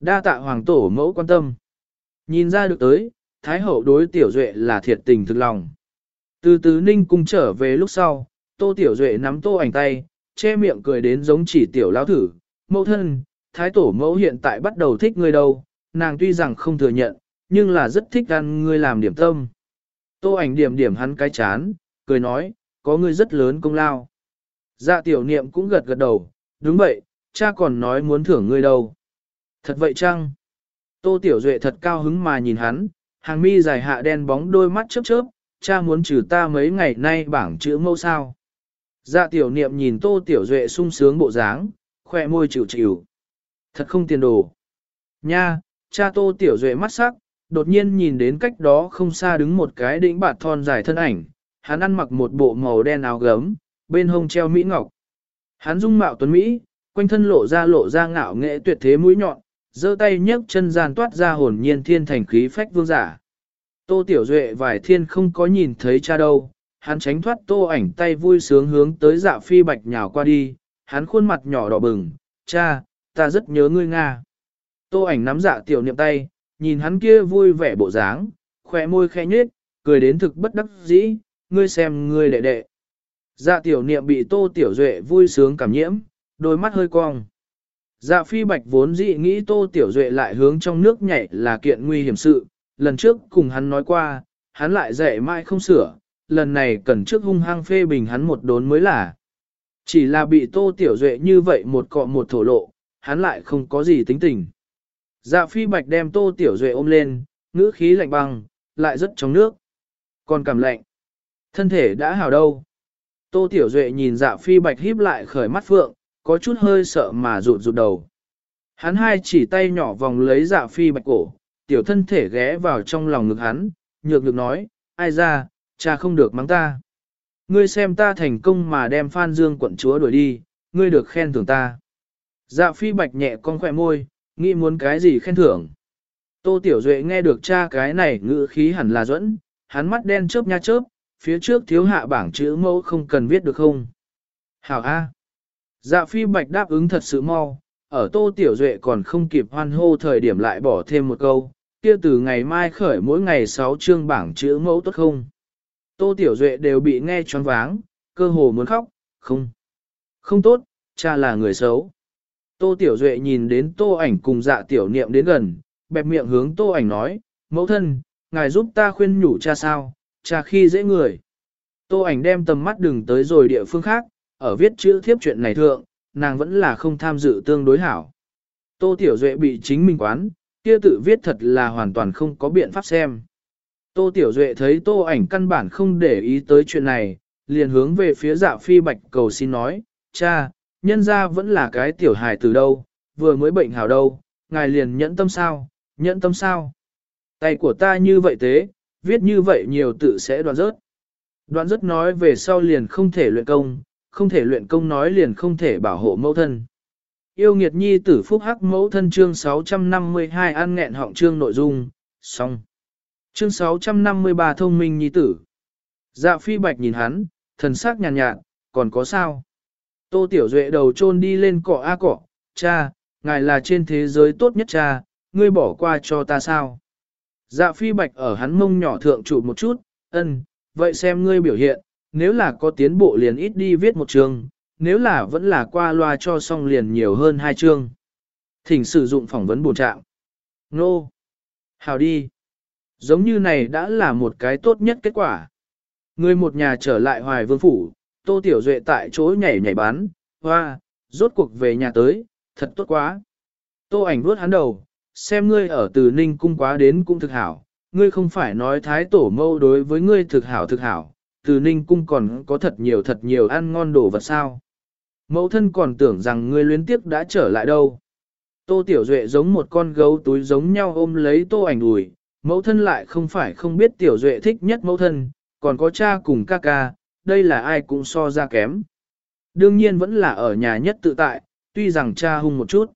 Đa tạ hoàng tổ mẫu quan tâm. Nhìn ra được tới, Thái hậu đối tiểu duệ là thiệt tình thực lòng. Từ từ ninh cung trở về lúc sau, tô tiểu duệ nắm tô ảnh tay, che miệng cười đến giống chỉ tiểu lão thử. Mẫu thân, thái tổ mẫu hiện tại bắt đầu thích ngươi đâu, nàng tuy rằng không thừa nhận, nhưng là rất thích ăn ngươi làm điểm tâm. Tô ảnh điểm điểm hắn cái chán, cười nói, có ngươi rất lớn công lao. Dạ tiểu niệm cũng gật gật đầu, đúng vậy, cha còn nói muốn thưởng ngươi đâu. Thật vậy chăng? Tô tiểu duệ thật cao hứng mà nhìn hắn, hàng mi dài hạ đen bóng đôi mắt chớp chớp, cha muốn trừ ta mấy ngày nay bảng chữ mâu sao. Dạ tiểu niệm nhìn tô tiểu duệ sung sướng bộ dáng, khoe môi chịu chịu. Thật không tiền đồ. Nha, cha tô tiểu duệ mắt sắc, đột nhiên nhìn đến cách đó không xa đứng một cái đĩnh bạt thon dài thân ảnh, hắn ăn mặc một bộ màu đen áo gấm, bên hông treo mỹ ngọc. Hắn dung mạo tuấn Mỹ, quanh thân lộ ra lộ ra ngạo nghệ tuyệt thế mũi nhọn, giơ tay nhấc chân gian toát ra hồn nhiên thiên thành khí phách vương giả. Tô Tiểu Duệ vài thiên không có nhìn thấy cha đâu, hắn tránh thoát tô ảnh tay vui sướng hướng tới dạ phi bạch nhào qua đi, hắn khuôn mặt nhỏ đỏ bừng, cha, ta rất nhớ ngươi Nga. Tô ảnh nắm dạ tiểu niệm tay, nhìn hắn kia vui vẻ bộ dáng, khỏe môi khẽ nhếch, cười đến thực bất đắc dĩ, ngươi xem ngươi đệ đệ. Dạ tiểu niệm bị tô tiểu duệ vui sướng cảm nhiễm, đôi mắt hơi cong. Dạ phi bạch vốn dị nghĩ tô tiểu duệ lại hướng trong nước nhảy là kiện nguy hiểm sự, lần trước cùng hắn nói qua, hắn lại dạy mãi không sửa, lần này cần trước hung hăng phê bình hắn một đốn mới là. Chỉ là bị tô tiểu duệ như vậy một cọ một thổ lộ, hắn lại không có gì tính tình. Dạ phi bạch đem tô tiểu duệ ôm lên, ngữ khí lạnh băng, lại rất trong nước. Còn cảm lạnh. Thân thể đã hào đâu. Tô tiểu duệ nhìn dạ phi bạch híp lại khởi mắt phượng, có chút hơi sợ mà rụt rụt đầu. Hắn hai chỉ tay nhỏ vòng lấy dạ phi bạch cổ, tiểu thân thể ghé vào trong lòng ngực hắn, nhược nhược nói, ai ra, cha không được mắng ta. Ngươi xem ta thành công mà đem Phan Dương quận chúa đuổi đi, ngươi được khen thưởng ta. Dạ phi bạch nhẹ con khỏe môi, nghĩ muốn cái gì khen thưởng. Tô Tiểu Duệ nghe được cha cái này ngữ khí hẳn là dẫn, hắn mắt đen chớp nha chớp, phía trước thiếu hạ bảng chữ mẫu không cần viết được không. Hảo A. Dạ phi bạch đáp ứng thật sự mau, ở Tô Tiểu Duệ còn không kịp hoan hô thời điểm lại bỏ thêm một câu, kia từ ngày mai khởi mỗi ngày 6 chương bảng chữ mẫu tốt không. Tô Tiểu Duệ đều bị nghe choáng váng, cơ hồ muốn khóc, không. Không tốt, cha là người xấu. Tô Tiểu Duệ nhìn đến tô ảnh cùng dạ tiểu niệm đến gần, bẹp miệng hướng tô ảnh nói, mẫu thân, ngài giúp ta khuyên nhủ cha sao, cha khi dễ người. Tô ảnh đem tầm mắt đừng tới rồi địa phương khác, ở viết chữ thiếp chuyện này thượng, nàng vẫn là không tham dự tương đối hảo. Tô Tiểu Duệ bị chính mình quán, kia tự viết thật là hoàn toàn không có biện pháp xem. Tô Tiểu Duệ thấy tô ảnh căn bản không để ý tới chuyện này, liền hướng về phía dạ phi bạch cầu xin nói, cha, nhân ra vẫn là cái tiểu hài từ đâu, vừa mới bệnh hào đâu, ngài liền nhẫn tâm sao, nhẫn tâm sao. Tay của ta như vậy thế, viết như vậy nhiều tự sẽ đoạn rớt. Đoạn rớt nói về sau liền không thể luyện công, không thể luyện công nói liền không thể bảo hộ mẫu thân. Yêu nghiệt nhi tử phúc hắc mẫu thân chương 652 ăn nghẹn họng chương nội dung, xong. Chương 653 thông minh nhi tử. Dạ phi bạch nhìn hắn, thần sắc nhàn nhạt, nhạt, còn có sao? Tô Tiểu Duệ đầu chôn đi lên cỏ a cỏ, cha, ngài là trên thế giới tốt nhất cha, ngươi bỏ qua cho ta sao? Dạ phi bạch ở hắn mông nhỏ thượng trụ một chút, ân, vậy xem ngươi biểu hiện, nếu là có tiến bộ liền ít đi viết một chương, nếu là vẫn là qua loa cho xong liền nhiều hơn hai chương. Thỉnh sử dụng phỏng vấn bổ trạng. Nô. Hào đi. Giống như này đã là một cái tốt nhất kết quả. Người một nhà trở lại hoài vương phủ, Tô Tiểu Duệ tại chỗ nhảy nhảy bán, hoa, rốt cuộc về nhà tới, thật tốt quá. Tô ảnh vuốt hắn đầu, xem ngươi ở từ ninh cung quá đến cũng thực hảo, ngươi không phải nói thái tổ mâu đối với ngươi thực hảo thực hảo, từ ninh cung còn có thật nhiều thật nhiều ăn ngon đồ vật sao. Mẫu thân còn tưởng rằng ngươi luyến tiếc đã trở lại đâu. Tô Tiểu Duệ giống một con gấu túi giống nhau ôm lấy tô ảnh đùi, mẫu thân lại không phải không biết Tiểu Duệ thích nhất mẫu thân, còn có cha cùng ca ca, đây là ai cũng so ra kém. Đương nhiên vẫn là ở nhà nhất tự tại, tuy rằng cha hung một chút.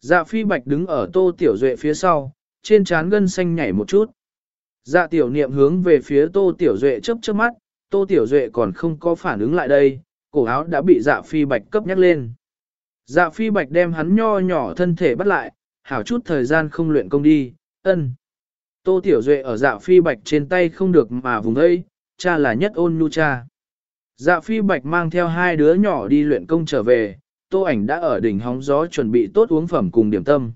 Dạ phi bạch đứng ở tô tiểu duệ phía sau, trên trán gân xanh nhảy một chút. Dạ tiểu niệm hướng về phía tô tiểu duệ chớp chớp mắt, tô tiểu duệ còn không có phản ứng lại đây, cổ áo đã bị dạ phi bạch cấp nhắc lên. Dạ phi bạch đem hắn nho nhỏ thân thể bắt lại, hảo chút thời gian không luyện công đi, ân. Tô Tiểu Duệ ở dạ phi bạch trên tay không được mà vùng ấy, cha là nhất ôn nhu cha. Dạ phi bạch mang theo hai đứa nhỏ đi luyện công trở về, tô ảnh đã ở đỉnh hóng gió chuẩn bị tốt uống phẩm cùng điểm tâm.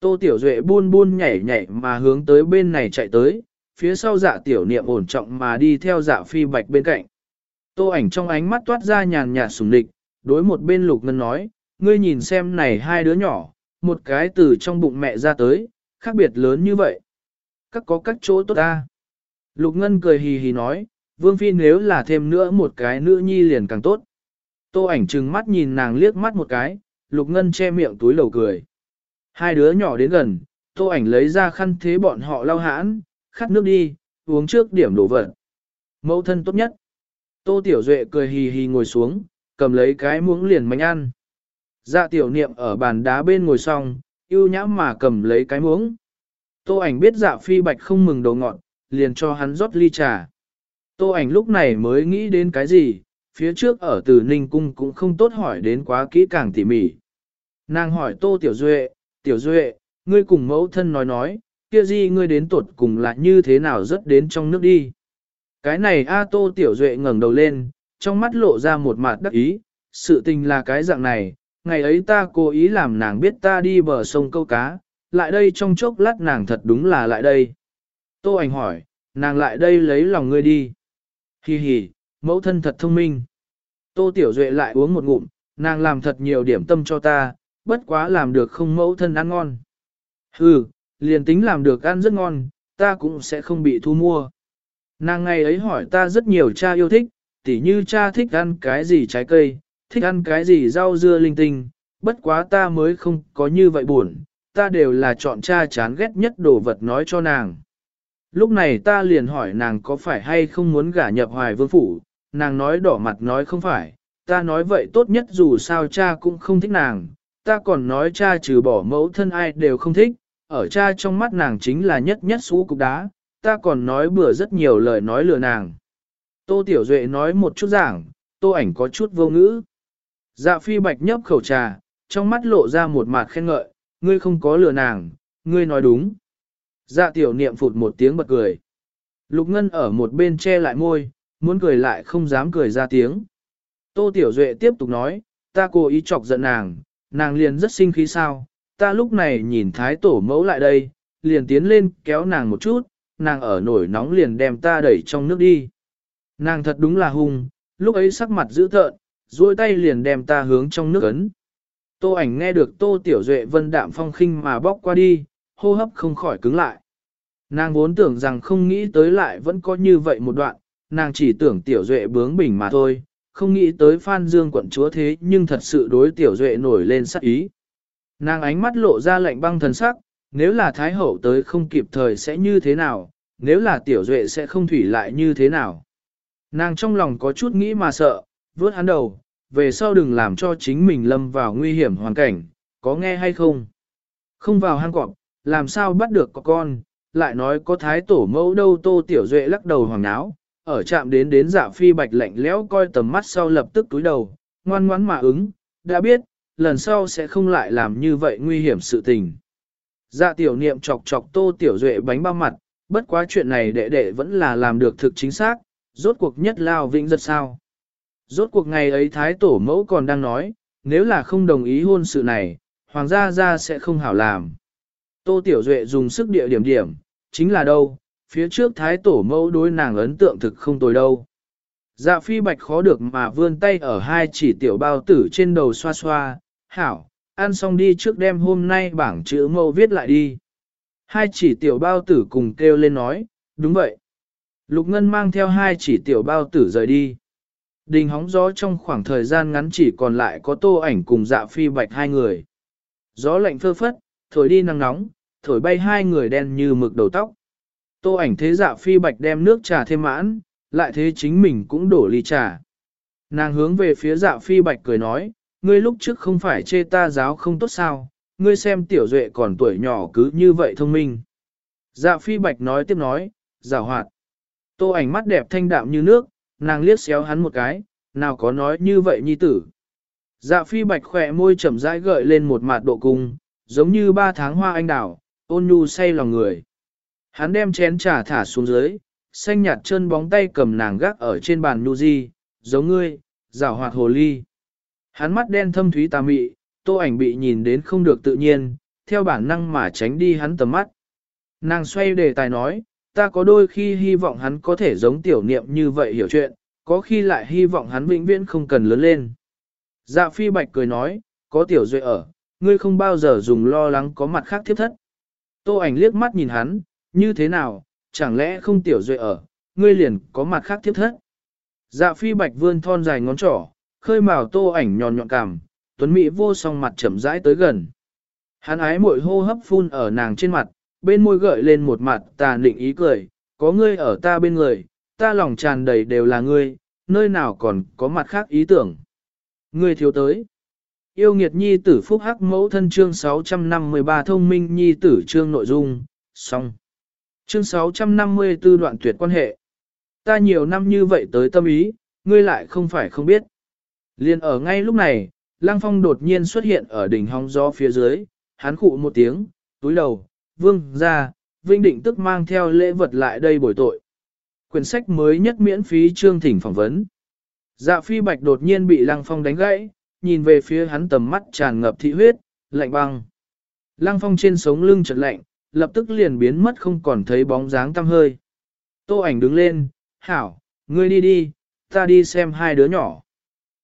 Tô Tiểu Duệ buôn buôn nhảy nhảy mà hướng tới bên này chạy tới, phía sau dạ tiểu niệm ổn trọng mà đi theo dạ phi bạch bên cạnh. Tô ảnh trong ánh mắt toát ra nhàn nhạt sùng địch, đối một bên lục ngân nói, ngươi nhìn xem này hai đứa nhỏ, một cái từ trong bụng mẹ ra tới, khác biệt lớn như vậy. Các có các chỗ tốt ta. Lục ngân cười hì hì nói, vương phi nếu là thêm nữa một cái nữ nhi liền càng tốt. Tô ảnh trừng mắt nhìn nàng liếc mắt một cái, lục ngân che miệng túi lầu cười. Hai đứa nhỏ đến gần, tô ảnh lấy ra khăn thế bọn họ lau hãn, khát nước đi, uống trước điểm đổ vật. Mẫu thân tốt nhất. Tô Tiểu Duệ cười hì hì ngồi xuống, cầm lấy cái muỗng liền mánh ăn. Dạ tiểu niệm ở bàn đá bên ngồi xong, yêu nhãm mà cầm lấy cái muỗng. Tô ảnh biết dạ phi bạch không mừng đầu ngọn, liền cho hắn rót ly trà. Tô ảnh lúc này mới nghĩ đến cái gì, phía trước ở từ Ninh Cung cũng không tốt hỏi đến quá kỹ càng tỉ mỉ. Nàng hỏi Tô Tiểu Duệ, Tiểu Duệ, ngươi cùng mẫu thân nói nói, kia gì ngươi đến tuột cùng là như thế nào rất đến trong nước đi. Cái này A Tô Tiểu Duệ ngẩng đầu lên, trong mắt lộ ra một mặt đắc ý, sự tình là cái dạng này, ngày ấy ta cố ý làm nàng biết ta đi bờ sông câu cá, lại đây trong chốc lát nàng thật đúng là lại đây. Tô ảnh hỏi, nàng lại đây lấy lòng ngươi đi. Hi hi, mẫu thân thật thông minh. Tô Tiểu Duệ lại uống một ngụm, nàng làm thật nhiều điểm tâm cho ta, bất quá làm được không mẫu thân ăn ngon. Hừ, liền tính làm được ăn rất ngon, ta cũng sẽ không bị thu mua. Nàng ngày ấy hỏi ta rất nhiều cha yêu thích, tỉ như cha thích ăn cái gì trái cây, thích ăn cái gì rau dưa linh tinh, bất quá ta mới không có như vậy buồn, ta đều là chọn cha chán ghét nhất đồ vật nói cho nàng. Lúc này ta liền hỏi nàng có phải hay không muốn gả nhập hoài vương phủ, nàng nói đỏ mặt nói không phải, ta nói vậy tốt nhất dù sao cha cũng không thích nàng, ta còn nói cha trừ bỏ mẫu thân ai đều không thích, ở cha trong mắt nàng chính là nhất nhất xú cục đá, ta còn nói bừa rất nhiều lời nói lừa nàng. Tô Tiểu Duệ nói một chút giảng, tô ảnh có chút vô ngữ. Dạ phi bạch nhấp khẩu trà, trong mắt lộ ra một mặt khen ngợi, ngươi không có lừa nàng, ngươi nói đúng. Dạ tiểu niệm phụt một tiếng bật cười. Lục Ngân ở một bên che lại môi, muốn cười lại không dám cười ra tiếng. Tô Tiểu Duệ tiếp tục nói, ta cố ý chọc giận nàng, nàng liền rất sinh khí sao, ta lúc này nhìn thái tổ mẫu lại đây, liền tiến lên kéo nàng một chút, nàng ở nổi nóng liền đem ta đẩy trong nước đi. Nàng thật đúng là hung, lúc ấy sắc mặt dữ thợn, duỗi tay liền đem ta hướng trong nước ấn. Tô ảnh nghe được Tô Tiểu Duệ vân đạm phong khinh mà bóc qua đi, hô hấp không khỏi cứng lại. Nàng vốn tưởng rằng không nghĩ tới lại vẫn có như vậy một đoạn, nàng chỉ tưởng Tiểu Duệ bướng bỉnh mà thôi, không nghĩ tới Phan Dương quận chúa thế nhưng thật sự đối Tiểu Duệ nổi lên sắc ý. Nàng ánh mắt lộ ra lạnh băng thần sắc, nếu là Thái Hậu tới không kịp thời sẽ như thế nào, nếu là Tiểu Duệ sẽ không thủy lại như thế nào. Nàng trong lòng có chút nghĩ mà sợ, vớt hắn đầu, về sau đừng làm cho chính mình lâm vào nguy hiểm hoàn cảnh, có nghe hay không? Không vào hang cọp, làm sao bắt được có con, lại nói có thái tổ mẫu đâu tô tiểu duệ lắc đầu hoàng náo, ở chạm đến đến dạ phi bạch lạnh lẽo coi tầm mắt sau lập tức túi đầu, ngoan ngoãn mà ứng, đã biết, lần sau sẽ không lại làm như vậy nguy hiểm sự tình. Dạ tiểu niệm chọc chọc tô tiểu duệ bánh bao mặt, bất quá chuyện này đệ đệ vẫn là làm được thực chính xác, rốt cuộc nhất lao vĩnh giật sao. Rốt cuộc ngày ấy thái tổ mẫu còn đang nói, nếu là không đồng ý hôn sự này, hoàng gia gia sẽ không hảo làm. Tô Tiểu Duệ dùng sức địa điểm điểm, chính là đâu, phía trước thái tổ mẫu đối nàng ấn tượng thực không tồi đâu. Dạ phi bạch khó được mà vươn tay ở hai chỉ tiểu bao tử trên đầu xoa xoa, hảo, ăn xong đi trước đêm hôm nay bảng chữ mâu viết lại đi. Hai chỉ tiểu bao tử cùng kêu lên nói, đúng vậy. Lục Ngân mang theo hai chỉ tiểu bao tử rời đi. Đình hóng gió trong khoảng thời gian ngắn chỉ còn lại có tô ảnh cùng dạ phi bạch hai người. Gió lạnh phơ phất, thổi đi nắng nóng, thổi bay hai người đen như mực đầu tóc. Tô ảnh thế dạ phi bạch đem nước trà thêm mãn, lại thế chính mình cũng đổ ly trà. Nàng hướng về phía dạ phi bạch cười nói, ngươi lúc trước không phải chê ta giáo không tốt sao, ngươi xem tiểu duệ còn tuổi nhỏ cứ như vậy thông minh. Dạ phi bạch nói tiếp nói, giả hoạt. Tô ảnh mắt đẹp thanh đạm như nước, nàng liếc xéo hắn một cái, nào có nói như vậy nhi tử. Dạ phi bạch khỏe môi chậm rãi gợi lên một mặt độ cung, giống như ba tháng hoa anh đào, ôn nhu say lòng người. Hắn đem chén trà thả xuống dưới, xanh nhạt chân bóng tay cầm nàng gác ở trên bàn nu di, giống ngươi, rào hoạt hồ ly. Hắn mắt đen thâm thúy tà mị, tô ảnh bị nhìn đến không được tự nhiên, theo bản năng mà tránh đi hắn tầm mắt. Nàng xoay đề tài nói, ta có đôi khi hy vọng hắn có thể giống tiểu niệm như vậy hiểu chuyện, có khi lại hy vọng hắn vĩnh viễn không cần lớn lên. Dạ phi bạch cười nói, có tiểu duệ ở, ngươi không bao giờ dùng lo lắng có mặt khác thiếp thất. Tô ảnh liếc mắt nhìn hắn, như thế nào, chẳng lẽ không tiểu duệ ở, ngươi liền có mặt khác thiếp thất. Dạ phi bạch vươn thon dài ngón trỏ, khơi màu tô ảnh nhọn nhọn cằm, tuấn mỹ vô song mặt chậm rãi tới gần. Hắn ái mội hô hấp phun ở nàng trên mặt, bên môi gợi lên một mặt tà định ý cười, có ngươi ở ta bên người, ta lòng tràn đầy đều là ngươi, nơi nào còn có mặt khác ý tưởng. Ngươi thiếu tới. Yêu nghiệt nhi tử phúc hắc mẫu thân chương 653 thông minh nhi tử chương nội dung, xong. Chương 654 đoạn tuyệt quan hệ. Ta nhiều năm như vậy tới tâm ý, ngươi lại không phải không biết. Liên ở ngay lúc này, Lăng Phong đột nhiên xuất hiện ở đỉnh hóng gió phía dưới, hắn khụ một tiếng, túi đầu, vương ra, Vinh Định tức mang theo lễ vật lại đây bồi tội. Quyển sách mới nhất miễn phí chương thỉnh phỏng vấn. Dạ phi bạch đột nhiên bị Lăng Phong đánh gãy, nhìn về phía hắn tầm mắt tràn ngập thị huyết, lạnh băng. Lăng Phong trên sống lưng chợt lạnh, lập tức liền biến mất không còn thấy bóng dáng tăm hơi. Tô ảnh đứng lên, hảo, ngươi đi đi, ta đi xem hai đứa nhỏ.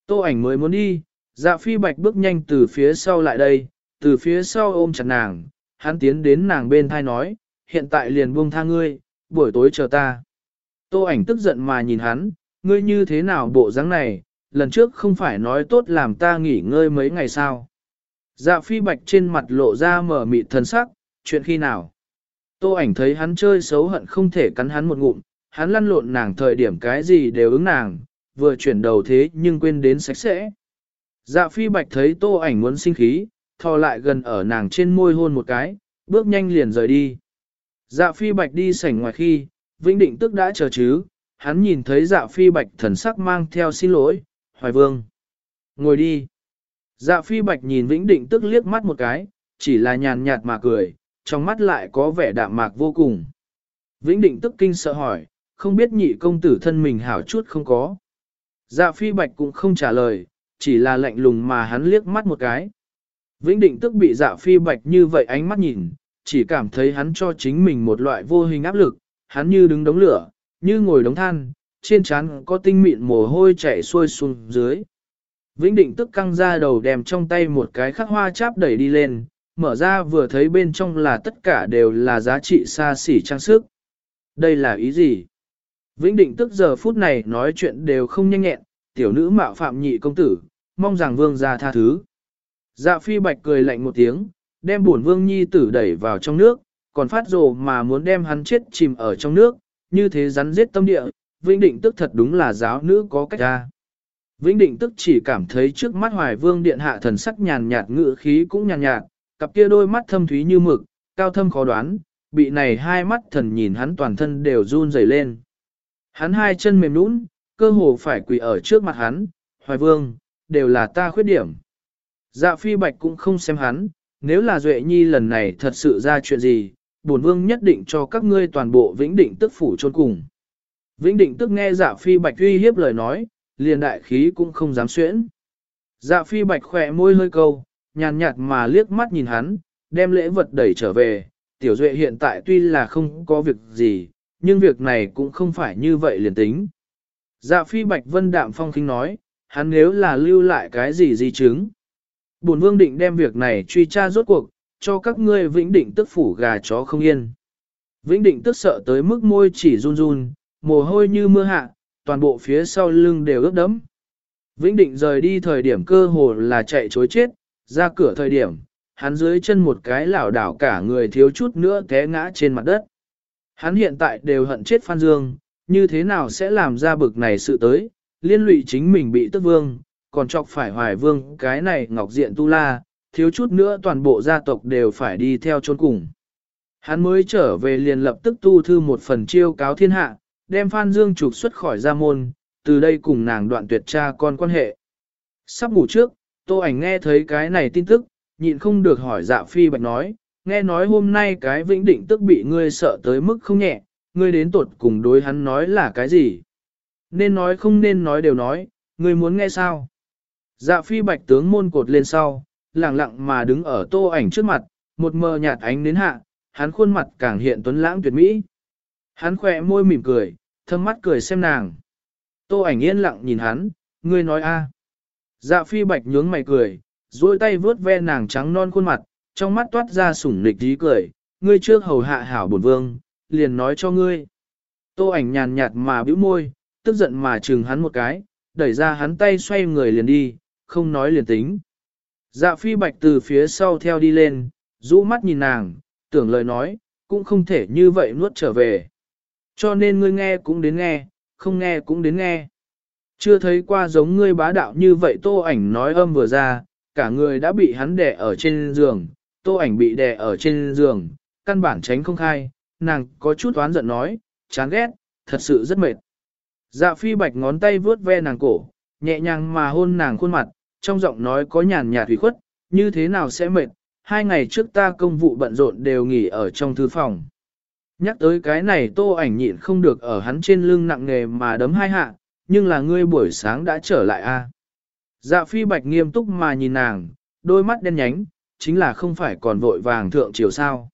Tô ảnh mới muốn đi, dạ phi bạch bước nhanh từ phía sau lại đây, từ phía sau ôm chặt nàng, hắn tiến đến nàng bên thai nói, hiện tại liền buông tha ngươi, buổi tối chờ ta. Tô ảnh tức giận mà nhìn hắn, ngươi như thế nào bộ dáng này, lần trước không phải nói tốt làm ta nghỉ ngơi mấy ngày sao. Dạ phi bạch trên mặt lộ ra mở mịt thần sắc, chuyện khi nào. Tô ảnh thấy hắn chơi xấu hận không thể cắn hắn một ngụm, hắn lăn lộn nàng thời điểm cái gì đều ứng nàng, vừa chuyển đầu thế nhưng quên đến sạch sẽ. Dạ phi bạch thấy tô ảnh muốn sinh khí, thò lại gần ở nàng trên môi hôn một cái, bước nhanh liền rời đi. Dạ phi bạch đi sảnh ngoài khi, Vĩnh Định tức đã chờ chứ, hắn nhìn thấy dạ phi bạch thần sắc mang theo xin lỗi, hoài vương. Ngồi đi. Dạ phi bạch nhìn Vĩnh Định tức liếc mắt một cái, chỉ là nhàn nhạt mà cười, trong mắt lại có vẻ đạm mạc vô cùng. Vĩnh Định tức kinh sợ hỏi, không biết nhị công tử thân mình hảo chút không có. Dạ phi bạch cũng không trả lời, chỉ là lạnh lùng mà hắn liếc mắt một cái. Vĩnh định tức bị dạ phi bạch như vậy ánh mắt nhìn, chỉ cảm thấy hắn cho chính mình một loại vô hình áp lực, hắn như đứng đống lửa, như ngồi đống than, trên trán có tinh mịn mồ hôi chảy xuôi xuống dưới. Vĩnh định tức căng ra đầu đem trong tay một cái khắc hoa cháp đẩy đi lên, mở ra vừa thấy bên trong là tất cả đều là giá trị xa xỉ trang sức. Đây là ý gì? Vĩnh định tức giờ phút này nói chuyện đều không nhanh nhẹn, tiểu nữ mạo phạm nhị công tử, mong rằng vương gia tha thứ. Dạ phi bạch cười lạnh một tiếng, đem bổn vương nhi tử đẩy vào trong nước, còn phát rồ mà muốn đem hắn chết chìm ở trong nước, như thế rắn giết tâm địa, Vĩnh Định tức thật đúng là giáo nữ có cách ra. Vĩnh Định tức chỉ cảm thấy trước mắt hoài vương điện hạ thần sắc nhàn nhạt ngự khí cũng nhàn nhạt, cặp kia đôi mắt thâm thúy như mực, cao thâm khó đoán, bị này hai mắt thần nhìn hắn toàn thân đều run rẩy lên. Hắn hai chân mềm nũng, cơ hồ phải quỳ ở trước mặt hắn, hoài vương, đều là ta khuyết điểm. Dạ phi bạch cũng không xem hắn, nếu là Duệ Nhi lần này thật sự ra chuyện gì, bổn vương nhất định cho các ngươi toàn bộ vĩnh định tức phủ chôn cùng. Vĩnh định tức nghe dạ phi bạch uy hiếp lời nói, liền đại khí cũng không dám xuyễn. Dạ phi bạch khỏe môi hơi câu, nhàn nhạt mà liếc mắt nhìn hắn, đem lễ vật đẩy trở về, tiểu duệ hiện tại tuy là không có việc gì, nhưng việc này cũng không phải như vậy liền tính. Dạ phi bạch vân đạm phong khinh nói, hắn nếu là lưu lại cái gì di chứng. Bổn vương định đem việc này truy tra rốt cuộc, cho các ngươi vĩnh định tức phủ gà chó không yên. Vĩnh định tức sợ tới mức môi chỉ run run, mồ hôi như mưa hạ, toàn bộ phía sau lưng đều ướt đẫm. Vĩnh định rời đi thời điểm cơ hồ là chạy chối chết, ra cửa thời điểm, hắn dưới chân một cái lảo đảo cả người thiếu chút nữa té ngã trên mặt đất. Hắn hiện tại đều hận chết Phan Dương, như thế nào sẽ làm ra bực này sự tới, liên lụy chính mình bị tức vương, còn chọc phải hoài vương cái này ngọc diện tu la, thiếu chút nữa toàn bộ gia tộc đều phải đi theo chôn cùng. Hắn mới trở về liền lập tức tu thư một phần chiêu cáo thiên hạ, đem Phan Dương trục xuất khỏi gia môn, từ đây cùng nàng đoạn tuyệt cha con quan hệ. Sắp ngủ trước, tô ảnh nghe thấy cái này tin tức, nhịn không được hỏi dạ phi bạch nói, nghe nói hôm nay cái vĩnh định tức bị ngươi sợ tới mức không nhẹ, ngươi đến tuột cùng đối hắn nói là cái gì? Nên nói không nên nói đều nói, ngươi muốn nghe sao? Dạ phi bạch tướng môn cột lên sau, lặng lặng mà đứng ở tô ảnh trước mặt, một mờ nhạt ánh đến hạ, hắn khuôn mặt càng hiện tuấn lãng tuyệt mỹ. Hắn khẽ môi mỉm cười, thâm mắt cười xem nàng. Tô ảnh yên lặng nhìn hắn, ngươi nói a. Dạ phi bạch nhướng mày cười, duỗi tay vướt ve nàng trắng non khuôn mặt, trong mắt toát ra sủng nịch tí cười, ngươi trước hầu hạ hảo bổn vương, liền nói cho ngươi. Tô ảnh nhàn nhạt mà bĩu môi, tức giận mà chừng hắn một cái, đẩy ra hắn tay xoay người liền đi, không nói liền tính. Dạ phi bạch từ phía sau theo đi lên, rũ mắt nhìn nàng, tưởng lời nói, cũng không thể như vậy nuốt trở về. Cho nên ngươi nghe cũng đến nghe, không nghe cũng đến nghe. Chưa thấy qua giống ngươi bá đạo như vậy tô ảnh nói âm vừa ra, cả người đã bị hắn đè ở trên giường, tô ảnh bị đè ở trên giường, căn bản tránh không khai, nàng có chút oán giận nói, chán ghét, thật sự rất mệt. Dạ phi bạch ngón tay vướt ve nàng cổ, nhẹ nhàng mà hôn nàng khuôn mặt, trong giọng nói có nhàn nhạt thủy khuất, như thế nào sẽ mệt, hai ngày trước ta công vụ bận rộn đều nghỉ ở trong thư phòng. Nhắc tới cái này tô ảnh nhịn không được ở hắn trên lưng nặng nghề mà đấm hai hạ, nhưng là ngươi buổi sáng đã trở lại a. Dạ phi bạch nghiêm túc mà nhìn nàng, đôi mắt đen nhánh, chính là không phải còn vội vàng thượng chiều sao.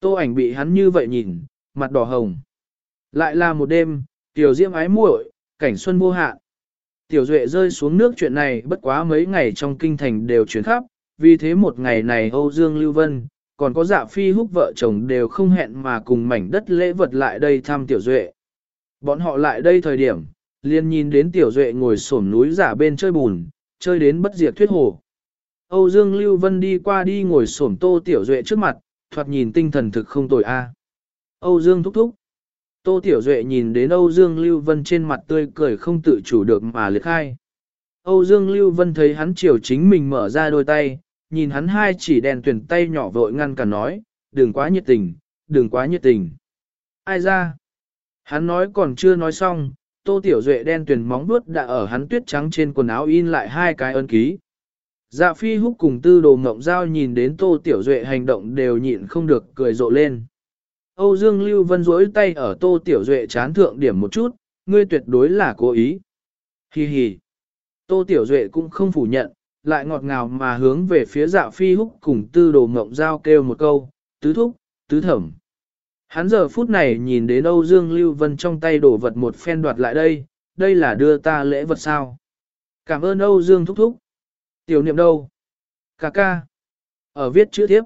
Tô ảnh bị hắn như vậy nhìn, mặt đỏ hồng. Lại là một đêm, tiểu diễm ái muội, cảnh xuân vô hạn. Tiểu duệ rơi xuống nước chuyện này bất quá mấy ngày trong kinh thành đều chuyển khắp, vì thế một ngày này Âu Dương Lưu Vân, còn có dạ phi húc vợ chồng đều không hẹn mà cùng mảnh đất lễ vật lại đây thăm tiểu duệ. Bọn họ lại đây thời điểm, liền nhìn đến tiểu duệ ngồi xổm núi giả bên chơi bùn, chơi đến bất diệt thuyết hồ. Âu Dương Lưu Vân đi qua đi ngồi xổm tô tiểu duệ trước mặt, thoạt nhìn tinh thần thực không tồi a. Âu Dương thúc thúc. Tô Tiểu Duệ nhìn đến Âu Dương Lưu Vân trên mặt tươi cười không tự chủ được mà liệt khai. Âu Dương Lưu Vân thấy hắn chiều chính mình mở ra đôi tay, nhìn hắn hai chỉ đèn tuyển tay nhỏ vội ngăn cả nói, đừng quá nhiệt tình, đừng quá nhiệt tình. Ai ra? Hắn nói còn chưa nói xong, Tô Tiểu Duệ đen tuyền móng vuốt đã ở hắn tuyết trắng trên quần áo in lại hai cái ân ký. Dạ phi húc cùng tư đồ ngộng giao nhìn đến Tô Tiểu Duệ hành động đều nhịn không được cười rộ lên. Âu Dương Lưu Vân rỗi tay ở Tô Tiểu Duệ chán thượng điểm một chút, ngươi tuyệt đối là cố ý. Hi hi. Tô Tiểu Duệ cũng không phủ nhận, lại ngọt ngào mà hướng về phía dạ phi húc cùng tư đồ ngộng giao kêu một câu, tứ thúc, tứ thẩm. Hắn giờ phút này nhìn đến Âu Dương Lưu Vân trong tay đổ vật một phen đoạt lại đây, đây là đưa ta lễ vật sao. Cảm ơn Âu Dương thúc thúc. Tiểu niệm đâu? Cà ca. Ở viết chữ tiếp.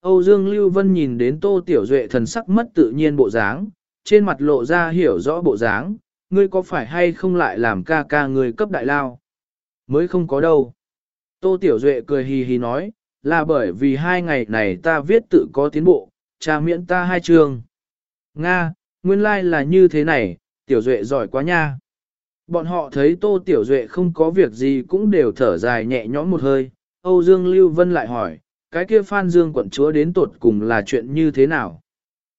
Âu Dương Lưu Vân nhìn đến Tô Tiểu Duệ thần sắc mất tự nhiên bộ dáng, trên mặt lộ ra hiểu rõ bộ dáng, ngươi có phải hay không lại làm ca ca người cấp đại lao? Mới không có đâu. Tô Tiểu Duệ cười hì hì nói, là bởi vì hai ngày này ta viết tự có tiến bộ, cha miễn ta hai trường. Nga, nguyên lai like là như thế này, Tiểu Duệ giỏi quá nha. Bọn họ thấy Tô Tiểu Duệ không có việc gì cũng đều thở dài nhẹ nhõm một hơi. Âu Dương Lưu Vân lại hỏi, cái kia Phan Dương quận chúa đến tột cùng là chuyện như thế nào?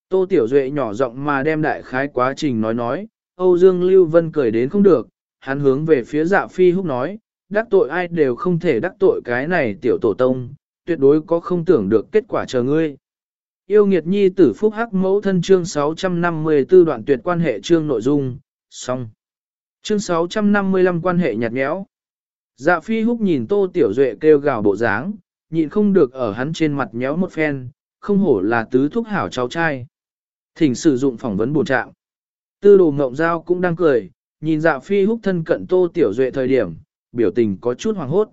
Tô Tiểu Duệ nhỏ giọng mà đem đại khái quá trình nói nói, Âu Dương Lưu Vân cười đến không được, hắn hướng về phía dạ phi húc nói, đắc tội ai đều không thể đắc tội cái này tiểu tổ tông, tuyệt đối có không tưởng được kết quả chờ ngươi. Yêu nghiệt nhi tử phúc hắc mẫu thân chương 654 đoạn tuyệt quan hệ chương nội dung, xong. Chương 655 quan hệ nhạt nhẽo. Dạ phi húc nhìn tô tiểu duệ kêu gào bộ dáng, nhịn không được ở hắn trên mặt nhéo một phen, không hổ là tứ thúc hảo cháu trai. Thỉnh sử dụng phỏng vấn bổ trạng. Tư đồ ngộng giao cũng đang cười, nhìn dạ phi húc thân cận tô tiểu duệ thời điểm, biểu tình có chút hoàng hốt.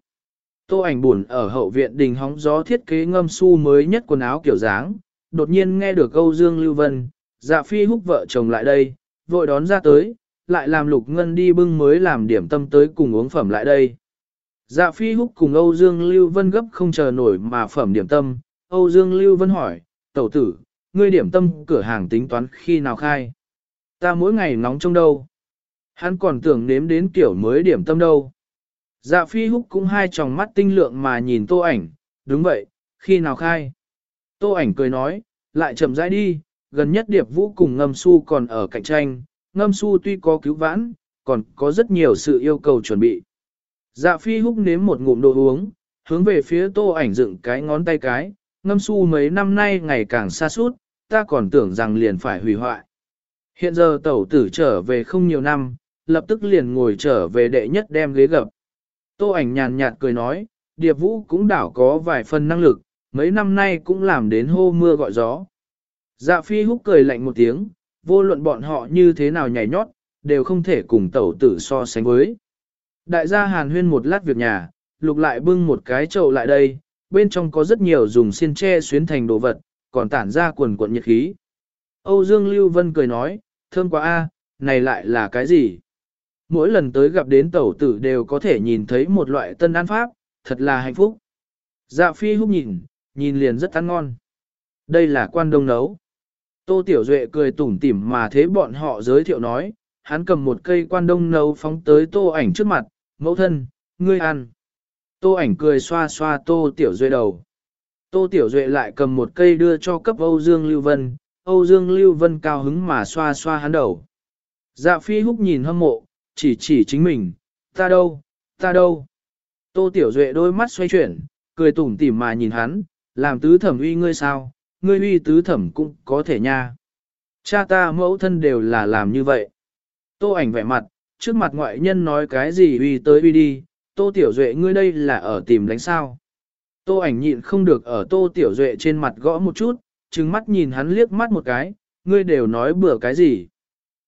Tô ảnh buồn ở hậu viện đình hóng gió thiết kế ngâm su mới nhất quần áo kiểu dáng, đột nhiên nghe được câu Dương Lưu Vân, dạ phi húc vợ chồng lại đây, vội đón ra tới, lại làm lục ngân đi bưng mới làm điểm tâm tới cùng uống phẩm lại đây. Dạ phi húc cùng Âu Dương Lưu Vân gấp không chờ nổi mà phẩm điểm tâm, Âu Dương Lưu Vân hỏi, tẩu tử, ngươi điểm tâm cửa hàng tính toán khi nào khai? Ta mỗi ngày nóng trong đâu? Hắn còn tưởng nếm đến kiểu mới điểm tâm đâu. Dạ phi húc cũng hai tròng mắt tinh lượng mà nhìn tô ảnh, đúng vậy, khi nào khai? Tô ảnh cười nói, lại chậm rãi đi, gần nhất điệp vũ cùng ngâm su còn ở cạnh tranh, ngâm su tuy có cứu vãn, còn có rất nhiều sự yêu cầu chuẩn bị. Dạ phi húc nếm một ngụm đồ uống, hướng về phía tô ảnh dựng cái ngón tay cái, ngâm su mấy năm nay ngày càng xa sút, ta còn tưởng rằng liền phải hủy hoại. Hiện giờ tẩu tử trở về không nhiều năm, lập tức liền ngồi trở về đệ nhất đem ghế gập. Tô ảnh nhàn nhạt cười nói, điệp vũ cũng đảo có vài phần năng lực, mấy năm nay cũng làm đến hô mưa gọi gió. Dạ phi húc cười lạnh một tiếng, vô luận bọn họ như thế nào nhảy nhót, đều không thể cùng tẩu tử so sánh với. Đại gia hàn huyên một lát việc nhà, lục lại bưng một cái chậu lại đây, bên trong có rất nhiều dùng xiên tre xuyến thành đồ vật, còn tản ra quần cuộn nhiệt khí. Âu Dương Lưu Vân cười nói, thơm quá a, này lại là cái gì? Mỗi lần tới gặp đến tẩu tử đều có thể nhìn thấy một loại tân an pháp, thật là hạnh phúc. Dạ phi húc nhìn, nhìn liền rất ăn ngon. Đây là quan đông nấu. Tô Tiểu Duệ cười tủm tỉm mà thế bọn họ giới thiệu nói, hắn cầm một cây quan đông nấu phóng tới tô ảnh trước mặt, mẫu thân, ngươi ăn. Tô ảnh cười xoa xoa Tô Tiểu Duệ đầu. Tô Tiểu Duệ lại cầm một cây đưa cho cấp Âu Dương Lưu Vân, Âu Dương Lưu Vân cao hứng mà xoa xoa hắn đầu. Dạ phi húc nhìn hâm mộ, chỉ chỉ chính mình, ta đâu, ta đâu. Tô Tiểu Duệ đôi mắt xoay chuyển, cười tủm tỉm mà nhìn hắn, làm tứ thẩm uy ngươi sao, ngươi uy tứ thẩm cũng có thể nha. Cha ta mẫu thân đều là làm như vậy. Tô ảnh vẻ mặt, trước mặt ngoại nhân nói cái gì uy tới uy đi, Tô Tiểu Duệ ngươi đây là ở tìm đánh sao. Tô ảnh nhịn không được ở Tô Tiểu Duệ trên mặt gõ một chút, trừng mắt nhìn hắn liếc mắt một cái, ngươi đều nói bừa cái gì.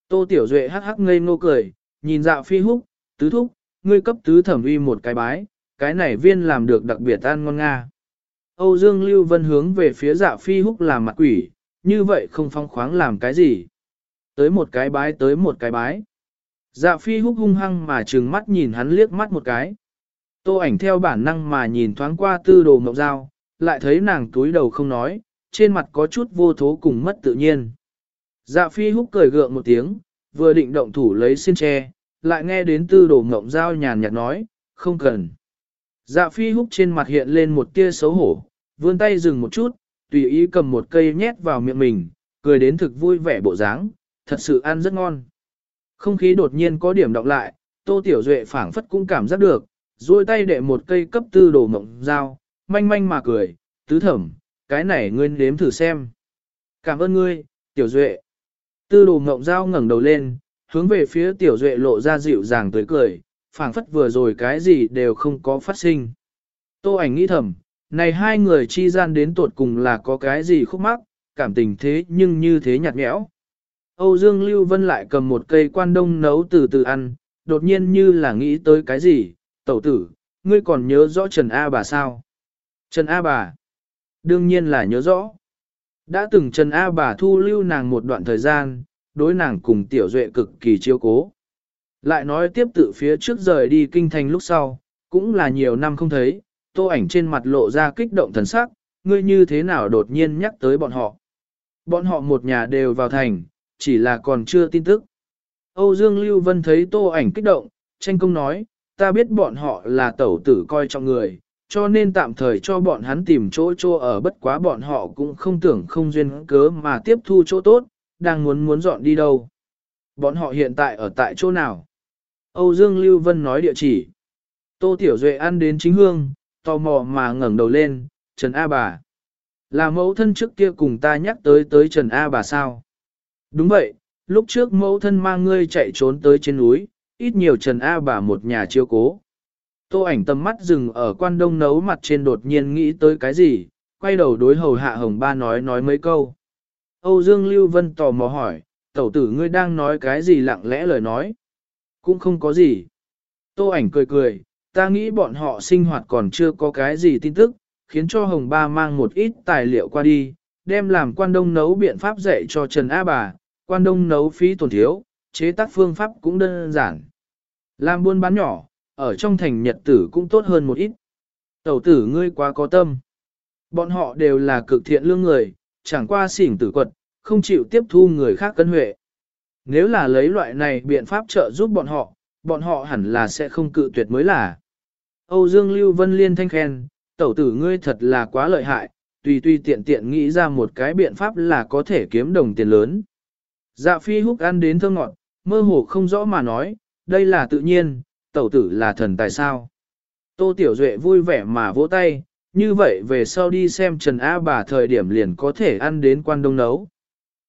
Tô Tiểu Duệ hắc hắc ngây ngô cười, nhìn dạo phi húc, tứ thúc, ngươi cấp tứ thẩm uy một cái bái, cái này viên làm được đặc biệt ăn ngon nga. Âu Dương Lưu Vân hướng về phía dạ phi húc làm mặt quỷ, như vậy không phong khoáng làm cái gì. Tới một cái bái tới một cái bái. Dạ phi húc hung hăng mà trừng mắt nhìn hắn liếc mắt một cái. Tô ảnh theo bản năng mà nhìn thoáng qua tư đồ mộng dao, lại thấy nàng túi đầu không nói, trên mặt có chút vô thố cùng mất tự nhiên. Dạ phi húc cười gượng một tiếng, vừa định động thủ lấy xin tre, lại nghe đến tư đồ mộng dao nhàn nhạt nói, không cần. Dạ phi húc trên mặt hiện lên một tia xấu hổ, vươn tay dừng một chút, tùy ý cầm một cây nhét vào miệng mình, cười đến thực vui vẻ bộ dáng, thật sự ăn rất ngon. Không khí đột nhiên có điểm động lại, Tô Tiểu Duệ phảng phất cũng cảm giác được, duỗi tay đệ một cây cấp tư đồ mộng dao, manh manh mà cười, tứ thẩm, cái này ngươi nếm thử xem. Cảm ơn ngươi, Tiểu Duệ. Tư đồ mộng dao ngẩng đầu lên, hướng về phía Tiểu Duệ lộ ra dịu dàng tới cười, phảng phất vừa rồi cái gì đều không có phát sinh. Tô ảnh nghĩ thầm, này hai người chi gian đến tuột cùng là có cái gì khúc mắc, cảm tình thế nhưng như thế nhạt nhẽo. Âu Dương Lưu Vân lại cầm một cây quan đông nấu từ từ ăn, đột nhiên như là nghĩ tới cái gì, tẩu tử, ngươi còn nhớ rõ Trần A bà sao? Trần A bà? Đương nhiên là nhớ rõ. Đã từng Trần A bà thu lưu nàng một đoạn thời gian, đối nàng cùng tiểu duệ cực kỳ chiêu cố. Lại nói tiếp tự phía trước rời đi kinh thành lúc sau, cũng là nhiều năm không thấy, tô ảnh trên mặt lộ ra kích động thần sắc, ngươi như thế nào đột nhiên nhắc tới bọn họ. Bọn họ một nhà đều vào thành, chỉ là còn chưa tin tức. Âu Dương Lưu Vân thấy tô ảnh kích động, tranh công nói, ta biết bọn họ là tẩu tử coi trọng người, cho nên tạm thời cho bọn hắn tìm chỗ chỗ ở bất quá bọn họ cũng không tưởng không duyên cớ mà tiếp thu chỗ tốt, đang muốn muốn dọn đi đâu. Bọn họ hiện tại ở tại chỗ nào? Âu Dương Lưu Vân nói địa chỉ. Tô Tiểu Duệ ăn đến chính hương, tò mò mà ngẩng đầu lên, Trần A bà. Là mẫu thân trước kia cùng ta nhắc tới tới Trần A bà sao? Đúng vậy, lúc trước mẫu thân mang ngươi chạy trốn tới trên núi, ít nhiều Trần A bà một nhà chiêu cố. Tô ảnh tầm mắt dừng ở quan đông nấu mặt trên đột nhiên nghĩ tới cái gì, quay đầu đối hầu hạ hồng ba nói nói mấy câu. Âu Dương Lưu Vân tò mò hỏi, tẩu tử ngươi đang nói cái gì lặng lẽ lời nói. Cũng không có gì. Tô ảnh cười cười, ta nghĩ bọn họ sinh hoạt còn chưa có cái gì tin tức, khiến cho hồng ba mang một ít tài liệu qua đi, đem làm quan đông nấu biện pháp dạy cho Trần A bà, quan đông nấu phí tổn thiếu, chế tác phương pháp cũng đơn giản. Làm buôn bán nhỏ, ở trong thành nhật tử cũng tốt hơn một ít. Tẩu tử ngươi quá có tâm. Bọn họ đều là cực thiện lương người, chẳng qua xỉn tử quật, không chịu tiếp thu người khác cân huệ. Nếu là lấy loại này biện pháp trợ giúp bọn họ, bọn họ hẳn là sẽ không cự tuyệt mới là. Âu Dương Lưu Vân Liên thanh khen, tẩu tử ngươi thật là quá lợi hại, tùy tùy tiện tiện nghĩ ra một cái biện pháp là có thể kiếm đồng tiền lớn. Dạ phi húc ăn đến thơ ngọt, mơ hồ không rõ mà nói, đây là tự nhiên, tẩu tử là thần tài sao. Tô Tiểu Duệ vui vẻ mà vỗ tay, như vậy về sau đi xem Trần A bà thời điểm liền có thể ăn đến quan đông nấu.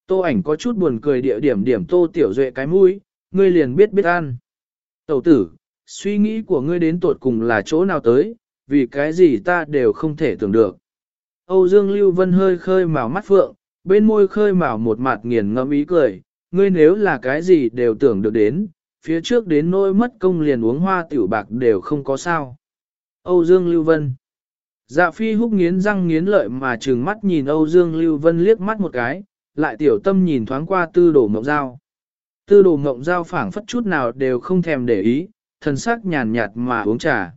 Tô ảnh có chút buồn cười địa điểm điểm Tô Tiểu Duệ cái mũi, ngươi liền biết biết ăn. Tẩu tử, suy nghĩ của ngươi đến tột cùng là chỗ nào tới, vì cái gì ta đều không thể tưởng được. Âu Dương Lưu Vân hơi khơi màu mắt phượng, bên môi khơi màu một mặt nghiền ngẫm ý cười, ngươi nếu là cái gì đều tưởng được đến, phía trước đến nỗi mất công liền uống hoa tiểu bạc đều không có sao. Âu Dương Lưu Vân Dạ phi húc nghiến răng nghiến lợi mà trừng mắt nhìn Âu Dương Lưu Vân liếc mắt một cái, lại tiểu tâm nhìn thoáng qua tư đồ mộng dao. Tư đồ mộng dao phảng phất chút nào đều không thèm để ý, thần sắc nhàn nhạt mà uống trà.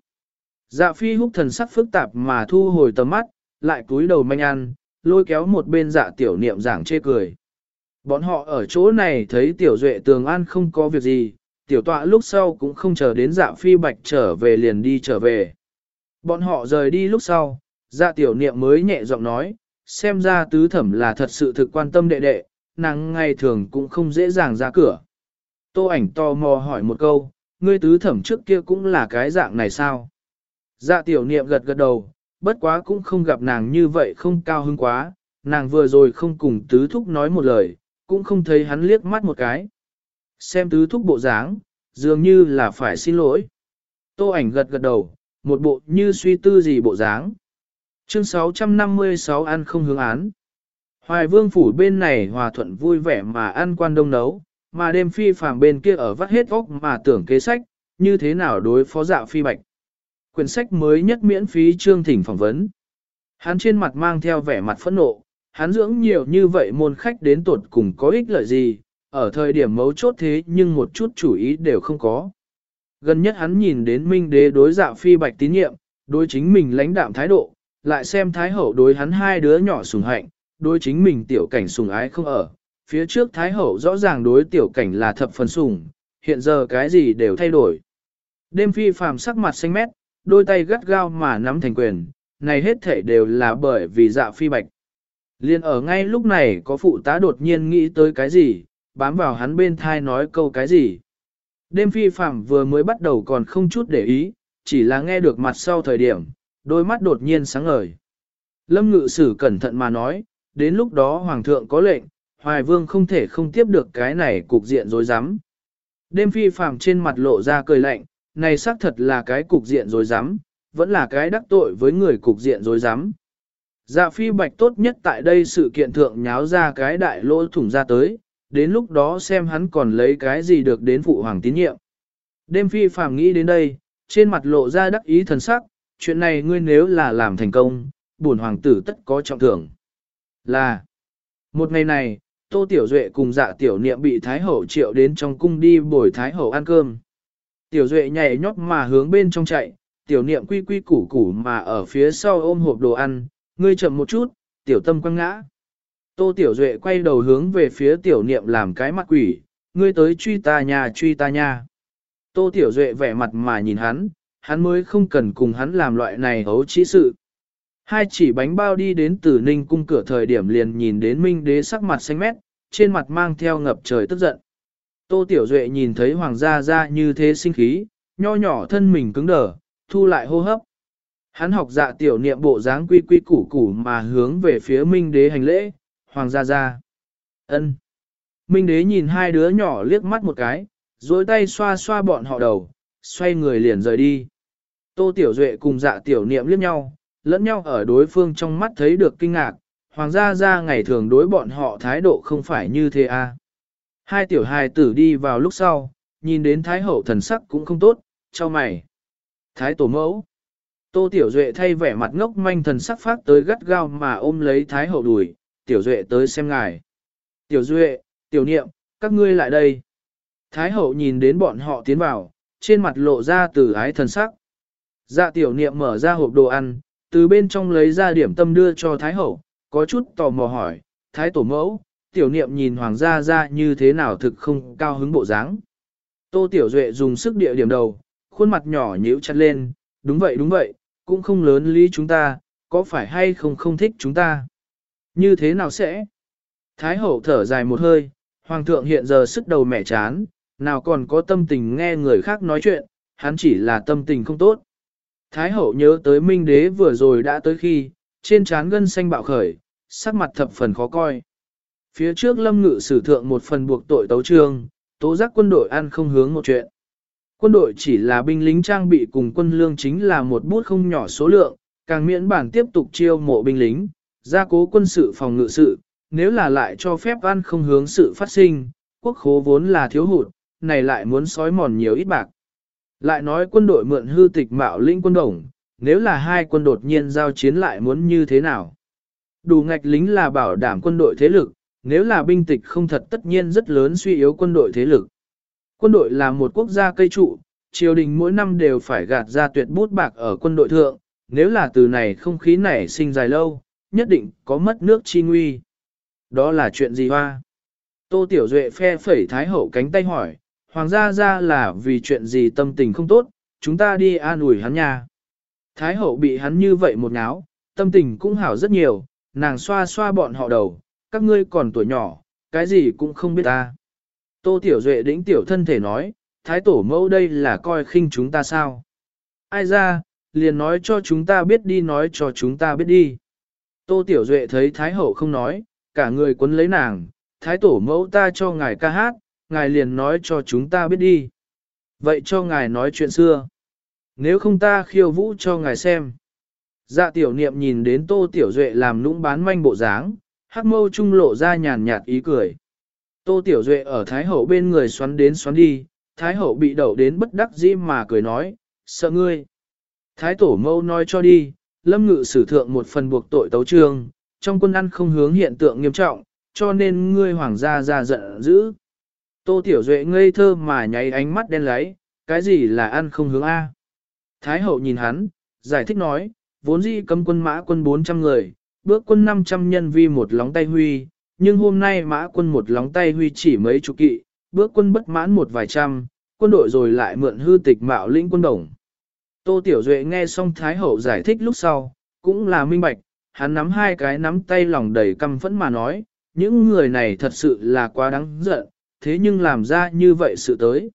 Dạ phi húc thần sắc phức tạp mà thu hồi tầm mắt, lại cúi đầu manh ăn, lôi kéo một bên dạ tiểu niệm giảng chê cười. Bọn họ ở chỗ này thấy tiểu duệ tường an không có việc gì, tiểu tọa lúc sau cũng không chờ đến dạ phi bạch trở về liền đi trở về. Bọn họ rời đi lúc sau, dạ tiểu niệm mới nhẹ giọng nói, xem ra tứ thẩm là thật sự thực quan tâm đệ đệ, nàng ngày thường cũng không dễ dàng ra cửa. Tô ảnh to mò hỏi một câu, ngươi tứ thẩm trước kia cũng là cái dạng này sao? Dạ tiểu niệm gật gật đầu, bất quá cũng không gặp nàng như vậy không cao hứng quá, nàng vừa rồi không cùng tứ thúc nói một lời, cũng không thấy hắn liếc mắt một cái. Xem tứ thúc bộ dáng, dường như là phải xin lỗi. Tô ảnh gật gật đầu, một bộ như suy tư gì bộ dáng. Chương 656 ăn không hướng án. Hoài vương phủ bên này hòa thuận vui vẻ mà ăn quan đông nấu, mà đêm phi phàm bên kia ở vắt hết óc mà tưởng kế sách, như thế nào đối phó dạ phi bạch. Quyển sách mới nhất miễn phí chương thỉnh phỏng vấn. Hắn trên mặt mang theo vẻ mặt phẫn nộ, hắn dưỡng nhiều như vậy môn khách đến tột cùng có ích lợi gì, ở thời điểm mấu chốt thế nhưng một chút chủ ý đều không có. Gần nhất hắn nhìn đến minh đế đối dạ phi bạch tín nhiệm, đối chính mình lãnh đạm thái độ, lại xem thái hậu đối hắn hai đứa nhỏ sùng hạnh, đối chính mình tiểu cảnh sùng ái không ở. Phía trước thái hậu rõ ràng đối tiểu cảnh là thập phần sùng, hiện giờ cái gì đều thay đổi. Đêm phi phàm sắc mặt xanh mét, đôi tay gắt gao mà nắm thành quyền, này hết thể đều là bởi vì dạ phi bạch. Liên ở ngay lúc này có phụ tá đột nhiên nghĩ tới cái gì, bám vào hắn bên thai nói câu cái gì. Đêm phi phạm vừa mới bắt đầu còn không chút để ý, chỉ là nghe được mặt sau thời điểm, đôi mắt đột nhiên sáng ngời. Lâm ngự sử cẩn thận mà nói, đến lúc đó hoàng thượng có lệnh, hoài vương không thể không tiếp được cái này cục diện rối rắm. Đêm phi phàm trên mặt lộ ra cười lạnh, này xác thật là cái cục diện rối rắm, vẫn là cái đắc tội với người cục diện rối rắm. Dạ phi bạch tốt nhất tại đây sự kiện thượng nháo ra cái đại lỗ thủng ra tới, đến lúc đó xem hắn còn lấy cái gì được đến phụ hoàng tín nhiệm. Đêm phi phàm nghĩ đến đây, trên mặt lộ ra đắc ý thần sắc, chuyện này ngươi nếu là làm thành công, bổn hoàng tử tất có trọng thưởng. Là, một ngày này, Tô Tiểu Duệ cùng dạ tiểu niệm bị Thái Hậu triệu đến trong cung đi bồi Thái Hậu ăn cơm. Tiểu Duệ nhảy nhót mà hướng bên trong chạy, tiểu niệm quy quy củ củ mà ở phía sau ôm hộp đồ ăn, ngươi chậm một chút, tiểu tâm quăng ngã. Tô Tiểu Duệ quay đầu hướng về phía tiểu niệm làm cái mặt quỷ, ngươi tới truy ta nhà truy ta nhà. Tô Tiểu Duệ vẻ mặt mà nhìn hắn, hắn mới không cần cùng hắn làm loại này hấu trí sự. Hai chỉ bánh bao đi đến từ ninh cung cửa thời điểm liền nhìn đến minh đế sắc mặt xanh mét, trên mặt mang theo ngập trời tức giận. Tô Tiểu Duệ nhìn thấy hoàng gia ra như thế sinh khí, nho nhỏ thân mình cứng đờ, thu lại hô hấp. Hắn học dạ tiểu niệm bộ dáng quy quy củ củ mà hướng về phía minh đế hành lễ, hoàng gia gia. ân. Minh đế nhìn hai đứa nhỏ liếc mắt một cái, dối tay xoa xoa bọn họ đầu, xoay người liền rời đi. Tô Tiểu Duệ cùng dạ tiểu niệm liếc nhau, lẫn nhau ở đối phương trong mắt thấy được kinh ngạc, hoàng gia gia ngày thường đối bọn họ thái độ không phải như thế à. Hai tiểu hài tử đi vào lúc sau, nhìn đến thái hậu thần sắc cũng không tốt, cho mày. Thái tổ mẫu. Tô Tiểu Duệ thay vẻ mặt ngốc manh thần sắc phát tới gắt gao mà ôm lấy thái hậu đùi, Tiểu Duệ tới xem ngài. Tiểu Duệ, Tiểu Niệm, các ngươi lại đây. Thái hậu nhìn đến bọn họ tiến vào, trên mặt lộ ra từ ái thần sắc. Dạ Tiểu Niệm mở ra hộp đồ ăn, từ bên trong lấy ra điểm tâm đưa cho Thái hậu, có chút tò mò hỏi, Thái tổ mẫu, Tiểu Niệm nhìn hoàng gia ra như thế nào thực không cao hứng bộ dáng. Tô Tiểu Duệ dùng sức địa điểm đầu, khuôn mặt nhỏ nhíu chặt lên, đúng vậy đúng vậy, cũng không lớn lý chúng ta, có phải hay không không thích chúng ta. Như thế nào sẽ? Thái hậu thở dài một hơi, hoàng thượng hiện giờ sức đầu mẻ chán, nào còn có tâm tình nghe người khác nói chuyện, hắn chỉ là tâm tình không tốt. Thái hậu nhớ tới minh đế vừa rồi đã tới khi, trên trán gân xanh bạo khởi, sắc mặt thập phần khó coi. Phía trước lâm ngự sử thượng một phần buộc tội tấu trương, tố giác quân đội ăn không hướng một chuyện. Quân đội chỉ là binh lính trang bị cùng quân lương chính là một bút không nhỏ số lượng, càng miễn bản tiếp tục chiêu mộ binh lính, gia cố quân sự phòng ngự sự, nếu là lại cho phép ăn không hướng sự phát sinh, quốc khố vốn là thiếu hụt, này lại muốn sói mòn nhiều ít bạc. Lại nói quân đội mượn hư tịch mạo lĩnh quân đồng, nếu là hai quân đột nhiên giao chiến lại muốn như thế nào? Đủ ngạch lính là bảo đảm quân đội thế lực, nếu là binh tịch không thật tất nhiên rất lớn suy yếu quân đội thế lực. Quân đội là một quốc gia cây trụ, triều đình mỗi năm đều phải gạt ra tuyệt bút bạc ở quân đội thượng, nếu là từ này không khí nảy sinh dài lâu, nhất định có mất nước chi nguy. Đó là chuyện gì hoa? Tô Tiểu Duệ phe phẩy Thái Hậu cánh tay hỏi, Hoàng gia ra là vì chuyện gì tâm tình không tốt, chúng ta đi an ủi hắn nha. Thái Hậu bị hắn như vậy một ngáo, tâm tình cũng hảo rất nhiều, nàng xoa xoa bọn họ đầu, các ngươi còn tuổi nhỏ, cái gì cũng không biết ta. Tô Tiểu Duệ đĩnh tiểu thân thể nói, Thái Tổ mẫu đây là coi khinh chúng ta sao? Ai ra, liền nói cho chúng ta biết đi nói cho chúng ta biết đi. Tô Tiểu Duệ thấy Thái Hậu không nói, cả người quấn lấy nàng, Thái Tổ mẫu ta cho ngài ca hát, ngài liền nói cho chúng ta biết đi. Vậy cho ngài nói chuyện xưa. Nếu không ta khiêu vũ cho ngài xem. Dạ tiểu niệm nhìn đến Tô Tiểu Duệ làm nũng bán manh bộ dáng, hắc mâu trung lộ ra nhàn nhạt ý cười. Tô Tiểu Duệ ở Thái Hậu bên người xoắn đến xoắn đi, Thái Hậu bị đậu đến bất đắc dĩ mà cười nói, sợ ngươi. Thái Tổ mâu nói cho đi, lâm ngự sử thượng một phần buộc tội tấu trương, trong quân ăn không hướng hiện tượng nghiêm trọng, cho nên ngươi hoàng gia ra giận dữ. Tô Tiểu Duệ ngây thơ mà nháy ánh mắt đen láy, cái gì là ăn không hướng A. Thái hậu nhìn hắn, giải thích nói, vốn dĩ cấm quân mã quân 400 người, bước quân 500 nhân vi một lóng tay huy, nhưng hôm nay mã quân một lóng tay huy chỉ mấy chục kỵ, bước quân bất mãn một vài trăm, quân đội rồi lại mượn hư tịch mạo lĩnh quân đồng. Tô Tiểu Duệ nghe xong Thái Hậu giải thích lúc sau, cũng là minh bạch, hắn nắm hai cái nắm tay lòng đầy căm phẫn mà nói, những người này thật sự là quá đáng giận, thế nhưng làm ra như vậy sự tới.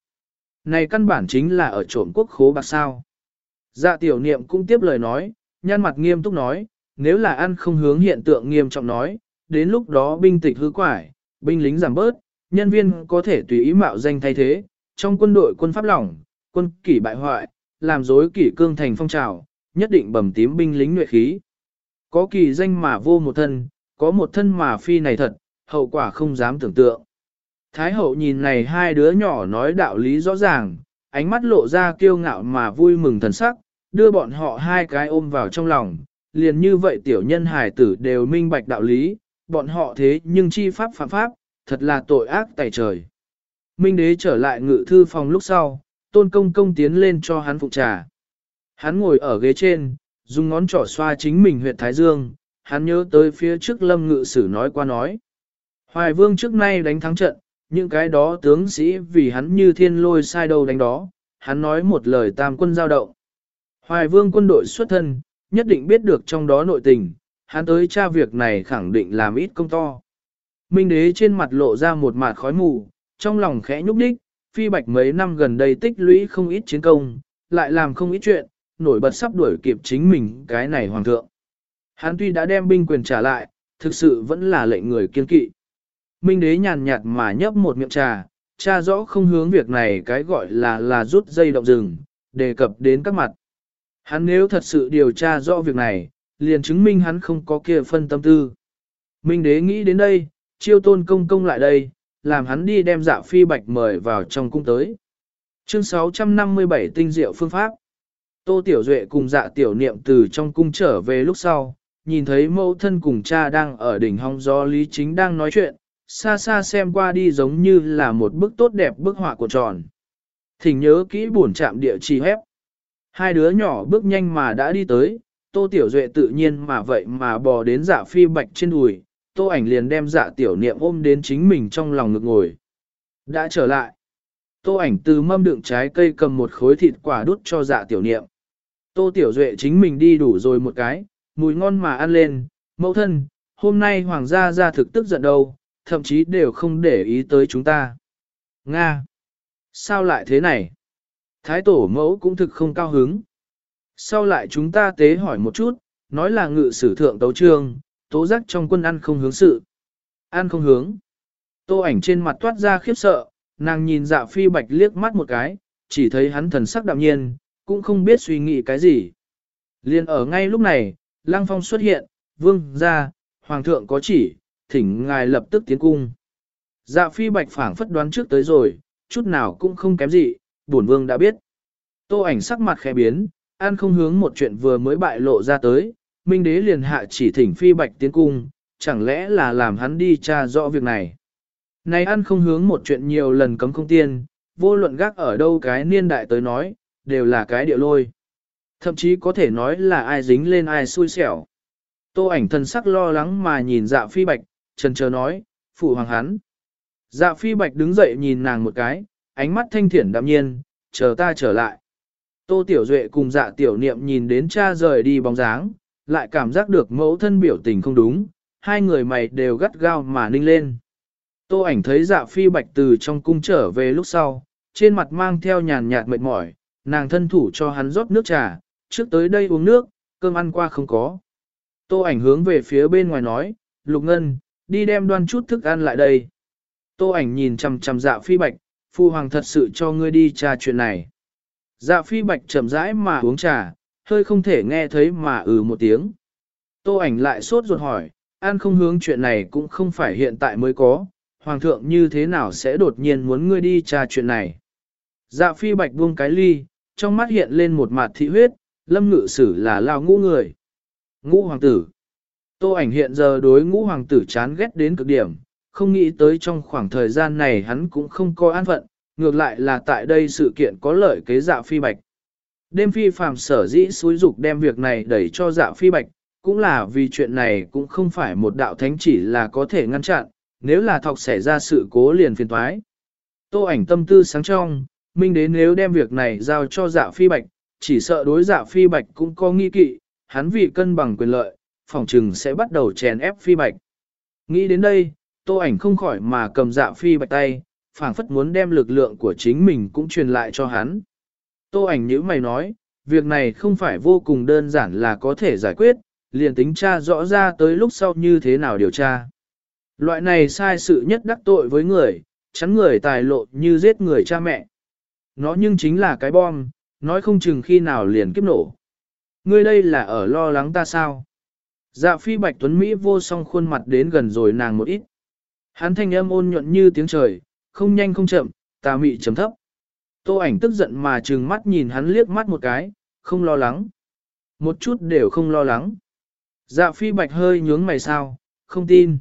Này căn bản chính là ở trộm quốc khố bạc sao. Dạ tiểu niệm cũng tiếp lời nói, nhăn mặt nghiêm túc nói, nếu là ăn không hướng hiện tượng nghiêm trọng nói, đến lúc đó binh tịch hư quải, binh lính giảm bớt, nhân viên có thể tùy ý mạo danh thay thế, trong quân đội quân pháp lỏng, quân kỷ bại hoại, làm dối kỷ cương thành phong trào, nhất định bầm tím binh lính nhuệ khí. Có kỳ danh mà vô một thân, có một thân mà phi này thật, hậu quả không dám tưởng tượng. Thái hậu nhìn này hai đứa nhỏ nói đạo lý rõ ràng, ánh mắt lộ ra kiêu ngạo mà vui mừng thần sắc, đưa bọn họ hai cái ôm vào trong lòng, liền như vậy tiểu nhân hài tử đều minh bạch đạo lý, bọn họ thế nhưng chi pháp phạm pháp, thật là tội ác tẩy trời. Minh đế trở lại ngự thư phòng lúc sau, tôn công công tiến lên cho hắn phụ trà. Hắn ngồi ở ghế trên, dùng ngón trỏ xoa chính mình huyệt thái dương, hắn nhớ tới phía trước lâm ngự sử nói qua nói. Hoài vương trước nay đánh thắng trận, những cái đó tướng sĩ vì hắn như thiên lôi sai đầu đánh đó, hắn nói một lời tam quân giao động. Hoài vương quân đội xuất thân, nhất định biết được trong đó nội tình, hắn tới tra việc này khẳng định làm ít công to. Minh đế trên mặt lộ ra một mạt khói mù, trong lòng khẽ nhúc đích, phi bạch mấy năm gần đây tích lũy không ít chiến công, lại làm không ít chuyện, nổi bật sắp đuổi kịp chính mình cái này hoàng thượng. Hắn tuy đã đem binh quyền trả lại, thực sự vẫn là lệnh người kiên kỵ. Minh đế nhàn nhạt mà nhấp một miệng trà, cha rõ không hướng việc này cái gọi là là rút dây động rừng, đề cập đến các mặt. Hắn nếu thật sự điều tra rõ việc này, liền chứng minh hắn không có kia phân tâm tư. Minh đế nghĩ đến đây, chiêu tôn công công lại đây, làm hắn đi đem dạ phi bạch mời vào trong cung tới. Chương 657 tinh diệu phương pháp. Tô Tiểu Duệ cùng dạ tiểu niệm từ trong cung trở về lúc sau, nhìn thấy mẫu thân cùng cha đang ở đỉnh hong gió Lý Chính đang nói chuyện, xa xa xem qua đi giống như là một bức tốt đẹp bức họa của tròn. Thỉnh nhớ kỹ buồn chạm địa chỉ hép. Hai đứa nhỏ bước nhanh mà đã đi tới, Tô Tiểu Duệ tự nhiên mà vậy mà bò đến dạ phi bạch trên đùi, Tô ảnh liền đem dạ tiểu niệm ôm đến chính mình trong lòng ngực ngồi. Đã trở lại. Tô ảnh từ mâm đựng trái cây cầm một khối thịt quả đút cho dạ tiểu niệm. Tô Tiểu Duệ chính mình đi đủ rồi một cái, mùi ngon mà ăn lên, mẫu thân, hôm nay hoàng gia ra thực tức giận đâu, thậm chí đều không để ý tới chúng ta. Nga! Sao lại thế này? Thái tổ mẫu cũng thực không cao hứng. Sau lại chúng ta tế hỏi một chút, nói là ngự sử thượng tấu trương, tố giác trong quân ăn không hướng sự. Ăn không hướng. Tô ảnh trên mặt toát ra khiếp sợ, nàng nhìn dạ phi bạch liếc mắt một cái, chỉ thấy hắn thần sắc đạm nhiên, cũng không biết suy nghĩ cái gì. Liên ở ngay lúc này, Lăng Phong xuất hiện, vương ra, hoàng thượng có chỉ, thỉnh ngài lập tức tiến cung. Dạ phi bạch phảng phất đoán trước tới rồi, chút nào cũng không kém gì, bổn vương đã biết. Tô ảnh sắc mặt khẽ biến, an không hướng một chuyện vừa mới bại lộ ra tới, minh đế liền hạ chỉ thỉnh phi bạch tiến cung, chẳng lẽ là làm hắn đi tra rõ việc này. Này ăn không hướng một chuyện nhiều lần cấm không tiên, vô luận gác ở đâu cái niên đại tới nói, đều là cái địa lôi. Thậm chí có thể nói là ai dính lên ai xui xẻo. Tô ảnh thân sắc lo lắng mà nhìn dạ phi bạch, trần chờ nói, phụ hoàng hắn. Dạ phi bạch đứng dậy nhìn nàng một cái, ánh mắt thanh thiển đạm nhiên, chờ ta trở lại. Tô Tiểu Duệ cùng dạ tiểu niệm nhìn đến cha rời đi bóng dáng, lại cảm giác được mẫu thân biểu tình không đúng, hai người mày đều gắt gao mà ninh lên. Tô ảnh thấy dạ phi bạch từ trong cung trở về lúc sau, trên mặt mang theo nhàn nhạt mệt mỏi, nàng thân thủ cho hắn rót nước trà, trước tới đây uống nước, cơm ăn qua không có. Tô ảnh hướng về phía bên ngoài nói, Lục Ngân, đi đem đoan chút thức ăn lại đây. Tô ảnh nhìn chằm chằm dạ phi bạch, phu hoàng thật sự cho ngươi đi trà chuyện này. Dạ phi bạch chậm rãi mà uống trà, hơi không thể nghe thấy mà ừ một tiếng. Tô ảnh lại sốt ruột hỏi, ăn không hướng chuyện này cũng không phải hiện tại mới có, hoàng thượng như thế nào sẽ đột nhiên muốn ngươi đi trà chuyện này. Dạ phi bạch buông cái ly, trong mắt hiện lên một mặt thị huyết, lâm ngự sử là lao ngũ người. Ngũ hoàng tử. Tô ảnh hiện giờ đối ngũ hoàng tử chán ghét đến cực điểm, không nghĩ tới trong khoảng thời gian này hắn cũng không có an phận, ngược lại là tại đây sự kiện có lợi kế dạ phi bạch. Đêm phi phàm sở dĩ xúi dục đem việc này đẩy cho dạ phi bạch, cũng là vì chuyện này cũng không phải một đạo thánh chỉ là có thể ngăn chặn, nếu là thọc xảy ra sự cố liền phiền toái. Tô ảnh tâm tư sáng trong, minh đến nếu đem việc này giao cho dạ phi bạch, chỉ sợ đối dạ phi bạch cũng có nghi kỵ, hắn vì cân bằng quyền lợi, phòng trừng sẽ bắt đầu chèn ép phi bạch. Nghĩ đến đây, tô ảnh không khỏi mà cầm dạ phi bạch tay, phảng phất muốn đem lực lượng của chính mình cũng truyền lại cho hắn. Tô ảnh như mày nói, việc này không phải vô cùng đơn giản là có thể giải quyết, liền tính tra rõ ra tới lúc sau như thế nào điều tra. Loại này sai sự nhất đắc tội với người, chắn người tài lộ như giết người cha mẹ. Nó nhưng chính là cái bom, nói không chừng khi nào liền kiếp nổ. Ngươi đây là ở lo lắng ta sao? Dạ phi bạch tuấn Mỹ vô song khuôn mặt đến gần rồi nàng một ít. Hắn thanh âm ôn nhuận như tiếng trời, không nhanh không chậm, tà mị chấm thấp. Tô ảnh tức giận mà trừng mắt nhìn hắn liếc mắt một cái, không lo lắng. Một chút đều không lo lắng. Dạ phi bạch hơi nhướng mày sao, không tin.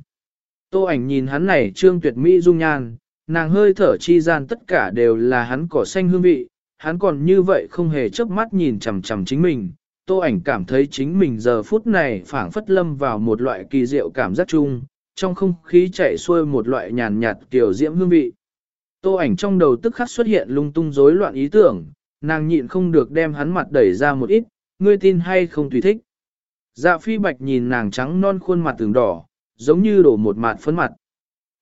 Tô ảnh nhìn hắn này trương tuyệt mỹ dung nhan, nàng hơi thở chi gian tất cả đều là hắn cỏ xanh hương vị, hắn còn như vậy không hề chớp mắt nhìn chằm chằm chính mình. Tô ảnh cảm thấy chính mình giờ phút này phảng phất lâm vào một loại kỳ diệu cảm giác chung, trong không khí chảy xuôi một loại nhàn nhạt kiểu diễm hương vị. Tô ảnh trong đầu tức khắc xuất hiện lung tung rối loạn ý tưởng, nàng nhịn không được đem hắn mặt đẩy ra một ít, ngươi tin hay không tùy thích. Dạ phi bạch nhìn nàng trắng non khuôn mặt từng đỏ, giống như đổ một mạt phấn mặt.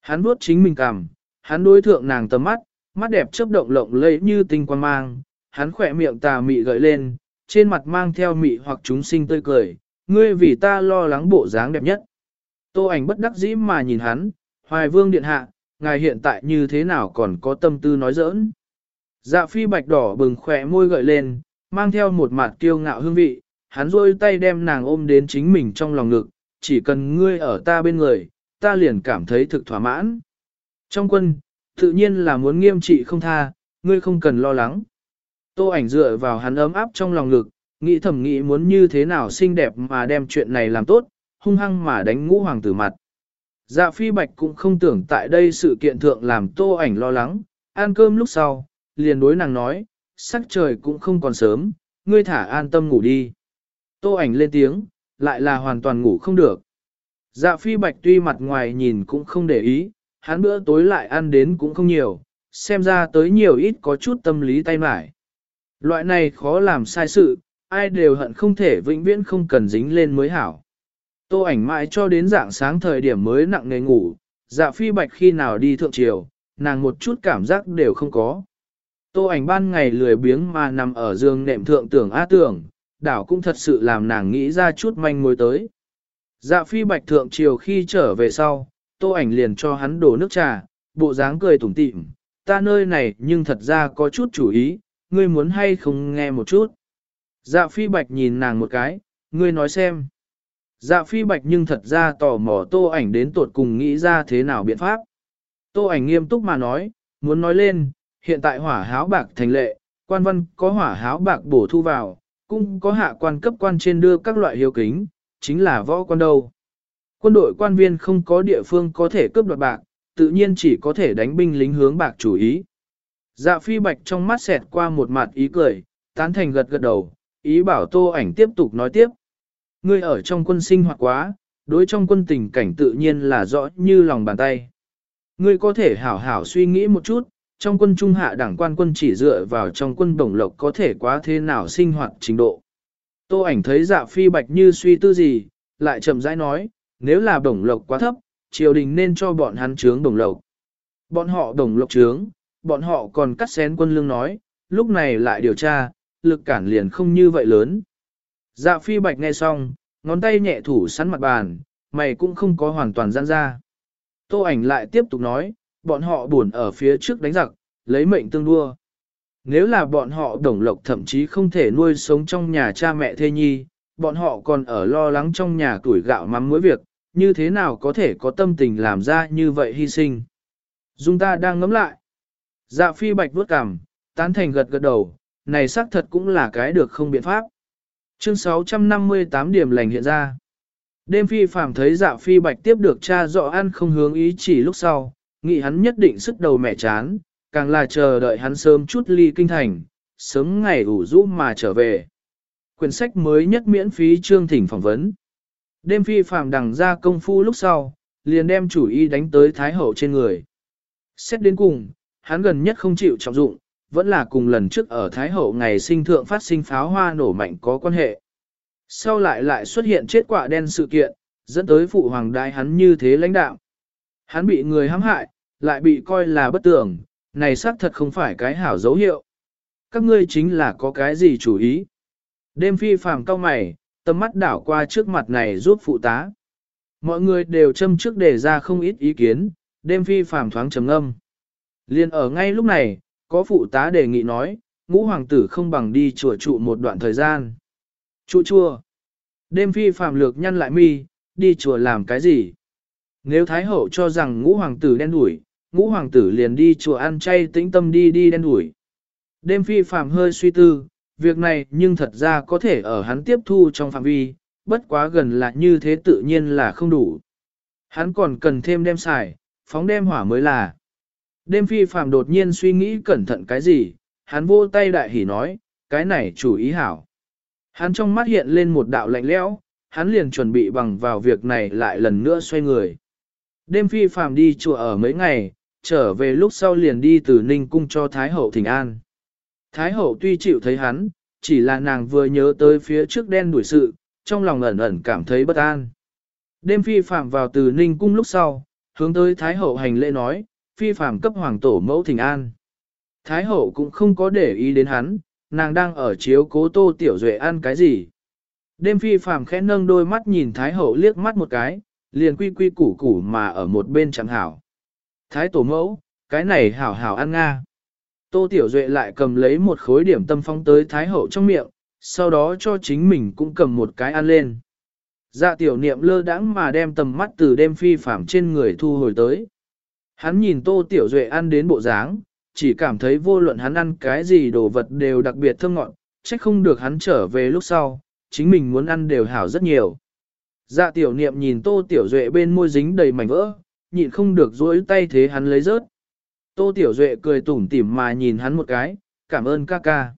Hắn vuốt chính mình cằm, hắn đối thượng nàng tầm mắt, mắt đẹp chớp động lộng lẫy như tinh quang mang, hắn khỏe miệng tà mị gợi lên, trên mặt mang theo mị hoặc chúng sinh tươi cười, ngươi vì ta lo lắng bộ dáng đẹp nhất. Tô ảnh bất đắc dĩ mà nhìn hắn, hoài vương điện hạ, ngài hiện tại như thế nào còn có tâm tư nói giỡn. Dạ phi bạch đỏ bừng khỏe môi gợi lên, mang theo một mặt kiêu ngạo hương vị, hắn rôi tay đem nàng ôm đến chính mình trong lòng ngực, chỉ cần ngươi ở ta bên người, ta liền cảm thấy thực thỏa mãn. Trong quân, tự nhiên là muốn nghiêm trị không tha, ngươi không cần lo lắng. Tô ảnh dựa vào hắn ấm áp trong lòng ngực, nghĩ thầm nghĩ muốn như thế nào xinh đẹp mà đem chuyện này làm tốt, hung hăng mà đánh ngũ hoàng tử mặt. Dạ phi bạch cũng không tưởng tại đây sự kiện thượng làm tô ảnh lo lắng, ăn cơm lúc sau, liền đối nàng nói, sắc trời cũng không còn sớm, ngươi thả an tâm ngủ đi. Tô ảnh lên tiếng, lại là hoàn toàn ngủ không được. Dạ phi bạch tuy mặt ngoài nhìn cũng không để ý, hắn bữa tối lại ăn đến cũng không nhiều, xem ra tới nhiều ít có chút tâm lý tay mải. Loại này khó làm sai sự, ai đều hận không thể vĩnh viễn không cần dính lên mới hảo. Tô ảnh mãi cho đến dạng sáng thời điểm mới nặng nề ngủ, dạ phi bạch khi nào đi thượng triều, nàng một chút cảm giác đều không có. Tô ảnh ban ngày lười biếng mà nằm ở giường nệm thượng tưởng a tưởng, đảo cũng thật sự làm nàng nghĩ ra chút manh mối tới. Dạ phi bạch thượng triều khi trở về sau, tô ảnh liền cho hắn đổ nước trà, bộ dáng cười tủm tỉm, ta nơi này nhưng thật ra có chút chủ ý, ngươi muốn hay không nghe một chút. Dạ phi bạch nhìn nàng một cái, ngươi nói xem. Dạ phi bạch nhưng thật ra tò mò tô ảnh đến tuột cùng nghĩ ra thế nào biện pháp. Tô ảnh nghiêm túc mà nói, muốn nói lên, hiện tại hỏa háo bạc thành lệ, quan văn có hỏa háo bạc bổ thu vào, cũng có hạ quan cấp quan trên đưa các loại hiếu kính, chính là võ quan đâu. Quân đội quan viên không có địa phương có thể cướp đoạt bạc, tự nhiên chỉ có thể đánh binh lính hướng bạc chủ ý. Dạ phi bạch trong mắt xẹt qua một mặt ý cười, tán thành gật gật đầu, ý bảo tô ảnh tiếp tục nói tiếp. Ngươi ở trong quân sinh hoạt quá, đối trong quân tình cảnh tự nhiên là rõ như lòng bàn tay. Ngươi có thể hảo hảo suy nghĩ một chút, trong quân trung hạ đảng quan quân chỉ dựa vào trong quân đồng lộc có thể quá thế nào sinh hoạt trình độ. Tô ảnh thấy dạ phi bạch như suy tư gì, lại chậm rãi nói, nếu là đồng lộc quá thấp, triều đình nên cho bọn hắn trướng đồng lộc. Bọn họ đồng lộc trướng, bọn họ còn cắt xén quân lương nói, lúc này lại điều tra, lực cản liền không như vậy lớn. Dạ phi bạch nghe xong, ngón tay nhẹ thủ sắn mặt bàn, mày cũng không có hoàn toàn giãn ra. Tô ảnh lại tiếp tục nói, bọn họ buồn ở phía trước đánh giặc, lấy mệnh tương đua. Nếu là bọn họ đồng lộc thậm chí không thể nuôi sống trong nhà cha mẹ thê nhi, bọn họ còn ở lo lắng trong nhà tuổi gạo mắm mỗi việc, như thế nào có thể có tâm tình làm ra như vậy hy sinh. Dung ta đang ngẫm lại. Dạ phi bạch vuốt cằm, tán thành gật gật đầu, này xác thật cũng là cái được không biện pháp. Chương 658 điểm lành hiện ra. Đêm phi phàm thấy dạ phi bạch tiếp được cha dọ ăn không hướng ý chỉ lúc sau, nghĩ hắn nhất định sức đầu mẹ chán, càng là chờ đợi hắn sớm chút ly kinh thành, sớm ngày ủ rũ mà trở về. Quyển sách mới nhất miễn phí chương thỉnh phỏng vấn. Đêm phi phàm đằng ra công phu lúc sau, liền đem chủ ý đánh tới Thái Hậu trên người. Xét đến cùng, hắn gần nhất không chịu trọng dụng, vẫn là cùng lần trước ở Thái Hậu ngày sinh thượng phát sinh pháo hoa nổ mạnh có quan hệ. Sau lại lại xuất hiện chết quả đen sự kiện, dẫn tới phụ hoàng đại hắn như thế lãnh đạo. Hắn bị người hãm hại, lại bị coi là bất tưởng, này xác thật không phải cái hảo dấu hiệu. Các ngươi chính là có cái gì chủ ý. Đêm phi phàm cao mày, tầm mắt đảo qua trước mặt này giúp phụ tá. Mọi người đều châm trước đề ra không ít ý kiến, đêm phi phàm thoáng trầm âm. Liên ở ngay lúc này, có phụ tá đề nghị nói, ngũ hoàng tử không bằng đi chùa trụ một đoạn thời gian. Trụ chùa. Đêm phi phàm lược nhăn lại mi, đi chùa làm cái gì? Nếu Thái Hậu cho rằng ngũ hoàng tử đen đuổi, ngũ hoàng tử liền đi chùa ăn chay tĩnh tâm đi đi đen đuổi. Đêm phi phàm hơi suy tư, việc này nhưng thật ra có thể ở hắn tiếp thu trong phạm vi, bất quá gần là như thế tự nhiên là không đủ. Hắn còn cần thêm đem xài, phóng đem hỏa mới là. Đêm phi phàm đột nhiên suy nghĩ cẩn thận cái gì, hắn vô tay đại hỉ nói, cái này chủ ý hảo. Hắn trong mắt hiện lên một đạo lạnh lẽo, hắn liền chuẩn bị bằng vào việc này lại lần nữa xoay người. Đêm phi phàm đi chùa ở mấy ngày, trở về lúc sau liền đi từ Ninh Cung cho Thái Hậu thỉnh an. Thái Hậu tuy chịu thấy hắn, chỉ là nàng vừa nhớ tới phía trước đen đuổi sự, trong lòng ẩn ẩn cảm thấy bất an. Đêm phi phạm vào từ Ninh Cung lúc sau, hướng tới Thái Hậu hành lễ nói, phi Phàm cấp hoàng tổ mẫu thỉnh an. Thái Hậu cũng không có để ý đến hắn, nàng đang ở chiếu cố tô tiểu duệ ăn cái gì. Đêm phi Phàm khẽ nâng đôi mắt nhìn Thái Hậu liếc mắt một cái, liền quy quy củ củ mà ở một bên chẳng hảo. Thái tổ mẫu, cái này hảo hảo ăn nga. Tô Tiểu Duệ lại cầm lấy một khối điểm tâm phong tới Thái Hậu trong miệng, sau đó cho chính mình cũng cầm một cái ăn lên. Dạ tiểu niệm lơ đãng mà đem tầm mắt từ đêm phi phạm trên người thu hồi tới. Hắn nhìn Tô Tiểu Duệ ăn đến bộ dáng, chỉ cảm thấy vô luận hắn ăn cái gì đồ vật đều đặc biệt thơm ngọt, trách không được hắn trở về lúc sau, chính mình muốn ăn đều hảo rất nhiều. Dạ tiểu niệm nhìn Tô Tiểu Duệ bên môi dính đầy mảnh vỡ, nhịn không được duỗi tay thế hắn lấy rớt. Tô Tiểu Duệ cười tủm tỉm mà nhìn hắn một cái, cảm ơn ca ca.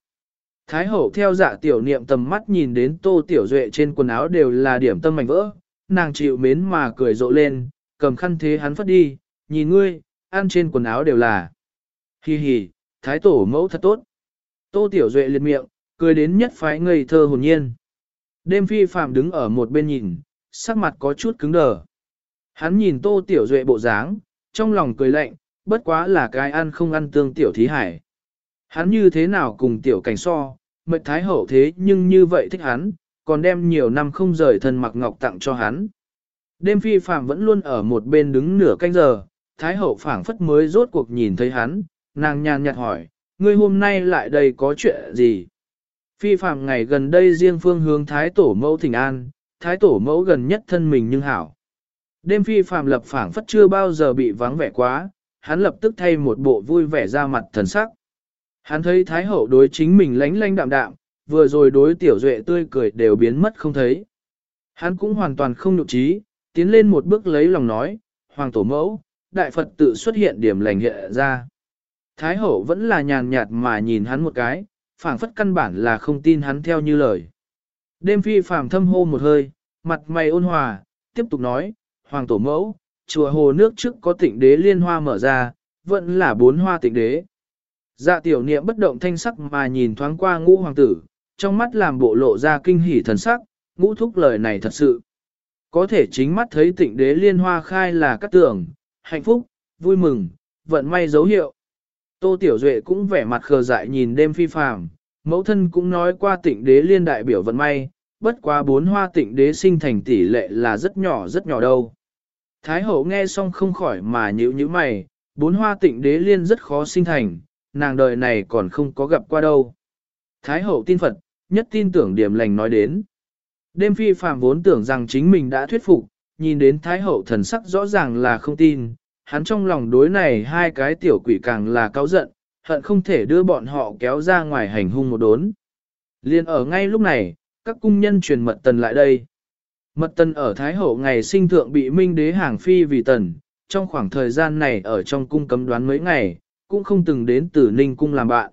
Thái hậu theo dạ tiểu niệm tầm mắt nhìn đến Tô Tiểu Duệ trên quần áo đều là điểm tâm mảnh vỡ, nàng chịu mến mà cười rộ lên, cầm khăn thế hắn phất đi, nhìn ngươi, ăn trên quần áo đều là. Hi hi, thái tổ mẫu thật tốt. Tô Tiểu Duệ liệt miệng, cười đến nhất phái ngây thơ hồn nhiên. Đêm phi phạm đứng ở một bên nhìn, sắc mặt có chút cứng đờ. Hắn nhìn tô tiểu duệ bộ dáng, trong lòng cười lạnh, bất quá là cái ăn không ăn tương tiểu thí hải. Hắn như thế nào cùng tiểu cảnh so, mệnh thái hậu thế nhưng như vậy thích hắn, còn đem nhiều năm không rời thân mặc ngọc tặng cho hắn. Đêm phi phạm vẫn luôn ở một bên đứng nửa canh giờ, thái hậu phảng phất mới rốt cuộc nhìn thấy hắn, nàng nhàn nhạt hỏi, ngươi hôm nay lại đây có chuyện gì? Phi phạm ngày gần đây riêng phương hướng thái tổ mẫu thỉnh an, thái tổ mẫu gần nhất thân mình nhưng hảo. Đêm phi phạm lập phảng phất chưa bao giờ bị vắng vẻ quá, hắn lập tức thay một bộ vui vẻ ra mặt thần sắc. Hắn thấy thái hậu đối chính mình lánh lánh đạm đạm, vừa rồi đối tiểu duệ tươi cười đều biến mất không thấy. Hắn cũng hoàn toàn không nhục trí, tiến lên một bước lấy lòng nói, Hoàng tổ mẫu, đại Phật tự xuất hiện điểm lành hiện ra. Thái hậu vẫn là nhàn nhạt mà nhìn hắn một cái, phảng phất căn bản là không tin hắn theo như lời. Đêm phi phàm thâm hô một hơi, mặt mày ôn hòa, tiếp tục nói, Hoàng tổ mẫu, chùa hồ nước trước có tịnh đế liên hoa mở ra, vẫn là bốn hoa tịnh đế. Dạ tiểu niệm bất động thanh sắc mà nhìn thoáng qua ngũ hoàng tử, trong mắt làm bộ lộ ra kinh hỉ thần sắc, ngũ thúc lời này thật sự. Có thể chính mắt thấy tịnh đế liên hoa khai là cắt tưởng, hạnh phúc, vui mừng, vận may dấu hiệu. Tô Tiểu Duệ cũng vẻ mặt khờ dại nhìn đêm phi phàm, mẫu thân cũng nói qua tịnh đế liên đại biểu vận may, bất quá bốn hoa tịnh đế sinh thành tỷ lệ là rất nhỏ rất nhỏ đâu. Thái hậu nghe xong không khỏi mà nhíu nhíu mày, bốn hoa tịnh đế liên rất khó sinh thành, nàng đời này còn không có gặp qua đâu. Thái hậu tin Phật, nhất tin tưởng điểm lành nói đến. Đêm phi phàm vốn tưởng rằng chính mình đã thuyết phục, nhìn đến Thái hậu thần sắc rõ ràng là không tin, hắn trong lòng đối này hai cái tiểu quỷ càng là cao giận, hận không thể đưa bọn họ kéo ra ngoài hành hung một đốn. Liên ở ngay lúc này, các cung nhân truyền mật tần lại đây. Mật tần ở Thái Hậu ngày sinh thượng bị minh đế hàng phi vì tần, trong khoảng thời gian này ở trong cung cấm đoán mấy ngày, cũng không từng đến tử ninh cung làm bạn.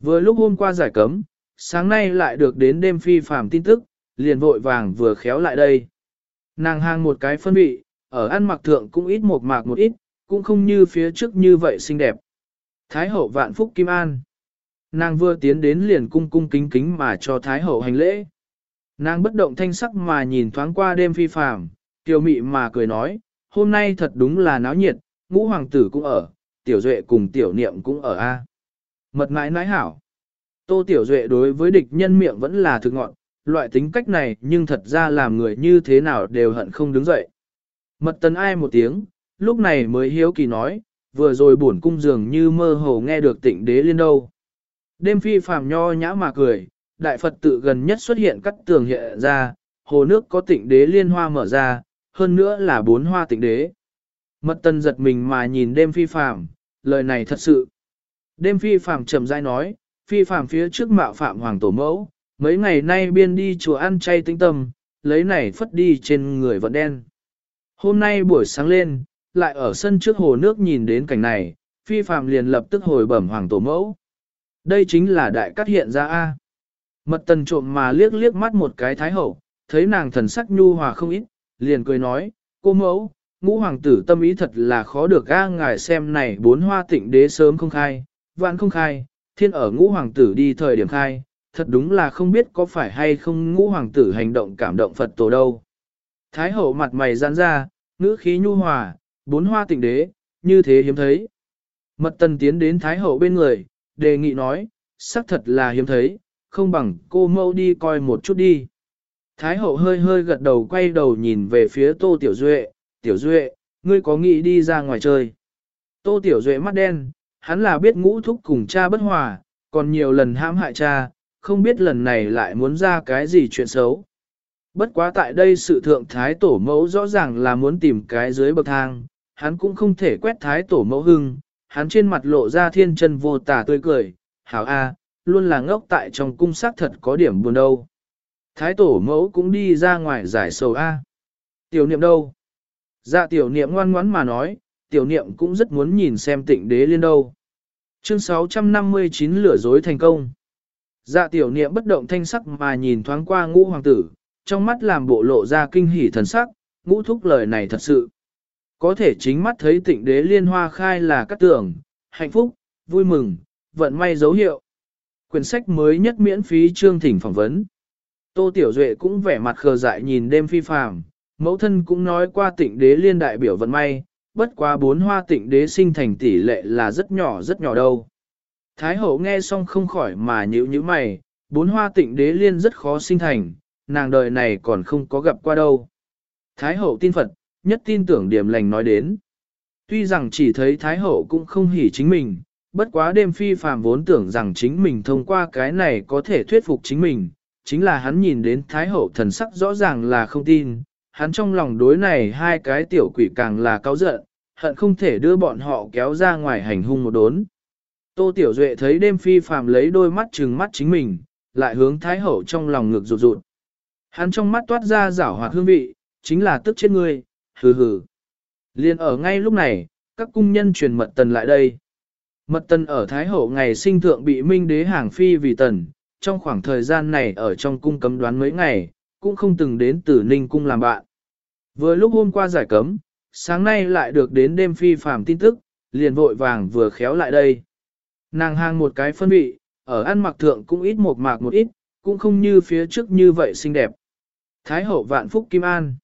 Vừa lúc hôm qua giải cấm, sáng nay lại được đến đêm phi phàm tin tức, liền vội vàng vừa khéo lại đây. Nàng hàng một cái phân vị, ở ăn mặc thượng cũng ít một mạc một ít, cũng không như phía trước như vậy xinh đẹp. Thái hậu vạn phúc kim an. Nàng vừa tiến đến liền cung cung kính kính mà cho Thái hậu hành lễ. Nàng bất động thanh sắc mà nhìn thoáng qua đêm phi phàm, tiểu mị mà cười nói, hôm nay thật đúng là náo nhiệt, ngũ hoàng tử cũng ở, tiểu duệ cùng tiểu niệm cũng ở a. Mật mãi nãi hảo. Tô tiểu duệ đối với địch nhân miệng vẫn là thực ngọn, loại tính cách này nhưng thật ra làm người như thế nào đều hận không đứng dậy. Mật tấn ai một tiếng, lúc này mới hiếu kỳ nói, vừa rồi buồn cung dường như mơ hồ nghe được tịnh đế liên đâu. Đêm phi phàm nho nhã mà cười, đại Phật tự gần nhất xuất hiện cắt tường hiện ra, hồ nước có tịnh đế liên hoa mở ra, hơn nữa là bốn hoa tịnh đế. Mật tân giật mình mà nhìn đêm phi phàm, lời này thật sự. Đêm phi phàm trầm rãi nói, phi phàm phía trước mạo phạm hoàng tổ mẫu, mấy ngày nay biên đi chùa ăn chay tinh tâm, lấy này phất đi trên người vận đen. Hôm nay buổi sáng lên, lại ở sân trước hồ nước nhìn đến cảnh này, phi phàm liền lập tức hồi bẩm hoàng tổ mẫu. Đây chính là đại cắt hiện ra A. Mật tần trộm mà liếc liếc mắt một cái thái hậu, thấy nàng thần sắc nhu hòa không ít, liền cười nói, cô mẫu, ngũ hoàng tử tâm ý thật là khó được A ngài xem này bốn hoa tịnh đế sớm không khai, vạn không khai, thiên ở ngũ hoàng tử đi thời điểm khai, thật đúng là không biết có phải hay không ngũ hoàng tử hành động cảm động Phật tổ đâu. Thái hậu mặt mày giãn ra, ngữ khí nhu hòa, bốn hoa tịnh đế, như thế hiếm thấy. Mật tần tiến đến Thái hậu bên người, đề nghị nói, xác thật là hiếm thấy, không bằng cô mâu đi coi một chút đi. Thái hậu hơi hơi gật đầu quay đầu nhìn về phía Tô Tiểu Duệ, Tiểu Duệ, ngươi có nghĩ đi ra ngoài chơi. Tô Tiểu Duệ mắt đen, hắn là biết ngũ thúc cùng cha bất hòa, còn nhiều lần hãm hại cha, không biết lần này lại muốn ra cái gì chuyện xấu. Bất quá tại đây sự thượng thái tổ mẫu rõ ràng là muốn tìm cái dưới bậc thang, hắn cũng không thể quét thái tổ mẫu hưng, hắn trên mặt lộ ra thiên chân vô tà tươi cười, hảo a, luôn là ngốc tại trong cung xác thật có điểm buồn đâu. Thái tổ mẫu cũng đi ra ngoài giải sầu a. Tiểu niệm đâu? Dạ tiểu niệm ngoan ngoãn mà nói, tiểu niệm cũng rất muốn nhìn xem tịnh đế liên đâu. Chương 659 lửa dối thành công. Dạ tiểu niệm bất động thanh sắc mà nhìn thoáng qua ngũ hoàng tử, trong mắt làm bộ lộ ra kinh hỉ thần sắc, ngũ thúc lời này thật sự. Có thể chính mắt thấy tịnh đế liên hoa khai là các tưởng, hạnh phúc, vui mừng, vận may dấu hiệu. Quyển sách mới nhất miễn phí chương thỉnh phỏng vấn. Tô Tiểu Duệ cũng vẻ mặt khờ dại nhìn đêm phi phàm, mẫu thân cũng nói qua tịnh đế liên đại biểu vận may, bất quá bốn hoa tịnh đế sinh thành tỷ lệ là rất nhỏ rất nhỏ đâu. Thái hậu nghe xong không khỏi mà nhíu nhíu mày, bốn hoa tịnh đế liên rất khó sinh thành, nàng đời này còn không có gặp qua đâu. Thái hậu tin Phật, nhất tin tưởng điểm lành nói đến. Tuy rằng chỉ thấy Thái hậu cũng không hỉ chính mình, bất quá đêm phi phàm vốn tưởng rằng chính mình thông qua cái này có thể thuyết phục chính mình, chính là hắn nhìn đến Thái hậu thần sắc rõ ràng là không tin, hắn trong lòng đối này hai cái tiểu quỷ càng là cáu giận, hận không thể đưa bọn họ kéo ra ngoài hành hung một đốn. Tô Tiểu Duệ thấy đêm phi phàm lấy đôi mắt trừng mắt chính mình, lại hướng Thái Hậu trong lòng ngực rụt rụt. Hắn trong mắt toát ra rảo hoạt hương vị, chính là tức chết ngươi, hừ hừ. Liên ở ngay lúc này, các cung nhân truyền mật tần lại đây. Mật tần ở Thái Hậu ngày sinh thượng bị minh đế hàng phi vì tần, trong khoảng thời gian này ở trong cung cấm đoán mấy ngày, cũng không từng đến tử ninh cung làm bạn. Vừa lúc hôm qua giải cấm, sáng nay lại được đến đêm phi phàm tin tức, liền vội vàng vừa khéo lại đây. Nàng hàng một cái phân vị, ở ăn mặc thượng cũng ít một mạc một ít, cũng không như phía trước như vậy xinh đẹp. Thái hậu vạn phúc kim an.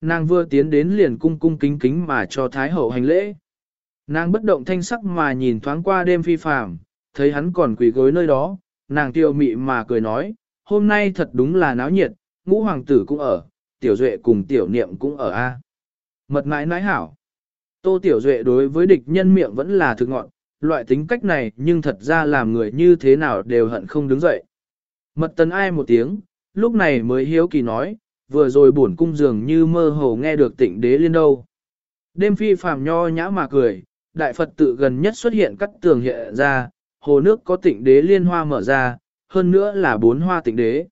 Nàng vừa tiến đến liền cung cung kính kính mà cho Thái hậu hành lễ. Nàng bất động thanh sắc mà nhìn thoáng qua đêm phi phàm, thấy hắn còn quỳ gối nơi đó, nàng tiêu mị mà cười nói, hôm nay thật đúng là náo nhiệt, ngũ hoàng tử cũng ở, tiểu duệ cùng tiểu niệm cũng ở a. Mật mãi nãi hảo. Tô tiểu duệ đối với địch nhân miệng vẫn là thực ngọn, loại tính cách này nhưng thật ra làm người như thế nào đều hận không đứng dậy. Mật tần ai một tiếng, lúc này mới hiếu kỳ nói, vừa rồi buồn cung dường như mơ hồ nghe được tịnh đế liên đâu. Đêm phi phàm nho nhã mà cười, đại Phật tự gần nhất xuất hiện các tường hiện ra, hồ nước có tịnh đế liên hoa mở ra, hơn nữa là bốn hoa tịnh đế.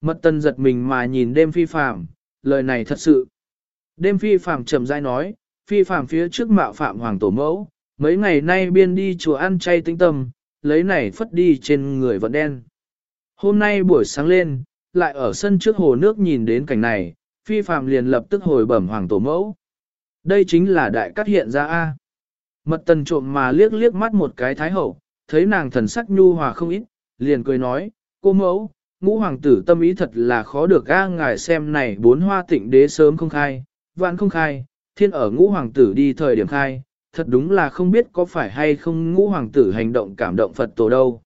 Mật tần giật mình mà nhìn đêm phi phàm, lời này thật sự. Đêm phi phàm trầm rãi nói, phi phàm phía trước mạo phạm hoàng tổ mẫu, mấy ngày nay biên đi chùa ăn chay tinh tâm, lấy này phất đi trên người vận đen. Hôm nay buổi sáng lên, lại ở sân trước hồ nước nhìn đến cảnh này, phi phàm liền lập tức hồi bẩm hoàng tổ mẫu. Đây chính là đại cắt hiện ra A. Mật tần trộm mà liếc liếc mắt một cái thái hậu, thấy nàng thần sắc nhu hòa không ít, liền cười nói, cô mẫu, ngũ hoàng tử tâm ý thật là khó được A ngài xem này bốn hoa tịnh đế sớm không khai, vạn không khai, thiên ở ngũ hoàng tử đi thời điểm khai, thật đúng là không biết có phải hay không ngũ hoàng tử hành động cảm động Phật tổ đâu.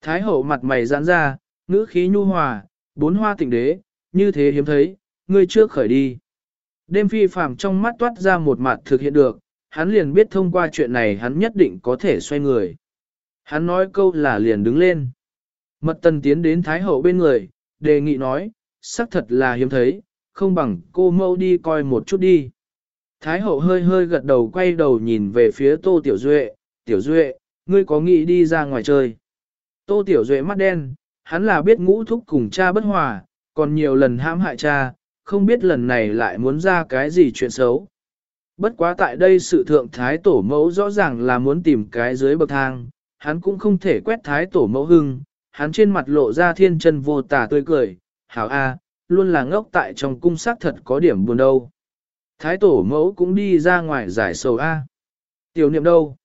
Thái hậu mặt mày giãn ra, ngữ khí nhu hòa, bốn hoa tịnh đế, như thế hiếm thấy, ngươi trước khởi đi. Đêm phi phàm trong mắt toát ra một mặt thực hiện được, hắn liền biết thông qua chuyện này hắn nhất định có thể xoay người. Hắn nói câu là liền đứng lên. Mật tần tiến đến Thái hậu bên người, đề nghị nói, xác thật là hiếm thấy, không bằng cô mâu đi coi một chút đi. Thái hậu hơi hơi gật đầu quay đầu nhìn về phía Tô Tiểu Duệ, Tiểu Duệ, ngươi có nghĩ đi ra ngoài chơi. Tô Tiểu Duệ mắt đen, hắn là biết ngũ thúc cùng cha bất hòa, còn nhiều lần hãm hại cha, không biết lần này lại muốn ra cái gì chuyện xấu. Bất quá tại đây sự thượng thái tổ mẫu rõ ràng là muốn tìm cái dưới bậc thang, hắn cũng không thể quét thái tổ mẫu hưng, hắn trên mặt lộ ra thiên chân vô tả tươi cười, hảo a, luôn là ngốc tại trong cung sắc thật có điểm buồn đâu. Thái tổ mẫu cũng đi ra ngoài giải sầu A. Tiểu niệm đâu?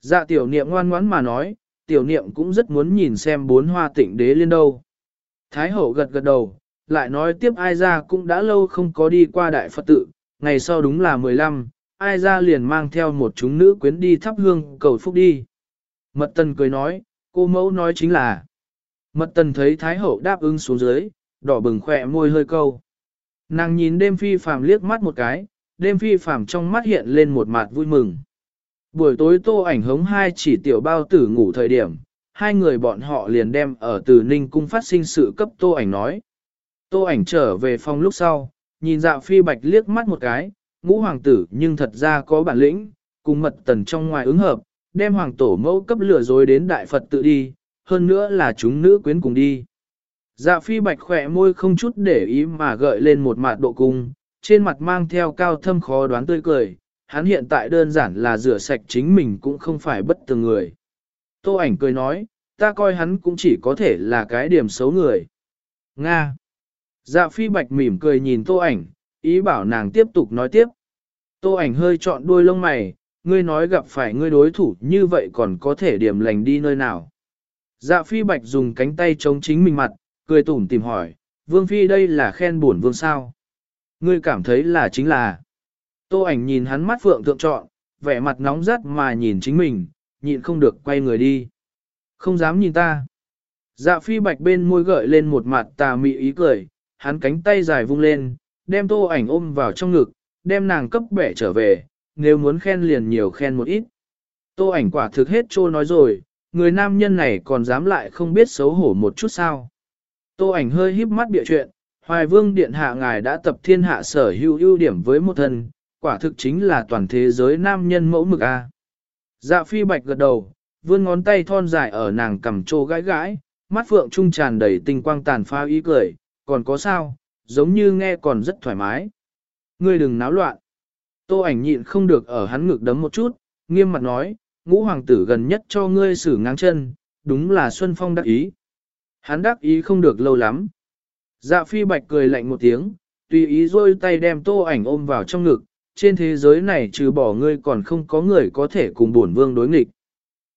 Dạ tiểu niệm ngoan ngoãn mà nói, tiểu niệm cũng rất muốn nhìn xem bốn hoa tịnh đế liên đâu. Thái hậu gật gật đầu, lại nói tiếp ai ra cũng đã lâu không có đi qua đại Phật tự, ngày sau đúng là 15, ai ra liền mang theo một chúng nữ quyến đi thắp hương cầu phúc đi. Mật tần cười nói, cô mẫu nói chính là. Mật tần thấy Thái hậu đáp ứng xuống dưới, đỏ bừng khỏe môi hơi câu. Nàng nhìn đêm phi phàm liếc mắt một cái, đêm phi phàm trong mắt hiện lên một mặt vui mừng. Buổi tối tô ảnh hống hai chỉ tiểu bao tử ngủ thời điểm, hai người bọn họ liền đem ở từ Ninh Cung phát sinh sự cấp tô ảnh nói. Tô ảnh trở về phòng lúc sau, nhìn dạo phi bạch liếc mắt một cái, ngũ hoàng tử nhưng thật ra có bản lĩnh, cùng mật tần trong ngoài ứng hợp, đem hoàng tổ mẫu cấp lửa dối đến đại Phật tự đi, hơn nữa là chúng nữ quyến cùng đi. Dạ phi bạch khỏe môi không chút để ý mà gợi lên một mặt độ cung, trên mặt mang theo cao thâm khó đoán tươi cười, hắn hiện tại đơn giản là rửa sạch chính mình cũng không phải bất tường người. Tô ảnh cười nói, ta coi hắn cũng chỉ có thể là cái điểm xấu người. Nga. Dạ phi bạch mỉm cười nhìn tô ảnh, ý bảo nàng tiếp tục nói tiếp. Tô ảnh hơi trọn đuôi lông mày, ngươi nói gặp phải ngươi đối thủ như vậy còn có thể điểm lành đi nơi nào. Dạ phi bạch dùng cánh tay chống chính mình mặt, cười tủm tìm hỏi, vương phi đây là khen buồn vương sao? Ngươi cảm thấy là chính là. Tô ảnh nhìn hắn mắt phượng thượng trọn, vẻ mặt nóng rát mà nhìn chính mình, nhịn không được quay người đi. Không dám nhìn ta. Dạ phi bạch bên môi gợi lên một mặt tà mị ý cười, hắn cánh tay dài vung lên, đem tô ảnh ôm vào trong ngực, đem nàng cấp bẻ trở về, nếu muốn khen liền nhiều khen một ít. Tô ảnh quả thực hết trô nói rồi, người nam nhân này còn dám lại không biết xấu hổ một chút sao. Tô ảnh hơi híp mắt bịa chuyện, Hoài Vương Điện Hạ ngài đã tập thiên hạ sở hữu ưu điểm với một thân, quả thực chính là toàn thế giới nam nhân mẫu mực a. Dạ phi bạch gật đầu, vươn ngón tay thon dài ở nàng cầm trô gãi gãi, mắt phượng trung tràn đầy tinh quang tàn pha ý cười, còn có sao, giống như nghe còn rất thoải mái. Ngươi đừng náo loạn. Tô ảnh nhịn không được ở hắn ngực đấm một chút, nghiêm mặt nói, ngũ hoàng tử gần nhất cho ngươi xử ngang chân, đúng là Xuân Phong đắc ý. Hắn đắc ý không được lâu lắm. Dạ phi bạch cười lạnh một tiếng, tùy ý rôi tay đem tô ảnh ôm vào trong ngực, trên thế giới này trừ bỏ ngươi còn không có người có thể cùng bổn vương đối nghịch.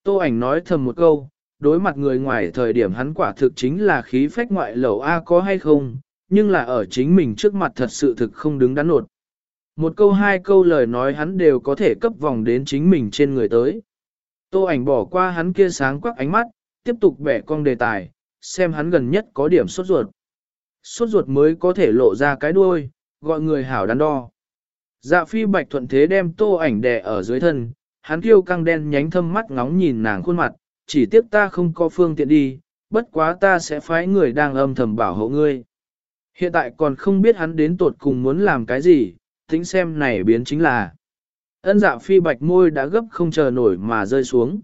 Tô ảnh nói thầm một câu, đối mặt người ngoài thời điểm hắn quả thực chính là khí phách ngoại lầu A có hay không, nhưng là ở chính mình trước mặt thật sự thực không đứng đắn nột. Một câu hai câu lời nói hắn đều có thể cấp vòng đến chính mình trên người tới. Tô ảnh bỏ qua hắn kia sáng quắc ánh mắt, tiếp tục bẻ cong đề tài, xem hắn gần nhất có điểm sốt ruột. Sốt ruột mới có thể lộ ra cái đuôi, gọi người hảo đắn đo. Dạ phi bạch thuận thế đem tô ảnh đè ở dưới thân, hắn kêu căng đen nhánh thâm mắt ngóng nhìn nàng khuôn mặt, chỉ tiếc ta không có phương tiện đi, bất quá ta sẽ phái người đang âm thầm bảo hộ ngươi. Hiện tại còn không biết hắn đến tột cùng muốn làm cái gì, tính xem này biến chính là. Ân dạ phi bạch môi đã gấp không chờ nổi mà rơi xuống.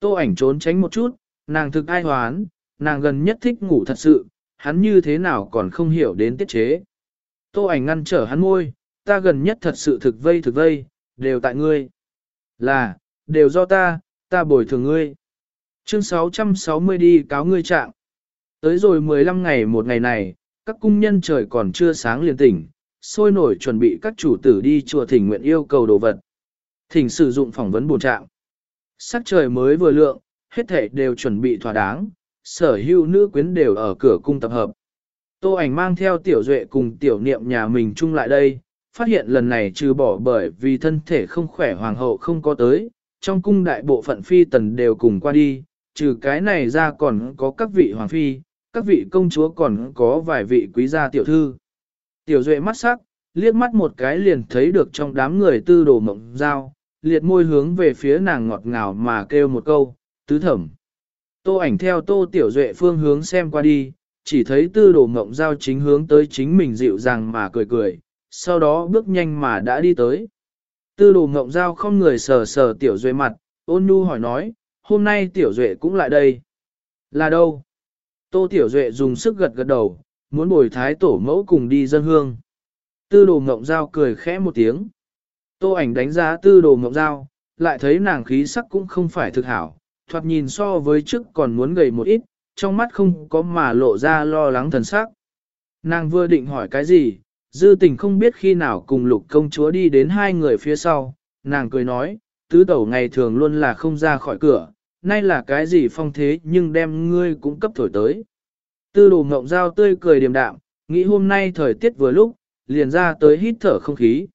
Tô ảnh trốn tránh một chút, nàng thực ai hoán, nàng gần nhất thích ngủ thật sự, hắn như thế nào còn không hiểu đến tiết chế. Tô ảnh ngăn trở hắn môi, ta gần nhất thật sự thực vây thực vây, đều tại ngươi. Là, đều do ta, ta bồi thường ngươi. Chương 660 đi cáo ngươi trạng. Tới rồi 15 ngày một ngày này, các cung nhân trời còn chưa sáng liền tỉnh, sôi nổi chuẩn bị các chủ tử đi chùa thỉnh nguyện yêu cầu đồ vật. Thỉnh sử dụng phỏng vấn bổ trạng. Sắc trời mới vừa lượng, hết thể đều chuẩn bị thỏa đáng, sở hữu nữ quyến đều ở cửa cung tập hợp. Tô ảnh mang theo tiểu duệ cùng tiểu niệm nhà mình chung lại đây, phát hiện lần này trừ bỏ bởi vì thân thể không khỏe hoàng hậu không có tới, trong cung đại bộ phận phi tần đều cùng qua đi, trừ cái này ra còn có các vị hoàng phi, các vị công chúa còn có vài vị quý gia tiểu thư. Tiểu duệ mắt sắc, liếc mắt một cái liền thấy được trong đám người tư đồ mộng Giao. liệt môi hướng về phía nàng ngọt ngào mà kêu một câu, tứ thẩm. Tô ảnh theo tô tiểu duệ phương hướng xem qua đi, chỉ thấy tư đồ mộng giao chính hướng tới chính mình dịu dàng mà cười cười, sau đó bước nhanh mà đã đi tới. Tư đồ mộng giao không người sờ sờ tiểu duệ mặt, ôn nhu hỏi nói, hôm nay tiểu duệ cũng lại đây. Là đâu? Tô tiểu duệ dùng sức gật gật đầu, muốn bồi thái tổ mẫu cùng đi dân hương. Tư đồ mộng giao cười khẽ một tiếng. Tô ảnh đánh giá tư đồ mộng giao, lại thấy nàng khí sắc cũng không phải thực hảo, thoạt nhìn so với trước còn muốn gầy một ít, trong mắt không có mà lộ ra lo lắng thần sắc. Nàng vừa định hỏi cái gì, dư tình không biết khi nào cùng lục công chúa đi đến hai người phía sau, nàng cười nói, tứ tẩu ngày thường luôn là không ra khỏi cửa, nay là cái gì phong thế nhưng đem ngươi cũng cấp thổi tới. Tư đồ ngộng giao tươi cười điềm đạm, nghĩ hôm nay thời tiết vừa lúc, liền ra tới hít thở không khí.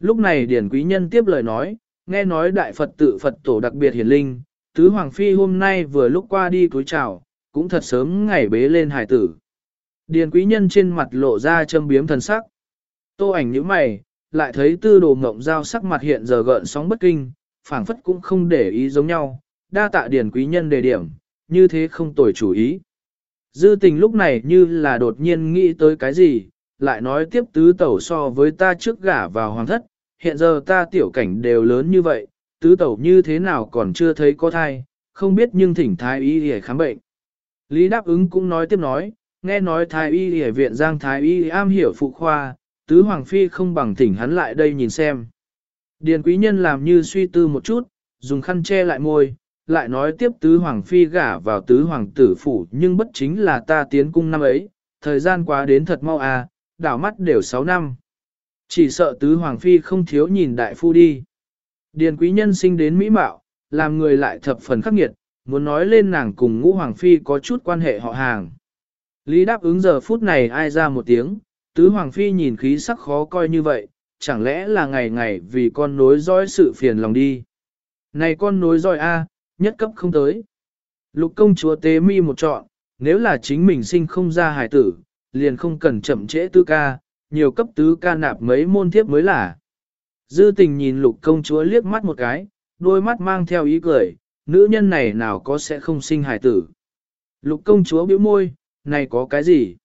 Lúc này Điển Quý Nhân tiếp lời nói, nghe nói Đại Phật tự Phật tổ đặc biệt hiển linh, Tứ Hoàng Phi hôm nay vừa lúc qua đi cúi chào, cũng thật sớm ngày bế lên hải tử. Điền Quý Nhân trên mặt lộ ra châm biếm thần sắc. Tô ảnh nhíu mày, lại thấy tư đồ mộng giao sắc mặt hiện giờ gợn sóng bất kinh, phảng phất cũng không để ý giống nhau, đa tạ Điền Quý Nhân đề điểm, như thế không tồi chủ ý. Dư tình lúc này như là đột nhiên nghĩ tới cái gì, lại nói tiếp tứ tẩu so với ta trước gả vào hoàng thất, hiện giờ ta tiểu cảnh đều lớn như vậy, tứ tẩu như thế nào còn chưa thấy có thai, không biết nhưng thỉnh thái y để khám bệnh. Lý đáp ứng cũng nói tiếp nói, nghe nói thái y ở viện giang thái y am hiểu phụ khoa, tứ hoàng phi không bằng thỉnh hắn lại đây nhìn xem. Điền quý nhân làm như suy tư một chút, dùng khăn che lại môi, lại nói tiếp tứ hoàng phi gả vào tứ hoàng tử phủ nhưng bất chính là ta tiến cung năm ấy, thời gian quá đến thật mau à, đảo mắt đều 6 năm. Chỉ sợ tứ hoàng phi không thiếu nhìn đại phu đi. Điền quý nhân sinh đến mỹ mạo, làm người lại thập phần khắc nghiệt, muốn nói lên nàng cùng ngũ hoàng phi có chút quan hệ họ hàng. Lý đáp ứng giờ phút này ai ra một tiếng, tứ hoàng phi nhìn khí sắc khó coi như vậy, chẳng lẽ là ngày ngày vì con nối dõi sự phiền lòng đi. Này con nối dõi A, nhất cấp không tới. Lục công chúa tế mi một trọn, nếu là chính mình sinh không ra hài tử, liền không cần chậm trễ tư ca, nhiều cấp tứ ca nạp mấy môn thiếp mới là. Dư tình nhìn lục công chúa liếc mắt một cái, đôi mắt mang theo ý cười, nữ nhân này nào có sẽ không sinh hài tử. Lục công chúa bĩu môi, này có cái gì?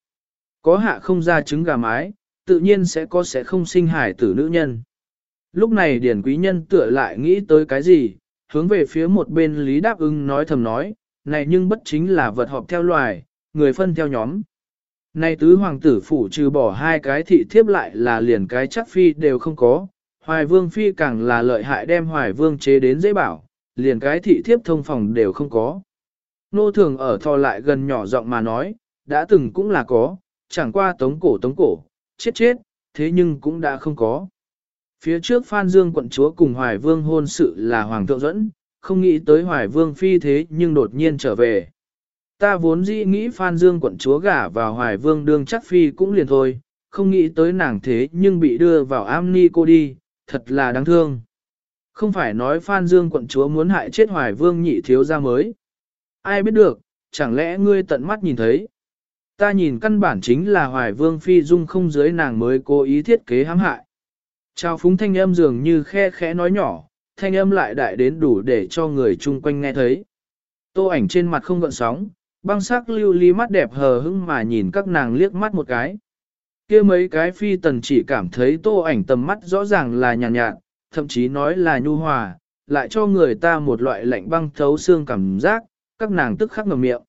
Có hạ không ra trứng gà mái, tự nhiên sẽ có sẽ không sinh hài tử nữ nhân. Lúc này điển quý nhân tựa lại nghĩ tới cái gì, hướng về phía một bên lý đáp ưng nói thầm nói, này nhưng bất chính là vật họp theo loài, người phân theo nhóm. Này tứ hoàng tử phủ trừ bỏ hai cái thị thiếp lại là liền cái chắc phi đều không có, hoài vương phi càng là lợi hại đem hoài vương chế đến dễ bảo, liền cái thị thiếp thông phòng đều không có. Nô thường ở thò lại gần nhỏ giọng mà nói, đã từng cũng là có, chẳng qua tống cổ tống cổ, chết chết, thế nhưng cũng đã không có. Phía trước Phan Dương quận chúa cùng Hoài Vương hôn sự là Hoàng thượng dẫn, không nghĩ tới Hoài Vương phi thế nhưng đột nhiên trở về. Ta vốn dĩ nghĩ Phan Dương quận chúa gả vào Hoài Vương đương chắc phi cũng liền thôi, không nghĩ tới nàng thế nhưng bị đưa vào am ni cô đi, thật là đáng thương. Không phải nói Phan Dương quận chúa muốn hại chết Hoài Vương nhị thiếu gia mới. Ai biết được, chẳng lẽ ngươi tận mắt nhìn thấy. Ta nhìn căn bản chính là Hoài Vương phi dung không dưới nàng mới cố ý thiết kế hãm hại. Chào phúng thanh âm dường như khe khẽ nói nhỏ, thanh âm lại đại đến đủ để cho người chung quanh nghe thấy. Tô ảnh trên mặt không gợn sóng, băng sắc lưu ly mắt đẹp hờ hững mà nhìn các nàng liếc mắt một cái kia mấy cái phi tần chỉ cảm thấy tô ảnh tầm mắt rõ ràng là nhàn nhạt, nhạt, thậm chí nói là nhu hòa, lại cho người ta một loại lạnh băng thấu xương cảm giác, các nàng tức khắc ngậm miệng.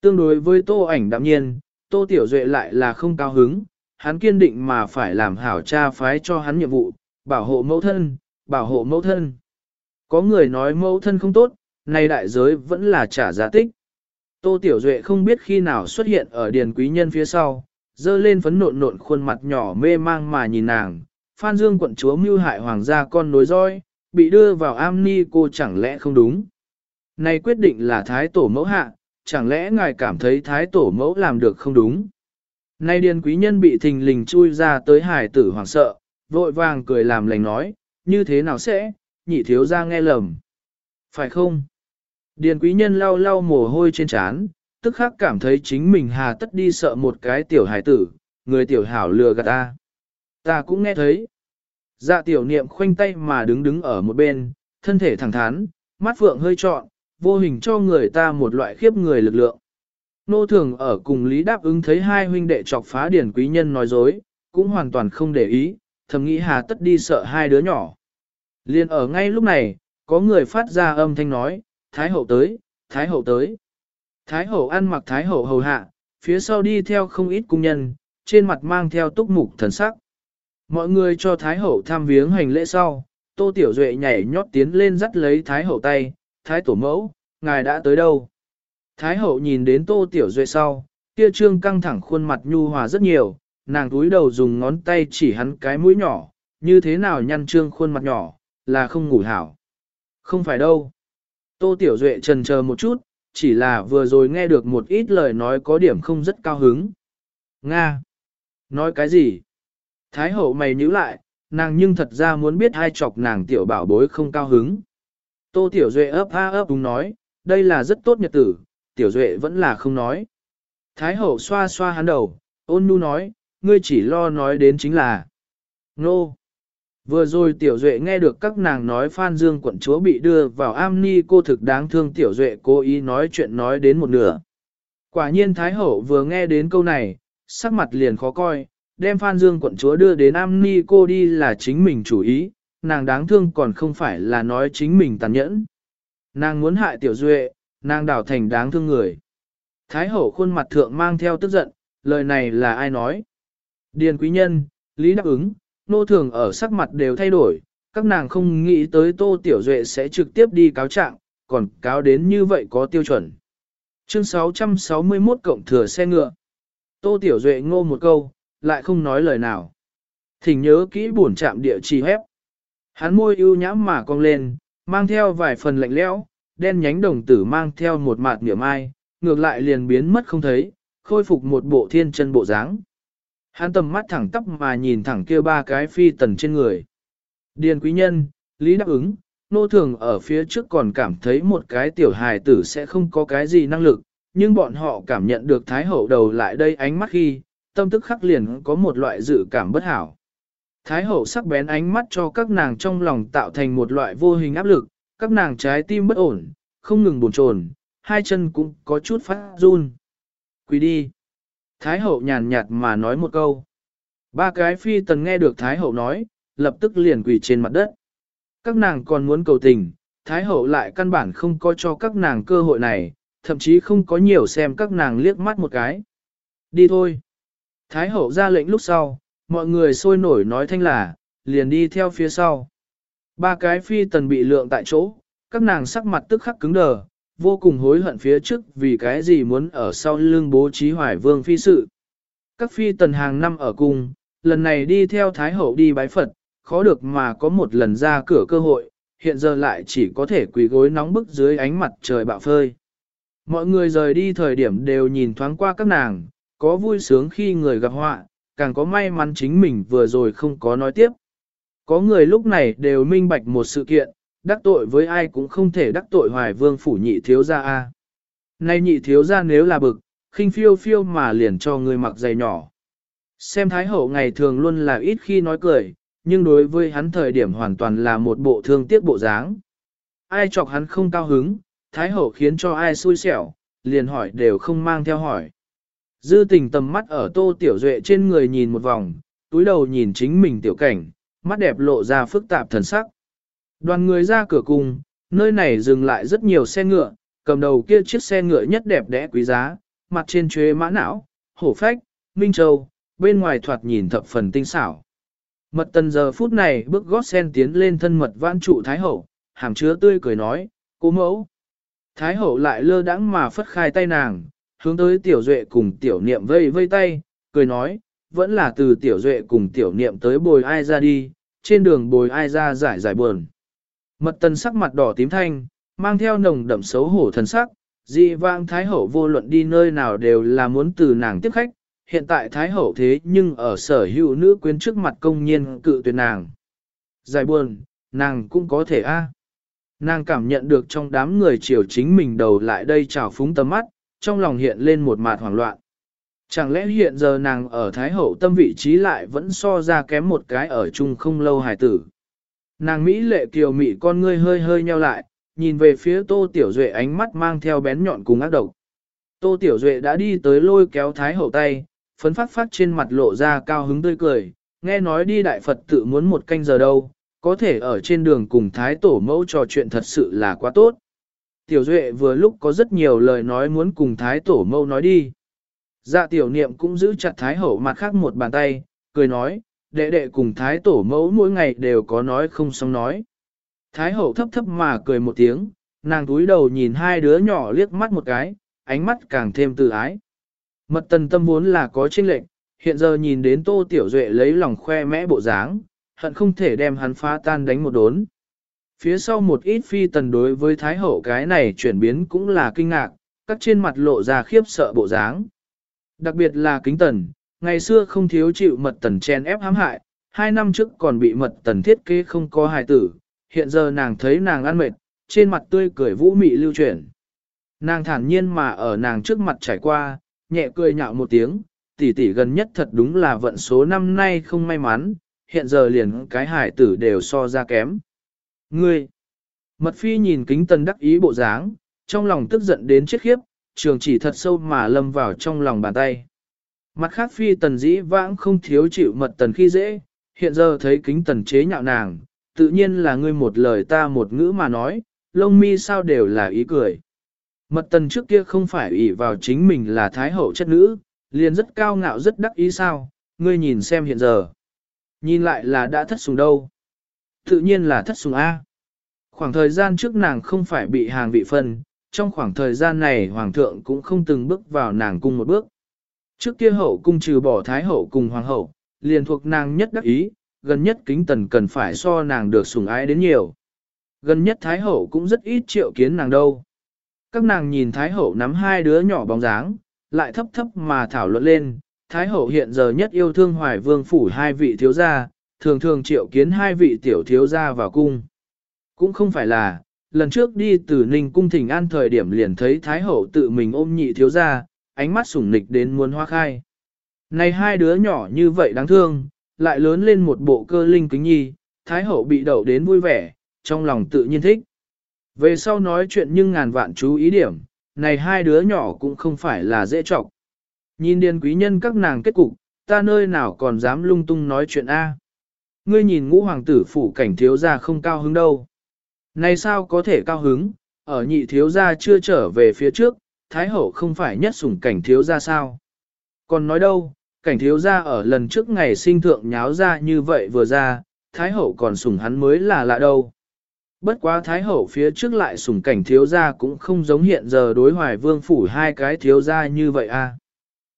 Tương đối với tô ảnh đạm nhiên, tô tiểu duệ lại là không cao hứng, hắn kiên định mà phải làm hảo cha phái cho hắn nhiệm vụ, bảo hộ mẫu thân, bảo hộ mẫu thân. Có người nói mẫu thân không tốt, nay đại giới vẫn là trả giá tích. Tô Tiểu Duệ không biết khi nào xuất hiện ở điền quý nhân phía sau, dơ lên phấn nộn nộn khuôn mặt nhỏ mê mang mà nhìn nàng. Phan Dương quận chúa mưu hại hoàng gia con nối roi, bị đưa vào am ni cô chẳng lẽ không đúng. Này quyết định là thái tổ mẫu hạ, chẳng lẽ ngài cảm thấy thái tổ mẫu làm được không đúng. Nay điền quý nhân bị thình lình chui ra tới hải tử hoàng sợ, vội vàng cười làm lành nói, như thế nào sẽ, nhị thiếu ra nghe lầm. Phải không? Điền quý nhân lau lau mồ hôi trên trán, tức khắc cảm thấy chính mình hà tất đi sợ một cái tiểu hải tử, người tiểu hảo lừa gạt ta. Ta cũng nghe thấy. Dạ tiểu niệm khoanh tay mà đứng đứng ở một bên, thân thể thẳng thắn, mắt phượng hơi trọn, vô hình cho người ta một loại khiếp người lực lượng. Nô thường ở cùng Lý đáp ứng thấy hai huynh đệ chọc phá điển quý nhân nói dối, cũng hoàn toàn không để ý, thầm nghĩ hà tất đi sợ hai đứa nhỏ. Liên ở ngay lúc này, có người phát ra âm thanh nói, Thái hậu tới, Thái hậu tới. Thái hậu ăn mặc Thái hậu hầu hạ, phía sau đi theo không ít cung nhân, trên mặt mang theo túc mục thần sắc. Mọi người cho Thái hậu tham viếng hành lễ sau, Tô Tiểu Duệ nhảy nhót tiến lên dắt lấy Thái hậu tay, Thái tổ mẫu, ngài đã tới đâu? Thái hậu nhìn đến tô tiểu duệ sau, kia trương căng thẳng khuôn mặt nhu hòa rất nhiều, nàng túi đầu dùng ngón tay chỉ hắn cái mũi nhỏ, như thế nào nhăn trương khuôn mặt nhỏ, là không ngủ hảo. Không phải đâu. Tô tiểu duệ trần chờ một chút, chỉ là vừa rồi nghe được một ít lời nói có điểm không rất cao hứng. Nga! Nói cái gì? Thái hậu mày nhíu lại, nàng nhưng thật ra muốn biết hai chọc nàng tiểu bảo bối không cao hứng. Tô tiểu duệ ấp ha ấp đúng nói, đây là rất tốt nhật tử, tiểu duệ vẫn là không nói. Thái hậu xoa xoa hắn đầu, ôn nhu nói, ngươi chỉ lo nói đến chính là. Nô! Vừa rồi tiểu duệ nghe được các nàng nói Phan Dương quận chúa bị đưa vào am ni cô thực đáng thương tiểu duệ cố ý nói chuyện nói đến một nửa. Quả nhiên Thái hậu vừa nghe đến câu này, sắc mặt liền khó coi, đem Phan Dương quận chúa đưa đến am ni cô đi là chính mình chủ ý, nàng đáng thương còn không phải là nói chính mình tàn nhẫn. Nàng muốn hại tiểu duệ, nàng đảo thành đáng thương người. Thái hậu khuôn mặt thượng mang theo tức giận, lời này là ai nói? Điền quý nhân, Lý đáp ứng, nô thường ở sắc mặt đều thay đổi, các nàng không nghĩ tới Tô Tiểu Duệ sẽ trực tiếp đi cáo trạng, còn cáo đến như vậy có tiêu chuẩn. Chương 661 cộng thừa xe ngựa. Tô Tiểu Duệ ngô một câu, lại không nói lời nào. Thỉnh nhớ kỹ buồn chạm địa chỉ hép. Hắn môi ưu nhãm mà cong lên, mang theo vài phần lạnh lẽo, đen nhánh đồng tử mang theo một mạt niệm ai, ngược lại liền biến mất không thấy, khôi phục một bộ thiên chân bộ dáng. Hắn tầm mắt thẳng tắp mà nhìn thẳng kia ba cái phi tần trên người. Điền quý nhân, Lý đáp ứng, nô thường ở phía trước còn cảm thấy một cái tiểu hài tử sẽ không có cái gì năng lực, nhưng bọn họ cảm nhận được Thái Hậu đầu lại đây ánh mắt khi, tâm tức khắc liền có một loại dự cảm bất hảo. Thái Hậu sắc bén ánh mắt cho các nàng trong lòng tạo thành một loại vô hình áp lực, các nàng trái tim bất ổn, không ngừng buồn chồn, hai chân cũng có chút phát run. Quý đi. Thái Hậu nhàn nhạt mà nói một câu. Ba cái phi tần nghe được Thái Hậu nói, lập tức liền quỳ trên mặt đất. Các nàng còn muốn cầu tình, Thái Hậu lại căn bản không có cho các nàng cơ hội này, thậm chí không có nhiều xem các nàng liếc mắt một cái. Đi thôi. Thái Hậu ra lệnh lúc sau, mọi người sôi nổi nói thanh là, liền đi theo phía sau. Ba cái phi tần bị lượng tại chỗ, các nàng sắc mặt tức khắc cứng đờ, vô cùng hối hận phía trước vì cái gì muốn ở sau lưng bố trí hoài vương phi sự. Các phi tần hàng năm ở cùng, lần này đi theo Thái Hậu đi bái Phật, khó được mà có một lần ra cửa cơ hội, hiện giờ lại chỉ có thể quỳ gối nóng bức dưới ánh mặt trời bạo phơi. Mọi người rời đi thời điểm đều nhìn thoáng qua các nàng, có vui sướng khi người gặp họa, càng có may mắn chính mình vừa rồi không có nói tiếp. Có người lúc này đều minh bạch một sự kiện, đắc tội với ai cũng không thể đắc tội hoài vương phủ nhị thiếu gia a. Nay nhị thiếu gia nếu là bực, khinh phiêu phiêu mà liền cho người mặc giày nhỏ. Xem thái hậu ngày thường luôn là ít khi nói cười, nhưng đối với hắn thời điểm hoàn toàn là một bộ thương tiếc bộ dáng. Ai chọc hắn không cao hứng, thái hậu khiến cho ai xui xẻo, liền hỏi đều không mang theo hỏi. Dư tình tầm mắt ở tô tiểu duệ trên người nhìn một vòng, túi đầu nhìn chính mình tiểu cảnh, mắt đẹp lộ ra phức tạp thần sắc. Đoàn người ra cửa cùng, nơi này dừng lại rất nhiều xe ngựa, cầm đầu kia chiếc xe ngựa nhất đẹp đẽ quý giá, mặt trên chuế mã não, hổ phách, minh châu, bên ngoài thoạt nhìn thập phần tinh xảo. Mật tần giờ phút này bước gót sen tiến lên thân mật vãn trụ Thái Hậu, hàm chứa tươi cười nói, cô mẫu. Thái Hậu lại lơ đãng mà phất khai tay nàng, hướng tới tiểu duệ cùng tiểu niệm vây vây tay, cười nói, vẫn là từ tiểu duệ cùng tiểu niệm tới bồi ai ra đi, trên đường bồi ai ra giải giải buồn. Mật tần sắc mặt đỏ tím thanh, mang theo nồng đậm xấu hổ thần sắc, dị vang thái hậu vô luận đi nơi nào đều là muốn từ nàng tiếp khách, hiện tại thái hậu thế nhưng ở sở hữu nữ quyến trước mặt công nhiên cự tuyệt nàng. Giải buồn, nàng cũng có thể a. Nàng cảm nhận được trong đám người chiều chính mình đầu lại đây trào phúng tầm mắt, trong lòng hiện lên một mạt hoảng loạn. Chẳng lẽ hiện giờ nàng ở Thái Hậu tâm vị trí lại vẫn so ra kém một cái ở chung không lâu hài tử. Nàng Mỹ lệ kiều mị con ngươi hơi hơi nheo lại, nhìn về phía Tô Tiểu Duệ ánh mắt mang theo bén nhọn cùng ác độc. Tô Tiểu Duệ đã đi tới lôi kéo Thái Hậu tay, phấn phát phát trên mặt lộ ra cao hứng tươi cười, nghe nói đi Đại Phật tự muốn một canh giờ đâu, có thể ở trên đường cùng Thái Tổ mẫu trò chuyện thật sự là quá tốt. Tiểu Duệ vừa lúc có rất nhiều lời nói muốn cùng Thái Tổ mẫu nói đi. Dạ tiểu niệm cũng giữ chặt Thái Hậu mặt khác một bàn tay, cười nói, đệ đệ cùng Thái Tổ mẫu mỗi ngày đều có nói không xong nói. Thái Hậu thấp thấp mà cười một tiếng, nàng túi đầu nhìn hai đứa nhỏ liếc mắt một cái, ánh mắt càng thêm tự ái. Mật tần tâm vốn là có chênh lệnh, hiện giờ nhìn đến Tô Tiểu Duệ lấy lòng khoe mẽ bộ dáng, hận không thể đem hắn phá tan đánh một đốn. Phía sau một ít phi tần đối với Thái Hậu cái này chuyển biến cũng là kinh ngạc, các trên mặt lộ ra khiếp sợ bộ dáng. Đặc biệt là kính tần, ngày xưa không thiếu chịu mật tần chen ép hãm hại, hai năm trước còn bị mật tần thiết kế không có hài tử, hiện giờ nàng thấy nàng ăn mệt, trên mặt tươi cười vũ mị lưu chuyển. Nàng thản nhiên mà ở nàng trước mặt trải qua, nhẹ cười nhạo một tiếng, tỷ tỷ gần nhất thật đúng là vận số năm nay không may mắn, hiện giờ liền cái hải tử đều so ra kém. Ngươi! Mật phi nhìn kính tần đắc ý bộ dáng, trong lòng tức giận đến chết khiếp, trường chỉ thật sâu mà lâm vào trong lòng bàn tay. Mặt khác phi tần dĩ vãng không thiếu chịu mật tần khi dễ, hiện giờ thấy kính tần chế nhạo nàng, tự nhiên là ngươi một lời ta một ngữ mà nói, lông mi sao đều là ý cười. Mật tần trước kia không phải ủy vào chính mình là thái hậu chất nữ, liền rất cao ngạo rất đắc ý sao, ngươi nhìn xem hiện giờ. Nhìn lại là đã thất sùng đâu. Tự nhiên là thất sùng A. Khoảng thời gian trước nàng không phải bị hàng vị phân, trong khoảng thời gian này hoàng thượng cũng không từng bước vào nàng cung một bước. Trước kia hậu cung trừ bỏ thái hậu cùng hoàng hậu, liền thuộc nàng nhất đắc ý, gần nhất kính tần cần phải so nàng được sủng ái đến nhiều. Gần nhất thái hậu cũng rất ít triệu kiến nàng đâu. Các nàng nhìn thái hậu nắm hai đứa nhỏ bóng dáng, lại thấp thấp mà thảo luận lên, thái hậu hiện giờ nhất yêu thương hoài vương phủ hai vị thiếu gia, thường thường triệu kiến hai vị tiểu thiếu gia vào cung. Cũng không phải là, lần trước đi từ Ninh Cung Thỉnh An thời điểm liền thấy Thái Hậu tự mình ôm nhị thiếu gia ánh mắt sủng nịch đến muốn hoa khai. Này hai đứa nhỏ như vậy đáng thương, lại lớn lên một bộ cơ linh kính nhi, Thái Hậu bị đậu đến vui vẻ, trong lòng tự nhiên thích. Về sau nói chuyện nhưng ngàn vạn chú ý điểm, này hai đứa nhỏ cũng không phải là dễ trọng. Nhìn điền quý nhân các nàng kết cục, ta nơi nào còn dám lung tung nói chuyện A. Ngươi nhìn ngũ hoàng tử phủ cảnh thiếu gia không cao hứng đâu. Này sao có thể cao hứng, ở nhị thiếu gia chưa trở về phía trước, thái hậu không phải nhất sủng cảnh thiếu gia sao. Còn nói đâu, cảnh thiếu gia ở lần trước ngày sinh thượng nháo ra như vậy vừa ra, thái hậu còn sủng hắn mới là lạ đâu. Bất quá thái hậu phía trước lại sủng cảnh thiếu gia cũng không giống hiện giờ đối hoài vương phủ hai cái thiếu gia như vậy a.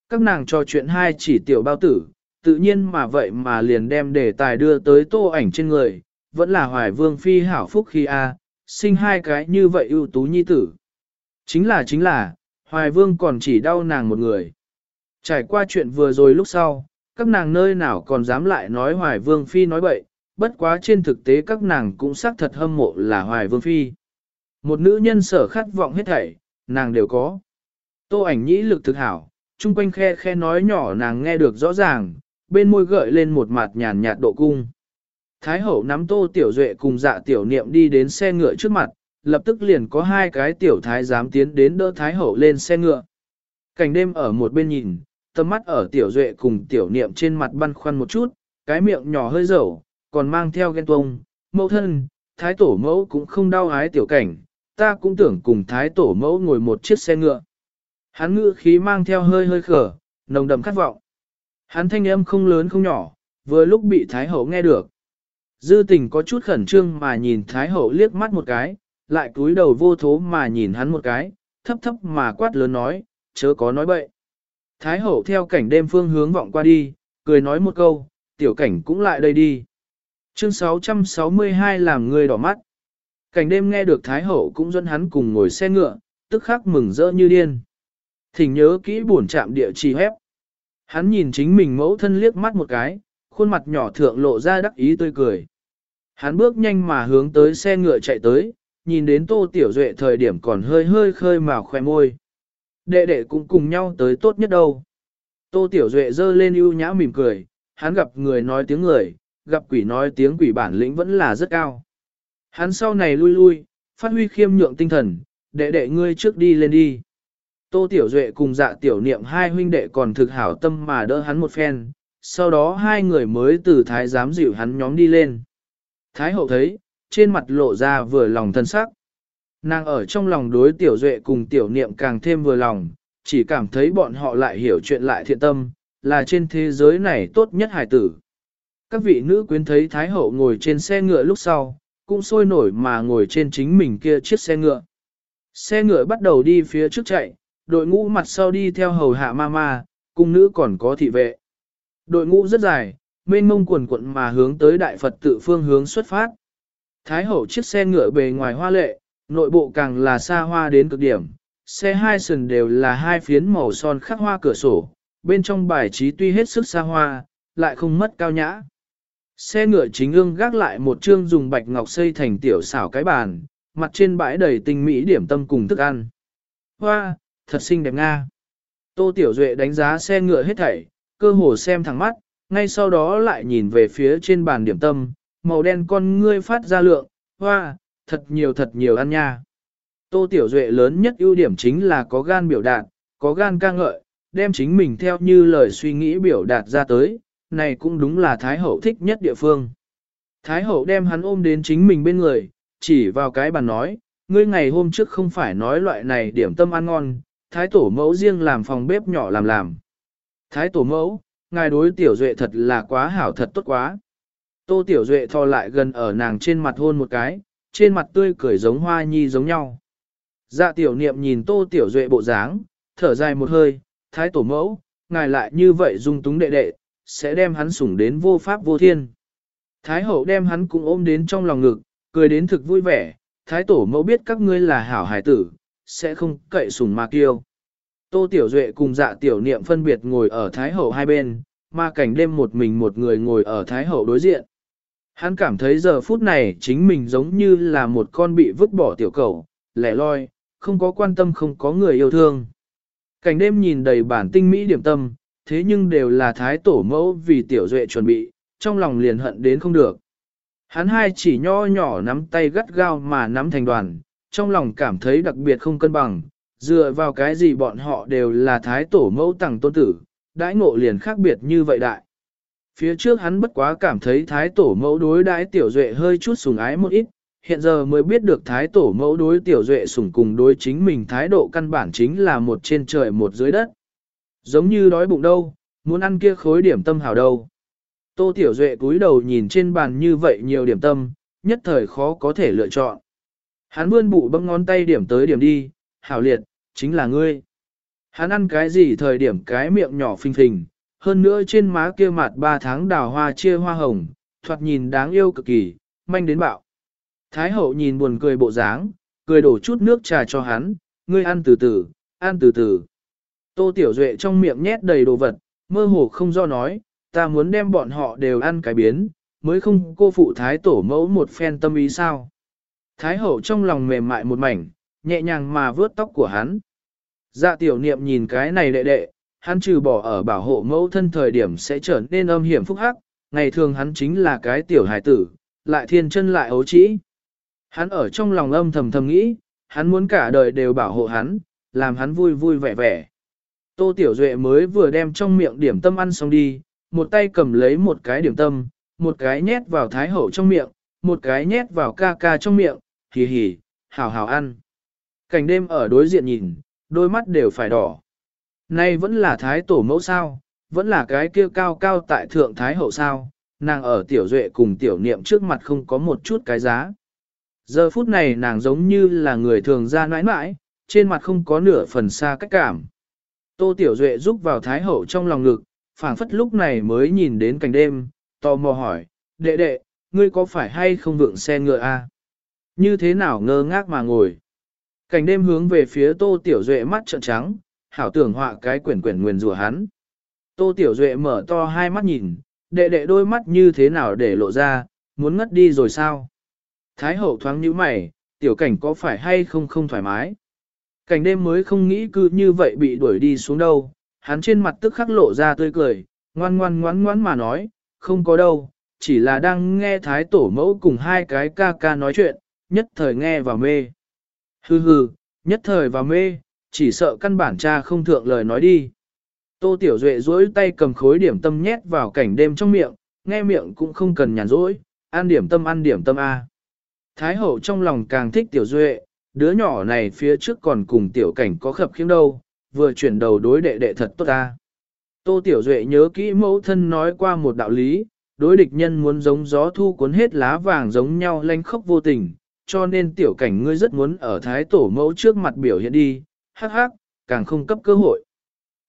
Các nàng trò chuyện hai chỉ tiểu bao tử, tự nhiên mà vậy mà liền đem đề tài đưa tới tô ảnh trên người, vẫn là hoài vương phi hảo phúc khi a, sinh hai cái như vậy ưu tú nhi tử. Chính là chính là, hoài vương còn chỉ đau nàng một người. Trải qua chuyện vừa rồi lúc sau, các nàng nơi nào còn dám lại nói hoài vương phi nói bậy, bất quá trên thực tế các nàng cũng xác thật hâm mộ là hoài vương phi. Một nữ nhân sở khát vọng hết thảy, nàng đều có. Tô ảnh nhĩ lực thực hảo, chung quanh khe khe nói nhỏ nàng nghe được rõ ràng, bên môi gợi lên một mặt nhàn nhạt độ cung. Thái hậu nắm tô tiểu duệ cùng dạ tiểu niệm đi đến xe ngựa trước mặt, lập tức liền có hai cái tiểu thái dám tiến đến đỡ thái hậu lên xe ngựa. Cảnh đêm ở một bên nhìn, tầm mắt ở tiểu duệ cùng tiểu niệm trên mặt băn khoăn một chút, cái miệng nhỏ hơi dầu, còn mang theo ghen tuông, mẫu thân, thái tổ mẫu cũng không đau ái tiểu cảnh, ta cũng tưởng cùng thái tổ mẫu ngồi một chiếc xe ngựa. Hắn ngữ khí mang theo hơi hơi khở, nồng đậm khát vọng. Hắn thanh âm không lớn không nhỏ, vừa lúc bị thái hậu nghe được. Dư tình có chút khẩn trương mà nhìn thái hậu liếc mắt một cái, lại cúi đầu vô thố mà nhìn hắn một cái, thấp thấp mà quát lớn nói, chớ có nói bậy. Thái hậu theo cảnh đêm phương hướng vọng qua đi, cười nói một câu, tiểu cảnh cũng lại đây đi. Chương 662 làm người đỏ mắt. Cảnh đêm nghe được Thái hậu cũng dẫn hắn cùng ngồi xe ngựa, tức khắc mừng rỡ như điên. Thỉnh nhớ kỹ buồn chạm địa chỉ hép. Hắn nhìn chính mình mẫu thân liếc mắt một cái, khuôn mặt nhỏ thượng lộ ra đắc ý tươi cười. Hắn bước nhanh mà hướng tới xe ngựa chạy tới, nhìn đến tô tiểu duệ thời điểm còn hơi hơi khơi màu khoe môi. Đệ đệ cũng cùng nhau tới tốt nhất đâu. Tô tiểu duệ dơ lên ưu nhã mỉm cười, hắn gặp người nói tiếng người, gặp quỷ nói tiếng quỷ bản lĩnh vẫn là rất cao. Hắn sau này lui lui, phát huy khiêm nhượng tinh thần, đệ đệ ngươi trước đi lên đi. Tô Tiểu Duệ cùng dạ tiểu niệm hai huynh đệ còn thực hảo tâm mà đỡ hắn một phen, sau đó hai người mới từ thái giám dịu hắn nhóm đi lên. Thái hậu thấy, trên mặt lộ ra vừa lòng thân sắc. Nàng ở trong lòng đối tiểu duệ cùng tiểu niệm càng thêm vừa lòng, chỉ cảm thấy bọn họ lại hiểu chuyện lại thiện tâm, là trên thế giới này tốt nhất hải tử. Các vị nữ quyến thấy Thái hậu ngồi trên xe ngựa lúc sau, cũng sôi nổi mà ngồi trên chính mình kia chiếc xe ngựa. Xe ngựa bắt đầu đi phía trước chạy, đội ngũ mặt sau đi theo hầu hạ mama, cung nữ còn có thị vệ. Đội ngũ rất dài, mênh mông quần quận mà hướng tới đại Phật tự phương hướng xuất phát. Thái hậu chiếc xe ngựa bề ngoài hoa lệ, nội bộ càng là xa hoa đến cực điểm. Xe hai sườn đều là hai phiến màu son khắc hoa cửa sổ, bên trong bài trí tuy hết sức xa hoa, lại không mất cao nhã. Xe ngựa chính ương gác lại một chương dùng bạch ngọc xây thành tiểu xảo cái bàn, mặt trên bãi đầy tinh mỹ điểm tâm cùng thức ăn. Hoa, thật xinh đẹp nga. Tô Tiểu Duệ đánh giá xe ngựa hết thảy, cơ hồ xem thẳng mắt, ngay sau đó lại nhìn về phía trên bàn điểm tâm, màu đen con ngươi phát ra lượng, hoa, thật nhiều thật nhiều ăn nha. Tô Tiểu Duệ lớn nhất ưu điểm chính là có gan biểu đạt, có gan ca ngợi, đem chính mình theo như lời suy nghĩ biểu đạt ra tới, này cũng đúng là Thái Hậu thích nhất địa phương. Thái Hậu đem hắn ôm đến chính mình bên người, chỉ vào cái bàn nói, ngươi ngày hôm trước không phải nói loại này điểm tâm ăn ngon, Thái Tổ mẫu riêng làm phòng bếp nhỏ làm làm. Thái Tổ mẫu, ngài đối Tiểu Duệ thật là quá hảo thật tốt quá. Tô Tiểu Duệ thò lại gần ở nàng trên mặt hôn một cái, trên mặt tươi cười giống hoa nhi giống nhau. Dạ tiểu niệm nhìn Tô Tiểu Duệ bộ dáng, thở dài một hơi, Thái Tổ mẫu, ngài lại như vậy dung túng đệ đệ, sẽ đem hắn sủng đến vô pháp vô thiên. Thái hậu đem hắn cũng ôm đến trong lòng ngực, cười đến thực vui vẻ, thái tổ mẫu biết các ngươi là hảo hải tử, sẽ không cậy sủng mà kiêu. Tô Tiểu Duệ cùng dạ tiểu niệm phân biệt ngồi ở thái hậu hai bên, mà cảnh đêm một mình một người ngồi ở thái hậu đối diện. Hắn cảm thấy giờ phút này chính mình giống như là một con bị vứt bỏ tiểu cầu, lẻ loi, không có quan tâm không có người yêu thương. Cảnh đêm nhìn đầy bản tinh mỹ điểm tâm, thế nhưng đều là thái tổ mẫu vì tiểu duệ chuẩn bị, trong lòng liền hận đến không được. Hắn hai chỉ nho nhỏ nắm tay gắt gao mà nắm thành đoàn, trong lòng cảm thấy đặc biệt không cân bằng, dựa vào cái gì bọn họ đều là thái tổ mẫu tặng tôn tử, đãi ngộ liền khác biệt như vậy đại. Phía trước hắn bất quá cảm thấy thái tổ mẫu đối đãi tiểu duệ hơi chút sùng ái một ít, hiện giờ mới biết được thái tổ mẫu đối tiểu duệ sùng cùng đối chính mình thái độ căn bản chính là một trên trời một dưới đất. Giống như đói bụng đâu, muốn ăn kia khối điểm tâm hào đâu. Tô tiểu duệ cúi đầu nhìn trên bàn như vậy nhiều điểm tâm, nhất thời khó có thể lựa chọn. Hắn vươn bụ bấm ngón tay điểm tới điểm đi, hảo liệt, chính là ngươi. Hắn ăn cái gì thời điểm cái miệng nhỏ phình phình, hơn nữa trên má kia mặt ba tháng đào hoa chia hoa hồng, thoạt nhìn đáng yêu cực kỳ, manh đến bạo. Thái hậu nhìn buồn cười bộ dáng, cười đổ chút nước trà cho hắn, ngươi ăn từ từ, ăn từ từ. Tô Tiểu Duệ trong miệng nhét đầy đồ vật, mơ hồ không do nói, ta muốn đem bọn họ đều ăn cái biến, mới không cô phụ thái tổ mẫu một phen tâm ý sao. Thái hậu trong lòng mềm mại một mảnh, nhẹ nhàng mà vớt tóc của hắn. Dạ tiểu niệm nhìn cái này đệ đệ, hắn trừ bỏ ở bảo hộ mẫu thân thời điểm sẽ trở nên âm hiểm phúc hắc, ngày thường hắn chính là cái tiểu hải tử, lại thiên chân lại ấu trĩ. Hắn ở trong lòng âm thầm thầm nghĩ, hắn muốn cả đời đều bảo hộ hắn, làm hắn vui vui vẻ vẻ. Tô Tiểu Duệ mới vừa đem trong miệng điểm tâm ăn xong đi, một tay cầm lấy một cái điểm tâm, một cái nhét vào thái hậu trong miệng, một cái nhét vào ca ca trong miệng, hì hì, hào hào ăn. Cảnh đêm ở đối diện nhìn, đôi mắt đều phải đỏ. Nay vẫn là thái tổ mẫu sao, vẫn là cái kia cao cao tại thượng thái hậu sao, nàng ở tiểu duệ cùng tiểu niệm trước mặt không có một chút cái giá. Giờ phút này nàng giống như là người thường ra nãi nãi, trên mặt không có nửa phần xa cách cảm. Tô Tiểu Duệ rúc vào Thái Hậu trong lòng ngực, phảng phất lúc này mới nhìn đến cảnh đêm, tò mò hỏi, đệ đệ, ngươi có phải hay không vượng xe ngựa a? Như thế nào ngơ ngác mà ngồi? Cảnh đêm hướng về phía Tô Tiểu Duệ mắt trợn trắng, hảo tưởng họa cái quyển quyển nguyền rủa hắn. Tô Tiểu Duệ mở to hai mắt nhìn, đệ đệ đôi mắt như thế nào để lộ ra, muốn ngất đi rồi sao? Thái hậu thoáng nhíu mày, tiểu cảnh có phải hay không không thoải mái? Cảnh đêm mới không nghĩ cứ như vậy bị đuổi đi xuống đâu, hắn trên mặt tức khắc lộ ra tươi cười, ngoan ngoan ngoan ngoan mà nói, không có đâu, chỉ là đang nghe thái tổ mẫu cùng hai cái ca ca nói chuyện, nhất thời nghe và mê. Hừ hừ, nhất thời và mê, chỉ sợ căn bản cha không thượng lời nói đi. Tô Tiểu Duệ duỗi tay cầm khối điểm tâm nhét vào cảnh đêm trong miệng, nghe miệng cũng không cần nhàn rỗi, ăn điểm tâm ăn điểm tâm A. Thái hậu trong lòng càng thích Tiểu Duệ, đứa nhỏ này phía trước còn cùng Tiểu Cảnh có khập khiễng đâu, vừa chuyển đầu đối đệ đệ thật tốt ta. Tô Tiểu Duệ nhớ kỹ mẫu thân nói qua một đạo lý, đối địch nhân muốn giống gió thu cuốn hết lá vàng giống nhau lanh khóc vô tình, cho nên Tiểu Cảnh ngươi rất muốn ở Thái Tổ mẫu trước mặt biểu hiện đi, hắc hắc, càng không cấp cơ hội.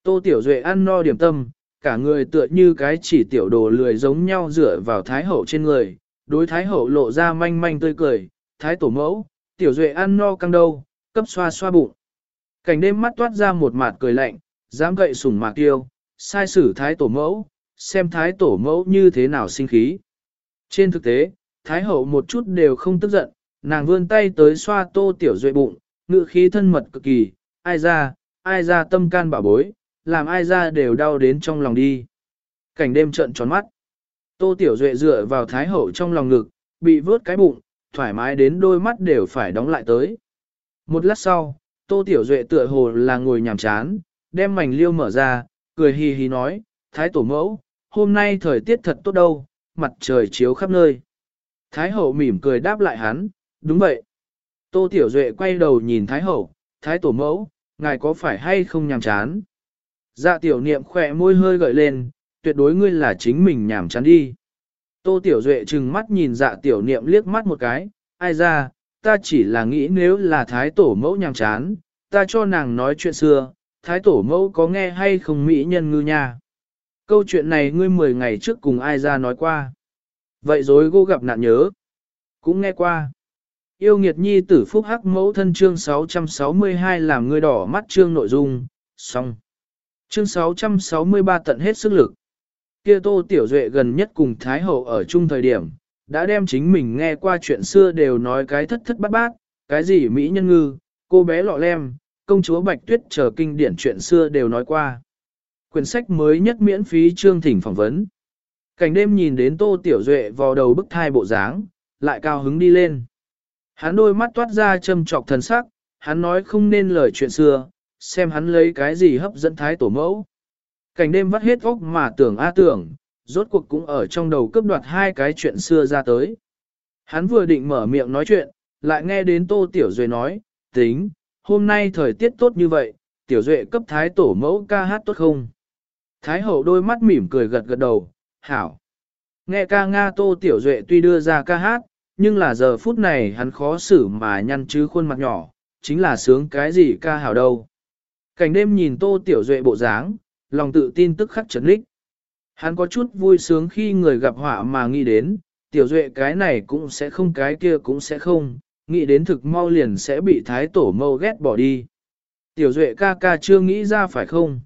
Tô Tiểu Duệ ăn no điểm tâm, cả người tựa như cái chỉ tiểu đồ lười giống nhau dựa vào Thái Hậu trên người, đối Thái Hậu lộ ra manh manh tươi cười, Thái Tổ mẫu, Tiểu Duệ ăn no căng đâu, cấp xoa xoa bụng. Cảnh đêm mắt toát ra một mặt cười lạnh, dám gậy sủng mạc tiêu, sai sử Thái Tổ mẫu, xem Thái Tổ mẫu như thế nào sinh khí. Trên thực tế, Thái Hậu một chút đều không tức giận, nàng vươn tay tới xoa Tô Tiểu Duệ bụng, ngự khí thân mật cực kỳ, ai ra, ai ra tâm can bảo bối, làm ai ra đều đau đến trong lòng đi. Cảnh đêm trợn tròn mắt. Tô Tiểu Duệ dựa vào Thái Hậu trong lòng ngực, bị vớt cái bụng, thoải mái đến đôi mắt đều phải đóng lại tới. Một lát sau, Tô Tiểu Duệ tựa hồ là ngồi nhàm chán, đem mảnh liêu mở ra, cười hì hì nói, Thái Tổ Mẫu, hôm nay thời tiết thật tốt đâu, mặt trời chiếu khắp nơi. Thái Hậu mỉm cười đáp lại hắn, đúng vậy. Tô Tiểu Duệ quay đầu nhìn Thái Hậu, Thái Tổ Mẫu, ngài có phải hay không nhàm chán? Dạ tiểu niệm khỏe môi hơi gợi lên, tuyệt đối ngươi là chính mình nhàm chán đi. Tô tiểu duệ trừng mắt nhìn dạ tiểu niệm liếc mắt một cái, ai ra, ta chỉ là nghĩ nếu là thái tổ mẫu nhàm chán, ta cho nàng nói chuyện xưa, thái tổ mẫu có nghe hay không mỹ nhân ngư nha. Câu chuyện này ngươi 10 ngày trước cùng ai ra nói qua. Vậy rồi cô gặp nạn nhớ. Cũng nghe qua. Yêu nghiệt nhi tử phúc hắc mẫu thân chương 662 làm người đỏ mắt chương nội dung, xong. Chương 663 tận hết sức lực. Kia Tô Tiểu Duệ gần nhất cùng Thái Hậu ở chung thời điểm, đã đem chính mình nghe qua chuyện xưa đều nói cái thất thất bát bát, cái gì Mỹ nhân ngư, cô bé lọ lem, công chúa Bạch Tuyết chờ kinh điển chuyện xưa đều nói qua. Quyển sách mới nhất miễn phí chương thỉnh phỏng vấn. Cảnh đêm nhìn đến Tô Tiểu Duệ vào đầu bức thai bộ dáng, lại cao hứng đi lên. Hắn đôi mắt toát ra châm trọc thần sắc, hắn nói không nên lời chuyện xưa, xem hắn lấy cái gì hấp dẫn thái tổ mẫu. Cảnh đêm vắt hết óc mà tưởng a tưởng, rốt cuộc cũng ở trong đầu cướp đoạt hai cái chuyện xưa ra tới. Hắn vừa định mở miệng nói chuyện, lại nghe đến Tô Tiểu Duệ nói, tính, hôm nay thời tiết tốt như vậy, Tiểu Duệ cấp thái tổ mẫu ca hát tốt không? Thái hậu đôi mắt mỉm cười gật gật đầu, hảo. Nghe ca Nga Tô Tiểu Duệ tuy đưa ra ca hát, nhưng là giờ phút này hắn khó xử mà nhăn chứ khuôn mặt nhỏ, chính là sướng cái gì ca hào đâu. Cảnh đêm nhìn Tô Tiểu Duệ bộ dáng, lòng tự tin tức khắc chấn lích. Hắn có chút vui sướng khi người gặp họa mà nghĩ đến, Tiểu Duệ cái này cũng sẽ không cái kia cũng sẽ không, nghĩ đến thực mau liền sẽ bị thái tổ mâu ghét bỏ đi. Tiểu Duệ ca ca chưa nghĩ ra phải không?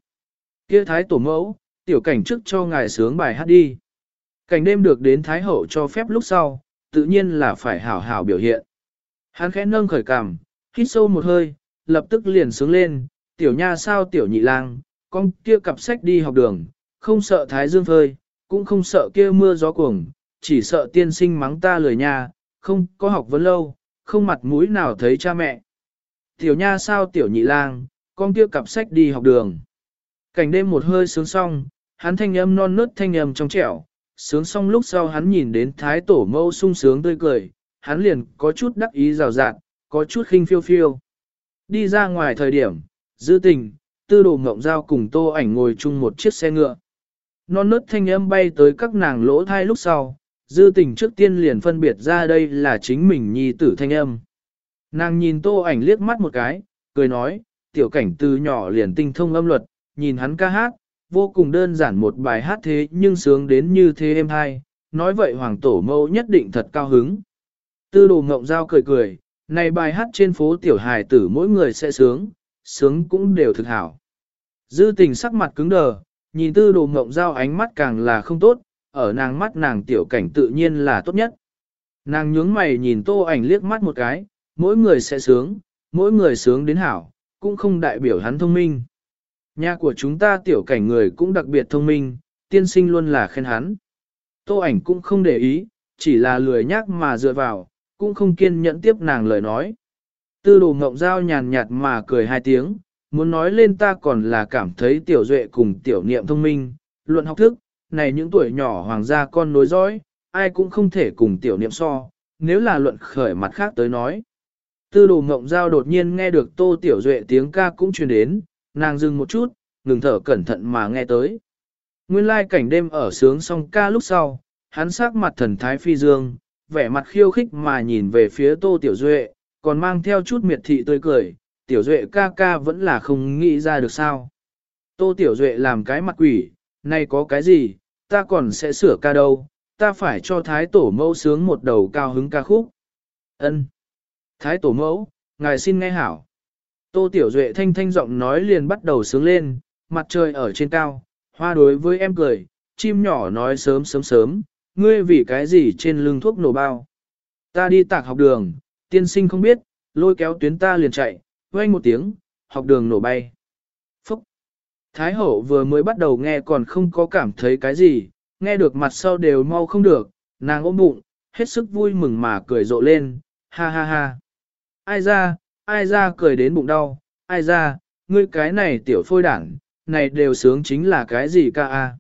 Kia thái tổ mẫu, tiểu cảnh trước cho ngài sướng bài hát đi. Cảnh đêm được đến thái hậu cho phép lúc sau, tự nhiên là phải hảo hảo biểu hiện. Hắn khẽ nâng khởi cằm, hít sâu một hơi, lập tức liền sướng lên, tiểu nha sao tiểu nhị lang, con kia cặp sách đi học đường, không sợ thái dương phơi, cũng không sợ kia mưa gió cuồng, chỉ sợ tiên sinh mắng ta lười nha, không có học vấn lâu, không mặt mũi nào thấy cha mẹ. Tiểu nha sao tiểu nhị lang, con kia cặp sách đi học đường. Cảnh đêm một hơi sướng xong, hắn thanh âm non nớt thanh âm trong trẻo, sướng xong lúc sau hắn nhìn đến thái tổ mâu sung sướng tươi cười, hắn liền có chút đắc ý rào rạt, có chút khinh phiêu phiêu. Đi ra ngoài thời điểm, dư tình, tư đồ ngộng giao cùng tô ảnh ngồi chung một chiếc xe ngựa. Non nớt thanh âm bay tới các nàng lỗ thai lúc sau, dư tình trước tiên liền phân biệt ra đây là chính mình nhi tử thanh âm. Nàng nhìn tô ảnh liếc mắt một cái, cười nói, tiểu cảnh từ nhỏ liền tinh thông âm luật, nhìn hắn ca hát, vô cùng đơn giản một bài hát thế nhưng sướng đến như thế em hay, nói vậy hoàng tổ mẫu nhất định thật cao hứng. Tư đồ ngộng giao cười cười, này bài hát trên phố tiểu hài tử mỗi người sẽ sướng, sướng cũng đều thực hảo. Dư tình sắc mặt cứng đờ, nhìn tư đồ ngộng giao ánh mắt càng là không tốt, ở nàng mắt nàng tiểu cảnh tự nhiên là tốt nhất. Nàng nhướng mày nhìn tô ảnh liếc mắt một cái, mỗi người sẽ sướng, mỗi người sướng đến hảo, cũng không đại biểu hắn thông minh. Nhà của chúng ta tiểu cảnh người cũng đặc biệt thông minh, tiên sinh luôn là khen hắn. Tô ảnh cũng không để ý, chỉ là lười nhác mà dựa vào, cũng không kiên nhẫn tiếp nàng lời nói. Tư đồ ngộng giao nhàn nhạt mà cười hai tiếng, muốn nói lên ta còn là cảm thấy tiểu duệ cùng tiểu niệm thông minh, luận học thức, này những tuổi nhỏ hoàng gia con nối dõi, ai cũng không thể cùng tiểu niệm so, nếu là luận khởi mặt khác tới nói. Tư đồ ngộng giao đột nhiên nghe được tô tiểu duệ tiếng ca cũng truyền đến, nàng dừng một chút, ngừng thở cẩn thận mà nghe tới. Nguyên lai cảnh đêm ở sướng xong ca lúc sau, hắn sắc mặt thần thái phi dương, vẻ mặt khiêu khích mà nhìn về phía tô tiểu duệ, còn mang theo chút miệt thị tươi cười, tiểu duệ ca ca vẫn là không nghĩ ra được sao. Tô tiểu duệ làm cái mặt quỷ, nay có cái gì, ta còn sẽ sửa ca đâu, ta phải cho thái tổ mẫu sướng một đầu cao hứng ca khúc. Ân, Thái tổ mẫu, ngài xin nghe hảo. Tô Tiểu Duệ thanh thanh giọng nói liền bắt đầu sướng lên, mặt trời ở trên cao, hoa đối với em cười, chim nhỏ nói sớm sớm sớm, ngươi vì cái gì trên lưng thuốc nổ bao. Ta đi tạc học đường, tiên sinh không biết, lôi kéo tuyến ta liền chạy, vang một tiếng, học đường nổ bay. Phúc! Thái hậu vừa mới bắt đầu nghe còn không có cảm thấy cái gì, nghe được mặt sau đều mau không được, nàng ôm bụng, hết sức vui mừng mà cười rộ lên, ha ha ha. Ai ra, ai ra cười đến bụng đau, ai ra, ngươi cái này tiểu phôi đảng, này đều sướng chính là cái gì ca a?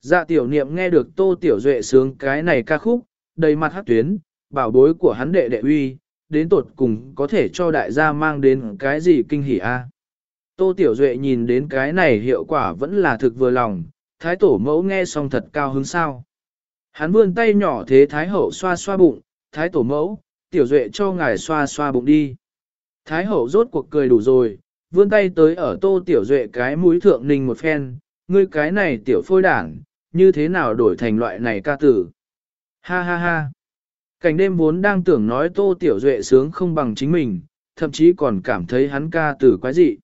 Dạ tiểu niệm nghe được tô tiểu duệ sướng cái này ca khúc, đầy mặt hát tuyến, bảo bối của hắn đệ đệ uy, đến tột cùng có thể cho đại gia mang đến cái gì kinh hỉ a? Tô tiểu duệ nhìn đến cái này hiệu quả vẫn là thực vừa lòng, thái tổ mẫu nghe xong thật cao hứng sao. Hắn vươn tay nhỏ thế thái hậu xoa xoa bụng, thái tổ mẫu, tiểu duệ cho ngài xoa xoa bụng đi. Thái hậu rốt cuộc cười đủ rồi, vươn tay tới ở tô tiểu duệ cái mũi thượng ninh một phen, ngươi cái này tiểu phôi đảng, như thế nào đổi thành loại này ca tử. Ha ha ha. Cảnh đêm vốn đang tưởng nói tô tiểu duệ sướng không bằng chính mình, thậm chí còn cảm thấy hắn ca tử quái dị.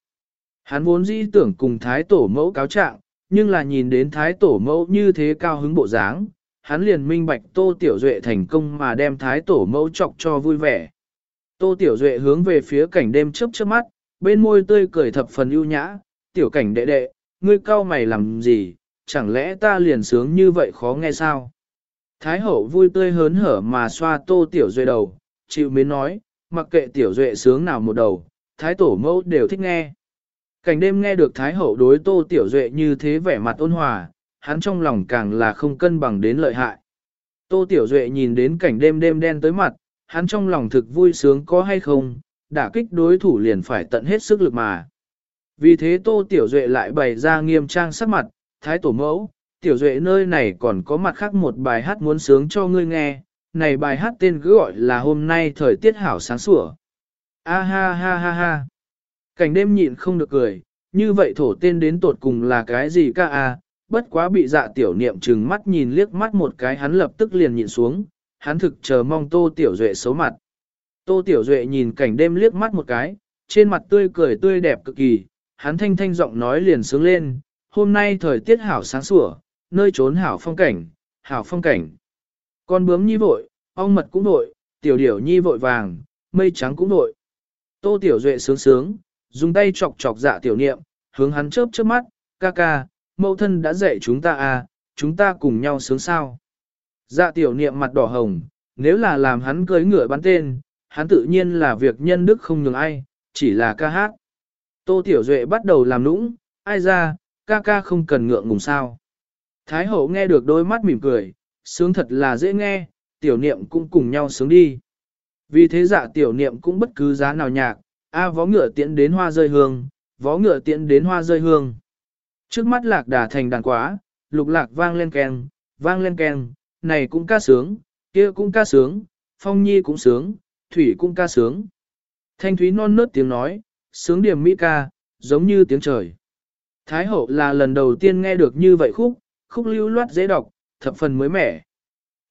Hắn vốn dĩ tưởng cùng thái tổ mẫu cáo trạng, nhưng là nhìn đến thái tổ mẫu như thế cao hứng bộ dáng, hắn liền minh bạch Tô Tiểu Duệ thành công mà đem thái tổ mẫu chọc cho vui vẻ. Tô Tiểu Duệ hướng về phía cảnh đêm chớp chớp mắt, bên môi tươi cười thập phần ưu nhã, tiểu cảnh đệ đệ, ngươi cao mày làm gì, chẳng lẽ ta liền sướng như vậy khó nghe sao? Thái hậu vui tươi hớn hở mà xoa Tô Tiểu Duệ đầu, chịu mến nói, mặc kệ Tiểu Duệ sướng nào một đầu, thái tổ mẫu đều thích nghe. Cảnh đêm nghe được Thái hậu đối Tô Tiểu Duệ như thế vẻ mặt ôn hòa, hắn trong lòng càng là không cân bằng đến lợi hại. Tô Tiểu Duệ nhìn đến cảnh đêm đêm đen tới mặt, hắn trong lòng thực vui sướng có hay không, đả kích đối thủ liền phải tận hết sức lực mà. Vì thế Tô Tiểu Duệ lại bày ra nghiêm trang sắc mặt, thái tổ mẫu, Tiểu Duệ nơi này còn có mặt khác một bài hát muốn sướng cho ngươi nghe, này bài hát tên cứ gọi là hôm nay thời tiết hảo sáng sủa. A ha ha ha ha. Cảnh đêm nhịn không được cười, như vậy thổ tên đến tột cùng là cái gì ca a? bất quá bị dạ tiểu niệm chừng mắt nhìn liếc mắt một cái hắn lập tức liền nhịn xuống, hắn thực chờ mong tô tiểu duệ xấu mặt. Tô tiểu duệ nhìn cảnh đêm liếc mắt một cái, trên mặt tươi cười tươi đẹp cực kỳ, hắn thanh thanh giọng nói liền sướng lên, hôm nay thời tiết hảo sáng sủa, nơi trốn hảo phong cảnh, hảo phong cảnh. Con bướm nhi vội, ong mật cũng vội, tiểu điểu nhi vội vàng, mây trắng cũng vội. Tô tiểu duệ sướng sướng, dùng tay chọc chọc dạ tiểu niệm, hướng hắn chớp chớp mắt, ca ca, mẫu thân đã dạy chúng ta à, chúng ta cùng nhau sướng sao. Dạ tiểu niệm mặt đỏ hồng, nếu là làm hắn cưới ngựa bắn tên, hắn tự nhiên là việc nhân đức không nhường ai, chỉ là ca hát. Tô Tiểu Duệ bắt đầu làm nũng, ai ra, ca ca không cần ngượng ngùng sao. Thái hậu nghe được đôi mắt mỉm cười, sướng thật là dễ nghe, tiểu niệm cũng cùng nhau sướng đi. Vì thế dạ tiểu niệm cũng bất cứ giá nào nhạc, a vó ngựa tiễn đến hoa rơi hương, vó ngựa tiễn đến hoa rơi hương. Trước mắt lạc đà thành đàn quá, lục lạc vang lên keng, vang lên keng, này cũng ca sướng, kia cũng ca sướng, phong nhi cũng sướng, thủy cũng ca sướng. Thanh thúy non nớt tiếng nói, sướng điểm mỹ ca, giống như tiếng trời. Thái hậu là lần đầu tiên nghe được như vậy khúc, khúc lưu loát dễ đọc, thập phần mới mẻ.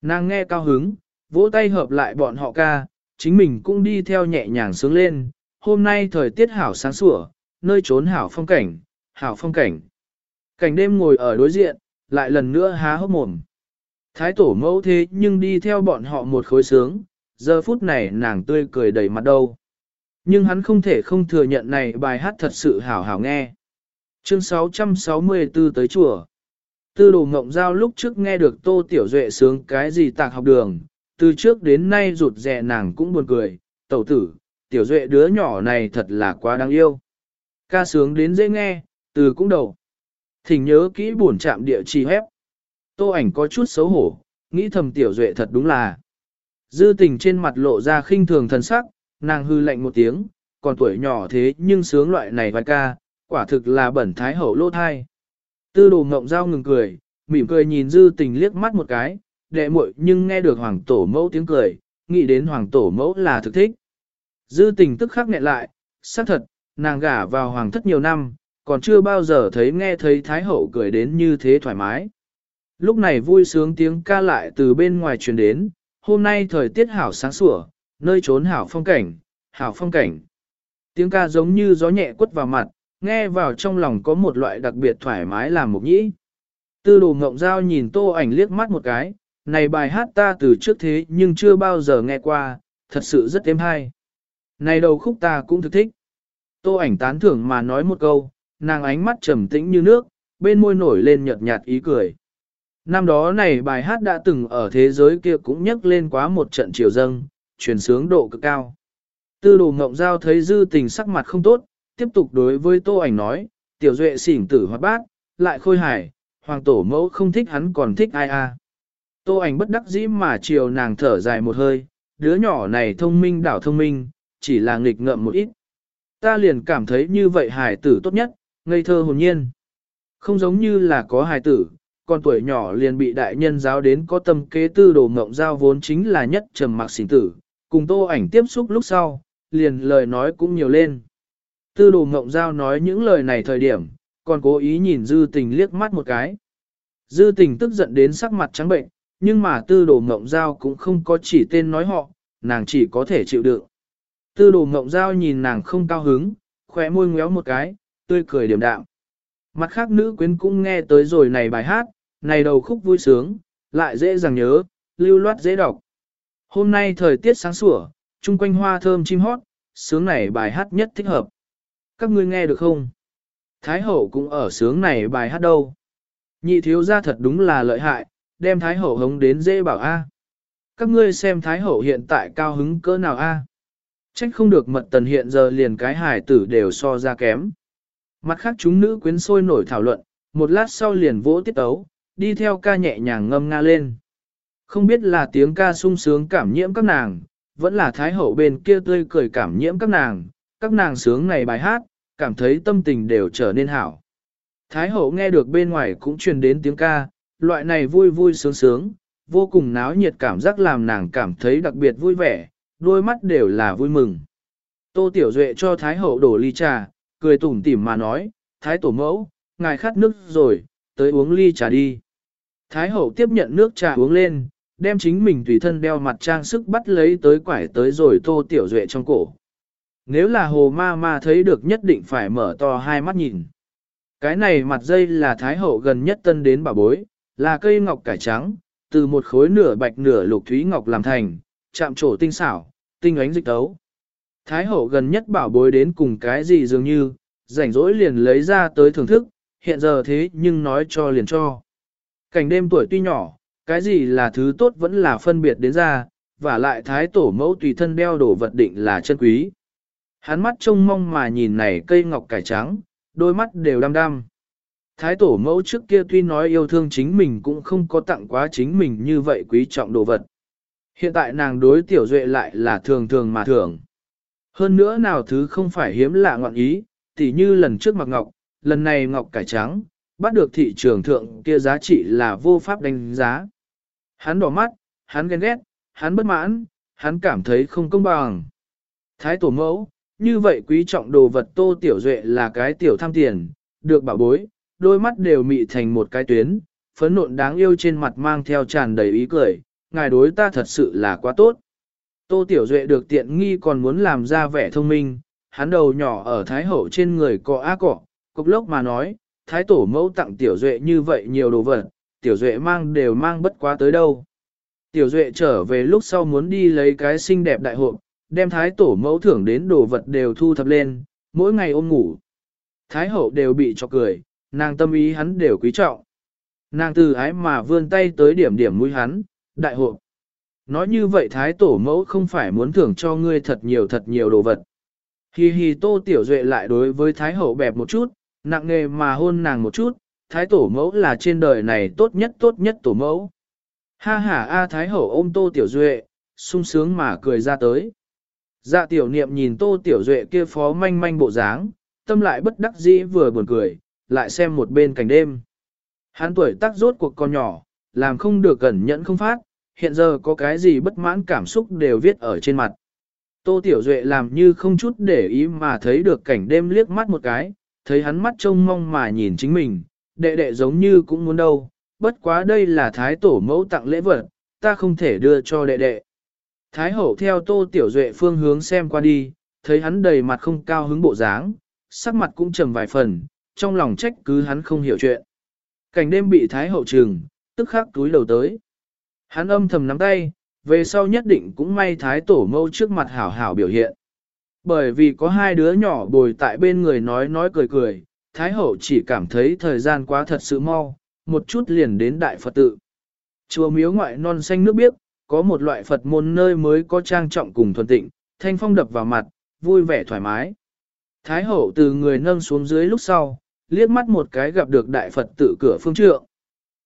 Nàng nghe cao hứng, vỗ tay hợp lại bọn họ ca, chính mình cũng đi theo nhẹ nhàng sướng lên. Hôm nay thời tiết hảo sáng sủa, nơi trốn hảo phong cảnh, hảo phong cảnh. Cảnh đêm ngồi ở đối diện, lại lần nữa há hốc mồm. Thái tổ mẫu thế nhưng đi theo bọn họ một khối sướng, giờ phút này nàng tươi cười đầy mặt đâu. Nhưng hắn không thể không thừa nhận này bài hát thật sự hảo hảo nghe. Chương 664 tới chùa. Tư đồ ngộng giao lúc trước nghe được Tô Tiểu Duệ sướng cái gì tạc học đường, từ trước đến nay rụt rè nàng cũng buồn cười, tẩu tử, Tiểu Duệ đứa nhỏ này thật là quá đáng yêu. Ca sướng đến dễ nghe, từ cũng đầu. Thỉnh nhớ kỹ buồn chạm địa chỉ hép. Tô ảnh có chút xấu hổ, nghĩ thầm Tiểu Duệ thật đúng là. Dư tình trên mặt lộ ra khinh thường thần sắc, nàng hư lạnh một tiếng, còn tuổi nhỏ thế nhưng sướng loại này vai ca, quả thực là bẩn thái hậu lô thai. Tư đồ ngộng giao ngừng cười, mỉm cười nhìn dư tình liếc mắt một cái, đệ muội nhưng nghe được hoàng tổ mẫu tiếng cười, nghĩ đến hoàng tổ mẫu là thực thích. Dư tình tức khắc nghẹn lại, xác thật, nàng gả vào hoàng thất nhiều năm, còn chưa bao giờ thấy nghe thấy thái hậu cười đến như thế thoải mái. Lúc này vui sướng tiếng ca lại từ bên ngoài truyền đến, hôm nay thời tiết hảo sáng sủa, nơi trốn hảo phong cảnh, hảo phong cảnh. Tiếng ca giống như gió nhẹ quất vào mặt, nghe vào trong lòng có một loại đặc biệt thoải mái làm mục nhĩ. Tư đồ ngộng giao nhìn tô ảnh liếc mắt một cái, này bài hát ta từ trước thế nhưng chưa bao giờ nghe qua, thật sự rất êm hay. Này đầu khúc ta cũng thực thích. Tô ảnh tán thưởng mà nói một câu, nàng ánh mắt trầm tĩnh như nước, bên môi nổi lên nhợt nhạt ý cười. Năm đó này bài hát đã từng ở thế giới kia cũng nhấc lên quá một trận triều dâng, truyền sướng độ cực cao. Tư đồ ngộng giao thấy dư tình sắc mặt không tốt, tiếp tục đối với tô ảnh nói, tiểu duệ xỉn tử hoạt bát, lại khôi hài, hoàng tổ mẫu không thích hắn còn thích ai a. Tô ảnh bất đắc dĩ mà chiều nàng thở dài một hơi, đứa nhỏ này thông minh đảo thông minh, chỉ là nghịch ngợm một ít. Ta liền cảm thấy như vậy hài tử tốt nhất, ngây thơ hồn nhiên. Không giống như là có hài tử, con tuổi nhỏ liền bị đại nhân giáo đến có tâm kế tư đồ mộng giao vốn chính là nhất trầm mặc xỉn tử, cùng tô ảnh tiếp xúc lúc sau, liền lời nói cũng nhiều lên. Tư đồ mộng giao nói những lời này thời điểm, còn cố ý nhìn dư tình liếc mắt một cái. Dư tình tức giận đến sắc mặt trắng bệnh, nhưng mà tư đồ mộng giao cũng không có chỉ tên nói họ, nàng chỉ có thể chịu đựng. Tư đồ mộng giao nhìn nàng không cao hứng, khóe môi ngéo một cái, tươi cười điềm đạm. Mặt khác nữ quyến cũng nghe tới rồi này bài hát, này đầu khúc vui sướng, lại dễ dàng nhớ, lưu loát dễ đọc. Hôm nay thời tiết sáng sủa, chung quanh hoa thơm chim hót, sướng này bài hát nhất thích hợp. Các ngươi nghe được không? Thái hậu cũng ở sướng này bài hát đâu. Nhị thiếu gia thật đúng là lợi hại, đem Thái hậu hống đến dễ bảo a. Các ngươi xem Thái hậu hiện tại cao hứng cỡ nào a? Trách không được mật tần hiện giờ liền cái hải tử đều so ra kém. Mặt khác chúng nữ quyến sôi nổi thảo luận, một lát sau liền vỗ tiết ấu, đi theo ca nhẹ nhàng ngâm nga lên. Không biết là tiếng ca sung sướng cảm nhiễm các nàng, vẫn là thái hậu bên kia tươi cười cảm nhiễm các nàng, các nàng sướng này bài hát, cảm thấy tâm tình đều trở nên hảo. Thái hậu nghe được bên ngoài cũng truyền đến tiếng ca, loại này vui vui sướng sướng, vô cùng náo nhiệt cảm giác làm nàng cảm thấy đặc biệt vui vẻ, đôi mắt đều là vui mừng. Tô Tiểu Duệ cho Thái hậu đổ ly trà, cười tủm tỉm mà nói, Thái tổ mẫu, ngài khát nước rồi, tới uống ly trà đi. Thái hậu tiếp nhận nước trà uống lên, đem chính mình tùy thân đeo mặt trang sức bắt lấy tới quải tới rồi tô tiểu duệ trong cổ. Nếu là hồ ma ma thấy được nhất định phải mở to hai mắt nhìn. Cái này mặt dây là thái hậu gần nhất tân đến bà bối, là cây ngọc cải trắng, từ một khối nửa bạch nửa lục thúy ngọc làm thành, chạm trổ tinh xảo, tinh ánh dịch tấu. Thái hậu gần nhất bảo bối đến cùng cái gì dường như, rảnh rỗi liền lấy ra tới thưởng thức, hiện giờ thế nhưng nói cho liền cho. Cảnh đêm tuổi tuy nhỏ, cái gì là thứ tốt vẫn là phân biệt đến ra, và lại thái tổ mẫu tùy thân đeo đồ vật định là chân quý. Hắn mắt trông mong mà nhìn này cây ngọc cải trắng, đôi mắt đều đăm đăm. Thái tổ mẫu trước kia tuy nói yêu thương chính mình cũng không có tặng quá chính mình như vậy quý trọng đồ vật. Hiện tại nàng đối tiểu duệ lại là thường thường mà thường. Hơn nữa nào thứ không phải hiếm lạ ngọn ý, tỉ như lần trước mặc ngọc, lần này ngọc cải trắng, bắt được thị trường thượng kia giá trị là vô pháp đánh giá. Hắn đỏ mắt, hắn ghen ghét, hắn bất mãn, hắn cảm thấy không công bằng. Thái tổ mẫu, như vậy quý trọng đồ vật tô tiểu duệ là cái tiểu tham tiền, được bảo bối, đôi mắt đều mị thành một cái tuyến, phấn nộn đáng yêu trên mặt mang theo tràn đầy ý cười, ngài đối ta thật sự là quá tốt. Tô tiểu duệ được tiện nghi còn muốn làm ra vẻ thông minh, hắn đầu nhỏ ở thái hậu trên người cọ á cọ, cục lốc mà nói, thái tổ mẫu tặng tiểu duệ như vậy nhiều đồ vật, tiểu duệ mang đều mang bất quá tới đâu. Tiểu duệ trở về lúc sau muốn đi lấy cái xinh đẹp đại hộp, đem thái tổ mẫu thưởng đến đồ vật đều thu thập lên, mỗi ngày ôm ngủ. Thái hậu đều bị cho cười, nàng tâm ý hắn đều quý trọng. Nàng từ ái mà vươn tay tới điểm điểm mũi hắn, đại hộp. Nói như vậy thái tổ mẫu không phải muốn thưởng cho ngươi thật nhiều thật nhiều đồ vật. Hi hi tô tiểu duệ lại đối với thái hậu bẹp một chút, nặng nghề mà hôn nàng một chút, thái tổ mẫu là trên đời này tốt nhất tốt nhất tổ mẫu. Ha ha a thái hậu ôm tô tiểu duệ, sung sướng mà cười ra tới. Dạ tiểu niệm nhìn tô tiểu duệ kia phó manh manh bộ dáng, tâm lại bất đắc dĩ vừa buồn cười, lại xem một bên cảnh đêm. Hắn tuổi tác rốt cuộc con nhỏ, làm không được cẩn nhẫn không phát, hiện giờ có cái gì bất mãn cảm xúc đều viết ở trên mặt. Tô Tiểu Duệ làm như không chút để ý mà thấy được cảnh đêm liếc mắt một cái, thấy hắn mắt trông mong mà nhìn chính mình, đệ đệ giống như cũng muốn đâu, bất quá đây là thái tổ mẫu tặng lễ vật, ta không thể đưa cho đệ đệ. Thái hậu theo tô tiểu duệ phương hướng xem qua đi, thấy hắn đầy mặt không cao hứng bộ dáng, sắc mặt cũng trầm vài phần, trong lòng trách cứ hắn không hiểu chuyện. Cảnh đêm bị thái hậu trừng, tức khắc túi đầu tới. Hắn âm thầm nắm tay, về sau nhất định cũng may thái tổ mẫu trước mặt hảo hảo biểu hiện. Bởi vì có hai đứa nhỏ bồi tại bên người nói nói cười cười, Thái hậu chỉ cảm thấy thời gian quá thật sự mau, một chút liền đến đại Phật tự. Chùa miếu ngoại non xanh nước biếc, có một loại Phật môn nơi mới có trang trọng cùng thuần tịnh, thanh phong đập vào mặt, vui vẻ thoải mái. Thái hậu từ người nâng xuống dưới lúc sau, liếc mắt một cái gặp được đại Phật tự cửa phương trượng.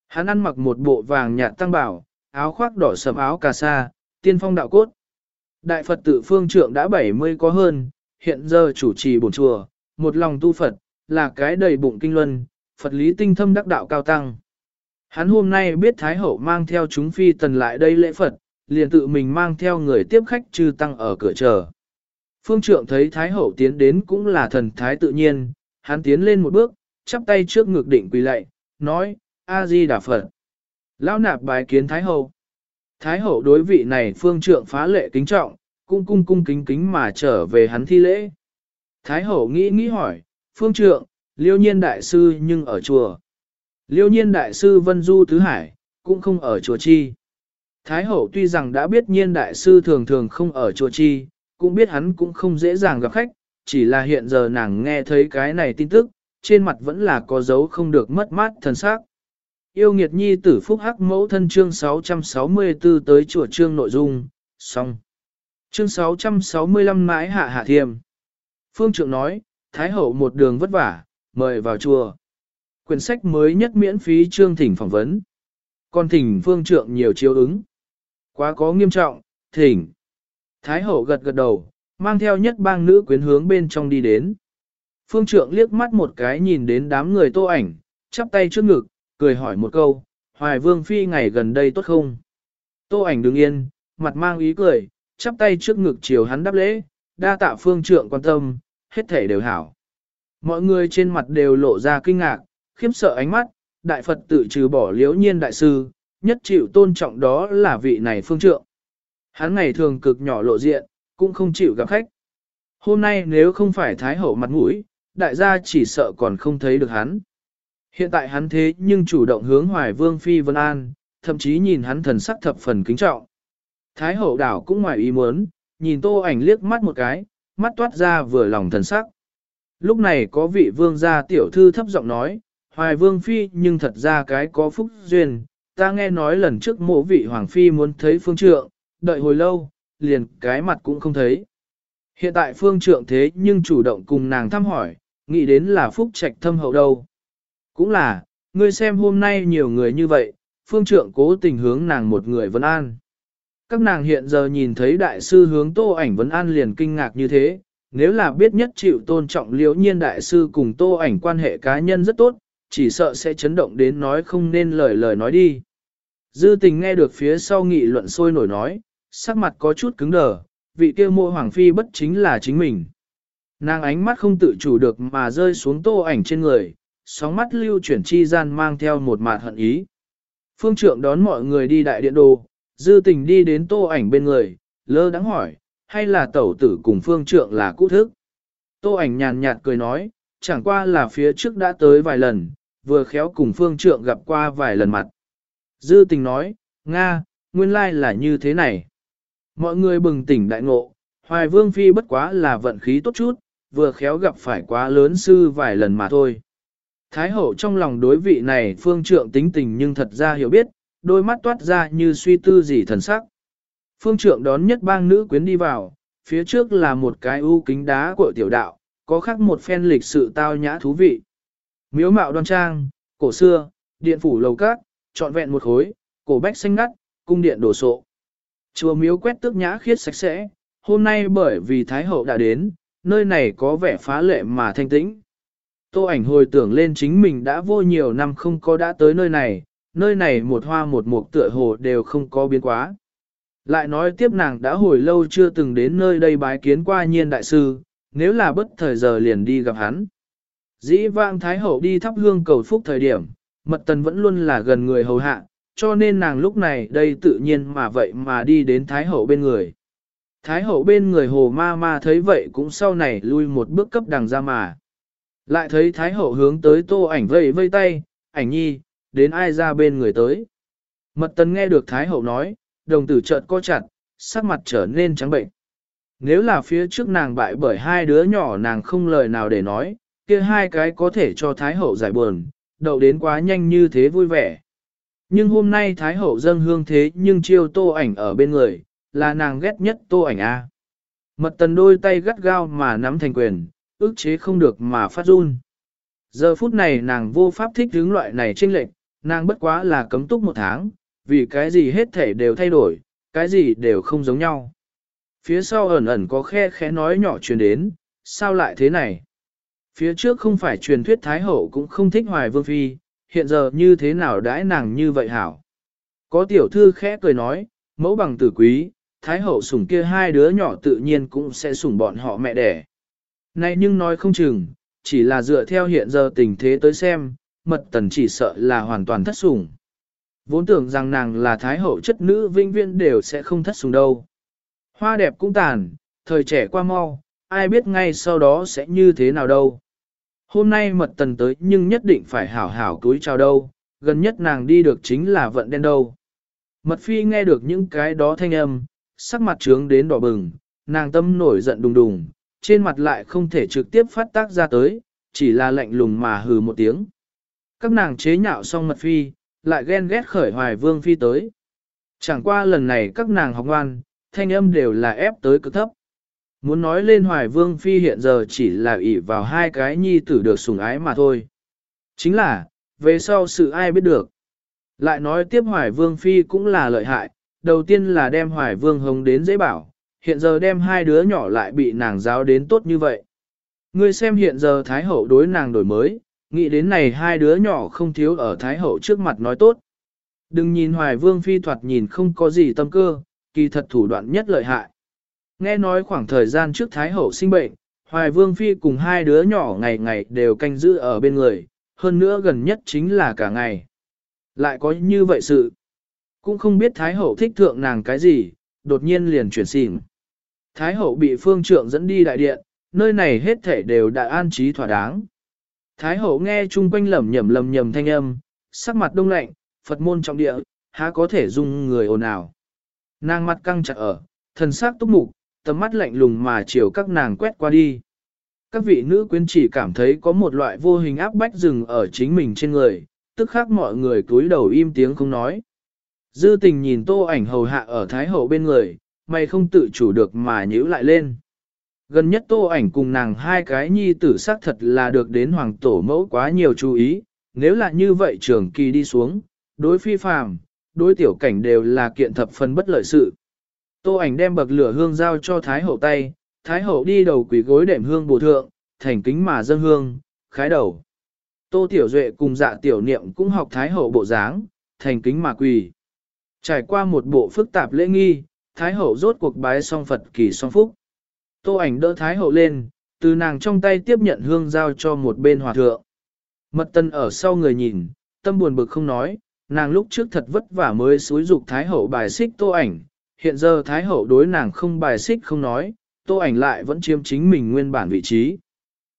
Hắn ăn mặc một bộ vàng nhạt tăng bảo, áo khoác đỏ sầm áo cà sa, tiên phong đạo cốt. Đại Phật tự phương trượng đã 70 có hơn, hiện giờ chủ trì bổn chùa, một lòng tu Phật, là cái đầy bụng kinh luân, Phật lý tinh thâm đắc đạo cao tăng. Hắn hôm nay biết Thái Hậu mang theo chúng phi tần lại đây lễ Phật, liền tự mình mang theo người tiếp khách trừ tăng ở cửa chờ. Phương trượng thấy Thái Hậu tiến đến cũng là thần thái tự nhiên, hắn tiến lên một bước, chắp tay trước ngực định quỳ lạy, nói, A-di Đà Phật. Lão nạp bài kiến Thái Hậu. Thái Hậu đối vị này phương trượng phá lệ kính trọng, cung cung cung kính kính mà trở về hắn thi lễ. Thái Hậu nghĩ nghĩ hỏi, phương trượng, liêu nhiên đại sư nhưng ở chùa. Liêu nhiên đại sư Vân Du Tứ Hải, cũng không ở chùa chi. Thái hậu tuy rằng đã biết nhiên đại sư thường thường không ở chùa chi, cũng biết hắn cũng không dễ dàng gặp khách, chỉ là hiện giờ nàng nghe thấy cái này tin tức, trên mặt vẫn là có dấu không được mất mát thần sắc. Yêu nghiệt nhi tử phúc hắc mẫu thân chương 664 tới chùa chương nội dung, xong. Chương 665 mãi hạ hạ thiềm. Phương trượng nói, Thái hậu một đường vất vả, mời vào chùa. Quyển sách mới nhất miễn phí chương thỉnh phỏng vấn. Còn thỉnh phương trượng nhiều chiếu ứng. Quá có nghiêm trọng, thỉnh. Thái hậu gật gật đầu, mang theo nhất bang nữ quyến hướng bên trong đi đến. Phương trượng liếc mắt một cái nhìn đến đám người tô ảnh, chắp tay trước ngực, cười hỏi một câu, hoài vương phi ngày gần đây tốt không? Tô ảnh đứng yên, mặt mang ý cười, chắp tay trước ngực chiều hắn đáp lễ, đa tạ phương trượng quan tâm, hết thể đều hảo. Mọi người trên mặt đều lộ ra kinh ngạc, khiếp sợ ánh mắt, đại Phật tự trừ bỏ liễu nhiên đại sư, nhất chịu tôn trọng đó là vị này phương trượng. Hắn ngày thường cực nhỏ lộ diện, cũng không chịu gặp khách. Hôm nay nếu không phải Thái Hậu mặt mũi, đại gia chỉ sợ còn không thấy được hắn. Hiện tại hắn thế nhưng chủ động hướng hoài vương phi vân an, thậm chí nhìn hắn thần sắc thập phần kính trọng. Thái hậu đảo cũng ngoài ý muốn, nhìn tô ảnh liếc mắt một cái, mắt toát ra vừa lòng thần sắc. Lúc này có vị vương gia tiểu thư thấp giọng nói, hoài vương phi nhưng thật ra cái có phúc duyên, ta nghe nói lần trước mộ vị hoàng phi muốn thấy phương trượng, đợi hồi lâu, liền cái mặt cũng không thấy. Hiện tại phương trượng thế nhưng chủ động cùng nàng thăm hỏi, nghĩ đến là phúc trạch thâm hậu đâu. Cũng là, ngươi xem hôm nay nhiều người như vậy, phương trượng cố tình hướng nàng một người vấn an. Các nàng hiện giờ nhìn thấy đại sư hướng tô ảnh vấn an liền kinh ngạc như thế, nếu là biết nhất chịu tôn trọng liễu nhiên đại sư cùng tô ảnh quan hệ cá nhân rất tốt, chỉ sợ sẽ chấn động đến nói không nên lời lời nói đi. Dư tình nghe được phía sau nghị luận sôi nổi nói, sắc mặt có chút cứng đờ, vị kia mộ hoàng phi bất chính là chính mình. Nàng ánh mắt không tự chủ được mà rơi xuống tô ảnh trên người, sóng mắt lưu chuyển chi gian mang theo một mạt hận ý. Phương trượng đón mọi người đi đại điện đồ, dư tình đi đến tô ảnh bên người, lơ đắng hỏi, hay là tẩu tử cùng phương trượng là cũ thức. Tô ảnh nhàn nhạt cười nói, chẳng qua là phía trước đã tới vài lần, vừa khéo cùng phương trượng gặp qua vài lần mặt. Dư tình nói, Nga, nguyên lai là như thế này. Mọi người bừng tỉnh đại ngộ, hoài vương phi bất quá là vận khí tốt chút, vừa khéo gặp phải quá lớn sư vài lần mà thôi. Thái hậu trong lòng đối vị này phương trượng tính tình nhưng thật ra hiểu biết, đôi mắt toát ra như suy tư gì thần sắc. Phương trượng đón nhất bang nữ quyến đi vào, phía trước là một cái u kính đá của tiểu đạo, có khắc một phen lịch sự tao nhã thú vị. Miếu mạo đoan trang, cổ xưa, điện phủ lầu cát, trọn vẹn một khối, cổ bách xanh ngắt, cung điện đổ sộ. Chùa miếu quét tước nhã khiết sạch sẽ, hôm nay bởi vì Thái Hậu đã đến, nơi này có vẻ phá lệ mà thanh tĩnh. Tô ảnh hồi tưởng lên chính mình đã vô nhiều năm không có đã tới nơi này, nơi này một hoa một mục tựa hồ đều không có biến quá. Lại nói tiếp nàng đã hồi lâu chưa từng đến nơi đây bái kiến qua nhiên đại sư, nếu là bất thời giờ liền đi gặp hắn. Dĩ vãng Thái Hậu đi thắp hương cầu phúc thời điểm, mật tần vẫn luôn là gần người hầu hạ, cho nên nàng lúc này đây tự nhiên mà vậy mà đi đến Thái Hậu bên người. Thái Hậu bên người hồ ma ma thấy vậy cũng sau này lui một bước cấp đằng ra mà. Lại thấy Thái Hậu hướng tới tô ảnh vây vây tay, ảnh nhi, đến ai ra bên người tới. Mật tần nghe được Thái Hậu nói, đồng tử chợt co chặt, sắc mặt trở nên trắng bệnh. Nếu là phía trước nàng bại bởi hai đứa nhỏ nàng không lời nào để nói, kia hai cái có thể cho Thái Hậu giải buồn, đậu đến quá nhanh như thế vui vẻ. Nhưng hôm nay Thái Hậu dâng hương thế nhưng chiêu tô ảnh ở bên người, là nàng ghét nhất tô ảnh A. Mật tần đôi tay gắt gao mà nắm thành quyền, ức chế không được mà phát run. Giờ phút này nàng vô pháp thích hướng loại này chênh lệch, nàng bất quá là cấm túc một tháng, vì cái gì hết thể đều thay đổi, cái gì đều không giống nhau. Phía sau ẩn ẩn có khe khẽ nói nhỏ truyền đến, sao lại thế này? Phía trước không phải truyền thuyết Thái Hậu cũng không thích Hoài Vương Phi, hiện giờ như thế nào đãi nàng như vậy hảo? Có tiểu thư khẽ cười nói, mẫu bằng tử quý, Thái Hậu sủng kia hai đứa nhỏ tự nhiên cũng sẽ sủng bọn họ mẹ đẻ. Này nhưng nói không chừng, chỉ là dựa theo hiện giờ tình thế tới xem, mật tần chỉ sợ là hoàn toàn thất sủng. Vốn tưởng rằng nàng là thái hậu chất nữ vinh viên đều sẽ không thất sủng đâu. Hoa đẹp cũng tàn, thời trẻ qua mau, ai biết ngay sau đó sẽ như thế nào đâu. Hôm nay mật tần tới nhưng nhất định phải hảo hảo túi chào đâu, gần nhất nàng đi được chính là vận đen đâu. Mật phi nghe được những cái đó thanh âm, sắc mặt trướng đến đỏ bừng, nàng tâm nổi giận đùng đùng, trên mặt lại không thể trực tiếp phát tác ra tới, chỉ là lạnh lùng mà hừ một tiếng. Các nàng chế nhạo xong mật phi, lại ghen ghét khởi hoài vương phi tới. Chẳng qua lần này các nàng học ngoan, thanh âm đều là ép tới cực thấp. Muốn nói lên hoài vương phi hiện giờ chỉ là ỷ vào hai cái nhi tử được sủng ái mà thôi. Chính là, về sau sự ai biết được. Lại nói tiếp hoài vương phi cũng là lợi hại, đầu tiên là đem hoài vương hồng đến dễ bảo, hiện giờ đem hai đứa nhỏ lại bị nàng giáo đến tốt như vậy. Ngươi xem hiện giờ Thái Hậu đối nàng đổi mới, nghĩ đến này hai đứa nhỏ không thiếu ở Thái Hậu trước mặt nói tốt. Đừng nhìn Hoài Vương Phi thoạt nhìn không có gì tâm cơ, kỳ thật thủ đoạn nhất lợi hại. Nghe nói khoảng thời gian trước Thái Hậu sinh bệnh, Hoài Vương Phi cùng hai đứa nhỏ ngày ngày đều canh giữ ở bên người, hơn nữa gần nhất chính là cả ngày. Lại có như vậy sự. Cũng không biết Thái Hậu thích thượng nàng cái gì, đột nhiên liền chuyển xỉn. Thái Hậu bị phương trượng dẫn đi đại điện, nơi này hết thể đều đã an trí thỏa đáng. Thái Hậu nghe chung quanh lầm nhầm lầm nhầm thanh âm, sắc mặt đông lạnh, Phật môn trọng địa, há có thể dung người ồn ào. Nàng mặt căng chặt ở, thần sắc túc mục, tầm mắt lạnh lùng mà chiều các nàng quét qua đi. Các vị nữ quyến chỉ cảm thấy có một loại vô hình áp bách rừng ở chính mình trên người, tức khác mọi người cúi đầu im tiếng không nói. Dư tình nhìn tô ảnh hầu hạ ở Thái Hậu bên người, mày không tự chủ được mà nhíu lại lên. Gần nhất tô ảnh cùng nàng hai cái nhi tử sắc thật là được đến hoàng tổ mẫu quá nhiều chú ý, nếu là như vậy trường kỳ đi xuống, đối phi phàm, đối tiểu cảnh đều là kiện thập phần bất lợi sự. Tô ảnh đem bậc lửa hương giao cho Thái hậu tay, Thái hậu đi đầu quỳ gối đệm hương bổ thượng, thành kính mà dâng hương, khái đầu. Tô tiểu duệ cùng dạ tiểu niệm cũng học Thái hậu bộ dáng, thành kính mà quỳ. Trải qua một bộ phức tạp lễ nghi, Thái hậu rốt cuộc bái song Phật kỳ song phúc. Tô ảnh đỡ Thái hậu lên, từ nàng trong tay tiếp nhận hương giao cho một bên hòa thượng. Mật tân ở sau người nhìn, tâm buồn bực không nói, nàng lúc trước thật vất vả mới xúi dục Thái hậu bài xích tô ảnh, hiện giờ Thái hậu đối nàng không bài xích không nói, tô ảnh lại vẫn chiếm chính mình nguyên bản vị trí.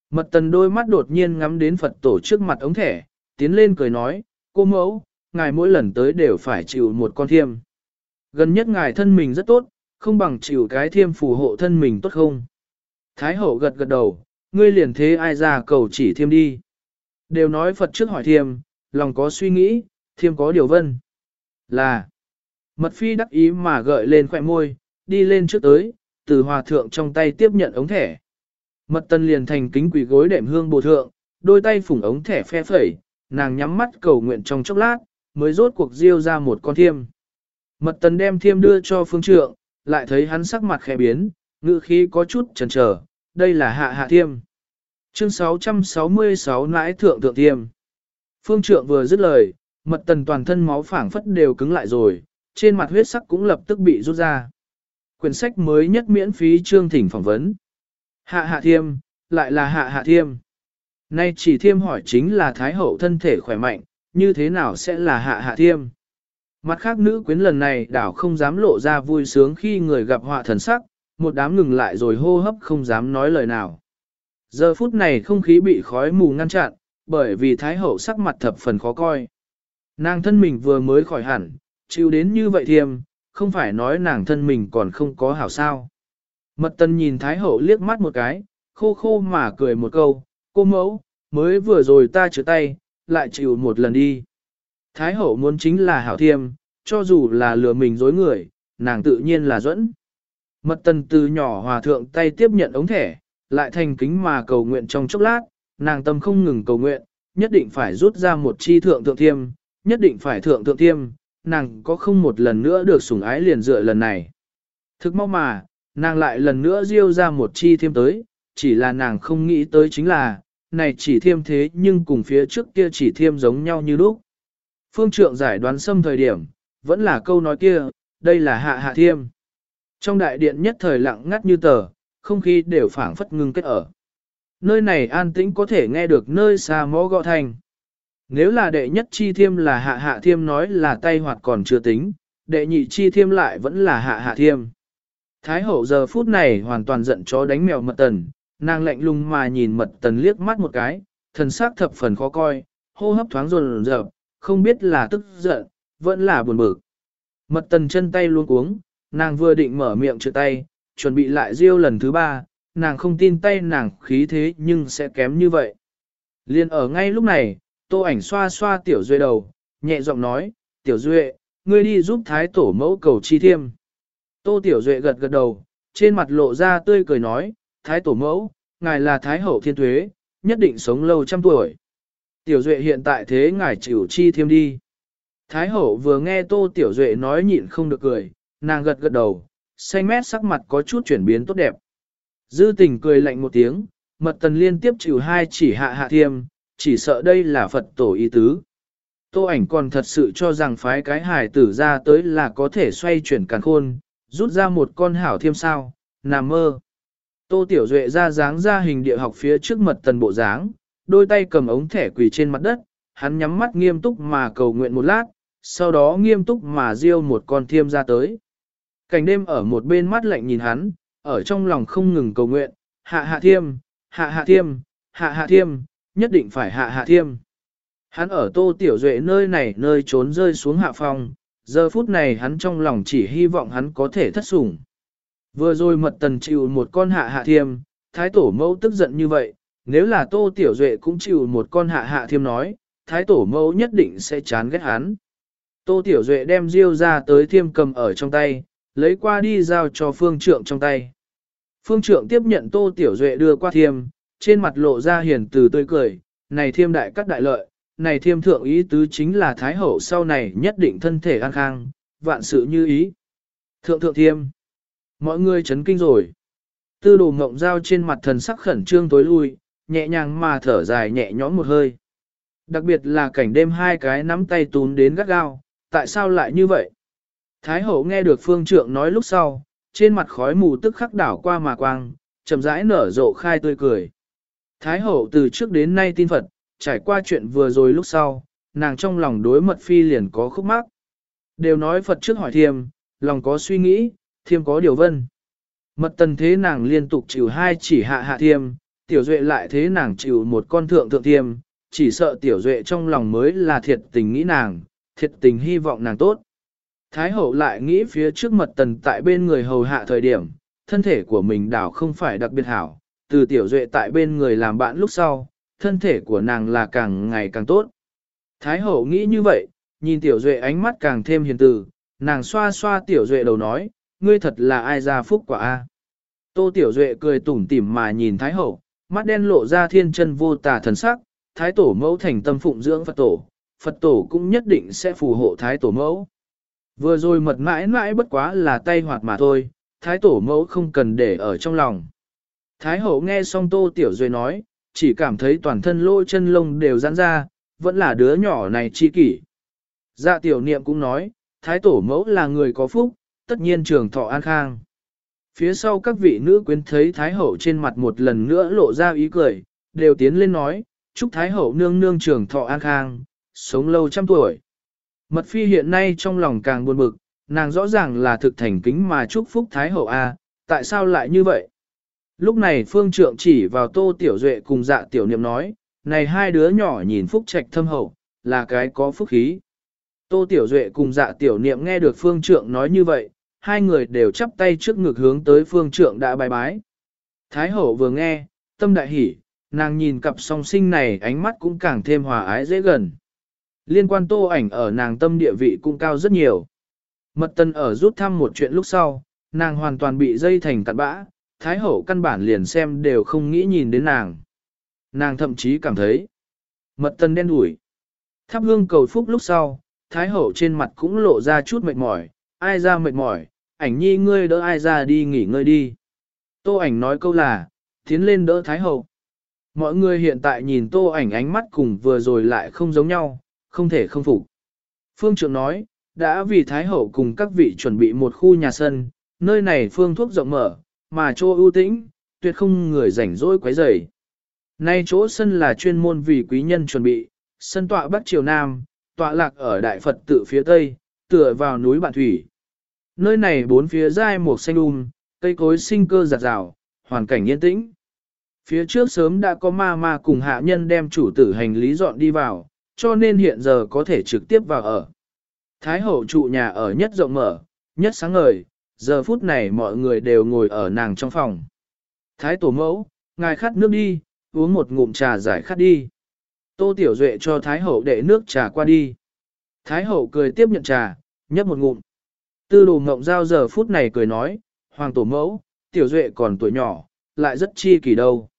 Mật tần đôi mắt đột nhiên ngắm đến Phật tổ trước mặt ống thẻ, tiến lên cười nói, cô mẫu, ngài mỗi lần tới đều phải chịu một con thiêm. Gần nhất ngài thân mình rất tốt, không bằng chịu cái thiêm phù hộ thân mình tốt không? Thái hậu gật gật đầu, ngươi liền thế ai ra cầu chỉ thiêm đi. Đều nói Phật trước hỏi thiêm, lòng có suy nghĩ, thiêm có điều vân. Là, mật phi đắc ý mà gợi lên khỏe môi, đi lên trước tới, từ hòa thượng trong tay tiếp nhận ống thẻ. Mật tân liền thành kính quỷ gối đệm hương bồ thượng, đôi tay phủng ống thẻ phe phẩy, nàng nhắm mắt cầu nguyện trong chốc lát, mới rốt cuộc diêu ra một con thiêm. Mật tần đem thiêm đưa cho phương trượng, lại thấy hắn sắc mặt khẽ biến, ngữ khí có chút chần trở, đây là hạ hạ thiêm. Chương 666 nãi thượng thượng thiêm. Phương trượng vừa dứt lời, mật tần toàn thân máu phảng phất đều cứng lại rồi, trên mặt huyết sắc cũng lập tức bị rút ra. Quyển sách mới nhất miễn phí chương thỉnh phỏng vấn. Hạ hạ thiêm, lại là hạ hạ thiêm. Nay chỉ thiêm hỏi chính là Thái Hậu thân thể khỏe mạnh, như thế nào sẽ là hạ hạ thiêm. Mặt khác nữ quyến lần này đảo không dám lộ ra vui sướng khi người gặp họa thần sắc, một đám ngừng lại rồi hô hấp không dám nói lời nào. Giờ phút này không khí bị khói mù ngăn chặn, bởi vì Thái Hậu sắc mặt thập phần khó coi. Nàng thân mình vừa mới khỏi hẳn, chịu đến như vậy thiêm, không phải nói nàng thân mình còn không có hảo sao. Mật tân nhìn Thái Hậu liếc mắt một cái, khô khô mà cười một câu, cô mẫu, mới vừa rồi ta chữa tay, lại chịu một lần đi. Thái Hậu muốn chính là hảo thiêm, cho dù là lừa mình dối người, nàng tự nhiên là dẫn. Mật tần từ nhỏ hòa thượng tay tiếp nhận ống thẻ, lại thành kính mà cầu nguyện trong chốc lát, nàng tâm không ngừng cầu nguyện, nhất định phải rút ra một chi thượng thượng thiêm, nhất định phải thượng thượng thiêm, nàng có không một lần nữa được sủng ái liền dựa lần này. Thực mau mà, nàng lại lần nữa riêu ra một chi thiêm tới, chỉ là nàng không nghĩ tới chính là, này chỉ thiêm thế nhưng cùng phía trước kia chỉ thiêm giống nhau như lúc. Phương trượng giải đoán xâm thời điểm, vẫn là câu nói kia, đây là hạ hạ thiêm. Trong đại điện nhất thời lặng ngắt như tờ, không khí đều phảng phất ngưng kết ở. Nơi này an tĩnh có thể nghe được nơi xa mõ gõ thành. Nếu là đệ nhất chi thiêm là hạ hạ thiêm nói là tay hoạt còn chưa tính, đệ nhị chi thiêm lại vẫn là hạ hạ thiêm. Thái hậu giờ phút này hoàn toàn giận chó đánh mèo mật tần, nàng lạnh lùng mà nhìn mật tần liếc mắt một cái, thần sắc thập phần khó coi, hô hấp thoáng rồn rợp, không biết là tức giận, vẫn là buồn bực. Mật tần chân tay luôn cuống, nàng vừa định mở miệng trượt tay, chuẩn bị lại riêu lần thứ ba, nàng không tin tay nàng khí thế nhưng sẽ kém như vậy. Liên ở ngay lúc này, tô ảnh xoa xoa tiểu duệ đầu, nhẹ giọng nói, tiểu duệ, ngươi đi giúp thái tổ mẫu cầu chi thiêm. Tô tiểu duệ gật gật đầu, trên mặt lộ ra tươi cười nói, thái tổ mẫu, ngài là thái hậu thiên tuế, nhất định sống lâu trăm tuổi. Tiểu duệ hiện tại thế ngài chịu chi thêm đi. Thái hậu vừa nghe tô tiểu duệ nói nhịn không được cười, nàng gật gật đầu, xanh mét sắc mặt có chút chuyển biến tốt đẹp. Dư tình cười lạnh một tiếng, mật tần liên tiếp chịu hai chỉ hạ hạ thiêm, chỉ sợ đây là Phật tổ ý tứ. Tô ảnh còn thật sự cho rằng phái cái hài tử ra tới là có thể xoay chuyển càn khôn, rút ra một con hảo thiêm sao, nằm mơ. Tô Tiểu Duệ ra dáng ra hình địa học phía trước mật tần bộ dáng, đôi tay cầm ống thẻ quỳ trên mặt đất, hắn nhắm mắt nghiêm túc mà cầu nguyện một lát, sau đó nghiêm túc mà riêu một con thiêm ra tới. Cảnh đêm ở một bên mắt lạnh nhìn hắn, ở trong lòng không ngừng cầu nguyện, hạ hạ thiêm, hạ hạ thiêm, hạ hạ thiêm, nhất định phải hạ hạ thiêm. Hắn ở tô tiểu duệ nơi này nơi trốn rơi xuống hạ phòng, giờ phút này hắn trong lòng chỉ hy vọng hắn có thể thất sủng. Vừa rồi mật tần chịu một con hạ hạ thiêm, thái tổ mẫu tức giận như vậy, nếu là tô tiểu duệ cũng chịu một con hạ hạ thiêm nói, thái tổ mẫu nhất định sẽ chán ghét hắn. Tô tiểu duệ đem diêu ra tới thiêm cầm ở trong tay, lấy qua đi giao cho phương trượng trong tay. Phương trượng tiếp nhận tô tiểu duệ đưa qua thiêm, trên mặt lộ ra hiền từ tươi cười, này thiêm đại cắt đại lợi, này thiêm thượng ý tứ chính là thái hậu sau này nhất định thân thể an khang, vạn sự như ý. Thượng thượng thiêm, mọi người chấn kinh rồi. Tư đồ ngộng giao trên mặt thần sắc khẩn trương tối lui, nhẹ nhàng mà thở dài nhẹ nhõm một hơi. Đặc biệt là cảnh đêm hai cái nắm tay tún đến gắt gao, tại sao lại như vậy? Thái hậu nghe được phương trượng nói lúc sau, trên mặt khói mù tức khắc đảo qua mà quang, chậm rãi nở rộ khai tươi cười. Thái hậu từ trước đến nay tin Phật, trải qua chuyện vừa rồi lúc sau, nàng trong lòng đối mật phi liền có khúc mắc. Đều nói Phật trước hỏi thiêm, lòng có suy nghĩ, thiêm có điều vân. Mật tần thế nàng liên tục chịu hai chỉ hạ hạ thiêm, tiểu duệ lại thế nàng chịu một con thượng thượng thiêm, chỉ sợ tiểu duệ trong lòng mới là thiệt tình nghĩ nàng, thiệt tình hy vọng nàng tốt. Thái hậu lại nghĩ phía trước mật tần tại bên người hầu hạ thời điểm, thân thể của mình đảo không phải đặc biệt hảo, từ tiểu duệ tại bên người làm bạn lúc sau, thân thể của nàng là càng ngày càng tốt. Thái hậu nghĩ như vậy, nhìn tiểu duệ ánh mắt càng thêm hiền từ, nàng xoa xoa tiểu duệ đầu nói, ngươi thật là ai ra phúc quả a. Tô tiểu duệ cười tủm tỉm mà nhìn thái hậu, mắt đen lộ ra thiên chân vô tà thần sắc, thái tổ mẫu thành tâm phụng dưỡng Phật tổ, Phật tổ cũng nhất định sẽ phù hộ thái tổ mẫu. Vừa rồi mật mãi mãi bất quá là tay hoạt mà thôi, thái tổ mẫu không cần để ở trong lòng. Thái hậu nghe xong tô tiểu duệ nói, chỉ cảm thấy toàn thân lỗ chân lông đều giãn ra, vẫn là đứa nhỏ này chi kỷ. Dạ tiểu niệm cũng nói, thái tổ mẫu là người có phúc, tất nhiên trường thọ an khang. Phía sau các vị nữ quyến thấy thái hậu trên mặt một lần nữa lộ ra ý cười, đều tiến lên nói, chúc thái hậu nương nương trường thọ an khang, sống lâu trăm tuổi. Mật phi hiện nay trong lòng càng buồn bực, nàng rõ ràng là thực thành kính mà chúc phúc thái hậu a, tại sao lại như vậy? Lúc này phương trượng chỉ vào tô tiểu duệ cùng dạ tiểu niệm nói, này hai đứa nhỏ nhìn phúc trạch thâm hậu, là cái có phúc khí. Tô tiểu duệ cùng dạ tiểu niệm nghe được phương trượng nói như vậy, hai người đều chắp tay trước ngực hướng tới phương trượng đã bài bái. Thái hậu vừa nghe, tâm đại hỉ, nàng nhìn cặp song sinh này ánh mắt cũng càng thêm hòa ái dễ gần. Liên quan tô ảnh ở nàng tâm địa vị cũng cao rất nhiều. Mật tân ở rút thăm một chuyện lúc sau, nàng hoàn toàn bị dây thành cặn bã, Thái hậu căn bản liền xem đều không nghĩ nhìn đến nàng. Nàng thậm chí cảm thấy mật tân đen đủi. Thắp hương cầu phúc lúc sau, Thái hậu trên mặt cũng lộ ra chút mệt mỏi, ai ra mệt mỏi, ảnh nhi ngươi đỡ ai ra đi nghỉ ngơi đi. Tô ảnh nói câu là, tiến lên đỡ Thái hậu. Mọi người hiện tại nhìn tô ảnh ánh mắt cùng vừa rồi lại không giống nhau, không thể không phục. Phương trưởng nói, đã vì Thái hậu cùng các vị chuẩn bị một khu nhà sân, nơi này phương thuốc rộng mở, mà chỗ ưu tĩnh, tuyệt không người rảnh rỗi quấy rầy. Nay chỗ sân là chuyên môn vì quý nhân chuẩn bị, sân tọa bắc triều nam, tọa lạc ở đại Phật tự phía tây, tựa vào núi Bản Thủy. Nơi này bốn phía dai một xanh um, cây cối sinh cơ giặt rào, hoàn cảnh yên tĩnh. Phía trước sớm đã có ma ma cùng hạ nhân đem chủ tử hành lý dọn đi vào, cho nên hiện giờ có thể trực tiếp vào ở. Thái hậu trụ nhà ở nhất rộng mở, nhất sáng ngời, giờ phút này mọi người đều ngồi ở nàng trong phòng. Thái tổ mẫu, ngài khát nước đi, uống một ngụm trà giải khát đi. Tô Tiểu Duệ cho Thái hậu đệ nước trà qua đi. Thái hậu cười tiếp nhận trà, nhấp một ngụm. Tư đồ ngộng giao giờ phút này cười nói, Hoàng tổ mẫu, Tiểu Duệ còn tuổi nhỏ, lại rất chi kỳ đâu.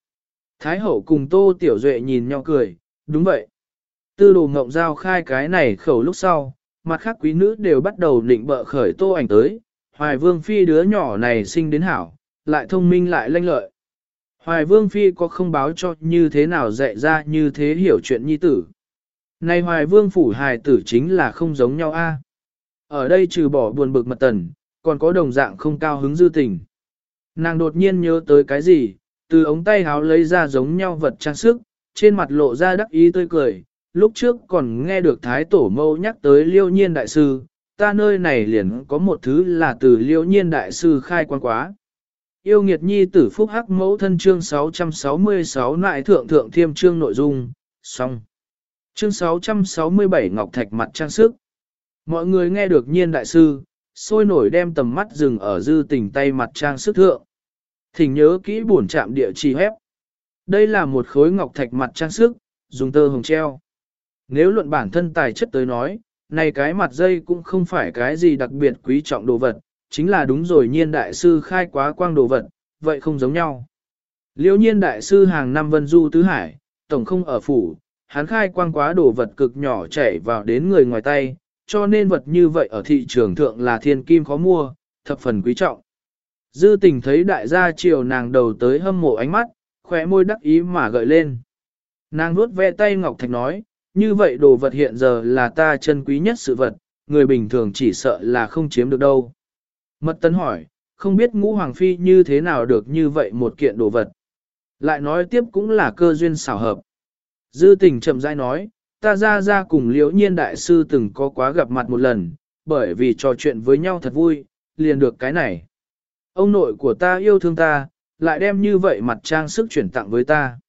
Thái hậu cùng Tô Tiểu Duệ nhìn nhau cười, đúng vậy. Tư đồ ngộng giao khai cái này khẩu lúc sau, mặt khác quý nữ đều bắt đầu định bợ khởi tô ảnh tới, hoài vương phi đứa nhỏ này sinh đến hảo, lại thông minh lại lanh lợi. Hoài vương phi có không báo cho như thế nào dạy ra như thế hiểu chuyện nhi tử. Này hoài vương phủ hài tử chính là không giống nhau a. Ở đây trừ bỏ buồn bực mật tần, còn có đồng dạng không cao hứng dư tình. Nàng đột nhiên nhớ tới cái gì, từ ống tay háo lấy ra giống nhau vật trang sức, trên mặt lộ ra đắc ý tươi cười, lúc trước còn nghe được Thái Tổ Mâu nhắc tới liêu nhiên đại sư, ta nơi này liền có một thứ là từ liêu nhiên đại sư khai quan quá. Yêu nghiệt nhi tử phúc hắc mẫu thân chương 666 nại thượng thượng thiêm chương nội dung, xong. Chương 667 Ngọc Thạch mặt trang sức. Mọi người nghe được nhiên đại sư, sôi nổi đem tầm mắt dừng ở dư tình tay mặt trang sức thượng. Thỉnh nhớ kỹ buồn chạm địa chỉ hép. Đây là một khối ngọc thạch mặt trang sức, dùng tơ hồng treo. Nếu luận bản thân tài chất tới nói, này cái mặt dây cũng không phải cái gì đặc biệt quý trọng đồ vật, chính là đúng rồi nhiên đại sư khai quá quang đồ vật, vậy không giống nhau. Liêu nhiên đại sư hàng năm vân du tứ hải, tổng không ở phủ, hắn khai quang quá đồ vật cực nhỏ chảy vào đến người ngoài tay, cho nên vật như vậy ở thị trường thượng là thiên kim khó mua, thập phần quý trọng. Dư tình thấy đại gia chiều nàng đầu tới hâm mộ ánh mắt, khỏe môi đắc ý mà gợi lên. Nàng nuốt ve tay Ngọc Thạch nói, như vậy đồ vật hiện giờ là ta chân quý nhất sự vật, người bình thường chỉ sợ là không chiếm được đâu. Mật tấn hỏi, không biết ngũ hoàng phi như thế nào được như vậy một kiện đồ vật. Lại nói tiếp cũng là cơ duyên xảo hợp. Dư tình chậm rãi nói, ta ra ra cùng liễu nhiên đại sư từng có quá gặp mặt một lần, bởi vì trò chuyện với nhau thật vui, liền được cái này. Ông nội của ta yêu thương ta, lại đem như vậy mặt trang sức chuyển tặng với ta.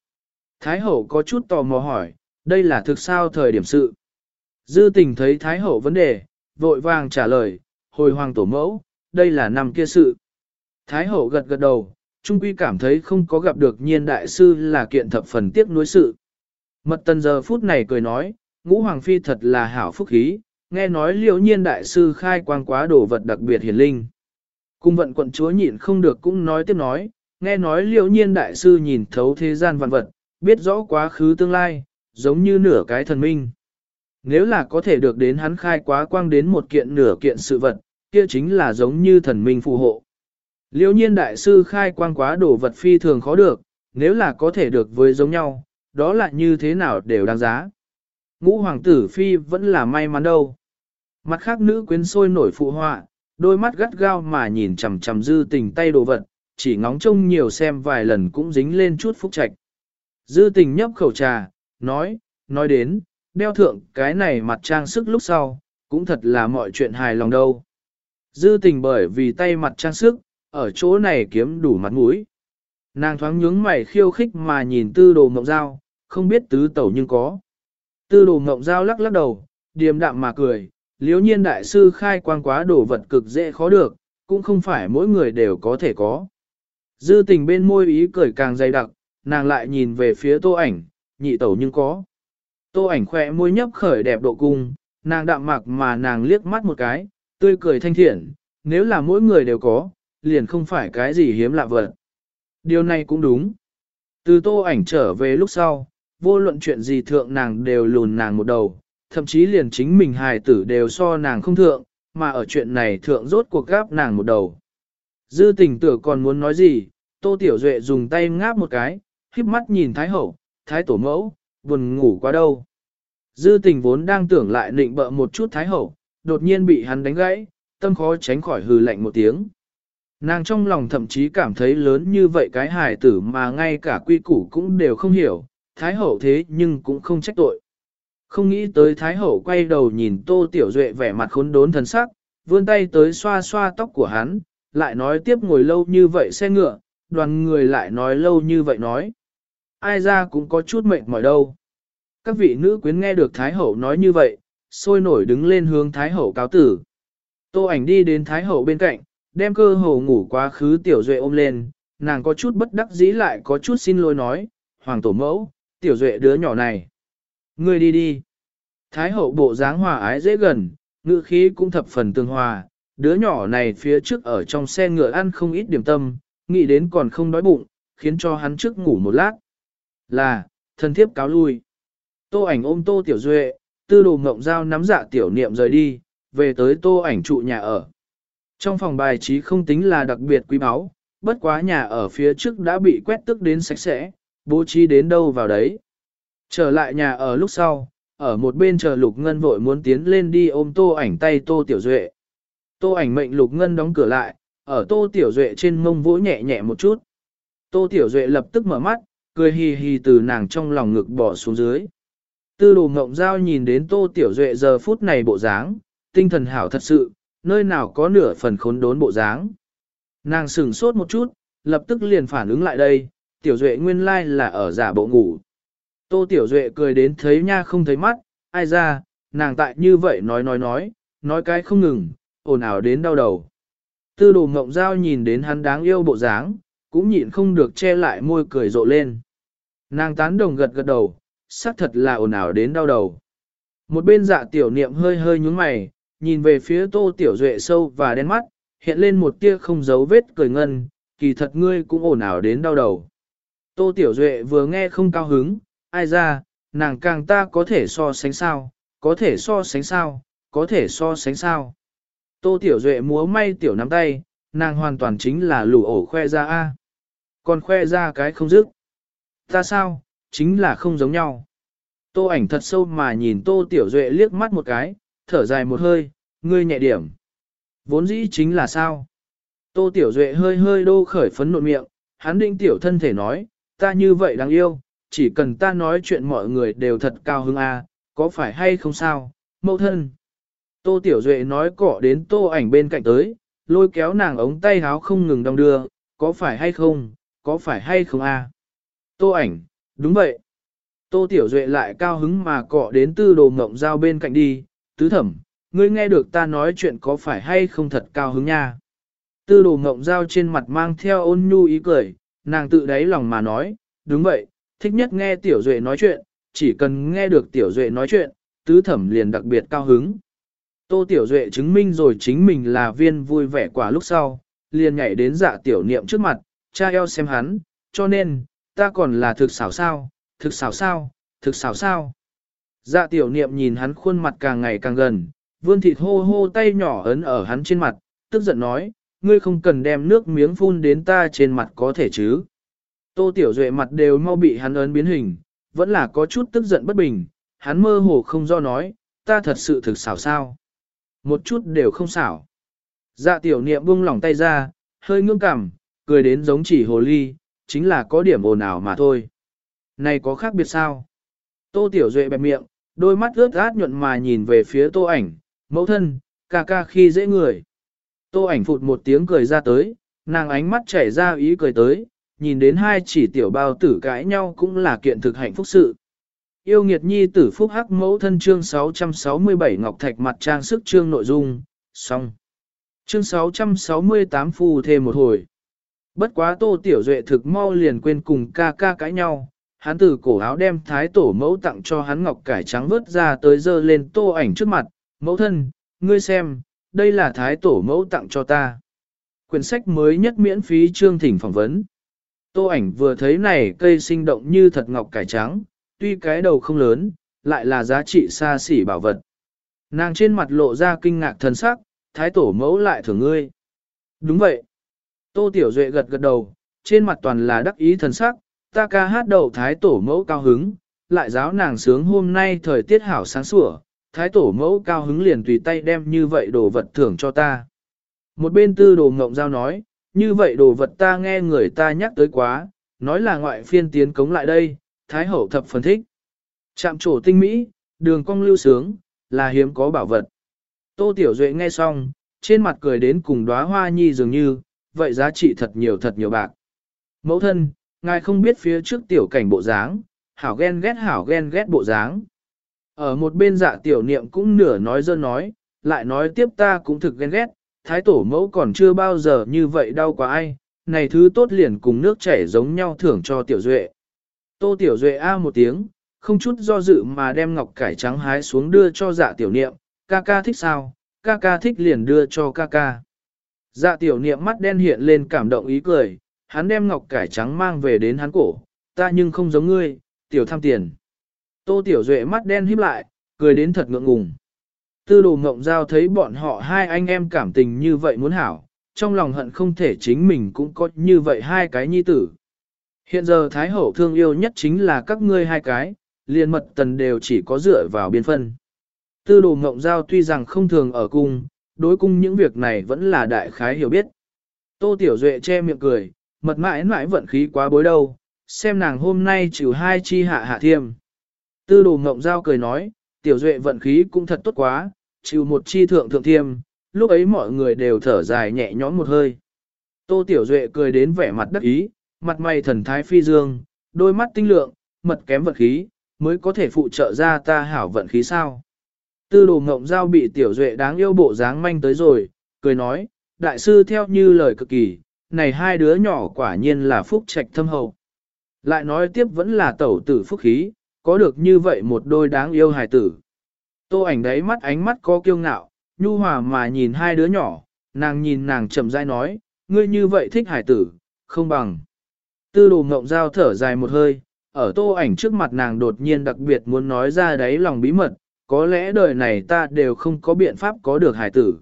Thái hậu có chút tò mò hỏi, đây là thực sao thời điểm sự. Dư tình thấy Thái hậu vấn đề, vội vàng trả lời, hồi hoàng tổ mẫu, đây là năm kia sự. Thái hậu gật gật đầu, trung quy cảm thấy không có gặp được nhiên đại sư là kiện thập phần tiếc nuối sự. Mật tần giờ phút này cười nói, ngũ hoàng phi thật là hảo phúc khí, nghe nói liễu nhiên đại sư khai quang quá đồ vật đặc biệt hiển linh. Cung vận quận chúa nhịn không được cũng nói tiếp nói, nghe nói liễu nhiên đại sư nhìn thấu thế gian vạn vật, biết rõ quá khứ tương lai, giống như nửa cái thần minh. Nếu là có thể được đến hắn khai quá quang đến một kiện nửa kiện sự vật, kia chính là giống như thần minh phù hộ. Liễu nhiên đại sư khai quang quá đồ vật phi thường khó được, nếu là có thể được với giống nhau, đó là như thế nào đều đáng giá. Ngũ hoàng tử phi vẫn là may mắn đâu. Mặt khác nữ quyến sôi nổi phụ họa, đôi mắt gắt gao mà nhìn chằm chằm dư tình tay đồ vật, chỉ ngóng trông nhiều xem vài lần cũng dính lên chút phúc trạch. Dư tình nhấp khẩu trà, nói, nói đến, đeo thượng cái này mặt trang sức lúc sau, cũng thật là mọi chuyện hài lòng đâu. Dư tình bởi vì tay mặt trang sức, ở chỗ này kiếm đủ mặt mũi. Nàng thoáng nhướng mày khiêu khích mà nhìn tư đồ mộng dao, không biết tứ tẩu nhưng có. Tư đồ ngộng giao lắc lắc đầu, điềm đạm mà cười, liếu nhiên đại sư khai quang quá đồ vật cực dễ khó được, cũng không phải mỗi người đều có thể có. Dư tình bên môi ý cười càng dày đặc, nàng lại nhìn về phía tô ảnh, nhị tẩu nhưng có. Tô ảnh khỏe môi nhấp khởi đẹp độ cung, nàng đạm mạc mà nàng liếc mắt một cái, tươi cười thanh thiện, nếu là mỗi người đều có, liền không phải cái gì hiếm lạ vật. Điều này cũng đúng. Từ tô ảnh trở về lúc sau, vô luận chuyện gì thượng nàng đều lùn nàng một đầu, thậm chí liền chính mình hài tử đều so nàng không thượng, mà ở chuyện này thượng rốt cuộc gáp nàng một đầu. Dư tình tử còn muốn nói gì, tô tiểu duệ dùng tay ngáp một cái, híp mắt nhìn thái hậu, thái tổ mẫu, buồn ngủ quá đâu. Dư tình vốn đang tưởng lại nịnh bợ một chút thái hậu, đột nhiên bị hắn đánh gãy, tâm khó tránh khỏi hừ lạnh một tiếng. Nàng trong lòng thậm chí cảm thấy lớn như vậy cái hài tử mà ngay cả quy củ cũng đều không hiểu, Thái Hậu thế nhưng cũng không trách tội. Không nghĩ tới Thái Hậu quay đầu nhìn Tô Tiểu Duệ vẻ mặt khốn đốn thần sắc, vươn tay tới xoa xoa tóc của hắn, lại nói tiếp ngồi lâu như vậy xe ngựa, đoàn người lại nói lâu như vậy nói. Ai ra cũng có chút mệt mỏi đâu. Các vị nữ quyến nghe được Thái Hậu nói như vậy, sôi nổi đứng lên hướng Thái Hậu cáo tử. Tô ảnh đi đến Thái Hậu bên cạnh, đem cơ hồ ngủ quá khứ Tiểu Duệ ôm lên, nàng có chút bất đắc dĩ lại có chút xin lỗi nói, Hoàng Tổ Mẫu, Tiểu Duệ đứa nhỏ này. Ngươi đi đi. Thái Hậu bộ dáng hòa ái dễ gần, ngữ khí cũng thập phần tương hòa, đứa nhỏ này phía trước ở trong xe ngựa ăn không ít điểm tâm, nghĩ đến còn không đói bụng, khiến cho hắn trước ngủ một lát. Là, thân thiếp cáo lui. Tô ảnh ôm tô tiểu duệ, tư đồ ngộng dao nắm dạ tiểu niệm rời đi, về tới tô ảnh trụ nhà ở. Trong phòng bài trí không tính là đặc biệt quý báu, bất quá nhà ở phía trước đã bị quét tức đến sạch sẽ, bố trí đến đâu vào đấy. Trở lại nhà ở lúc sau, ở một bên chờ Lục Ngân vội muốn tiến lên đi ôm tô ảnh tay tô tiểu duệ. Tô ảnh mệnh Lục Ngân đóng cửa lại, ở tô tiểu duệ trên mông vỗ nhẹ nhẹ một chút. Tô tiểu duệ lập tức mở mắt, cười hì hì từ nàng trong lòng ngực bỏ xuống dưới. Tư đồ ngộng giao nhìn đến tô tiểu duệ giờ phút này bộ dáng, tinh thần hảo thật sự, nơi nào có nửa phần khốn đốn bộ dáng. Nàng sửng sốt một chút, lập tức liền phản ứng lại đây, tiểu duệ nguyên lai là ở giả bộ ngủ. Tô tiểu duệ cười đến thấy nha không thấy mắt, ai ra, nàng tại như vậy nói nói nói, nói cái không ngừng, ồn ào đến đau đầu. Tư đồ mộng giao nhìn đến hắn đáng yêu bộ dáng, cũng nhịn không được che lại môi cười rộ lên. Nàng tán đồng gật gật đầu, xác thật là ồn ào đến đau đầu. Một bên dạ tiểu niệm hơi hơi nhúng mày, nhìn về phía tô tiểu duệ sâu và đen mắt, hiện lên một tia không giấu vết cười ngân, kỳ thật ngươi cũng ồn ào đến đau đầu. Tô tiểu duệ vừa nghe không cao hứng, ai ra, nàng càng ta có thể so sánh sao, có thể so sánh sao, có thể so sánh sao. Tô tiểu duệ múa may tiểu nắm tay, nàng hoàn toàn chính là lù ổ khoe ra a Còn khoe ra cái không dứt. Ta sao, chính là không giống nhau. Tô ảnh thật sâu mà nhìn Tô Tiểu Duệ liếc mắt một cái, thở dài một hơi, ngươi nhẹ điểm. Vốn dĩ chính là sao? Tô Tiểu Duệ hơi hơi đô khởi phấn nộn miệng, hắn định tiểu thân thể nói, ta như vậy đáng yêu, chỉ cần ta nói chuyện mọi người đều thật cao hứng a, có phải hay không sao, mẫu thân. Tô Tiểu Duệ nói cọ đến tô ảnh bên cạnh tới, lôi kéo nàng ống tay háo không ngừng đong đưa, có phải hay không, có phải hay không a? Tô ảnh, đúng vậy. Tô Tiểu Duệ lại cao hứng mà cọ đến tư đồ ngộng giao bên cạnh đi, tứ thẩm, ngươi nghe được ta nói chuyện có phải hay không thật cao hứng nha. Tư đồ ngộng giao trên mặt mang theo ôn nhu ý cười, nàng tự đáy lòng mà nói, đúng vậy, thích nhất nghe Tiểu Duệ nói chuyện, chỉ cần nghe được Tiểu Duệ nói chuyện, tứ thẩm liền đặc biệt cao hứng. Tô Tiểu Duệ chứng minh rồi chính mình là viên vui vẻ quả lúc sau, liền nhảy đến dạ tiểu niệm trước mặt, cha eo xem hắn, cho nên, ta còn là thực xảo sao, thực xảo sao, thực xảo sao. Dạ tiểu niệm nhìn hắn khuôn mặt càng ngày càng gần, vươn thịt hô hô tay nhỏ ấn ở hắn trên mặt, tức giận nói, ngươi không cần đem nước miếng phun đến ta trên mặt có thể chứ. Tô tiểu duệ mặt đều mau bị hắn ấn biến hình, vẫn là có chút tức giận bất bình, hắn mơ hồ không do nói, ta thật sự thực xảo sao. Một chút đều không xảo. Dạ tiểu niệm buông lỏng tay ra, hơi ngưỡng cảm, cười đến giống chỉ hồ ly, chính là có điểm ồn ào mà thôi. Này có khác biệt sao? Tô Tiểu Duệ bẹp miệng, đôi mắt ướt át nhuận mà nhìn về phía tô ảnh, mẫu thân, ca ca khi dễ người. Tô ảnh phụt một tiếng cười ra tới, nàng ánh mắt chảy ra ý cười tới, nhìn đến hai chỉ tiểu bao tử cãi nhau cũng là kiện thực hạnh phúc sự. Yêu nghiệt nhi tử phúc hắc mẫu thân chương 667 Ngọc Thạch mặt trang sức chương nội dung, xong. Chương 668 phù thêm một hồi. Bất quá tô tiểu duệ thực mau liền quên cùng ca ca cãi nhau, hắn từ cổ áo đem thái tổ mẫu tặng cho hắn ngọc cải trắng vớt ra tới dơ lên tô ảnh trước mặt, mẫu thân, ngươi xem, đây là thái tổ mẫu tặng cho ta. Quyển sách mới nhất miễn phí chương thỉnh phỏng vấn. Tô ảnh vừa thấy này cây sinh động như thật ngọc cải trắng, tuy cái đầu không lớn, lại là giá trị xa xỉ bảo vật. Nàng trên mặt lộ ra kinh ngạc thần sắc, thái tổ mẫu lại thưởng ngươi. Đúng vậy. Tô Tiểu Duệ gật gật đầu, trên mặt toàn là đắc ý thần sắc, ta ca hát đầu thái tổ mẫu cao hứng, lại giáo nàng sướng hôm nay thời tiết hảo sáng sủa, thái tổ mẫu cao hứng liền tùy tay đem như vậy đồ vật thưởng cho ta. Một bên tư đồ ngộng giao nói, như vậy đồ vật ta nghe người ta nhắc tới quá, nói là ngoại phiên tiến cống lại đây, thái hậu thập phân thích. Chạm trổ tinh mỹ, đường cong lưu sướng, là hiếm có bảo vật. Tô Tiểu Duệ nghe xong, trên mặt cười đến cùng đóa hoa nhi dường như, vậy giá trị thật nhiều thật nhiều bạc. Mẫu thân, ngài không biết phía trước tiểu cảnh bộ dáng, hảo ghen ghét hảo ghen ghét bộ dáng. Ở một bên dạ tiểu niệm cũng nửa nói dơ nói, lại nói tiếp ta cũng thực ghen ghét, thái tổ mẫu còn chưa bao giờ như vậy đau quá ai, này thứ tốt liền cùng nước chảy giống nhau thưởng cho tiểu duệ. Tô tiểu duệ a một tiếng, không chút do dự mà đem ngọc cải trắng hái xuống đưa cho dạ tiểu niệm, ca ca thích sao, ca ca thích liền đưa cho ca ca. Dạ tiểu niệm mắt đen hiện lên cảm động ý cười, hắn đem ngọc cải trắng mang về đến hắn cổ, ta nhưng không giống ngươi, tiểu tham tiền. Tô tiểu duệ mắt đen híp lại, cười đến thật ngượng ngùng. Tư đồ mộng giao thấy bọn họ hai anh em cảm tình như vậy muốn hảo, trong lòng hận không thể chính mình cũng có như vậy hai cái nhi tử. Hiện giờ Thái Hậu thương yêu nhất chính là các ngươi hai cái, liền mật tần đều chỉ có dựa vào biên phân. Tư đồ mộng giao tuy rằng không thường ở cung, đối cung những việc này vẫn là đại khái hiểu biết. Tô Tiểu Duệ che miệng cười, mật mãi mãi vận khí quá bối đâu, xem nàng hôm nay trừ hai chi hạ hạ thiêm. Tư đồ mộng giao cười nói, Tiểu Duệ vận khí cũng thật tốt quá, chịu một chi thượng thượng thiêm, lúc ấy mọi người đều thở dài nhẹ nhõm một hơi. Tô Tiểu Duệ cười đến vẻ mặt đắc ý, mặt mày thần thái phi dương, đôi mắt tinh lượng, mật kém vận khí, mới có thể phụ trợ ra ta hảo vận khí sao. Tư đồ ngộng giao bị Tiểu Duệ đáng yêu bộ dáng manh tới rồi, cười nói, đại sư theo như lời cực kỳ, này hai đứa nhỏ quả nhiên là phúc trạch thâm hậu. Lại nói tiếp vẫn là tẩu tử phúc khí, có được như vậy một đôi đáng yêu hài tử. Tô ảnh đấy mắt ánh mắt có kiêu ngạo, nhu hòa mà nhìn hai đứa nhỏ, nàng nhìn nàng chậm rãi nói, ngươi như vậy thích hải tử, không bằng. Tư đồ ngộng giao thở dài một hơi, ở tô ảnh trước mặt nàng đột nhiên đặc biệt muốn nói ra đấy lòng bí mật, có lẽ đời này ta đều không có biện pháp có được hải tử.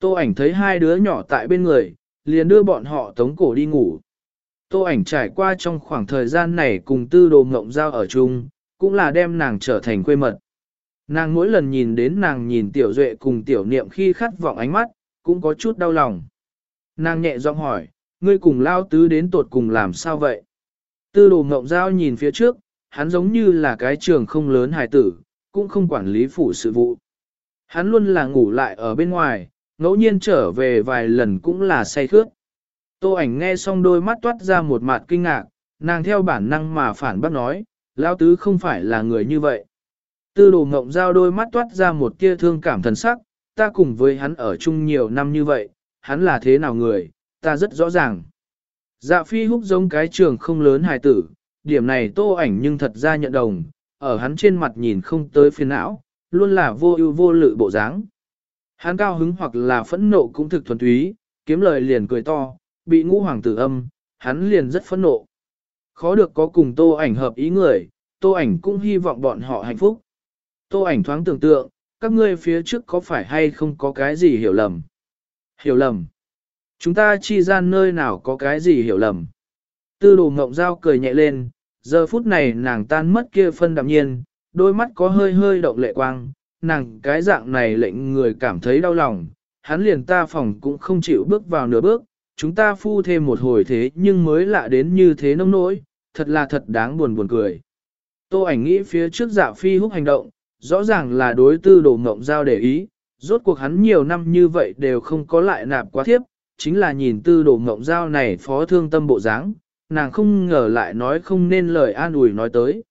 Tô ảnh thấy hai đứa nhỏ tại bên người, liền đưa bọn họ tống cổ đi ngủ. Tô ảnh trải qua trong khoảng thời gian này cùng tư đồ ngộng giao ở chung, cũng là đem nàng trở thành quê mật. Nàng mỗi lần nhìn đến nàng nhìn tiểu duệ cùng tiểu niệm khi khát vọng ánh mắt, cũng có chút đau lòng. Nàng nhẹ giọng hỏi, ngươi cùng lao tứ đến tột cùng làm sao vậy? Tư đồ mộng giao nhìn phía trước, hắn giống như là cái trường không lớn hài tử, cũng không quản lý phủ sự vụ. Hắn luôn là ngủ lại ở bên ngoài, ngẫu nhiên trở về vài lần cũng là say khước. Tô ảnh nghe xong đôi mắt toát ra một mặt kinh ngạc, nàng theo bản năng mà phản bác nói, lao tứ không phải là người như vậy. Tư đồ ngộng giao đôi mắt toát ra một tia thương cảm thần sắc, ta cùng với hắn ở chung nhiều năm như vậy, hắn là thế nào người, ta rất rõ ràng. Dạ phi húc giống cái trường không lớn hài tử, điểm này tô ảnh nhưng thật ra nhận đồng, ở hắn trên mặt nhìn không tới phiền não, luôn là vô ưu vô lự bộ dáng. Hắn cao hứng hoặc là phẫn nộ cũng thực thuần túy, kiếm lời liền cười to, bị ngũ hoàng tử âm, hắn liền rất phẫn nộ. Khó được có cùng tô ảnh hợp ý người, tô ảnh cũng hy vọng bọn họ hạnh phúc. Tô ảnh thoáng tưởng tượng, các ngươi phía trước có phải hay không có cái gì hiểu lầm? Hiểu lầm. Chúng ta chi gian nơi nào có cái gì hiểu lầm? Tư đồ ngộng giao cười nhẹ lên, giờ phút này nàng tan mất kia phân đạm nhiên, đôi mắt có hơi hơi động lệ quang, nàng cái dạng này lệnh người cảm thấy đau lòng, hắn liền ta phòng cũng không chịu bước vào nửa bước, chúng ta phu thêm một hồi thế nhưng mới lạ đến như thế nông nỗi, thật là thật đáng buồn buồn cười. Tô ảnh nghĩ phía trước dạ phi húc hành động, rõ ràng là đối tư đồ mộng giao để ý, rốt cuộc hắn nhiều năm như vậy đều không có lại nạp quá thiếp, chính là nhìn tư đồ mộng giao này phó thương tâm bộ dáng, nàng không ngờ lại nói không nên lời an ủi nói tới.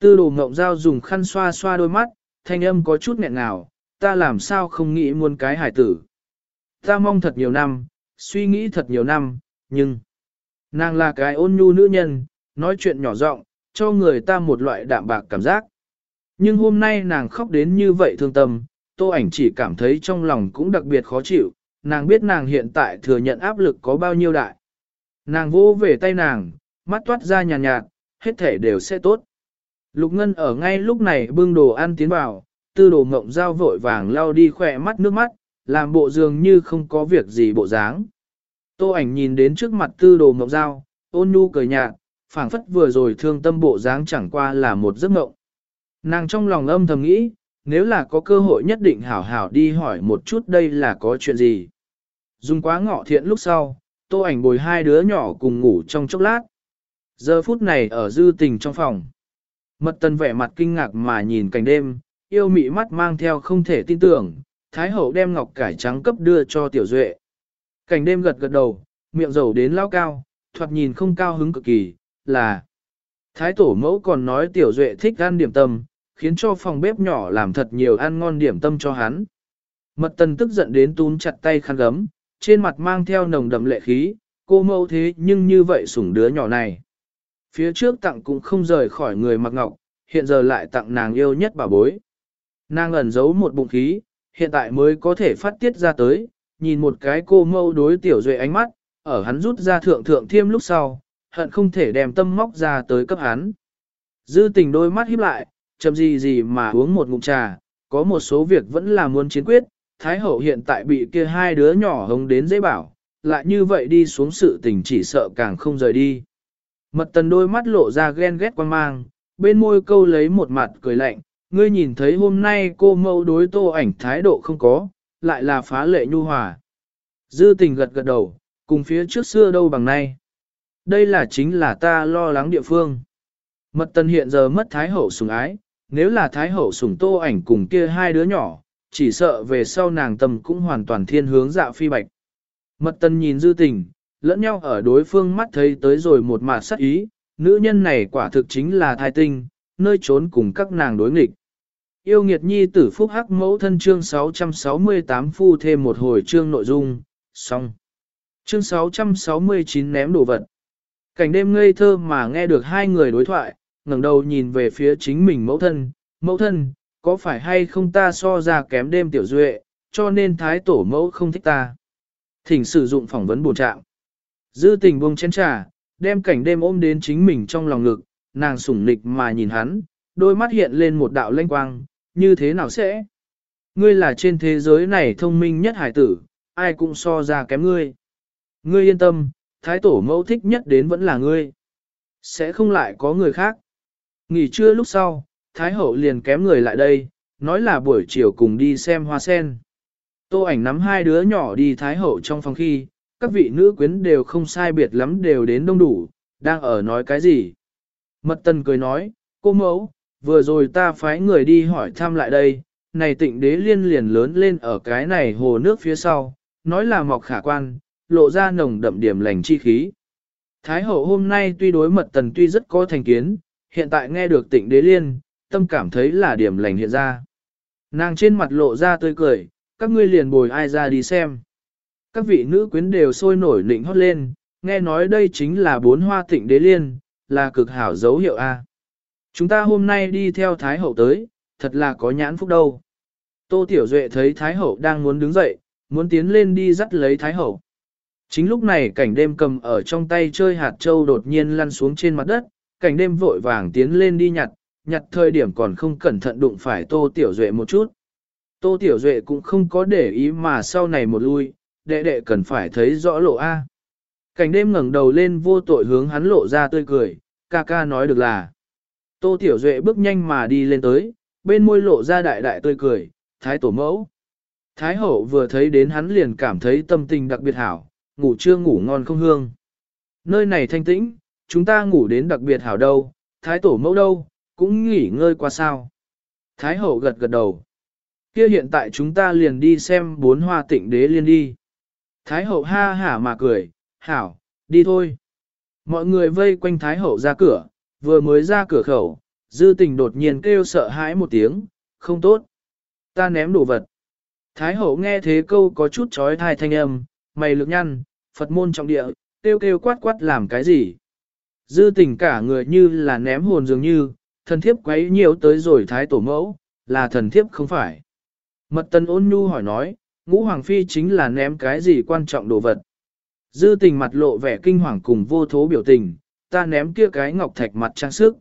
Tư đồ mộng giao dùng khăn xoa xoa đôi mắt, thanh âm có chút nghẹn ngào, ta làm sao không nghĩ muôn cái hải tử. Ta mong thật nhiều năm, suy nghĩ thật nhiều năm, nhưng... Nàng là cái ôn nhu nữ nhân, nói chuyện nhỏ giọng, cho người ta một loại đạm bạc cảm giác. Nhưng hôm nay nàng khóc đến như vậy thương tâm, tô ảnh chỉ cảm thấy trong lòng cũng đặc biệt khó chịu, nàng biết nàng hiện tại thừa nhận áp lực có bao nhiêu đại. Nàng vô về tay nàng, mắt toát ra nhàn nhạt, nhạt, hết thể đều sẽ tốt. Lục Ngân ở ngay lúc này bưng đồ ăn tiến vào, tư đồ mộng dao vội vàng lau đi khỏe mắt nước mắt, làm bộ dường như không có việc gì bộ dáng. Tô ảnh nhìn đến trước mặt tư đồ mộng dao, ôn nhu cười nhạt, phảng phất vừa rồi thương tâm bộ dáng chẳng qua là một giấc mộng. Nàng trong lòng âm thầm nghĩ, nếu là có cơ hội nhất định hảo hảo đi hỏi một chút đây là có chuyện gì. Dùng quá ngọ thiện lúc sau, tô ảnh bồi hai đứa nhỏ cùng ngủ trong chốc lát. Giờ phút này ở dư tình trong phòng. Mật tần vẻ mặt kinh ngạc mà nhìn cảnh đêm, yêu mị mắt mang theo không thể tin tưởng, Thái hậu đem ngọc cải trắng cấp đưa cho tiểu duệ. Cảnh đêm gật gật đầu, miệng dầu đến lao cao, thoạt nhìn không cao hứng cực kỳ, là Thái tổ mẫu còn nói tiểu duệ thích ăn điểm tâm, khiến cho phòng bếp nhỏ làm thật nhiều ăn ngon điểm tâm cho hắn. Mật tần tức giận đến túm chặt tay khăn gấm, trên mặt mang theo nồng đậm lệ khí, cô mẫu thế nhưng như vậy sủng đứa nhỏ này. Phía trước tặng cũng không rời khỏi người mặc ngọc, hiện giờ lại tặng nàng yêu nhất bà bối. Nàng ẩn giấu một bụng khí, hiện tại mới có thể phát tiết ra tới, nhìn một cái cô mâu đối tiểu duệ ánh mắt, ở hắn rút ra thượng thượng thiêm lúc sau, hận không thể đem tâm móc ra tới cấp hắn. Dư tình đôi mắt híp lại, chậm gì gì mà uống một ngụm trà, có một số việc vẫn là muốn chiến quyết, Thái hậu hiện tại bị kia hai đứa nhỏ hống đến dễ bảo, lại như vậy đi xuống sự tình chỉ sợ càng không rời đi. Mật tần đôi mắt lộ ra ghen ghét quan mang, bên môi câu lấy một mặt cười lạnh, ngươi nhìn thấy hôm nay cô mâu đối tô ảnh thái độ không có, lại là phá lệ nhu hòa. Dư tình gật gật đầu, cùng phía trước xưa đâu bằng nay. Đây là chính là ta lo lắng địa phương. Mật tần hiện giờ mất thái hậu sủng ái, nếu là thái hậu sủng tô ảnh cùng kia hai đứa nhỏ, chỉ sợ về sau nàng tâm cũng hoàn toàn thiên hướng dạ phi bạch. Mật tần nhìn dư tình, lẫn nhau ở đối phương mắt thấy tới rồi một mặt sắc ý, nữ nhân này quả thực chính là thai tinh, nơi trốn cùng các nàng đối nghịch. Yêu nghiệt nhi tử phúc hắc mẫu thân chương 668 phu thêm một hồi chương nội dung, xong. Chương 669 ném đồ vật. Cảnh đêm ngây thơ mà nghe được hai người đối thoại, ngẩng đầu nhìn về phía chính mình mẫu thân, mẫu thân, có phải hay không ta so ra kém đêm tiểu duệ, cho nên thái tổ mẫu không thích ta. Thỉnh sử dụng phỏng vấn bổ trạng. Dư tình buông chén trà, đem cảnh đêm ôm đến chính mình trong lòng ngực, nàng sủng nịch mà nhìn hắn, đôi mắt hiện lên một đạo lanh quang, như thế nào sẽ? Ngươi là trên thế giới này thông minh nhất hải tử, ai cũng so ra kém ngươi. Ngươi yên tâm, thái tổ mẫu thích nhất đến vẫn là ngươi. Sẽ không lại có người khác. Nghỉ trưa lúc sau, thái hậu liền kém người lại đây, nói là buổi chiều cùng đi xem hoa sen. Tô ảnh nắm hai đứa nhỏ đi thái hậu trong phòng khi, các vị nữ quyến đều không sai biệt lắm đều đến đông đủ, đang ở nói cái gì. Mật tần cười nói, cô mẫu, vừa rồi ta phái người đi hỏi thăm lại đây, này tịnh đế liên liền lớn lên ở cái này hồ nước phía sau, nói là mọc khả quan, lộ ra nồng đậm điểm lành chi khí. Thái hậu hôm nay tuy đối mật tần tuy rất có thành kiến, hiện tại nghe được tịnh đế liên, tâm cảm thấy là điểm lành hiện ra. Nàng trên mặt lộ ra tươi cười, các ngươi liền bồi ai ra đi xem. Các vị nữ quyến đều sôi nổi nịnh hót lên, nghe nói đây chính là bốn hoa tịnh đế liên, là cực hảo dấu hiệu A. Chúng ta hôm nay đi theo Thái Hậu tới, thật là có nhãn phúc đâu. Tô Tiểu Duệ thấy Thái Hậu đang muốn đứng dậy, muốn tiến lên đi dắt lấy Thái Hậu. Chính lúc này cảnh đêm cầm ở trong tay chơi hạt châu đột nhiên lăn xuống trên mặt đất, cảnh đêm vội vàng tiến lên đi nhặt, nhặt thời điểm còn không cẩn thận đụng phải Tô Tiểu Duệ một chút. Tô Tiểu Duệ cũng không có để ý mà sau này một lui, đệ đệ cần phải thấy rõ lộ A. Cảnh đêm ngẩng đầu lên vô tội hướng hắn lộ ra tươi cười, ca ca nói được là. Tô Tiểu Duệ bước nhanh mà đi lên tới, bên môi lộ ra đại đại tươi cười, thái tổ mẫu. Thái hậu vừa thấy đến hắn liền cảm thấy tâm tình đặc biệt hảo, ngủ chưa ngủ ngon không hương. Nơi này thanh tĩnh, chúng ta ngủ đến đặc biệt hảo đâu, thái tổ mẫu đâu, cũng nghỉ ngơi qua sao. Thái hậu gật gật đầu. Kia hiện tại chúng ta liền đi xem bốn hoa tịnh đế liên đi. Thái hậu ha hả mà cười, hảo, đi thôi. Mọi người vây quanh Thái hậu ra cửa, vừa mới ra cửa khẩu, dư tình đột nhiên kêu sợ hãi một tiếng, không tốt. Ta ném đồ vật. Thái hậu nghe thế câu có chút trói thai thanh âm, mày lực nhăn, Phật môn trọng địa, kêu kêu quát quát làm cái gì. Dư tình cả người như là ném hồn dường như, thần thiếp quấy nhiều tới rồi thái tổ mẫu, là thần thiếp không phải. Mật tân ôn nhu hỏi nói, ngũ hoàng phi chính là ném cái gì quan trọng đồ vật. Dư tình mặt lộ vẻ kinh hoàng cùng vô thố biểu tình, ta ném kia cái ngọc thạch mặt trang sức.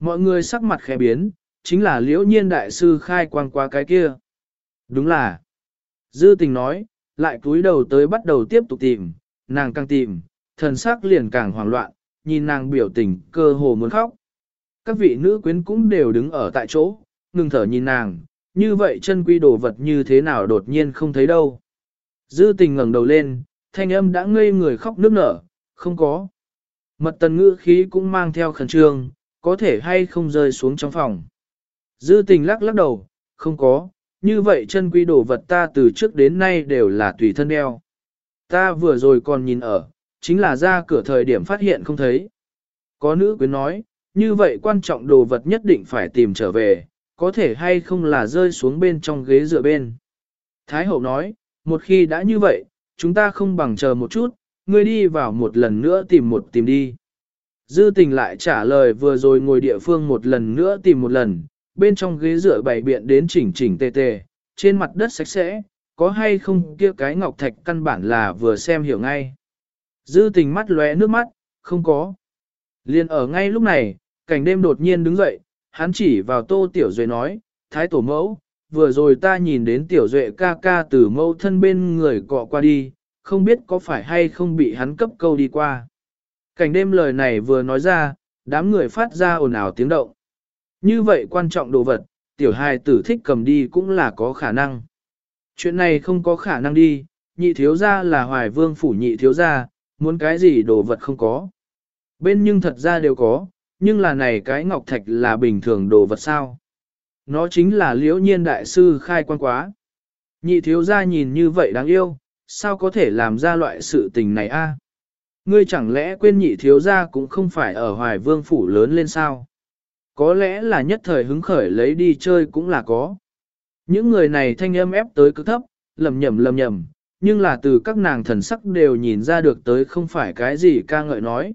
Mọi người sắc mặt khẽ biến, chính là liễu nhiên đại sư khai quang qua cái kia. Đúng là. Dư tình nói, lại cúi đầu tới bắt đầu tiếp tục tìm, nàng càng tìm, thần sắc liền càng hoảng loạn, nhìn nàng biểu tình cơ hồ muốn khóc. Các vị nữ quyến cũng đều đứng ở tại chỗ, ngừng thở nhìn nàng, như vậy chân quy đồ vật như thế nào đột nhiên không thấy đâu. Dư tình ngẩng đầu lên, thanh âm đã ngây người khóc nước nở, không có. Mật tần ngữ khí cũng mang theo khẩn trương, có thể hay không rơi xuống trong phòng. Dư tình lắc lắc đầu, không có, như vậy chân quý đồ vật ta từ trước đến nay đều là tùy thân đeo. Ta vừa rồi còn nhìn ở, chính là ra cửa thời điểm phát hiện không thấy. Có nữ quyến nói, như vậy quan trọng đồ vật nhất định phải tìm trở về, có thể hay không là rơi xuống bên trong ghế dựa bên. Thái hậu nói, một khi đã như vậy, chúng ta không bằng chờ một chút, ngươi đi vào một lần nữa tìm một tìm đi. Dư tình lại trả lời vừa rồi ngồi địa phương một lần nữa tìm một lần, bên trong ghế dựa bày biện đến chỉnh chỉnh tề tề, trên mặt đất sạch sẽ, có hay không kia cái ngọc thạch căn bản là vừa xem hiểu ngay. Dư tình mắt lóe nước mắt, không có. Liên ở ngay lúc này, cảnh đêm đột nhiên đứng dậy, hắn chỉ vào tô tiểu duệ nói, thái tổ mẫu, vừa rồi ta nhìn đến tiểu duệ ca ca từ mẫu thân bên người cọ qua đi, không biết có phải hay không bị hắn cấp câu đi qua. Cảnh đêm lời này vừa nói ra, đám người phát ra ồn ào tiếng động. Như vậy quan trọng đồ vật, tiểu hài tử thích cầm đi cũng là có khả năng. Chuyện này không có khả năng đi, nhị thiếu gia là hoài vương phủ nhị thiếu gia, muốn cái gì đồ vật không có. Bên nhưng thật ra đều có, nhưng là này cái ngọc thạch là bình thường đồ vật sao. Nó chính là liễu nhiên đại sư khai quan quá. Nhị thiếu gia nhìn như vậy đáng yêu, sao có thể làm ra loại sự tình này a? Ngươi chẳng lẽ quên nhị thiếu gia cũng không phải ở hoài vương phủ lớn lên sao? Có lẽ là nhất thời hứng khởi lấy đi chơi cũng là có. Những người này thanh âm ép tới cực thấp, lầm nhầm lầm nhầm, nhưng là từ các nàng thần sắc đều nhìn ra được tới không phải cái gì ca ngợi nói.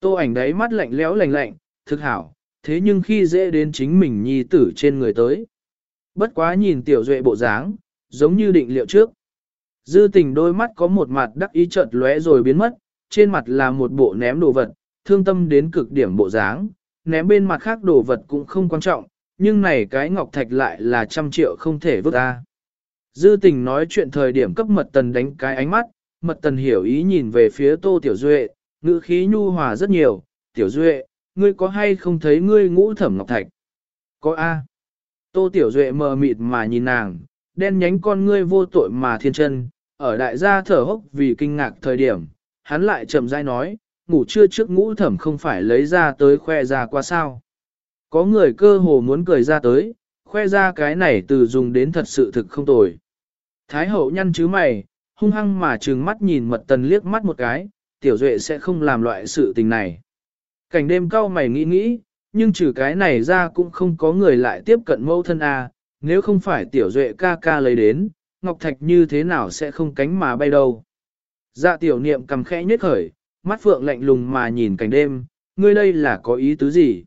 Tô ảnh đấy mắt lạnh lẽo lạnh lạnh, thực hảo, thế nhưng khi dễ đến chính mình nhi tử trên người tới. Bất quá nhìn tiểu duệ bộ dáng, giống như định liệu trước. Dư tình đôi mắt có một mặt đắc ý chợt lóe rồi biến mất, trên mặt là một bộ ném đồ vật, thương tâm đến cực điểm bộ dáng, ném bên mặt khác đồ vật cũng không quan trọng, nhưng này cái ngọc thạch lại là trăm triệu không thể vứt ra. Dư tình nói chuyện thời điểm cấp mật tần đánh cái ánh mắt, mật tần hiểu ý nhìn về phía tô tiểu duệ, ngữ khí nhu hòa rất nhiều, tiểu duệ, ngươi có hay không thấy ngươi ngũ thẩm ngọc thạch? Có A. Tô tiểu duệ mờ mịt mà nhìn nàng, đen nhánh con ngươi vô tội mà thiên chân, ở đại gia thở hốc vì kinh ngạc thời điểm, hắn lại chậm rãi nói, ngủ trưa trước ngũ thẩm không phải lấy ra tới khoe ra qua sao. Có người cơ hồ muốn cười ra tới, khoe ra cái này từ dùng đến thật sự thực không tồi. Thái hậu nhăn chứ mày, hung hăng mà trừng mắt nhìn mật tần liếc mắt một cái, tiểu duệ sẽ không làm loại sự tình này. Cảnh đêm cao mày nghĩ nghĩ, nhưng trừ cái này ra cũng không có người lại tiếp cận mẫu thân A, nếu không phải tiểu duệ ca ca lấy đến, Ngọc Thạch như thế nào sẽ không cánh mà bay đâu. Dạ tiểu niệm cầm khẽ nhất khởi, mắt phượng lạnh lùng mà nhìn cảnh đêm, ngươi đây là có ý tứ gì?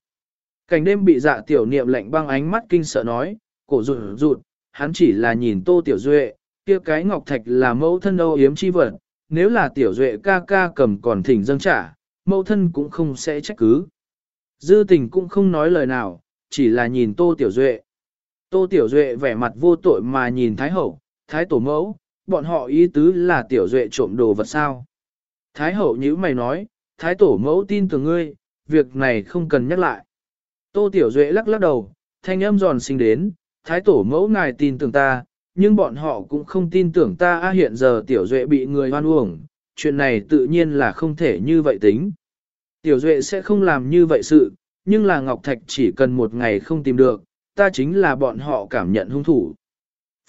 Cảnh đêm bị dạ tiểu niệm lạnh băng ánh mắt kinh sợ nói, cổ rụt rụt, hắn chỉ là nhìn tô tiểu duệ, kia cái ngọc thạch là mẫu thân âu yếm chi vật, nếu là tiểu duệ ca ca cầm còn thỉnh dâng trả, mẫu thân cũng không sẽ trách cứ. Dư tình cũng không nói lời nào, chỉ là nhìn tô tiểu duệ. Tô tiểu duệ vẻ mặt vô tội mà nhìn thái hậu, thái tổ mẫu, bọn họ ý tứ là tiểu duệ trộm đồ vật sao. Thái hậu nhữ mày nói, thái tổ mẫu tin tưởng ngươi, việc này không cần nhắc lại. Tô tiểu duệ lắc lắc đầu, thanh âm giòn sinh đến, thái tổ mẫu ngài tin tưởng ta, nhưng bọn họ cũng không tin tưởng ta a hiện giờ tiểu duệ bị người hoan uổng, chuyện này tự nhiên là không thể như vậy tính. Tiểu duệ sẽ không làm như vậy sự, nhưng là Ngọc Thạch chỉ cần một ngày không tìm được, ta chính là bọn họ cảm nhận hung thủ.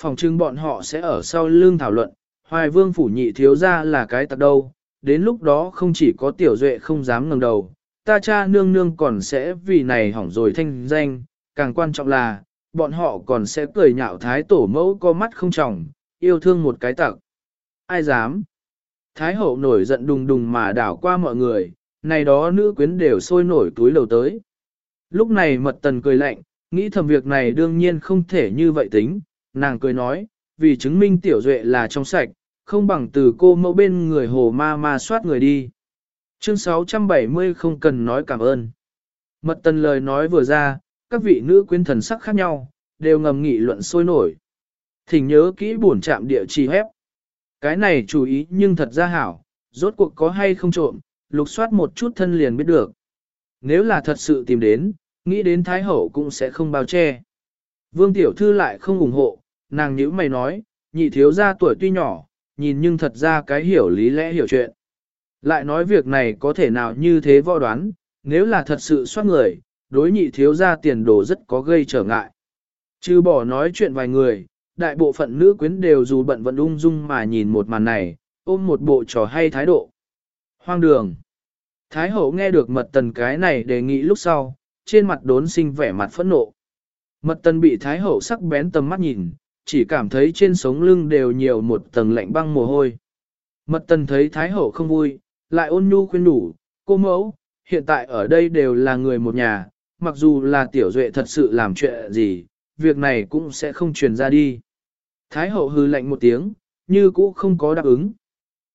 Phòng trưng bọn họ sẽ ở sau lưng thảo luận, hoài vương phủ nhị thiếu ra là cái tặc đâu, đến lúc đó không chỉ có tiểu duệ không dám ngẩng đầu, ta cha nương nương còn sẽ vì này hỏng rồi thanh danh, càng quan trọng là, bọn họ còn sẽ cười nhạo thái tổ mẫu có mắt không trọng, yêu thương một cái tặc. Ai dám? Thái hậu nổi giận đùng đùng mà đảo qua mọi người, này đó nữ quyến đều sôi nổi túi lầu tới. Lúc này mật tần cười lạnh, nghĩ thầm việc này đương nhiên không thể như vậy tính, nàng cười nói, vì chứng minh tiểu duệ là trong sạch, không bằng từ cô mẫu bên người hồ ma ma soát người đi. Chương 670 không cần nói cảm ơn. Mật tần lời nói vừa ra, các vị nữ quyến thần sắc khác nhau, đều ngầm nghị luận sôi nổi. Thỉnh nhớ kỹ buồn chạm địa chỉ hép. Cái này chú ý nhưng thật ra hảo, rốt cuộc có hay không trộm, lục soát một chút thân liền biết được. Nếu là thật sự tìm đến, nghĩ đến Thái Hậu cũng sẽ không bao che. Vương Tiểu Thư lại không ủng hộ, nàng nhữ mày nói, nhị thiếu gia tuổi tuy nhỏ, nhìn nhưng thật ra cái hiểu lý lẽ hiểu chuyện. Lại nói việc này có thể nào như thế võ đoán, nếu là thật sự soát người, đối nhị thiếu gia tiền đồ rất có gây trở ngại. Chứ bỏ nói chuyện vài người, đại bộ phận nữ quyến đều dù bận vận ung dung mà nhìn một màn này, ôm một bộ trò hay thái độ. Hoang đường. Thái hậu nghe được mật tần cái này đề nghị lúc sau, trên mặt đốn sinh vẻ mặt phẫn nộ. Mật tần bị thái hậu sắc bén tầm mắt nhìn, chỉ cảm thấy trên sống lưng đều nhiều một tầng lạnh băng mồ hôi. Mật tần thấy thái hậu không vui, lại ôn nhu khuyên đủ, cô mẫu, hiện tại ở đây đều là người một nhà, mặc dù là tiểu duệ thật sự làm chuyện gì, việc này cũng sẽ không truyền ra đi. Thái hậu hư lạnh một tiếng, như cũ không có đáp ứng.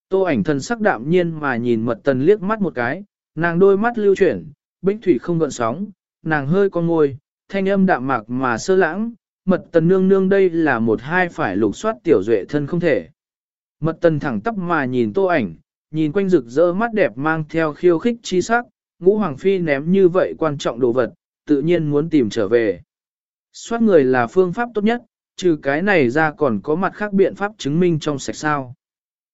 Tô ảnh thần sắc đạm nhiên mà nhìn mật tần liếc mắt một cái, nàng đôi mắt lưu chuyển, bích thủy không gợn sóng, nàng hơi con ngôi, thanh âm đạm mạc mà sơ lãng, mật tần nương nương đây là một hai phải lục soát tiểu duệ thân không thể. Mật tần thẳng tắp mà nhìn tô ảnh, nhìn quanh rực rỡ mắt đẹp mang theo khiêu khích chi sắc, ngũ hoàng phi ném như vậy quan trọng đồ vật, tự nhiên muốn tìm trở về. Soát người là phương pháp tốt nhất, trừ cái này ra còn có mặt khác biện pháp chứng minh trong sạch sao.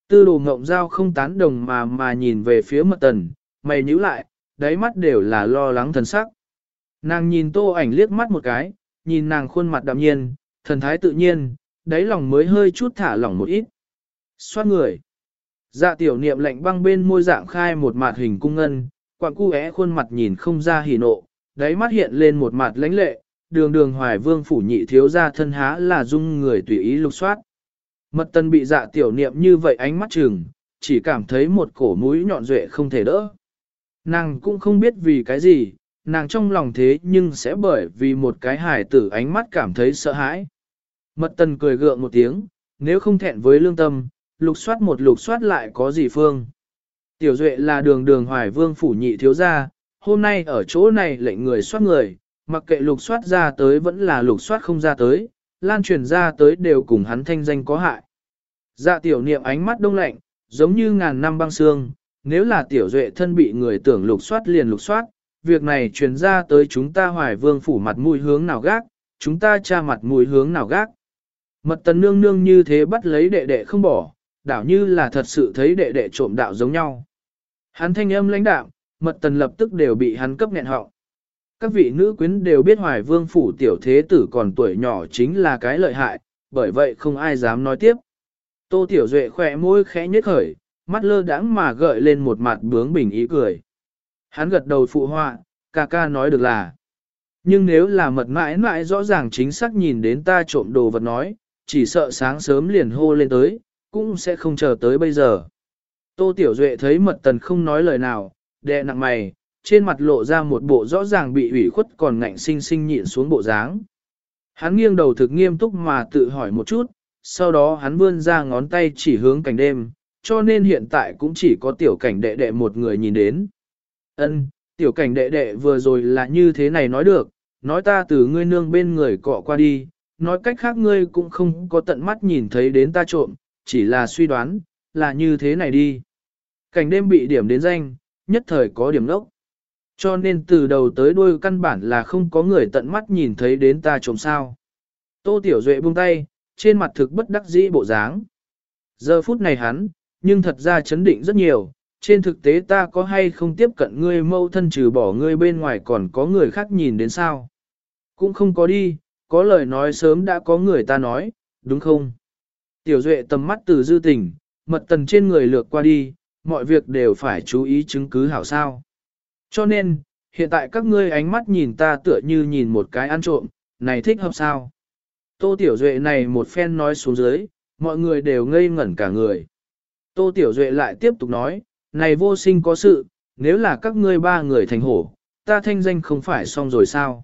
Tư đồ ngộng giao không tán đồng mà mà nhìn về phía mật tần, mày nhíu lại, đáy mắt đều là lo lắng thần sắc. Nàng nhìn tô ảnh liếc mắt một cái, nhìn nàng khuôn mặt đạm nhiên, thần thái tự nhiên, đáy lòng mới hơi chút thả lỏng một ít. Xoát người. Dạ tiểu niệm lạnh băng bên môi dạng khai một mặt hình cung ngân, quặng cu é khuôn mặt nhìn không ra hỉ nộ, đáy mắt hiện lên một mặt lãnh lệ, đường đường hoài vương phủ nhị thiếu ra thân há là dung người tùy ý lục soát. Mật tân bị dạ tiểu niệm như vậy ánh mắt chừng, chỉ cảm thấy một cổ mũi nhọn duệ không thể đỡ. Nàng cũng không biết vì cái gì, nàng trong lòng thế nhưng sẽ bởi vì một cái hài tử ánh mắt cảm thấy sợ hãi. Mật tần cười gượng một tiếng, nếu không thẹn với lương tâm, lục soát một lục soát lại có gì phương. Tiểu Duệ là đường đường hoài vương phủ nhị thiếu gia, hôm nay ở chỗ này lệnh người soát người, mặc kệ lục soát ra tới vẫn là lục soát không ra tới, lan truyền ra tới đều cùng hắn thanh danh có hại. Dạ tiểu niệm ánh mắt đông lạnh, giống như ngàn năm băng xương, nếu là tiểu duệ thân bị người tưởng lục soát liền lục soát, việc này truyền ra tới chúng ta hoài vương phủ mặt mũi hướng nào gác, chúng ta tra mặt mũi hướng nào gác. Mật tần nương nương như thế bắt lấy đệ đệ không bỏ, đảo như là thật sự thấy đệ đệ trộm đạo giống nhau. Hắn thanh âm lãnh đạo, mật tần lập tức đều bị hắn cấp nghẹn họng. Các vị nữ quyến đều biết hoài vương phủ tiểu thế tử còn tuổi nhỏ chính là cái lợi hại, bởi vậy không ai dám nói tiếp. Tô tiểu duệ khỏe môi khẽ nhếch khởi, mắt lơ đãng mà gợi lên một mặt bướng bình ý cười. Hắn gật đầu phụ họa, ca ca nói được là. Nhưng nếu là mật mãi mãi rõ ràng chính xác nhìn đến ta trộm đồ vật nói, chỉ sợ sáng sớm liền hô lên tới, cũng sẽ không chờ tới bây giờ. Tô Tiểu Duệ thấy mật tần không nói lời nào, đè nặng mày, trên mặt lộ ra một bộ rõ ràng bị ủy khuất còn ngạnh sinh sinh nhịn xuống bộ dáng. Hắn nghiêng đầu thực nghiêm túc mà tự hỏi một chút, sau đó hắn vươn ra ngón tay chỉ hướng cảnh đêm, cho nên hiện tại cũng chỉ có tiểu cảnh đệ đệ một người nhìn đến. Ân, tiểu cảnh đệ đệ vừa rồi là như thế này nói được, nói ta từ ngươi nương bên người cọ qua đi, nói cách khác ngươi cũng không có tận mắt nhìn thấy đến ta trộm, chỉ là suy đoán, là như thế này đi. Cảnh đêm bị điểm đến danh, nhất thời có điểm lốc. Cho nên từ đầu tới đuôi căn bản là không có người tận mắt nhìn thấy đến ta trộm sao. Tô Tiểu Duệ buông tay, trên mặt thực bất đắc dĩ bộ dáng. Giờ phút này hắn, nhưng thật ra chấn định rất nhiều, trên thực tế ta có hay không tiếp cận ngươi mâu thân trừ bỏ ngươi bên ngoài còn có người khác nhìn đến sao. Cũng không có đi, có lời nói sớm đã có người ta nói, đúng không? Tiểu Duệ tầm mắt từ dư tình, mật tần trên người lược qua đi, mọi việc đều phải chú ý chứng cứ hảo sao. Cho nên, hiện tại các ngươi ánh mắt nhìn ta tựa như nhìn một cái ăn trộm, này thích hợp sao? Tô Tiểu Duệ này một phen nói xuống dưới, mọi người đều ngây ngẩn cả người. Tô Tiểu Duệ lại tiếp tục nói, này vô sinh có sự, nếu là các ngươi ba người thành hổ, ta thanh danh không phải xong rồi sao?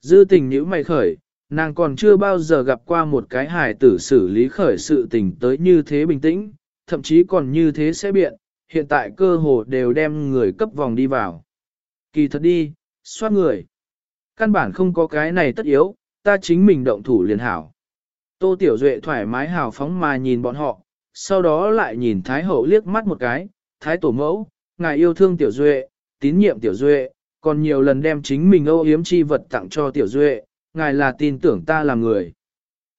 Dư tình nhữ mày khởi, nàng còn chưa bao giờ gặp qua một cái hài tử xử lý khởi sự tình tới như thế bình tĩnh, thậm chí còn như thế sẽ biện, hiện tại cơ hồ đều đem người cấp vòng đi vào. Kỳ thật đi, xoát người. Căn bản không có cái này tất yếu, ta chính mình động thủ liền hảo. Tô Tiểu Duệ thoải mái hào phóng mà nhìn bọn họ, sau đó lại nhìn Thái Hậu liếc mắt một cái, Thái Tổ Mẫu, ngài yêu thương Tiểu Duệ, tín nhiệm Tiểu Duệ, còn nhiều lần đem chính mình âu yếm chi vật tặng cho Tiểu Duệ, ngài là tin tưởng ta là người.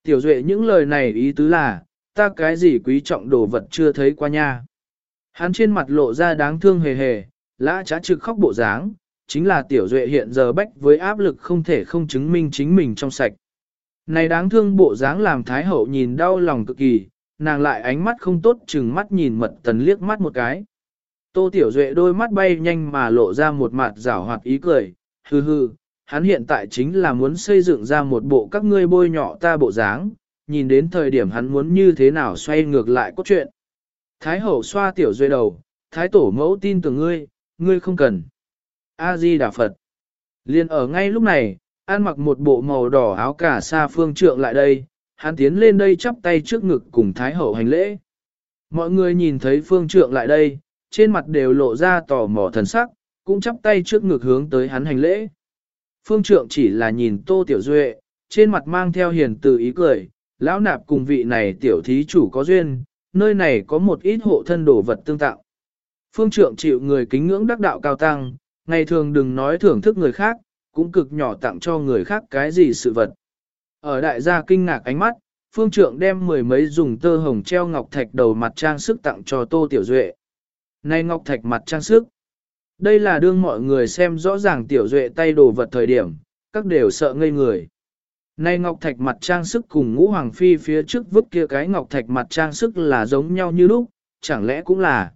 Tiểu Duệ những lời này ý tứ là, ta cái gì quý trọng đồ vật chưa thấy qua nha. Hắn trên mặt lộ ra đáng thương hề hề, lã trá trực khóc bộ dáng, chính là Tiểu Duệ hiện giờ bách với áp lực không thể không chứng minh chính mình trong sạch. Này đáng thương bộ dáng làm Thái Hậu nhìn đau lòng cực kỳ, nàng lại ánh mắt không tốt chừng mắt nhìn mật tần liếc mắt một cái. Tô Tiểu Duệ đôi mắt bay nhanh mà lộ ra một mặt rảo hoạt ý cười, hừ hừ, hắn hiện tại chính là muốn xây dựng ra một bộ các ngươi bôi nhọ ta bộ dáng, nhìn đến thời điểm hắn muốn như thế nào xoay ngược lại cốt truyện. Thái hậu xoa Tiểu Duệ đầu, Thái tổ mẫu tin tưởng ngươi, ngươi không cần. A-di Đà Phật. Liên ở ngay lúc này, an mặc một bộ màu đỏ áo cả xa phương trượng lại đây, hắn tiến lên đây chắp tay trước ngực cùng Thái hậu hành lễ. Mọi người nhìn thấy phương trượng lại đây, trên mặt đều lộ ra tò mò thần sắc, cũng chắp tay trước ngực hướng tới hắn hành lễ. Phương trượng chỉ là nhìn Tô Tiểu Duệ, trên mặt mang theo hiền từ ý cười, lão nạp cùng vị này tiểu thí chủ có duyên, nơi này có một ít hộ thân đồ vật tương tạo. Phương trượng chịu người kính ngưỡng đắc đạo cao tăng, ngày thường đừng nói thưởng thức người khác, cũng cực nhỏ tặng cho người khác cái gì sự vật. Ở đại gia kinh ngạc ánh mắt, phương trượng đem mười mấy dùng tơ hồng treo ngọc thạch đầu mặt trang sức tặng cho Tô Tiểu Duệ. Này ngọc thạch mặt trang sức. Đây là đương mọi người xem rõ ràng Tiểu Duệ tay đồ vật thời điểm, các đều sợ ngây người. Này ngọc thạch mặt trang sức cùng ngũ hoàng phi phía trước vứt kia cái ngọc thạch mặt trang sức là giống nhau như lúc, chẳng lẽ cũng là.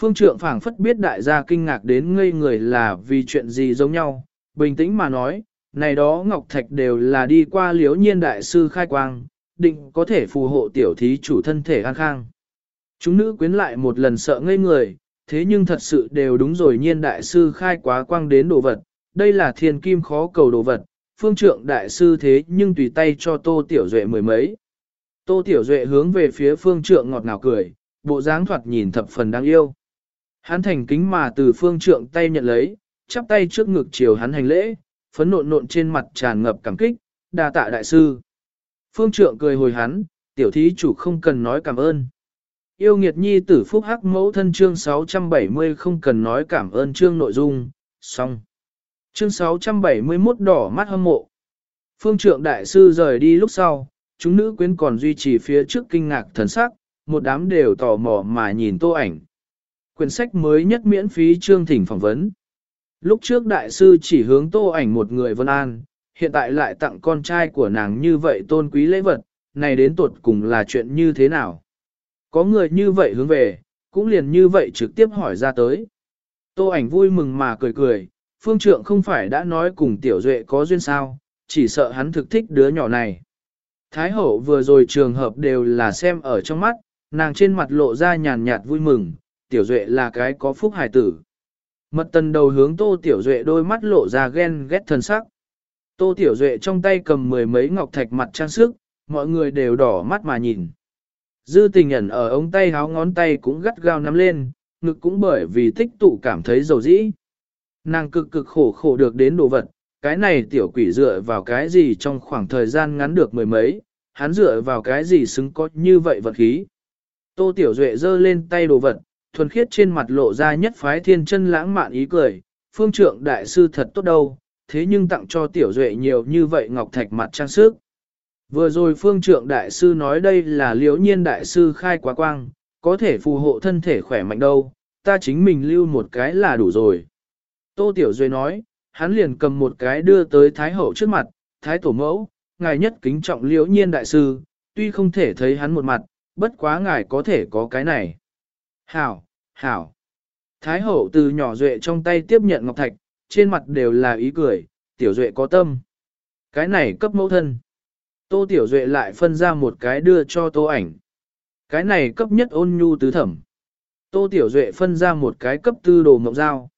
Phương trượng phảng phất biết đại gia kinh ngạc đến ngây người là vì chuyện gì giống nhau, bình tĩnh mà nói, này đó ngọc thạch đều là đi qua liếu nhiên đại sư khai quang, định có thể phù hộ tiểu thí chủ thân thể an khang. Chúng nữ quyến lại một lần sợ ngây người, thế nhưng thật sự đều đúng rồi nhiên đại sư khai quá quang đến đồ vật, đây là thiên kim khó cầu đồ vật, phương trượng đại sư thế nhưng tùy tay cho tô tiểu duệ mười mấy. Tô tiểu duệ hướng về phía phương trượng ngọt ngào cười, bộ dáng thoạt nhìn thập phần đáng yêu. Hắn thành kính mà từ phương trượng tay nhận lấy, chắp tay trước ngực chiều hắn hành lễ, phấn nộn nộn trên mặt tràn ngập cảm kích, đa tạ đại sư. Phương trượng cười hồi hắn, tiểu thí chủ không cần nói cảm ơn. Yêu nghiệt nhi tử phúc hắc mẫu thân chương 670 không cần nói cảm ơn chương nội dung, xong. Chương 671 đỏ mắt hâm mộ. Phương trượng đại sư rời đi lúc sau, chúng nữ quyến còn duy trì phía trước kinh ngạc thần sắc, một đám đều tò mò mà nhìn tô ảnh. Quyển sách mới nhất miễn phí chương thỉnh phỏng vấn. Lúc trước đại sư chỉ hướng tô ảnh một người vân an, hiện tại lại tặng con trai của nàng như vậy tôn quý lễ vật, này đến tuột cùng là chuyện như thế nào? Có người như vậy hướng về, cũng liền như vậy trực tiếp hỏi ra tới. Tô ảnh vui mừng mà cười cười, phương trượng không phải đã nói cùng tiểu duệ có duyên sao, chỉ sợ hắn thực thích đứa nhỏ này. Thái hậu vừa rồi trường hợp đều là xem ở trong mắt, nàng trên mặt lộ ra nhàn nhạt vui mừng, tiểu duệ là cái có phúc hài tử. Mật tần đầu hướng tô tiểu duệ đôi mắt lộ ra ghen ghét thần sắc. Tô tiểu duệ trong tay cầm mười mấy ngọc thạch mặt trang sức, mọi người đều đỏ mắt mà nhìn. Dư tình ẩn ở ống tay háo ngón tay cũng gắt gao nắm lên, ngực cũng bởi vì tích tụ cảm thấy dầu dĩ. Nàng cực cực khổ khổ được đến đồ vật, cái này tiểu quỷ dựa vào cái gì trong khoảng thời gian ngắn được mười mấy, hắn dựa vào cái gì xứng có như vậy vật khí. Tô tiểu duệ giơ lên tay đồ vật, thuần khiết trên mặt lộ ra nhất phái thiên chân lãng mạn ý cười, phương trượng đại sư thật tốt đâu, thế nhưng tặng cho tiểu duệ nhiều như vậy ngọc thạch mặt trang sức. Vừa rồi phương trượng đại sư nói đây là liễu nhiên đại sư khai quá quang, có thể phù hộ thân thể khỏe mạnh đâu, ta chính mình lưu một cái là đủ rồi. Tô Tiểu Duệ nói, hắn liền cầm một cái đưa tới Thái Hậu trước mặt, Thái Tổ Mẫu, ngài nhất kính trọng liễu nhiên đại sư, tuy không thể thấy hắn một mặt, bất quá ngài có thể có cái này. Hảo, hảo. Thái Hậu từ nhỏ Duệ trong tay tiếp nhận Ngọc Thạch, trên mặt đều là ý cười, Tiểu Duệ có tâm. Cái này cấp mẫu thân. Tô Tiểu Duệ lại phân ra một cái đưa cho tô ảnh. Cái này cấp nhất ôn nhu tứ thẩm. Tô Tiểu Duệ phân ra một cái cấp tư đồ mộng dao.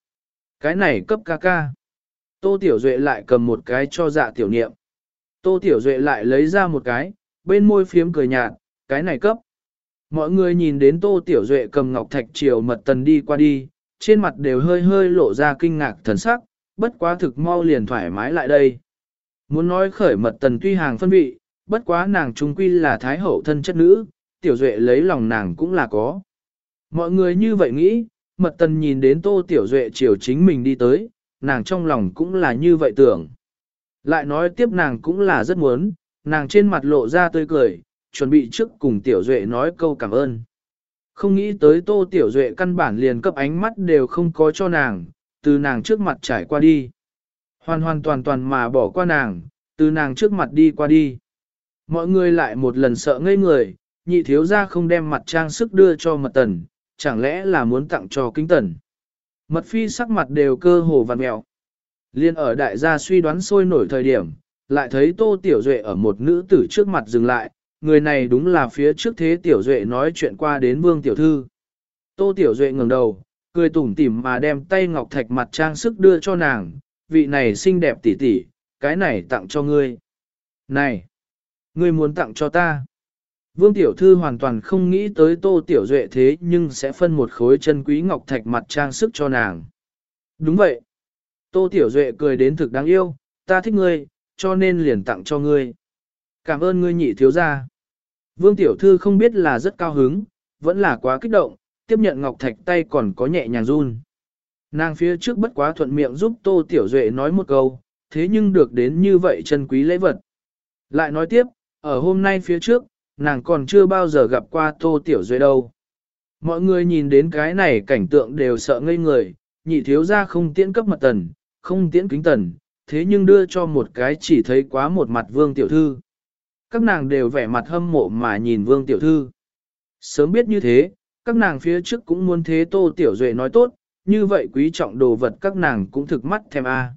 Cái này cấp ca ca. Tô Tiểu Duệ lại cầm một cái cho dạ tiểu niệm. Tô Tiểu Duệ lại lấy ra một cái, bên môi phiếm cười nhạt, cái này cấp. Mọi người nhìn đến Tô Tiểu Duệ cầm ngọc thạch triều mật tần đi qua đi, trên mặt đều hơi hơi lộ ra kinh ngạc thần sắc, bất quá thực mau liền thoải mái lại đây. Muốn nói khởi mật tần tuy hàng phân vị, bất quá nàng trung quy là thái hậu thân chất nữ, tiểu duệ lấy lòng nàng cũng là có. Mọi người như vậy nghĩ, mật tần nhìn đến tô tiểu duệ chiều chính mình đi tới, nàng trong lòng cũng là như vậy tưởng. Lại nói tiếp nàng cũng là rất muốn, nàng trên mặt lộ ra tươi cười, chuẩn bị trước cùng tiểu duệ nói câu cảm ơn. Không nghĩ tới tô tiểu duệ căn bản liền cấp ánh mắt đều không có cho nàng, từ nàng trước mặt trải qua đi. Hoàn hoàn toàn toàn mà bỏ qua nàng, từ nàng trước mặt đi qua đi. Mọi người lại một lần sợ ngây người, nhị thiếu ra không đem mặt trang sức đưa cho mật tần, chẳng lẽ là muốn tặng cho kính tần. Mật phi sắc mặt đều cơ hồ vằn mẹo. Liên ở đại gia suy đoán sôi nổi thời điểm, lại thấy Tô Tiểu Duệ ở một nữ tử trước mặt dừng lại, người này đúng là phía trước thế Tiểu Duệ nói chuyện qua đến Vương Tiểu Thư. Tô Tiểu Duệ ngẩng đầu, cười tủm tỉm mà đem tay ngọc thạch mặt trang sức đưa cho nàng, vị này xinh đẹp tỉ tỉ, cái này tặng cho ngươi. Này, ngươi muốn tặng cho ta. Vương Tiểu Thư hoàn toàn không nghĩ tới Tô Tiểu Duệ thế nhưng sẽ phân một khối chân quý ngọc thạch mặt trang sức cho nàng. Đúng vậy. Tô Tiểu Duệ cười đến thực đáng yêu, ta thích ngươi, cho nên liền tặng cho ngươi. Cảm ơn ngươi nhị thiếu gia. Vương Tiểu Thư không biết là rất cao hứng, vẫn là quá kích động, tiếp nhận ngọc thạch tay còn có nhẹ nhàng run. Nàng phía trước bất quá thuận miệng giúp Tô Tiểu Duệ nói một câu, thế nhưng được đến như vậy chân quý lễ vật. Lại nói tiếp, ở hôm nay phía trước, nàng còn chưa bao giờ gặp qua Tô Tiểu Duệ đâu. Mọi người nhìn đến cái này cảnh tượng đều sợ ngây người, nhị thiếu ra không tiễn cấp mật tần, không tiễn kính tần, thế nhưng đưa cho một cái chỉ thấy quá một mặt vương tiểu thư. Các nàng đều vẻ mặt hâm mộ mà nhìn vương tiểu thư. Sớm biết như thế, các nàng phía trước cũng muốn thế Tô Tiểu Duệ nói tốt, như vậy quý trọng đồ vật các nàng cũng thực mắt thèm a.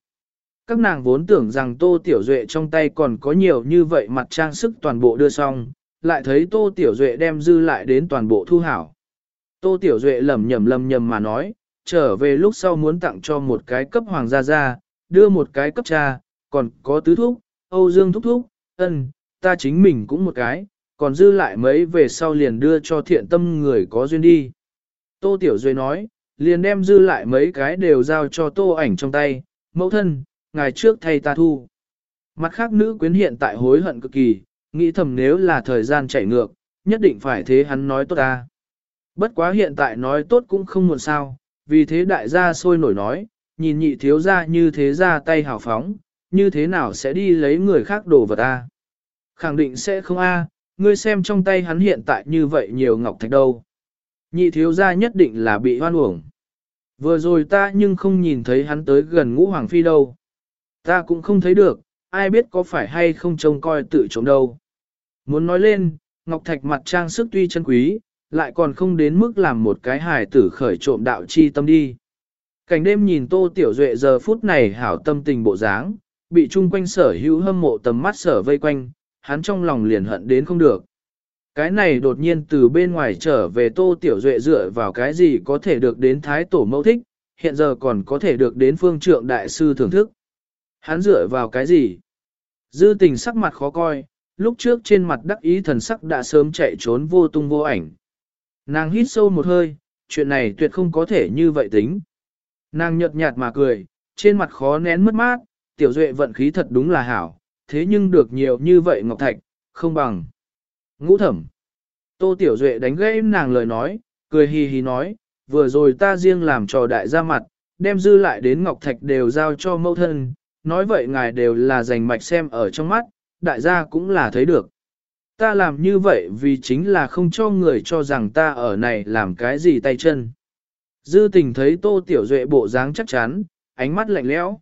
Các nàng vốn tưởng rằng Tô Tiểu Duệ trong tay còn có nhiều như vậy mặt trang sức toàn bộ đưa xong, lại thấy Tô Tiểu Duệ đem dư lại đến toàn bộ thu hảo. Tô Tiểu Duệ lầm nhầm lầm nhầm mà nói, trở về lúc sau muốn tặng cho một cái cấp hoàng gia gia, đưa một cái cấp cha, còn có tứ thúc, Âu Dương thúc thúc, ân, ta chính mình cũng một cái, còn dư lại mấy về sau liền đưa cho thiện tâm người có duyên đi. Tô Tiểu duy nói, liền đem dư lại mấy cái đều giao cho tô ảnh trong tay, mẫu thân, ngày trước thay ta thu. Mặt khác nữ quyến hiện tại hối hận cực kỳ, nghĩ thầm nếu là thời gian chạy ngược, nhất định phải thế hắn nói tốt ta. Bất quá hiện tại nói tốt cũng không muộn sao, vì thế đại gia sôi nổi nói, nhìn nhị thiếu gia như thế ra tay hào phóng, như thế nào sẽ đi lấy người khác đồ vật ta. Khẳng định sẽ không a, ngươi xem trong tay hắn hiện tại như vậy nhiều ngọc thạch đâu. Nhị thiếu gia nhất định là bị hoan uổng. Vừa rồi ta nhưng không nhìn thấy hắn tới gần ngũ hoàng phi đâu. Ta cũng không thấy được, ai biết có phải hay không trông coi tự trộm đâu. Muốn nói lên, ngọc thạch mặt trang sức tuy chân quý, lại còn không đến mức làm một cái hài tử khởi trộm đạo chi tâm đi. Cảnh đêm nhìn tô tiểu duệ giờ phút này hảo tâm tình bộ dáng, bị chung quanh sở hữu hâm mộ tầm mắt sở vây quanh, hắn trong lòng liền hận đến không được. Cái này đột nhiên từ bên ngoài trở về tô tiểu duệ dựa vào cái gì có thể được đến thái tổ mẫu thích, hiện giờ còn có thể được đến phương trượng đại sư thưởng thức. Hắn dựa vào cái gì? Dư tình sắc mặt khó coi, lúc trước trên mặt đắc ý thần sắc đã sớm chạy trốn vô tung vô ảnh. Nàng hít sâu một hơi, chuyện này tuyệt không có thể như vậy tính. Nàng nhợt nhạt mà cười, trên mặt khó nén mất mát, tiểu duệ vận khí thật đúng là hảo, thế nhưng được nhiều như vậy ngọc thạch, không bằng. Ngũ thẩm. Tô Tiểu Duệ đánh gãy nàng lời nói, cười hì hì nói, vừa rồi ta riêng làm trò đại gia mặt, đem dư lại đến Ngọc Thạch đều giao cho mẫu thân, nói vậy ngài đều là dành mạch xem ở trong mắt, đại gia cũng là thấy được. Ta làm như vậy vì chính là không cho người cho rằng ta ở này làm cái gì tay chân. Dư tình thấy Tô Tiểu Duệ bộ dáng chắc chắn, ánh mắt lạnh lẽo.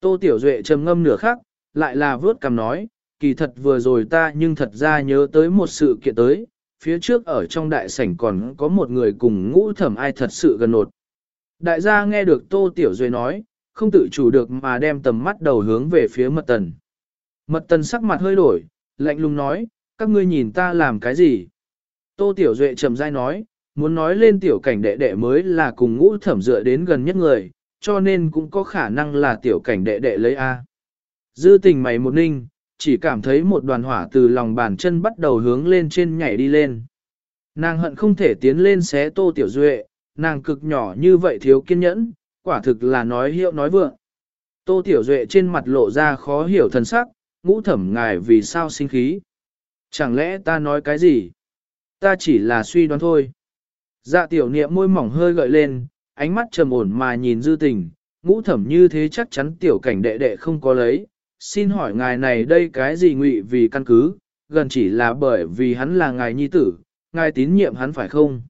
Tô Tiểu Duệ trầm ngâm nửa khắc, lại là vớt cằm nói, kỳ thật vừa rồi ta nhưng thật ra nhớ tới một sự kiện tới, phía trước ở trong đại sảnh còn có một người cùng ngũ thẩm ai thật sự gần nột. Đại gia nghe được Tô Tiểu Duệ nói, không tự chủ được mà đem tầm mắt đầu hướng về phía mật tần. Mật tần sắc mặt hơi đổi, lạnh lùng nói, các ngươi nhìn ta làm cái gì? Tô Tiểu Duệ trầm dai nói, muốn nói lên tiểu cảnh đệ đệ mới là cùng ngũ thẩm dựa đến gần nhất người, cho nên cũng có khả năng là tiểu cảnh đệ đệ lấy A. Dư tình mày một ninh, chỉ cảm thấy một đoàn hỏa từ lòng bàn chân bắt đầu hướng lên trên nhảy đi lên. Nàng hận không thể tiến lên xé tô tiểu duệ, nàng cực nhỏ như vậy thiếu kiên nhẫn, quả thực là nói hiệu nói vượng. Tô tiểu duệ trên mặt lộ ra khó hiểu thần sắc, ngũ thẩm ngài vì sao sinh khí. Chẳng lẽ ta nói cái gì? Ta chỉ là suy đoán thôi. Dạ tiểu niệm môi mỏng hơi gợi lên, ánh mắt trầm ổn mà nhìn dư tình, ngũ thẩm như thế chắc chắn tiểu cảnh đệ đệ không có lấy, xin hỏi ngài này đây cái gì ngụy vì căn cứ, gần chỉ là bởi vì hắn là ngài nhi tử, ngài tín nhiệm hắn phải không?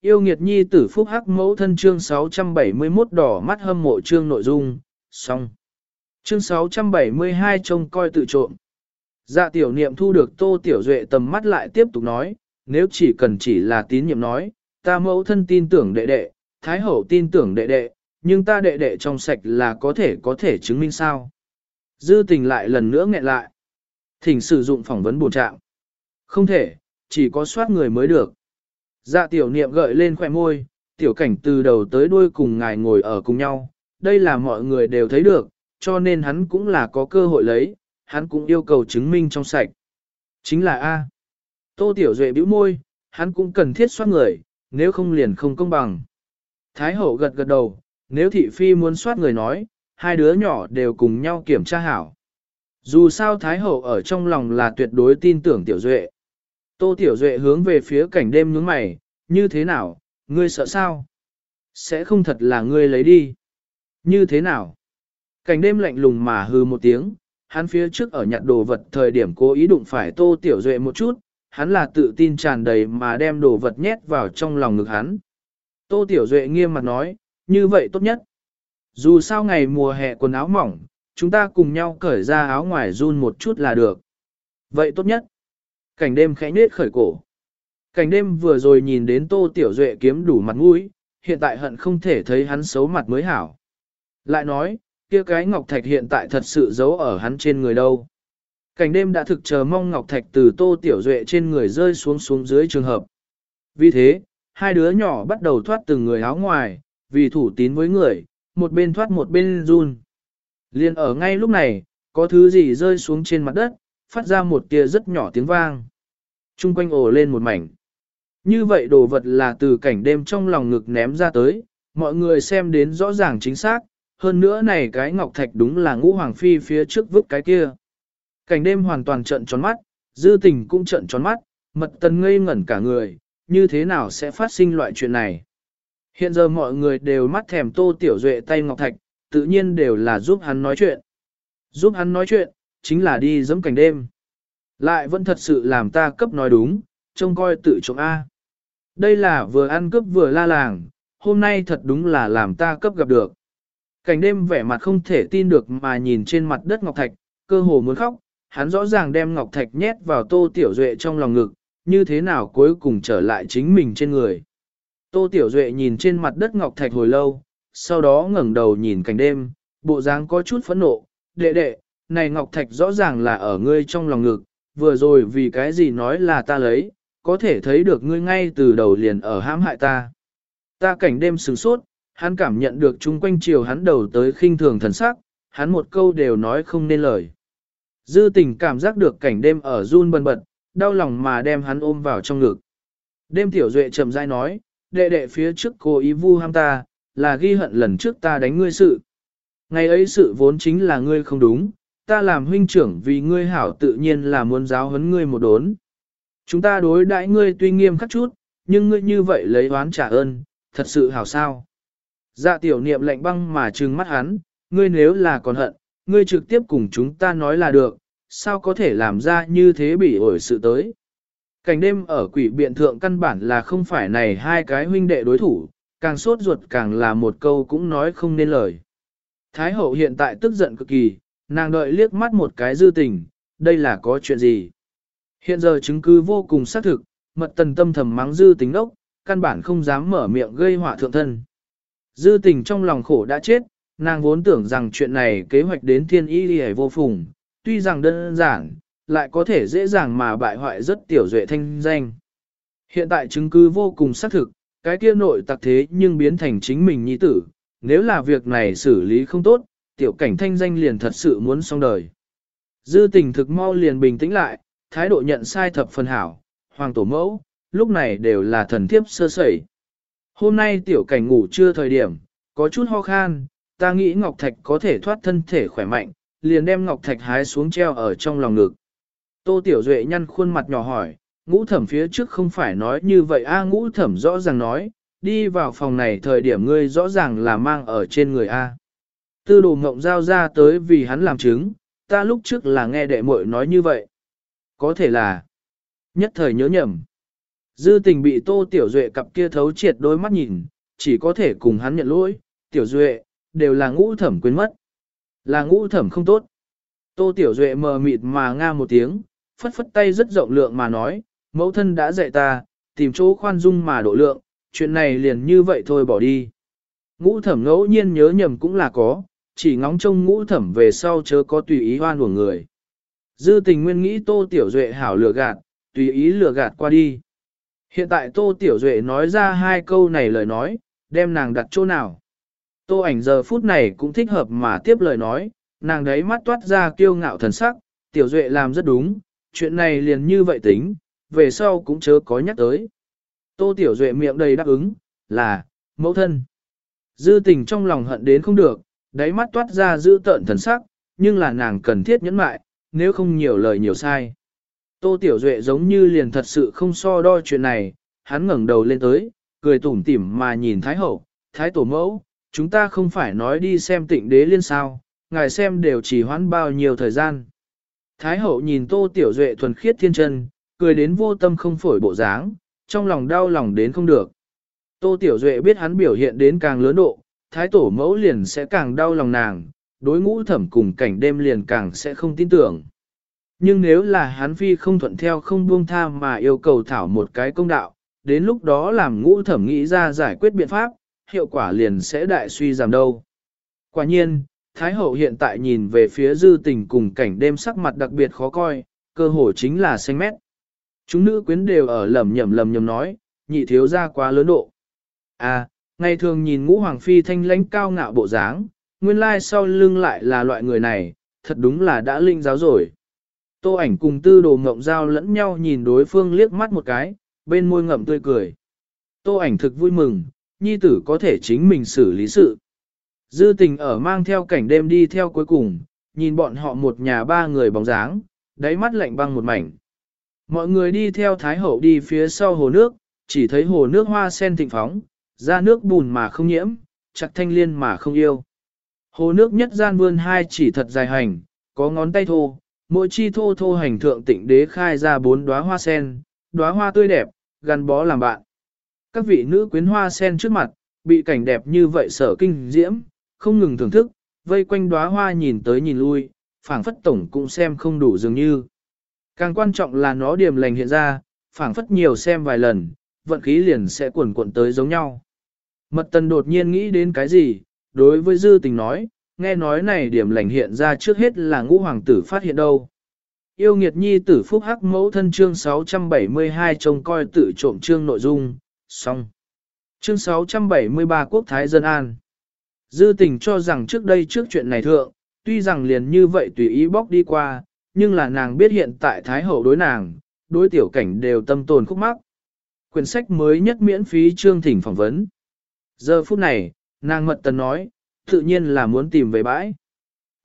Yêu nghiệt nhi tử phúc hắc mẫu thân chương 671 đỏ mắt hâm mộ chương nội dung, xong. Chương 672 trông coi tự trộm. Dạ tiểu niệm thu được tô tiểu duệ tầm mắt lại tiếp tục nói, nếu chỉ cần chỉ là tín nhiệm nói, ta mẫu thân tin tưởng đệ đệ, thái hậu tin tưởng đệ đệ, nhưng ta đệ đệ trong sạch là có thể có thể chứng minh sao. Dư tình lại lần nữa nghẹn lại. Thỉnh sử dụng phỏng vấn bổ trạng. Không thể, chỉ có soát người mới được. Dạ tiểu niệm gợi lên khỏe môi, tiểu cảnh từ đầu tới đuôi cùng ngài ngồi ở cùng nhau. Đây là mọi người đều thấy được, cho nên hắn cũng là có cơ hội lấy, hắn cũng yêu cầu chứng minh trong sạch. Chính là A. Tô Tiểu Duệ bĩu môi, hắn cũng cần thiết soát người, nếu không liền không công bằng. Thái hậu gật gật đầu, nếu thị phi muốn soát người nói, hai đứa nhỏ đều cùng nhau kiểm tra hảo. Dù sao Thái hậu ở trong lòng là tuyệt đối tin tưởng Tiểu Duệ. Tô Tiểu Duệ hướng về phía cảnh đêm nhướng mày, như thế nào, ngươi sợ sao? Sẽ không thật là ngươi lấy đi. Như thế nào? Cảnh đêm lạnh lùng mà hư một tiếng, hắn phía trước ở nhặt đồ vật thời điểm cố ý đụng phải Tô Tiểu Duệ một chút, hắn là tự tin tràn đầy mà đem đồ vật nhét vào trong lòng ngực hắn. Tô Tiểu Duệ nghiêm mặt nói, như vậy tốt nhất. Dù sao ngày mùa hè quần áo mỏng, chúng ta cùng nhau cởi ra áo ngoài run một chút là được. Vậy tốt nhất. Cảnh đêm khẽ nết khởi cổ. Cảnh đêm vừa rồi nhìn đến Tô Tiểu Duệ kiếm đủ mặt mũi, hiện tại hận không thể thấy hắn xấu mặt mới hảo. Lại nói, kia cái ngọc thạch hiện tại thật sự giấu ở hắn trên người đâu. Cảnh đêm đã thực chờ mong ngọc thạch từ tô tiểu duệ trên người rơi xuống xuống dưới trường hợp. Vì thế, hai đứa nhỏ bắt đầu thoát từng người áo ngoài, vì thủ tín với người, một bên thoát một bên run. Liên ở ngay lúc này, có thứ gì rơi xuống trên mặt đất, phát ra một tia rất nhỏ tiếng vang. Trung quanh ồ lên một mảnh. Như vậy đồ vật là từ cảnh đêm trong lòng ngực ném ra tới, mọi người xem đến rõ ràng chính xác, hơn nữa này cái ngọc thạch đúng là ngũ hoàng phi phía trước vứt cái kia. Cảnh đêm hoàn toàn trận tròn mắt, dư tình cũng trận tròn mắt, mật tần ngây ngẩn cả người, như thế nào sẽ phát sinh loại chuyện này. Hiện giờ mọi người đều mắt thèm tô tiểu duệ tay ngọc thạch, tự nhiên đều là giúp hắn nói chuyện. Giúp hắn nói chuyện, chính là đi dẫm cảnh đêm. Lại vẫn thật sự làm ta cấp nói đúng, trông coi tự trộm A. Đây là vừa ăn cướp vừa la làng, hôm nay thật đúng là làm ta cấp gặp được. Cảnh đêm vẻ mặt không thể tin được mà nhìn trên mặt đất ngọc thạch, cơ hồ muốn khóc, hắn rõ ràng đem ngọc thạch nhét vào tô tiểu duệ trong lòng ngực, như thế nào cuối cùng trở lại chính mình trên người. Tô tiểu duệ nhìn trên mặt đất ngọc thạch hồi lâu, sau đó ngẩng đầu nhìn cảnh đêm, bộ dáng có chút phẫn nộ, đệ đệ, này ngọc thạch rõ ràng là ở ngươi trong lòng ngực, vừa rồi vì cái gì nói là ta lấy, có thể thấy được ngươi ngay từ đầu liền ở hãm hại ta. Ta cảnh đêm sửng sốt, hắn cảm nhận được chung quanh chiều hắn đầu tới khinh thường thần sắc, hắn một câu đều nói không nên lời. Dư tình cảm giác được cảnh đêm ở run bần bật, đau lòng mà đem hắn ôm vào trong ngực. Đêm tiểu duệ chậm rãi nói, đệ đệ phía trước cô ý vu ham ta, là ghi hận lần trước ta đánh ngươi sự. Ngày ấy sự vốn chính là ngươi không đúng, ta làm huynh trưởng vì ngươi hảo tự nhiên là muốn giáo huấn ngươi một đốn. Chúng ta đối đãi ngươi tuy nghiêm khắc chút, nhưng ngươi như vậy lấy oán trả ơn, thật sự hảo sao. Dạ tiểu niệm lạnh băng mà trừng mắt hắn, ngươi nếu là còn hận, ngươi trực tiếp cùng chúng ta nói là được, sao có thể làm ra như thế bị ổi sự tới. Cảnh đêm ở quỷ biện thượng căn bản là không phải này hai cái huynh đệ đối thủ, càng sốt ruột càng là một câu cũng nói không nên lời. Thái hậu hiện tại tức giận cực kỳ, nàng đợi liếc mắt một cái dư tình, đây là có chuyện gì. Hiện giờ chứng cứ vô cùng xác thực, mật tần tâm thầm mắng dư tình ốc, căn bản không dám mở miệng gây họa thượng thân. Dư tình trong lòng khổ đã chết, nàng vốn tưởng rằng chuyện này kế hoạch đến thiên y đi vô phùng, tuy rằng đơn giản, lại có thể dễ dàng mà bại hoại rất tiểu duệ thanh danh. Hiện tại chứng cứ vô cùng xác thực, cái kia nội tặc thế nhưng biến thành chính mình nhi tử, nếu là việc này xử lý không tốt, tiểu cảnh thanh danh liền thật sự muốn xong đời. Dư tình thực mau liền bình tĩnh lại, thái độ nhận sai thập phần hảo, hoàng tổ mẫu, lúc này đều là thần thiếp sơ sẩy. Hôm nay tiểu cảnh ngủ chưa thời điểm, có chút ho khan, ta nghĩ Ngọc Thạch có thể thoát thân thể khỏe mạnh, liền đem Ngọc Thạch hái xuống treo ở trong lòng ngực. Tô Tiểu Duệ nhăn khuôn mặt nhỏ hỏi, ngũ thẩm phía trước không phải nói như vậy a ngũ thẩm rõ ràng nói, đi vào phòng này thời điểm ngươi rõ ràng là mang ở trên người a. Tư đồ ngộng giao ra tới vì hắn làm chứng, ta lúc trước là nghe đệ muội nói như vậy. Có thể là nhất thời nhớ nhầm. Dư tình bị tô tiểu duệ cặp kia thấu triệt đôi mắt nhìn, chỉ có thể cùng hắn nhận lỗi, tiểu duệ, đều là ngũ thẩm quên mất. Là ngũ thẩm không tốt. Tô tiểu duệ mờ mịt mà nga một tiếng, phất phất tay rất rộng lượng mà nói, mẫu thân đã dạy ta, tìm chỗ khoan dung mà độ lượng, chuyện này liền như vậy thôi bỏ đi. Ngũ thẩm ngẫu nhiên nhớ nhầm cũng là có, chỉ ngóng trông ngũ thẩm về sau chớ có tùy ý hoan của người. Dư tình nguyên nghĩ tô tiểu duệ hảo lừa gạt, tùy ý lừa gạt qua đi. Hiện tại tô tiểu duệ nói ra hai câu này lời nói, đem nàng đặt chỗ nào. Tô ảnh giờ phút này cũng thích hợp mà tiếp lời nói, nàng đấy mắt toát ra kiêu ngạo thần sắc, tiểu duệ làm rất đúng, chuyện này liền như vậy tính, về sau cũng chớ có nhắc tới. Tô tiểu duệ miệng đầy đáp ứng, là, mẫu thân. Dư tình trong lòng hận đến không được, đáy mắt toát ra giữ tợn thần sắc, nhưng là nàng cần thiết nhẫn mại, nếu không nhiều lời nhiều sai. Tô Tiểu Duệ giống như liền thật sự không so đo chuyện này, hắn ngẩng đầu lên tới, cười tủm tỉm mà nhìn Thái Hậu, Thái Tổ Mẫu, chúng ta không phải nói đi xem tịnh đế liên sao, ngài xem đều chỉ hoãn bao nhiêu thời gian. Thái Hậu nhìn Tô Tiểu Duệ thuần khiết thiên chân, cười đến vô tâm không phổi bộ dáng, trong lòng đau lòng đến không được. Tô Tiểu Duệ biết hắn biểu hiện đến càng lớn độ, Thái Tổ Mẫu liền sẽ càng đau lòng nàng, đối ngũ thẩm cùng cảnh đêm liền càng sẽ không tin tưởng. Nhưng nếu là hắn phi không thuận theo không buông tha mà yêu cầu thảo một cái công đạo, đến lúc đó làm ngũ thẩm nghĩ ra giải quyết biện pháp, hiệu quả liền sẽ đại suy giảm đâu. Quả nhiên, Thái hậu hiện tại nhìn về phía dư tình cùng cảnh đêm sắc mặt đặc biệt khó coi, cơ hồ chính là xanh mét. Chúng nữ quyến đều ở lầm nhầm lầm nhầm nói, nhị thiếu ra quá lớn độ. À, ngày thường nhìn ngũ hoàng phi thanh lãnh cao ngạo bộ dáng, nguyên lai sau lưng lại là loại người này, thật đúng là đã linh giáo rồi. Tô ảnh cùng tư đồ ngậm giao lẫn nhau nhìn đối phương liếc mắt một cái, bên môi ngậm tươi cười. Tô ảnh thực vui mừng, nhi tử có thể chính mình xử lý sự. Dư tình ở mang theo cảnh đêm đi theo cuối cùng, nhìn bọn họ một nhà ba người bóng dáng, đáy mắt lạnh băng một mảnh. Mọi người đi theo Thái Hậu đi phía sau hồ nước, chỉ thấy hồ nước hoa sen thịnh phóng, ra nước bùn mà không nhiễm, chặt thanh liên mà không yêu. Hồ nước nhất gian vươn hai chỉ thật dài hành, có ngón tay thô, mỗi chi thô thô hành thượng tịnh đế khai ra bốn đóa hoa sen, đóa hoa tươi đẹp, gắn bó làm bạn. Các vị nữ quyến hoa sen trước mặt, bị cảnh đẹp như vậy sở kinh diễm, không ngừng thưởng thức, vây quanh đóa hoa nhìn tới nhìn lui, phảng phất tổng cũng xem không đủ dường như. Càng quan trọng là nó điềm lành hiện ra, phảng phất nhiều xem vài lần, vận khí liền sẽ cuộn cuộn tới giống nhau. Mật tần đột nhiên nghĩ đến cái gì, đối với dư tình nói, nghe nói này điểm lành hiện ra trước hết là ngũ hoàng tử phát hiện đâu. Yêu nghiệt nhi tử phúc hắc mẫu thân chương 672 trông coi tự trộm chương nội dung, xong. Chương 673 Quốc Thái Dân An. Dư tình cho rằng trước đây trước chuyện này thượng, tuy rằng liền như vậy tùy ý bóc đi qua, nhưng là nàng biết hiện tại Thái Hậu đối nàng, đối tiểu cảnh đều tâm tồn khúc mắc. Quyển sách mới nhất miễn phí chương thỉnh phỏng vấn. Giờ phút này, nàng mật tần nói, tự nhiên là muốn tìm về bãi.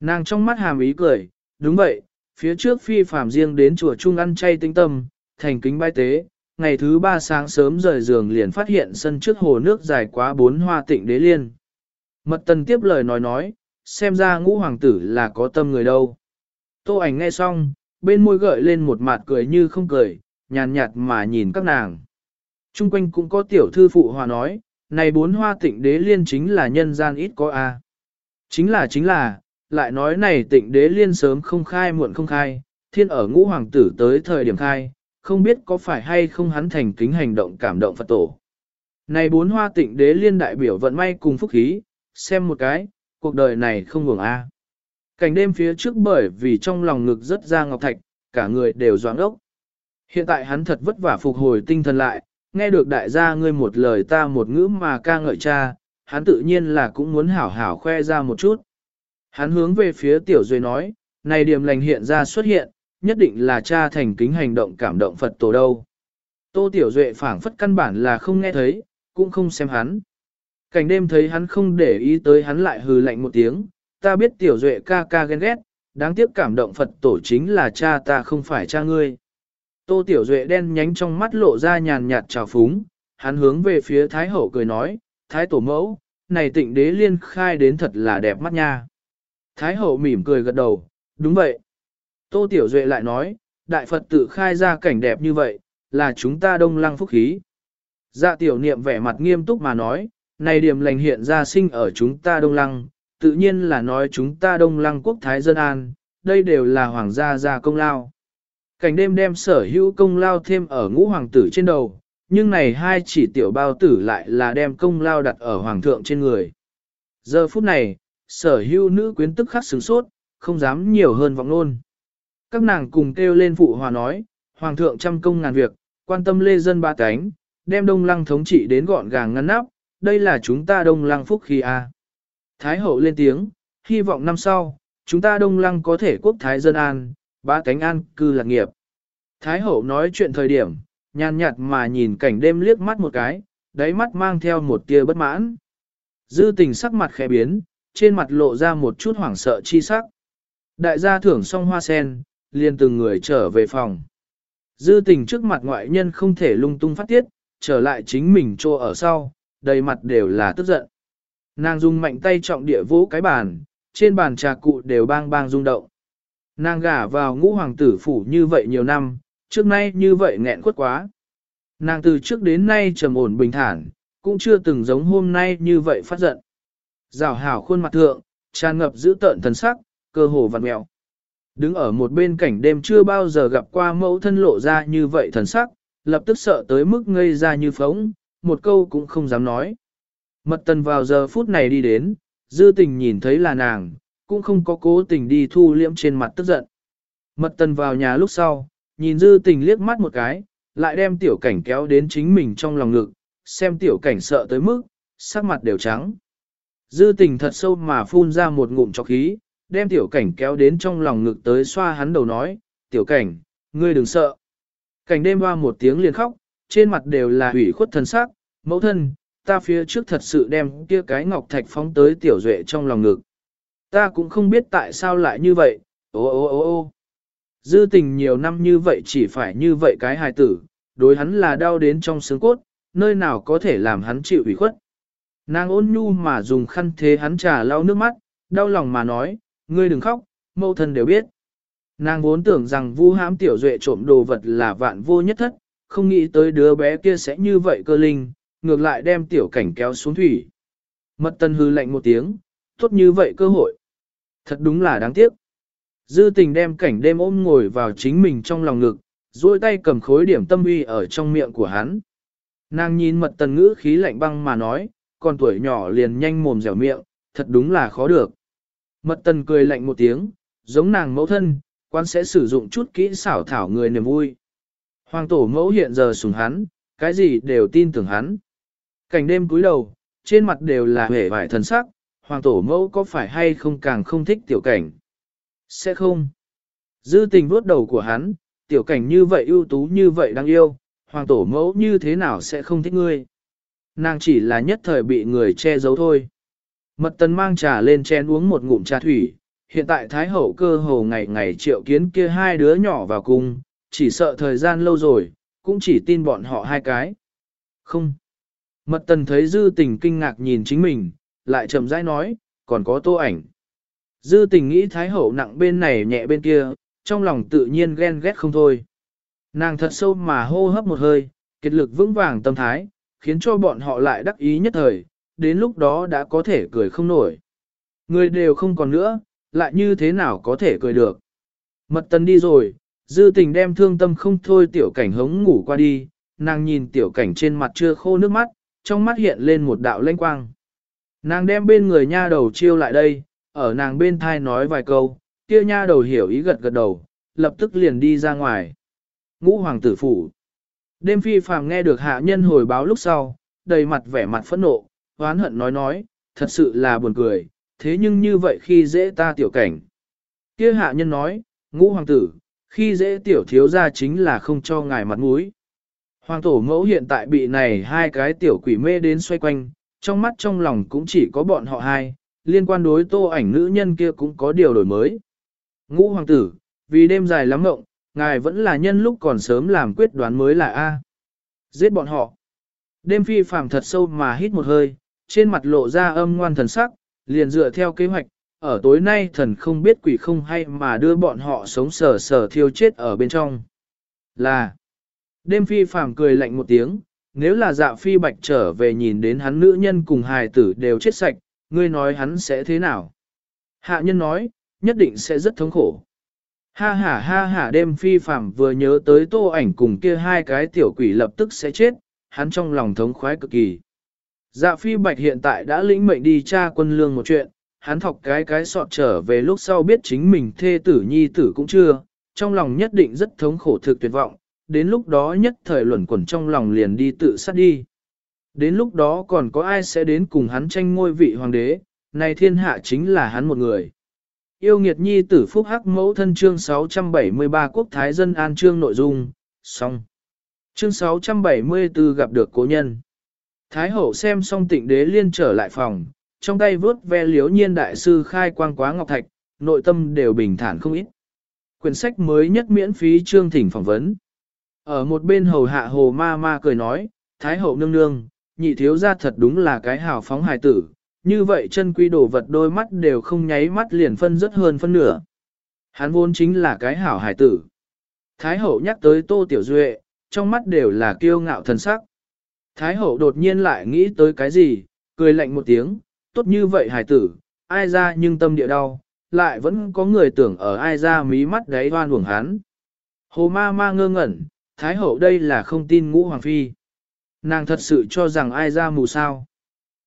Nàng trong mắt hàm ý cười, đúng vậy, phía trước phi phàm riêng đến chùa Trung ăn chay tinh tâm, thành kính bái tế, ngày thứ ba sáng sớm rời giường liền phát hiện sân trước hồ nước dài quá bốn hoa tịnh đế liên. Mật tần tiếp lời nói nói, xem ra ngũ hoàng tử là có tâm người đâu. Tô ảnh nghe xong, bên môi gợi lên một mặt cười như không cười, nhàn nhạt mà nhìn các nàng. Trung quanh cũng có tiểu thư phụ hòa nói, này bốn hoa tịnh đế liên chính là nhân gian ít có a. Chính là chính là, lại nói này tịnh đế liên sớm không khai muộn không khai, thiên ở ngũ hoàng tử tới thời điểm khai, không biết có phải hay không hắn thành kính hành động cảm động Phật tổ. Này bốn hoa tịnh đế liên đại biểu vận may cùng phúc khí, xem một cái, cuộc đời này không ngừng a. Cảnh đêm phía trước bởi vì trong lòng ngực rất ra ngọc thạch, cả người đều doáng ốc. Hiện tại hắn thật vất vả phục hồi tinh thần lại, nghe được đại gia ngươi một lời ta một ngữ mà ca ngợi cha, hắn tự nhiên là cũng muốn hảo hảo khoe ra một chút. Hắn hướng về phía tiểu duệ nói, này điểm lành hiện ra xuất hiện, nhất định là cha thành kính hành động cảm động Phật tổ đâu. Tô tiểu duệ phảng phất căn bản là không nghe thấy, cũng không xem hắn. Cảnh đêm thấy hắn không để ý tới hắn lại hừ lạnh một tiếng, ta biết tiểu duệ ca ca ghen ghét, đáng tiếc cảm động Phật tổ chính là cha ta không phải cha ngươi. Tô Tiểu Duệ đen nhánh trong mắt lộ ra nhàn nhạt trào phúng, hắn hướng về phía Thái Hậu cười nói, Thái Tổ Mẫu, này tịnh đế liên khai đến thật là đẹp mắt nha. Thái Hậu mỉm cười gật đầu, đúng vậy. Tô Tiểu Duệ lại nói, Đại Phật tự khai ra cảnh đẹp như vậy, là chúng ta đông lăng phúc khí. Dạ tiểu niệm vẻ mặt nghiêm túc mà nói, này điểm lành hiện ra sinh ở chúng ta đông lăng, tự nhiên là nói chúng ta đông lăng quốc thái dân an, đây đều là hoàng gia gia công lao. Cảnh đêm đem sở hữu công lao thêm ở ngũ hoàng tử trên đầu, nhưng này hai chỉ tiểu bao tử lại là đem công lao đặt ở hoàng thượng trên người. Giờ phút này, sở hữu nữ quyến tức khắc sửng sốt, không dám nhiều hơn vọng luôn. Các nàng cùng kêu lên phụ hòa nói, hoàng thượng trăm công ngàn việc, quan tâm lê dân ba cánh, đem đông lăng thống trị đến gọn gàng ngăn nắp, đây là chúng ta đông lăng phúc khi a. Thái hậu lên tiếng, hy vọng năm sau, chúng ta đông lăng có thể quốc thái dân an, ba cánh an cư lạc nghiệp. Thái hậu nói chuyện thời điểm, nhàn nhạt mà nhìn cảnh đêm liếc mắt một cái, đáy mắt mang theo một tia bất mãn. Dư tình sắc mặt khẽ biến, trên mặt lộ ra một chút hoảng sợ chi sắc. Đại gia thưởng xong hoa sen, liền từng người trở về phòng. Dư tình trước mặt ngoại nhân không thể lung tung phát tiết, trở lại chính mình trô ở sau, đầy mặt đều là tức giận. Nàng dùng mạnh tay trọng địa vỗ cái bàn, trên bàn trà cụ đều bang bang rung động. Nàng gả vào ngũ hoàng tử phủ như vậy nhiều năm, trước nay như vậy nghẹn quất quá. Nàng từ trước đến nay trầm ổn bình thản, cũng chưa từng giống hôm nay như vậy phát giận. Rào hảo khuôn mặt thượng, tràn ngập giữ tợn thần sắc, cơ hồ vặn mèo. Đứng ở một bên cảnh đêm chưa bao giờ gặp qua mẫu thân lộ ra như vậy thần sắc, lập tức sợ tới mức ngây ra như phóng, một câu cũng không dám nói. Mật tần vào giờ phút này đi đến, dư tình nhìn thấy là nàng, cũng không có cố tình đi thu liễm trên mặt tức giận. Mật tần vào nhà lúc sau, nhìn dư tình liếc mắt một cái, lại đem tiểu cảnh kéo đến chính mình trong lòng ngực, xem tiểu cảnh sợ tới mức, sắc mặt đều trắng. Dư tình thật sâu mà phun ra một ngụm chọc khí, đem tiểu cảnh kéo đến trong lòng ngực tới xoa hắn đầu nói, tiểu cảnh, ngươi đừng sợ. Cảnh đêm hoa một tiếng liền khóc, trên mặt đều là hủy khuất thân sắc, mẫu thân, ta phía trước thật sự đem kia cái ngọc thạch phóng tới tiểu duệ trong lòng ngực. Ta cũng không biết tại sao lại như vậy, ô ô ô ô. Dư tình nhiều năm như vậy chỉ phải như vậy cái hài tử, đối hắn là đau đến trong xương cốt, nơi nào có thể làm hắn chịu ủy khuất. Nàng ôn nhu mà dùng khăn thế hắn trà lau nước mắt, đau lòng mà nói, ngươi đừng khóc, mẫu thân đều biết. Nàng vốn tưởng rằng vu hãm tiểu duệ trộm đồ vật là vạn vô nhất thất, không nghĩ tới đứa bé kia sẽ như vậy cơ linh, ngược lại đem tiểu cảnh kéo xuống thủy. Mật tân hư lạnh một tiếng, tốt như vậy cơ hội. Thật đúng là đáng tiếc. Dư tình đem cảnh đêm ôm ngồi vào chính mình trong lòng ngực, duỗi tay cầm khối điểm tâm uy ở trong miệng của hắn. Nàng nhìn mật tần ngữ khí lạnh băng mà nói, còn tuổi nhỏ liền nhanh mồm dẻo miệng, thật đúng là khó được. Mật tần cười lạnh một tiếng, giống nàng mẫu thân, quan sẽ sử dụng chút kỹ xảo thảo người niềm vui. Hoàng tổ mẫu hiện giờ sùng hắn, cái gì đều tin tưởng hắn. Cảnh đêm cúi đầu, trên mặt đều là vẻ vải thần sắc, hoàng tổ mẫu có phải hay không càng không thích tiểu cảnh. Sẽ không. Dư tình vuốt đầu của hắn, tiểu cảnh như vậy ưu tú như vậy đáng yêu, hoàng tổ mẫu như thế nào sẽ không thích ngươi. Nàng chỉ là nhất thời bị người che giấu thôi. Mật tần mang trà lên chén uống một ngụm trà thủy, hiện tại Thái Hậu cơ hồ ngày ngày triệu kiến kia hai đứa nhỏ vào cung, chỉ sợ thời gian lâu rồi, cũng chỉ tin bọn họ hai cái. Không. Mật tần thấy dư tình kinh ngạc nhìn chính mình, lại chậm rãi nói, còn có tô ảnh. Dư tình nghĩ Thái Hậu nặng bên này nhẹ bên kia, trong lòng tự nhiên ghen ghét không thôi. Nàng thật sâu mà hô hấp một hơi, kết lực vững vàng tâm thái, khiến cho bọn họ lại đắc ý nhất thời, đến lúc đó đã có thể cười không nổi. Người đều không còn nữa, lại như thế nào có thể cười được. Mật tần đi rồi, dư tình đem thương tâm không thôi tiểu cảnh hống ngủ qua đi, nàng nhìn tiểu cảnh trên mặt chưa khô nước mắt, trong mắt hiện lên một đạo lanh quang. Nàng đem bên người nha đầu chiêu lại đây, ở nàng bên thai nói vài câu, kia nha đầu hiểu ý gật gật đầu, lập tức liền đi ra ngoài. Ngũ hoàng tử phủ. Đêm phi phàm nghe được hạ nhân hồi báo lúc sau, đầy mặt vẻ mặt phẫn nộ, oán hận nói nói, thật sự là buồn cười, thế nhưng như vậy khi dễ ta tiểu cảnh. Kia hạ nhân nói, ngũ hoàng tử, khi dễ tiểu thiếu ra chính là không cho ngài mặt mũi. Hoàng tổ mẫu hiện tại bị này hai cái tiểu quỷ mê đến xoay quanh, trong mắt trong lòng cũng chỉ có bọn họ hai, liên quan đối tô ảnh nữ nhân kia cũng có điều đổi mới. Ngũ hoàng tử, vì đêm dài lắm ngộng, ngài vẫn là nhân lúc còn sớm làm quyết đoán mới là A. Giết bọn họ. Đêm phi phàm thật sâu mà hít một hơi, trên mặt lộ ra âm ngoan thần sắc, liền dựa theo kế hoạch, ở tối nay thần không biết quỷ không hay mà đưa bọn họ sống sờ sờ thiêu chết ở bên trong. Là, đêm phi phàm cười lạnh một tiếng, nếu là dạ phi bạch trở về nhìn đến hắn nữ nhân cùng hài tử đều chết sạch, ngươi nói hắn sẽ thế nào? Hạ nhân nói, nhất định sẽ rất thống khổ. Ha ha ha ha đêm phi phàm vừa nhớ tới tô ảnh cùng kia hai cái tiểu quỷ lập tức sẽ chết, hắn trong lòng thống khoái cực kỳ. Dạ phi bạch hiện tại đã lĩnh mệnh đi tra quân lương một chuyện, hắn thọc cái cái sọt trở về lúc sau biết chính mình thê tử nhi tử cũng chưa, trong lòng nhất định rất thống khổ thực tuyệt vọng, đến lúc đó nhất thời luẩn quẩn trong lòng liền đi tự sát đi. Đến lúc đó còn có ai sẽ đến cùng hắn tranh ngôi vị hoàng đế, này thiên hạ chính là hắn một người. Yêu nghiệt nhi tử phúc hắc mẫu thân chương 673 quốc thái dân an chương nội dung, xong. Chương 674 gặp được cố nhân. Thái hậu xem xong tịnh đế liên trở lại phòng, trong tay vớt ve liếu nhiên đại sư khai quang quá ngọc thạch, nội tâm đều bình thản không ít. Quyển sách mới nhất miễn phí chương thỉnh phỏng vấn. Ở một bên hầu hạ hồ ma ma cười nói, Thái hậu nương nương, nhị thiếu ra thật đúng là cái hào phóng hài tử, như vậy chân quy đồ vật đôi mắt đều không nháy mắt liền phân rất hơn phân nửa. Hắn vốn chính là cái hảo hài tử. Thái hậu nhắc tới tô tiểu duệ, trong mắt đều là kiêu ngạo thần sắc. Thái hậu đột nhiên lại nghĩ tới cái gì, cười lạnh một tiếng, tốt như vậy hài tử, ai ra nhưng tâm địa đau, lại vẫn có người tưởng ở ai ra mí mắt đấy đoan uổng hắn. Hồ ma ma ngơ ngẩn, Thái hậu đây là không tin ngũ hoàng phi. Nàng thật sự cho rằng ai ra mù sao.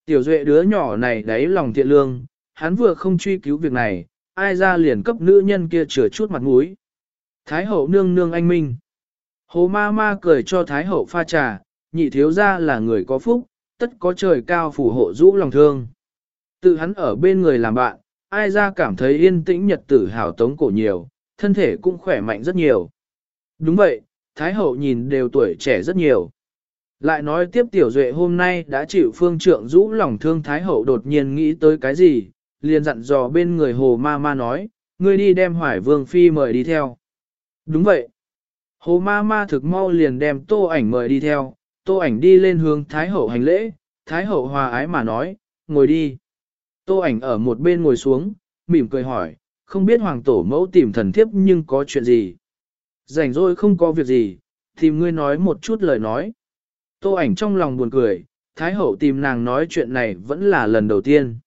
Tiểu duệ đứa nhỏ này đáy lòng thiện lương, hắn vừa không truy cứu việc này, ai ra liền cấp nữ nhân kia chừa chút mặt mũi. Thái hậu nương nương anh minh. Hồ ma ma cười cho Thái hậu pha trà, nhị thiếu ra là người có phúc, tất có trời cao phù hộ rũ lòng thương. Tự hắn ở bên người làm bạn, ai ra cảm thấy yên tĩnh nhật tử hảo tống cổ nhiều, thân thể cũng khỏe mạnh rất nhiều. Đúng vậy, Thái hậu nhìn đều tuổi trẻ rất nhiều. Lại nói tiếp tiểu duệ hôm nay đã chịu phương trượng rũ lòng thương Thái hậu đột nhiên nghĩ tới cái gì, liền dặn dò bên người hồ ma ma nói, ngươi đi đem hoài vương phi mời đi theo. Đúng vậy. Hồ ma ma thực mau liền đem tô ảnh mời đi theo, tô ảnh đi lên hướng Thái hậu hành lễ, Thái hậu hòa ái mà nói, ngồi đi. Tô ảnh ở một bên ngồi xuống, mỉm cười hỏi, không biết hoàng tổ mẫu tìm thần thiếp nhưng có chuyện gì. Rảnh rỗi không có việc gì, tìm ngươi nói một chút lời nói. Tô ảnh trong lòng buồn cười, Thái hậu tìm nàng nói chuyện này vẫn là lần đầu tiên.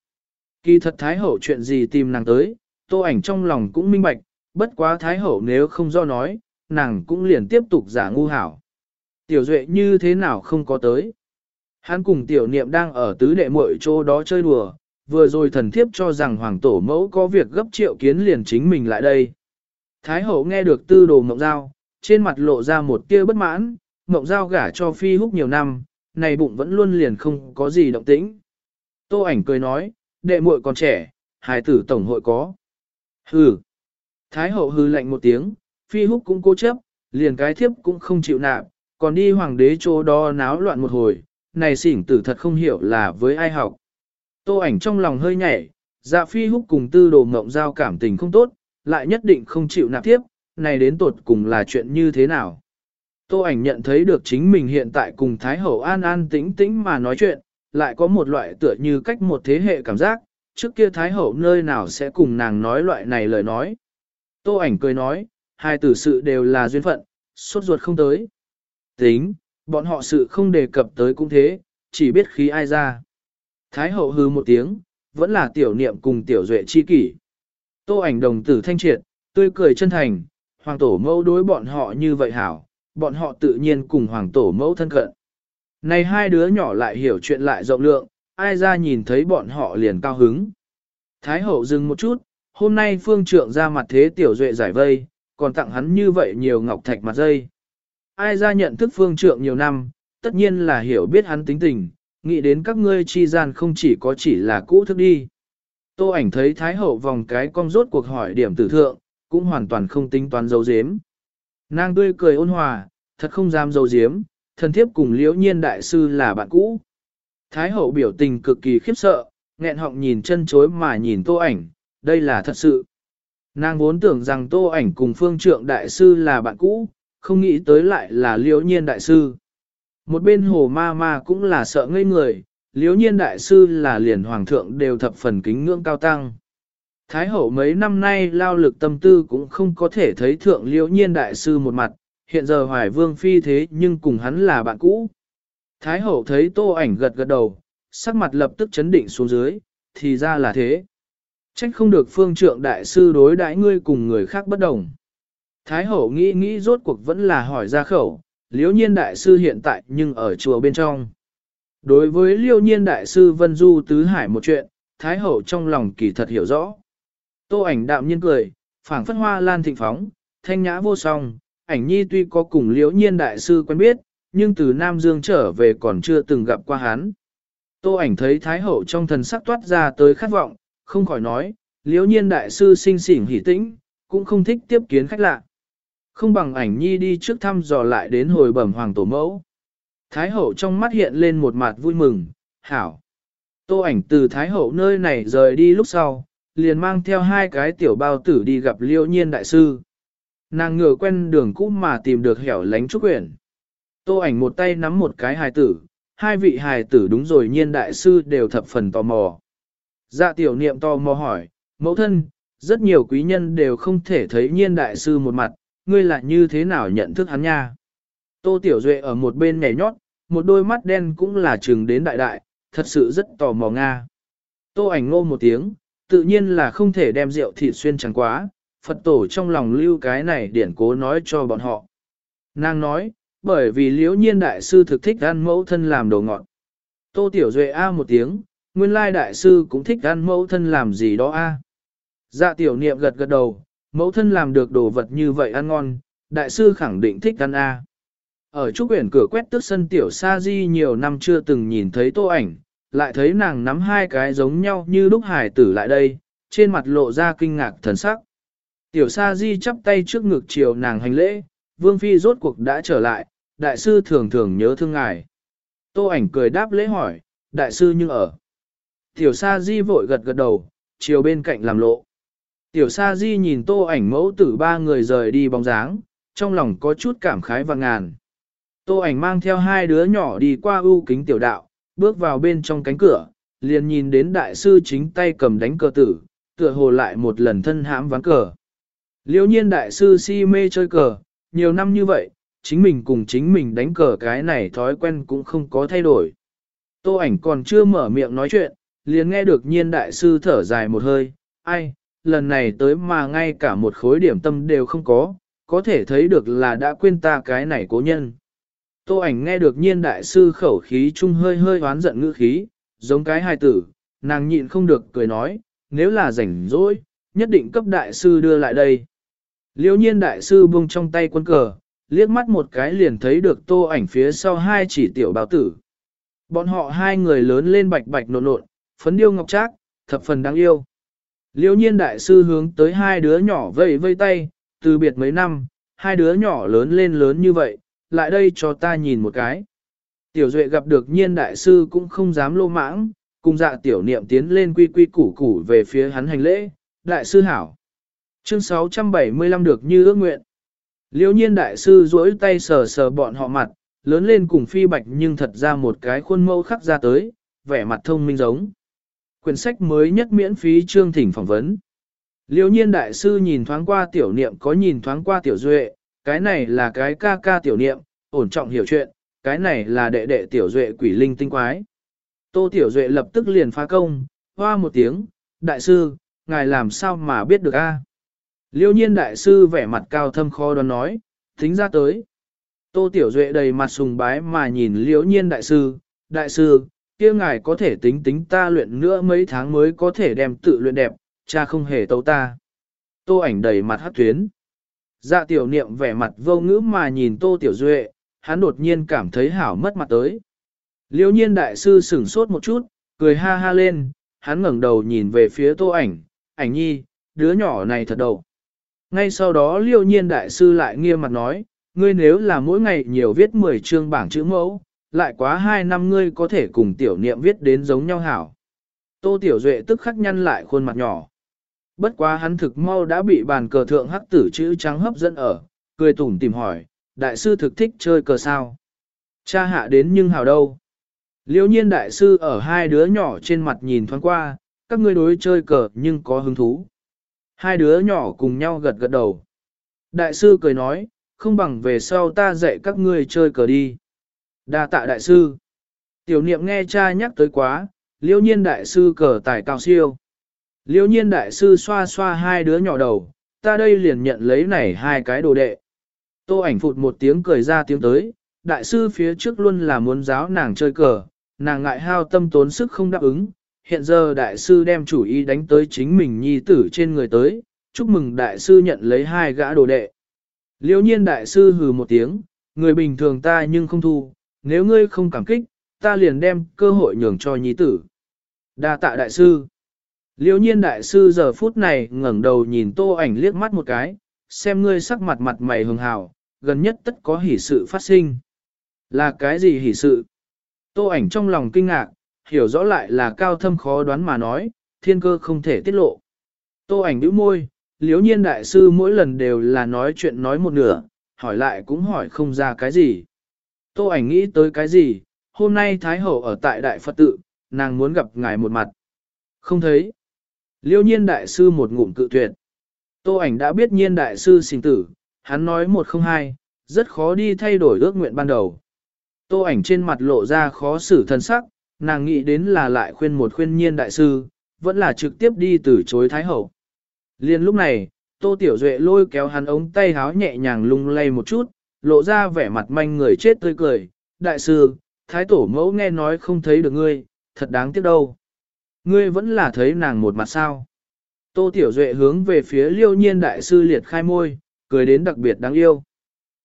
Kỳ thật Thái hậu chuyện gì tìm nàng tới, tô ảnh trong lòng cũng minh bạch, bất quá Thái hậu nếu không do nói, nàng cũng liền tiếp tục giả ngu hảo. Tiểu duệ như thế nào không có tới. Hắn cùng tiểu niệm đang ở tứ đệ muội chỗ đó chơi đùa, vừa rồi thần thiếp cho rằng hoàng tổ mẫu có việc gấp triệu kiến liền chính mình lại đây. Thái hậu nghe được tư đồ mộng giao, trên mặt lộ ra một tia bất mãn, mộng giao gả cho phi húc nhiều năm, này bụng vẫn luôn liền không có gì động tĩnh. Tô ảnh cười nói, đệ muội còn trẻ, hài tử tổng hội có. Hừ. Thái hậu hừ lạnh một tiếng, phi húc cũng cố chấp, liền cái thiếp cũng không chịu nạp, còn đi hoàng đế chỗ đó náo loạn một hồi, này xỉn tử thật không hiểu là với ai học. Tô ảnh trong lòng hơi nhảy, dạ phi húc cùng tư đồ mộng giao cảm tình không tốt, lại nhất định không chịu nạp tiếp, này đến tột cùng là chuyện như thế nào. Tô ảnh nhận thấy được chính mình hiện tại cùng Thái Hậu an an tĩnh tĩnh mà nói chuyện, lại có một loại tựa như cách một thế hệ cảm giác, trước kia Thái Hậu nơi nào sẽ cùng nàng nói loại này lời nói. Tô ảnh cười nói, hai tử sự đều là duyên phận, suốt ruột không tới. Tính, bọn họ sự không đề cập tới cũng thế, chỉ biết khí ai ra. Thái Hậu hừ một tiếng, vẫn là tiểu niệm cùng tiểu duệ chi kỷ. Tô ảnh đồng tử thanh triệt, tươi cười chân thành, hoàng tổ mẫu đối bọn họ như vậy hảo, bọn họ tự nhiên cùng hoàng tổ mẫu thân cận. Này hai đứa nhỏ lại hiểu chuyện lại rộng lượng, ai ra nhìn thấy bọn họ liền cao hứng. Thái hậu dừng một chút, hôm nay phương trượng ra mặt thế tiểu duệ giải vây, còn tặng hắn như vậy nhiều ngọc thạch mặt dây. Ai ra nhận thức phương trượng nhiều năm, tất nhiên là hiểu biết hắn tính tình, nghĩ đến các ngươi chi gian không chỉ có chỉ là cũ thức đi. Tô ảnh thấy Thái Hậu vòng cái cong rốt cuộc hỏi điểm tử thượng, cũng hoàn toàn không tính toán dấu giếm. Nàng tươi cười ôn hòa, thật không dám dấu giếm, thần thiếp cùng liễu nhiên đại sư là bạn cũ. Thái Hậu biểu tình cực kỳ khiếp sợ, nghẹn họng nhìn chân chối mà nhìn tô ảnh, đây là thật sự. Nàng vốn tưởng rằng tô ảnh cùng phương trượng đại sư là bạn cũ, không nghĩ tới lại là liễu nhiên đại sư. Một bên hồ ma ma cũng là sợ ngây người, liếu nhiên đại sư là liền hoàng thượng đều thập phần kính ngưỡng cao tăng. Thái hậu mấy năm nay lao lực tâm tư cũng không có thể thấy thượng Liễu nhiên đại sư một mặt, hiện giờ hoài vương phi thế nhưng cùng hắn là bạn cũ. Thái hậu thấy tô ảnh gật gật đầu, sắc mặt lập tức chấn định xuống dưới, thì ra là thế. Trách không được phương trượng đại sư đối đãi ngươi cùng người khác bất đồng. Thái hậu nghĩ nghĩ rốt cuộc vẫn là hỏi ra khẩu, liễu nhiên đại sư hiện tại nhưng ở chùa bên trong. Đối với liêu nhiên đại sư Vân Du Tứ Hải một chuyện, Thái Hậu trong lòng kỳ thật hiểu rõ. Tô ảnh đạm nhiên cười, phảng phất hoa lan thịnh phóng, thanh nhã vô song, ảnh nhi tuy có cùng liễu nhiên đại sư quen biết, nhưng từ Nam Dương trở về còn chưa từng gặp qua hắn. Tô ảnh thấy Thái Hậu trong thần sắc toát ra tới khát vọng, không khỏi nói, liễu nhiên đại sư sinh xỉn hỉ tĩnh, cũng không thích tiếp kiến khách lạ. Không bằng ảnh nhi đi trước thăm dò lại đến hồi bẩm hoàng tổ mẫu. Thái hậu trong mắt hiện lên một mặt vui mừng, hảo. Tô ảnh từ Thái hậu nơi này rời đi lúc sau, liền mang theo hai cái tiểu bao tử đi gặp liêu nhiên đại sư. Nàng ngựa quen đường cũ mà tìm được hẻo lánh trúc quyển. Tô ảnh một tay nắm một cái hài tử, hai vị hài tử đúng rồi nhiên đại sư đều thập phần tò mò. Dạ tiểu niệm tò mò hỏi, mẫu thân, rất nhiều quý nhân đều không thể thấy nhiên đại sư một mặt, ngươi lại như thế nào nhận thức hắn nha. Tô Tiểu Duệ ở một bên nhảy nhót, một đôi mắt đen cũng là trừng đến đại đại, thật sự rất tò mò Nga. Tô ảnh ngô một tiếng, tự nhiên là không thể đem rượu thịt xuyên chẳng quá, Phật tổ trong lòng lưu cái này điển cố nói cho bọn họ. Nàng nói, bởi vì liễu nhiên đại sư thực thích ăn mẫu thân làm đồ ngọt. Tô Tiểu Duệ A một tiếng, nguyên lai đại sư cũng thích ăn mẫu thân làm gì đó A. Dạ tiểu niệm gật gật đầu, mẫu thân làm được đồ vật như vậy ăn ngon, đại sư khẳng định thích ăn A. Ở trúc quyển cửa quét tước sân tiểu sa di nhiều năm chưa từng nhìn thấy tô ảnh, lại thấy nàng nắm hai cái giống nhau như lúc hải tử lại đây, trên mặt lộ ra kinh ngạc thần sắc. Tiểu sa di chắp tay trước ngực chiều nàng hành lễ, vương phi rốt cuộc đã trở lại, đại sư thường thường nhớ thương ngài. Tô ảnh cười đáp lễ hỏi, đại sư nhưng ở. Tiểu sa di vội gật gật đầu, chiều bên cạnh làm lộ. Tiểu sa di nhìn tô ảnh mẫu tử ba người rời đi bóng dáng, trong lòng có chút cảm khái và ngàn. Tô ảnh mang theo hai đứa nhỏ đi qua ưu kính tiểu đạo, bước vào bên trong cánh cửa, liền nhìn đến đại sư chính tay cầm đánh cờ tử, tựa hồ lại một lần thân hãm ván cờ. Liêu nhiên đại sư si mê chơi cờ, nhiều năm như vậy, chính mình cùng chính mình đánh cờ cái này thói quen cũng không có thay đổi. Tô ảnh còn chưa mở miệng nói chuyện, liền nghe được nhiên đại sư thở dài một hơi, ai, lần này tới mà ngay cả một khối điểm tâm đều không có, có thể thấy được là đã quên ta cái này cố nhân. Tô ảnh nghe được nhiên đại sư khẩu khí trung hơi hơi hoán giận ngữ khí, giống cái hài tử, nàng nhịn không được cười nói, nếu là rảnh rỗi, nhất định cấp đại sư đưa lại đây. Liêu nhiên đại sư buông trong tay quân cờ, liếc mắt một cái liền thấy được tô ảnh phía sau hai chỉ tiểu báo tử. Bọn họ hai người lớn lên bạch bạch nộn nộn, phấn điêu ngọc trác, thập phần đáng yêu. Liêu nhiên đại sư hướng tới hai đứa nhỏ vây vây tay, từ biệt mấy năm, hai đứa nhỏ lớn lên lớn như vậy, lại đây cho ta nhìn một cái. Tiểu Duệ gặp được nhiên đại sư cũng không dám lô mãng, cùng dạ tiểu niệm tiến lên quy quy củ củ về phía hắn hành lễ, đại sư hảo. Chương 675 được như ước nguyện. Liêu nhiên đại sư duỗi tay sờ sờ bọn họ mặt, lớn lên cùng phi bạch nhưng thật ra một cái khuôn mẫu khắc ra tới, vẻ mặt thông minh giống. Quyển sách mới nhất miễn phí chương thỉnh phỏng vấn. Liêu nhiên đại sư nhìn thoáng qua tiểu niệm có nhìn thoáng qua tiểu duệ, cái này là cái ca ca tiểu niệm, ổn trọng hiểu chuyện, cái này là đệ đệ tiểu duệ quỷ linh tinh quái. Tô tiểu duệ lập tức liền phá công, hoa một tiếng, đại sư, ngài làm sao mà biết được a? Liêu nhiên đại sư vẻ mặt cao thâm khó đoán nói, thính ra tới. Tô tiểu duệ đầy mặt sùng bái mà nhìn liêu nhiên đại sư, đại sư, kia ngài có thể tính tính ta luyện nữa mấy tháng mới có thể đem tự luyện đẹp, cha không hề tấu ta. Tô ảnh đầy mặt hát tuyến. Dạ tiểu niệm vẻ mặt vô ngữ mà nhìn tô tiểu duệ, hắn đột nhiên cảm thấy hảo mất mặt tới. Liêu nhiên đại sư sửng sốt một chút, cười ha ha lên, hắn ngẩng đầu nhìn về phía tô ảnh, ảnh nhi, đứa nhỏ này thật đầu. Ngay sau đó liêu nhiên đại sư lại nghiêm mặt nói, ngươi nếu là mỗi ngày nhiều viết 10 chương bảng chữ mẫu, lại quá 2 năm ngươi có thể cùng tiểu niệm viết đến giống nhau hảo. Tô tiểu duệ tức khắc nhăn lại khuôn mặt nhỏ. Bất quá hắn thực mau đã bị bàn cờ thượng hắc tử chữ trắng hấp dẫn ở, cười tủm tìm hỏi, đại sư thực thích chơi cờ sao? Cha hạ đến nhưng hào đâu? Liêu nhiên đại sư ở hai đứa nhỏ trên mặt nhìn thoáng qua, các ngươi đối chơi cờ nhưng có hứng thú. Hai đứa nhỏ cùng nhau gật gật đầu. Đại sư cười nói, không bằng về sau ta dạy các ngươi chơi cờ đi. đa tạ đại sư. Tiểu niệm nghe cha nhắc tới quá, liêu nhiên đại sư cờ tài cao siêu. Liêu nhiên đại sư xoa xoa hai đứa nhỏ đầu, ta đây liền nhận lấy này hai cái đồ đệ. Tô ảnh phụt một tiếng cười ra tiếng tới, đại sư phía trước luôn là muốn giáo nàng chơi cờ, nàng ngại hao tâm tốn sức không đáp ứng, hiện giờ đại sư đem chủ ý đánh tới chính mình nhi tử trên người tới, chúc mừng đại sư nhận lấy hai gã đồ đệ. Liêu nhiên đại sư hừ một tiếng, người bình thường ta nhưng không thu, nếu ngươi không cảm kích, ta liền đem cơ hội nhường cho nhi tử. Đa tạ đại sư. Liêu nhiên đại sư giờ phút này ngẩng đầu nhìn tô ảnh liếc mắt một cái, xem ngươi sắc mặt mặt mày hường hào, gần nhất tất có hỷ sự phát sinh. Là cái gì hỷ sự? Tô ảnh trong lòng kinh ngạc, hiểu rõ lại là cao thâm khó đoán mà nói, thiên cơ không thể tiết lộ. Tô ảnh đứa môi, liếu nhiên đại sư mỗi lần đều là nói chuyện nói một nửa, hỏi lại cũng hỏi không ra cái gì. Tô ảnh nghĩ tới cái gì, hôm nay Thái Hậu ở tại Đại Phật tự, nàng muốn gặp ngài một mặt. Không thấy. Liêu nhiên đại sư một ngụm cự tuyệt. Tô ảnh đã biết nhiên đại sư sinh tử, hắn nói một không hai, rất khó đi thay đổi ước nguyện ban đầu. Tô ảnh trên mặt lộ ra khó xử thân sắc, nàng nghĩ đến là lại khuyên một khuyên nhiên đại sư, vẫn là trực tiếp đi từ chối Thái Hậu. Liên lúc này, Tô Tiểu Duệ lôi kéo hắn ống tay háo nhẹ nhàng lung lay một chút, lộ ra vẻ mặt manh người chết tươi cười. Đại sư, Thái Tổ mẫu nghe nói không thấy được ngươi, thật đáng tiếc đâu. Ngươi vẫn là thấy nàng một mặt sao. Tô Tiểu Duệ hướng về phía liêu nhiên đại sư liệt khai môi, cười đến đặc biệt đáng yêu.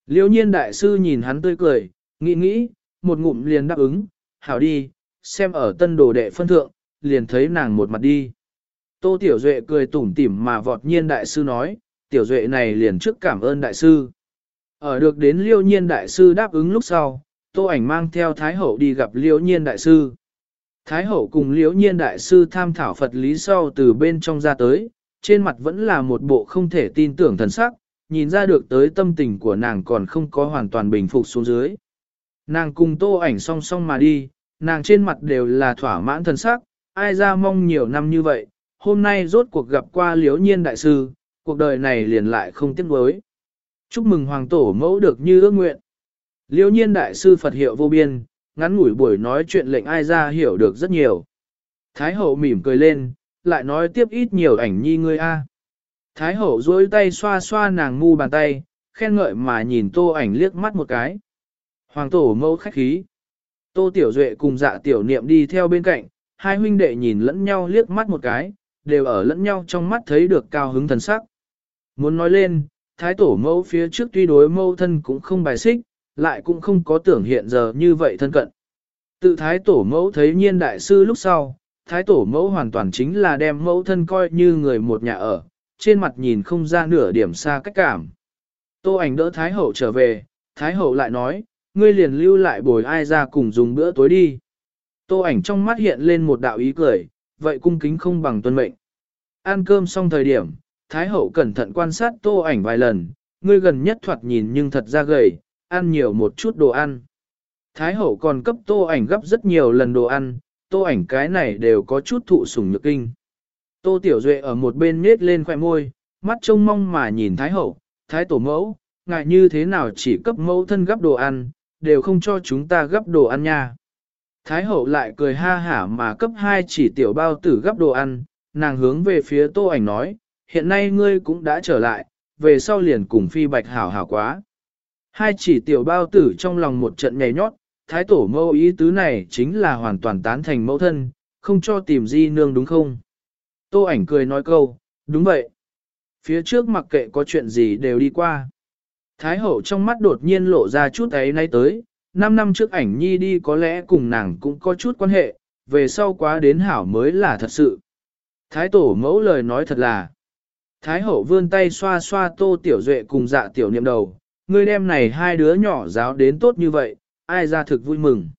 Liêu nhiên đại sư nhìn hắn tươi cười, nghĩ nghĩ, một ngụm liền đáp ứng, hảo đi, xem ở tân đồ đệ phân thượng, liền thấy nàng một mặt đi. Tô Tiểu Duệ cười tủm tỉm mà vọt nhiên đại sư nói, Tiểu Duệ này liền trước cảm ơn đại sư. Ở được đến liêu nhiên đại sư đáp ứng lúc sau, Tô ảnh mang theo Thái Hậu đi gặp liêu nhiên đại sư. Thái Hậu cùng Liễu nhiên đại sư tham thảo Phật lý sau từ bên trong ra tới, trên mặt vẫn là một bộ không thể tin tưởng thần sắc, nhìn ra được tới tâm tình của nàng còn không có hoàn toàn bình phục xuống dưới. Nàng cùng tô ảnh song song mà đi, nàng trên mặt đều là thỏa mãn thần sắc, ai ra mong nhiều năm như vậy, hôm nay rốt cuộc gặp qua Liễu nhiên đại sư, cuộc đời này liền lại không tiếc nuối. Chúc mừng hoàng tổ mẫu được như ước nguyện. Liễu nhiên đại sư Phật hiệu vô biên, ngắn ngủi buổi nói chuyện lệnh ai ra hiểu được rất nhiều. Thái hậu mỉm cười lên, lại nói tiếp ít nhiều ảnh nhi ngươi a. Thái hậu duỗi tay xoa xoa nàng mu bàn tay, khen ngợi mà nhìn tô ảnh liếc mắt một cái. Hoàng tổ mẫu khách khí. Tô tiểu duệ cùng dạ tiểu niệm đi theo bên cạnh, hai huynh đệ nhìn lẫn nhau liếc mắt một cái, đều ở lẫn nhau trong mắt thấy được cao hứng thần sắc. Muốn nói lên, thái tổ mẫu phía trước tuy đối mẫu thân cũng không bài xích, lại cũng không có tưởng hiện giờ như vậy thân cận. Tự thái tổ mẫu thấy nhiên đại sư lúc sau, thái tổ mẫu hoàn toàn chính là đem mẫu thân coi như người một nhà ở, trên mặt nhìn không ra nửa điểm xa cách cảm. Tô ảnh đỡ thái hậu trở về, thái hậu lại nói, ngươi liền lưu lại bồi ai ra cùng dùng bữa tối đi. Tô ảnh trong mắt hiện lên một đạo ý cười, vậy cung kính không bằng tuân mệnh. Ăn cơm xong thời điểm, Thái hậu cẩn thận quan sát tô ảnh vài lần, ngươi gần nhất thoạt nhìn nhưng thật ra gầy, ăn nhiều một chút đồ ăn. Thái hậu còn cấp tô ảnh gấp rất nhiều lần đồ ăn, tô ảnh cái này đều có chút thụ sủng nhược kinh. Tô Tiểu Duệ ở một bên nết lên khoẻ môi, mắt trông mong mà nhìn Thái hậu, Thái tổ mẫu, ngại như thế nào chỉ cấp mẫu thân gấp đồ ăn, đều không cho chúng ta gấp đồ ăn nha. Thái hậu lại cười ha hả mà cấp hai chỉ tiểu bao tử gấp đồ ăn, nàng hướng về phía tô ảnh nói, hiện nay ngươi cũng đã trở lại, về sau liền cùng phi bạch hảo hảo quá. Hai chỉ tiểu bao tử trong lòng một trận nhảy nhót, thái tổ mâu ý tứ này chính là hoàn toàn tán thành mẫu thân, không cho tìm di nương đúng không? Tô ảnh cười nói câu, đúng vậy. Phía trước mặc kệ có chuyện gì đều đi qua. Thái hậu trong mắt đột nhiên lộ ra chút ấy nay tới, năm năm trước ảnh nhi đi có lẽ cùng nàng cũng có chút quan hệ, về sau quá đến hảo mới là thật sự. Thái tổ mẫu lời nói thật là, Thái hậu vươn tay xoa xoa tô tiểu duệ cùng dạ tiểu niệm đầu, ngươi đem này hai đứa nhỏ giáo đến tốt như vậy, ai ra thực vui mừng.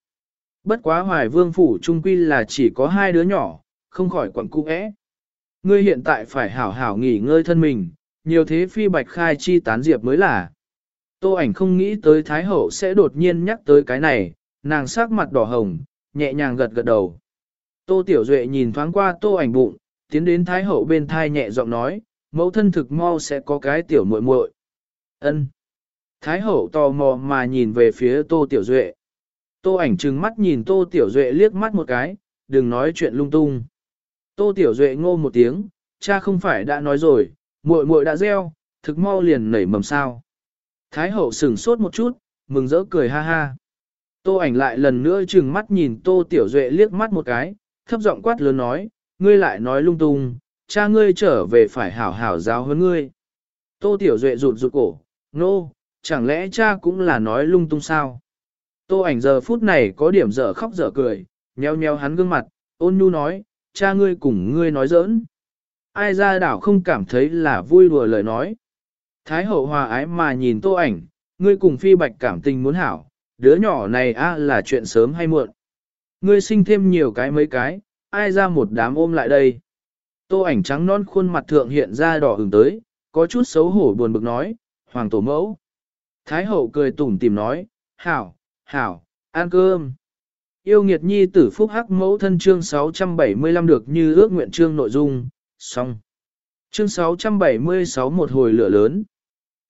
Bất quá hoài vương phủ trung quy là chỉ có hai đứa nhỏ, không khỏi quẩn cung ẽ. Ngươi hiện tại phải hảo hảo nghỉ ngơi thân mình, nhiều thế phi bạch khai chi tán diệp mới là. Tô ảnh không nghĩ tới Thái Hậu sẽ đột nhiên nhắc tới cái này, nàng sắc mặt đỏ hồng, nhẹ nhàng gật gật đầu. Tô Tiểu Duệ nhìn thoáng qua Tô ảnh bụng, tiến đến Thái Hậu bên thai nhẹ giọng nói, mẫu thân thực mau sẽ có cái tiểu muội muội. Ân. Thái Hậu tò mò mà nhìn về phía Tô Tiểu Duệ. Tô ảnh trừng mắt nhìn Tô Tiểu Duệ liếc mắt một cái, đừng nói chuyện lung tung. Tô Tiểu Duệ ngô một tiếng, cha không phải đã nói rồi, muội muội đã gieo, thực mau liền nảy mầm sao. Thái hậu sửng sốt một chút, mừng rỡ cười ha ha. Tô ảnh lại lần nữa trừng mắt nhìn Tô Tiểu Duệ liếc mắt một cái, thấp giọng quát lớn nói, ngươi lại nói lung tung, cha ngươi trở về phải hảo hảo giáo huấn ngươi. Tô Tiểu Duệ rụt rụt cổ, nô, no, chẳng lẽ cha cũng là nói lung tung sao? Tô ảnh giờ phút này có điểm dở khóc dở cười, nheo nheo hắn gương mặt, ôn nhu nói, cha ngươi cùng ngươi nói giỡn. Ai ra đảo không cảm thấy là vui đùa lời nói. Thái hậu hòa ái mà nhìn tô ảnh, ngươi cùng phi bạch cảm tình muốn hảo, đứa nhỏ này a là chuyện sớm hay muộn. Ngươi sinh thêm nhiều cái mấy cái, ai ra một đám ôm lại đây. Tô ảnh trắng non khuôn mặt thượng hiện ra đỏ ửng tới, có chút xấu hổ buồn bực nói, hoàng tổ mẫu. Thái hậu cười tủm tỉm nói, hảo, hảo, ăn cơm. Yêu nghiệt nhi tử phúc hắc mẫu thân chương 675 được như ước nguyện chương nội dung, xong. Chương 676 một hồi lửa lớn.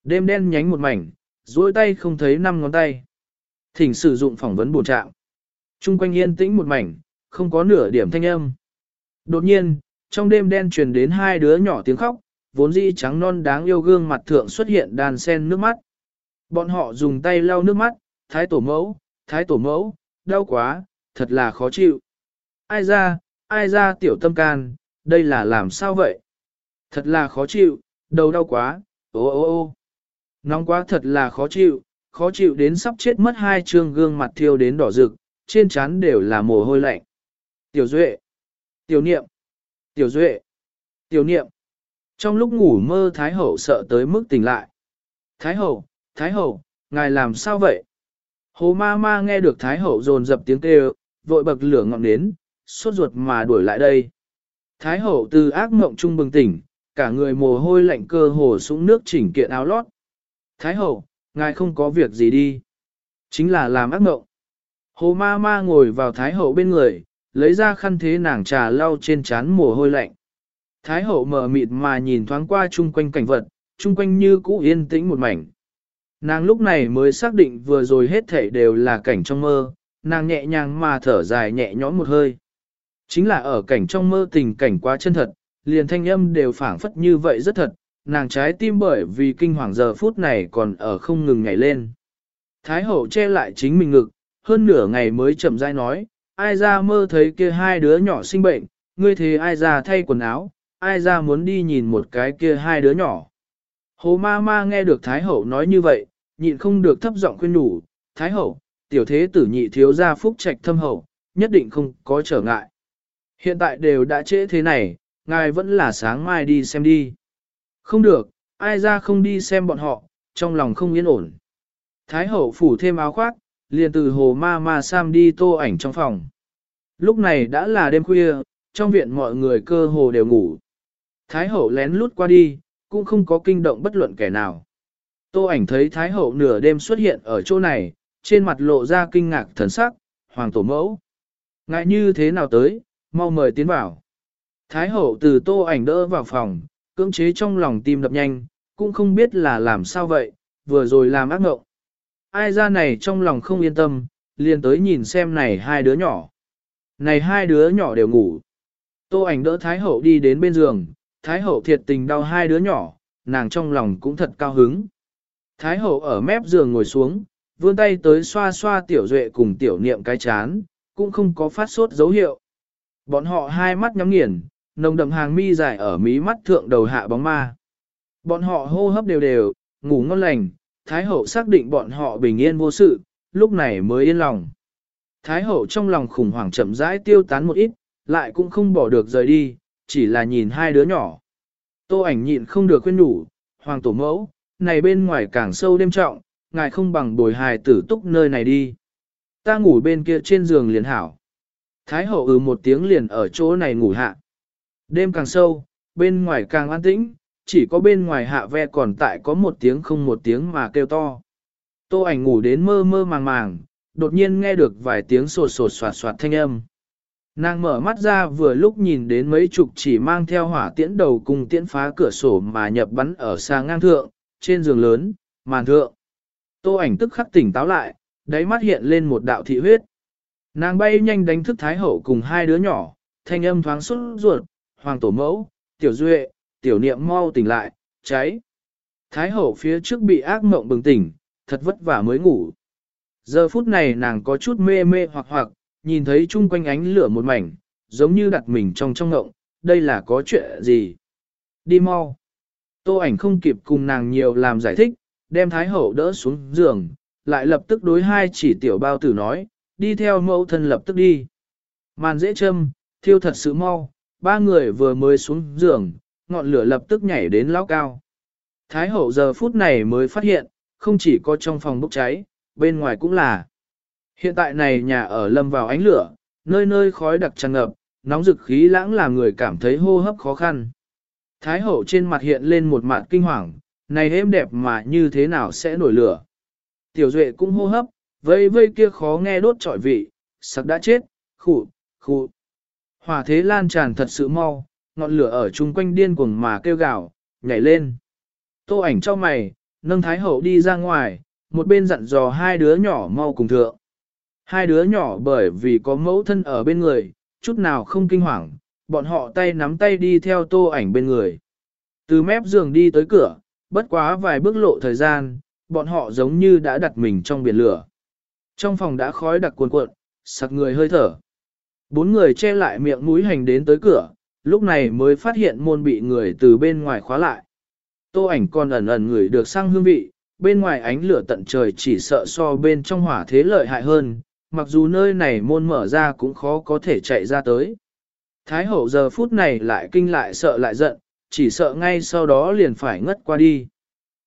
Đêm đen nhánh một mảnh, duỗi tay không thấy năm ngón tay. Thỉnh sử dụng phỏng vấn bổ trạng. Trung quanh yên tĩnh một mảnh, không có nửa điểm thanh âm. Đột nhiên, trong đêm đen truyền đến hai đứa nhỏ tiếng khóc, vốn dĩ trắng non đáng yêu gương mặt thượng xuất hiện đàn sen nước mắt. Bọn họ dùng tay lau nước mắt, thái tổ mẫu, thái tổ mẫu, đau quá, thật là khó chịu. Ai ra, ai ra tiểu tâm can, đây là làm sao vậy? Thật là khó chịu, đầu đau quá, ô ô ô. Nóng quá thật là khó chịu, khó chịu đến sắp chết mất hai trương gương mặt thiêu đến đỏ rực, trên trán đều là mồ hôi lạnh. Tiểu Duệ, Tiểu Niệm, Tiểu Duệ, Tiểu Niệm. Trong lúc ngủ mơ Thái Hậu sợ tới mức tỉnh lại. Thái Hậu, Thái Hậu, ngài làm sao vậy? Hồ ma ma nghe được Thái Hậu dồn dập tiếng kêu, vội bậc lửa ngọn đến, sốt ruột mà đuổi lại đây. Thái Hậu từ ác mộng trung bừng tỉnh, cả người mồ hôi lạnh cơ hồ sũng nước chỉnh kiện áo lót. Thái Hậu, ngài không có việc gì đi. Chính là làm ác mộng. Hồ ma ma ngồi vào Thái Hậu bên người, lấy ra khăn thế nàng trà lau trên trán mồ hôi lạnh. Thái Hậu mở mịt mà nhìn thoáng qua chung quanh cảnh vật, chung quanh như cũ yên tĩnh một mảnh. Nàng lúc này mới xác định vừa rồi hết thảy đều là cảnh trong mơ, nàng nhẹ nhàng mà thở dài nhẹ nhõm một hơi. Chính là ở cảnh trong mơ tình cảnh quá chân thật, liền thanh âm đều phảng phất như vậy rất thật, nàng trái tim bởi vì kinh hoàng giờ phút này còn ở không ngừng nhảy lên. Thái hậu che lại chính mình ngực, hơn nửa ngày mới chậm rãi nói, ai ra mơ thấy kia hai đứa nhỏ sinh bệnh, ngươi thế ai ra thay quần áo, ai ra muốn đi nhìn một cái kia hai đứa nhỏ. Hồ ma ma nghe được Thái hậu nói như vậy, nhịn không được thấp giọng khuyên nhủ, Thái hậu, tiểu thế tử nhị thiếu gia phúc trạch thâm hậu, nhất định không có trở ngại. Hiện tại đều đã trễ thế này, ngài vẫn là sáng mai đi xem đi. Không được, ai ra không đi xem bọn họ, trong lòng không yên ổn. Thái hậu phủ thêm áo khoác, liền từ hồ ma ma sam đi tô ảnh trong phòng. Lúc này đã là đêm khuya, trong viện mọi người cơ hồ đều ngủ. Thái hậu lén lút qua đi, cũng không có kinh động bất luận kẻ nào. Tô ảnh thấy Thái hậu nửa đêm xuất hiện ở chỗ này, trên mặt lộ ra kinh ngạc thần sắc, hoàng tổ mẫu. Ngại như thế nào tới, mau mời tiến vào. Thái hậu từ tô ảnh đỡ vào phòng, cưỡng chế trong lòng tim đập nhanh, cũng không biết là làm sao vậy, vừa rồi làm ác mộng. Ai ra này trong lòng không yên tâm, liền tới nhìn xem này hai đứa nhỏ. Này hai đứa nhỏ đều ngủ. Tô ảnh đỡ Thái hậu đi đến bên giường, Thái hậu thiệt tình đau hai đứa nhỏ, nàng trong lòng cũng thật cao hứng. Thái hậu ở mép giường ngồi xuống, vươn tay tới xoa xoa tiểu duệ cùng tiểu niệm cái chán, cũng không có phát sốt dấu hiệu. Bọn họ hai mắt nhắm nghiền, nồng đậm hàng mi dài ở mí mắt thượng đầu hạ bóng ma. Bọn họ hô hấp đều đều, ngủ ngon lành, Thái hậu xác định bọn họ bình yên vô sự, lúc này mới yên lòng. Thái hậu trong lòng khủng hoảng chậm rãi tiêu tán một ít, lại cũng không bỏ được rời đi, chỉ là nhìn hai đứa nhỏ. Tô ảnh nhịn không được khuyên nhủ, hoàng tổ mẫu, này bên ngoài càng sâu đêm trọng, ngài không bằng bồi hài tử túc nơi này đi. Ta ngủ bên kia trên giường liền hảo. Thái hậu ừ một tiếng liền ở chỗ này ngủ hạ. Đêm càng sâu, bên ngoài càng an tĩnh, chỉ có bên ngoài hạ ve còn tại có một tiếng không một tiếng mà kêu to. Tô ảnh ngủ đến mơ mơ màng màng, đột nhiên nghe được vài tiếng sột sột soạt soạt thanh âm. Nàng mở mắt ra vừa lúc nhìn đến mấy chục chỉ mang theo hỏa tiễn đầu cùng tiễn phá cửa sổ mà nhập bắn ở xa ngang thượng, trên giường lớn, màn thượng. Tô ảnh tức khắc tỉnh táo lại, đáy mắt hiện lên một đạo thị huyết. Nàng bay nhanh đánh thức Thái Hậu cùng hai đứa nhỏ, thanh âm thoáng xuất ruột, hoàng tổ mẫu, tiểu duệ, tiểu niệm mau tỉnh lại, cháy. Thái hậu phía trước bị ác mộng bừng tỉnh, thật vất vả mới ngủ. Giờ phút này nàng có chút mê mê hoặc hoặc, nhìn thấy chung quanh ánh lửa một mảnh, giống như đặt mình trong trong ngộng, đây là có chuyện gì? Đi mau. Tô ảnh không kịp cùng nàng nhiều làm giải thích, đem Thái Hậu đỡ xuống giường, lại lập tức đối hai chỉ tiểu bao tử nói, đi theo mẫu thân lập tức đi. Màn dễ châm, thiêu thật sự mau, ba người vừa mới xuống giường, ngọn lửa lập tức nhảy đến lao cao. Thái Hậu giờ phút này mới phát hiện, không chỉ có trong phòng bốc cháy, bên ngoài cũng là. Hiện tại này nhà ở lâm vào ánh lửa, nơi nơi khói đặc tràn ngập, nóng rực khí lãng làm người cảm thấy hô hấp khó khăn. Thái hậu trên mặt hiện lên một mặt kinh hoàng, này êm đẹp mà như thế nào sẽ nổi lửa. Tiểu duệ cũng hô hấp, vây vây kia khó nghe đốt trọi vị, sặc đã chết, khụ, khụ. Hỏa thế lan tràn thật sự mau, ngọn lửa ở chung quanh điên cuồng mà kêu gào, nhảy lên. Tô ảnh cho mày, nâng thái hậu đi ra ngoài, một bên dặn dò hai đứa nhỏ mau cùng thượng. Hai đứa nhỏ bởi vì có mẫu thân ở bên người, chút nào không kinh hoàng, bọn họ tay nắm tay đi theo tô ảnh bên người. Từ mép giường đi tới cửa, bất quá vài bước lộ thời gian, bọn họ giống như đã đặt mình trong biển lửa. Trong phòng đã khói đặc cuồn cuộn, sặc người hơi thở. Bốn người che lại miệng mũi hành đến tới cửa, lúc này mới phát hiện môn bị người từ bên ngoài khóa lại. Tô ảnh còn ẩn ẩn người được sang hương vị, bên ngoài ánh lửa tận trời chỉ sợ so bên trong hỏa thế lợi hại hơn, mặc dù nơi này môn mở ra cũng khó có thể chạy ra tới. Thái hậu giờ phút này lại kinh lại sợ lại giận, chỉ sợ ngay sau đó liền phải ngất qua đi.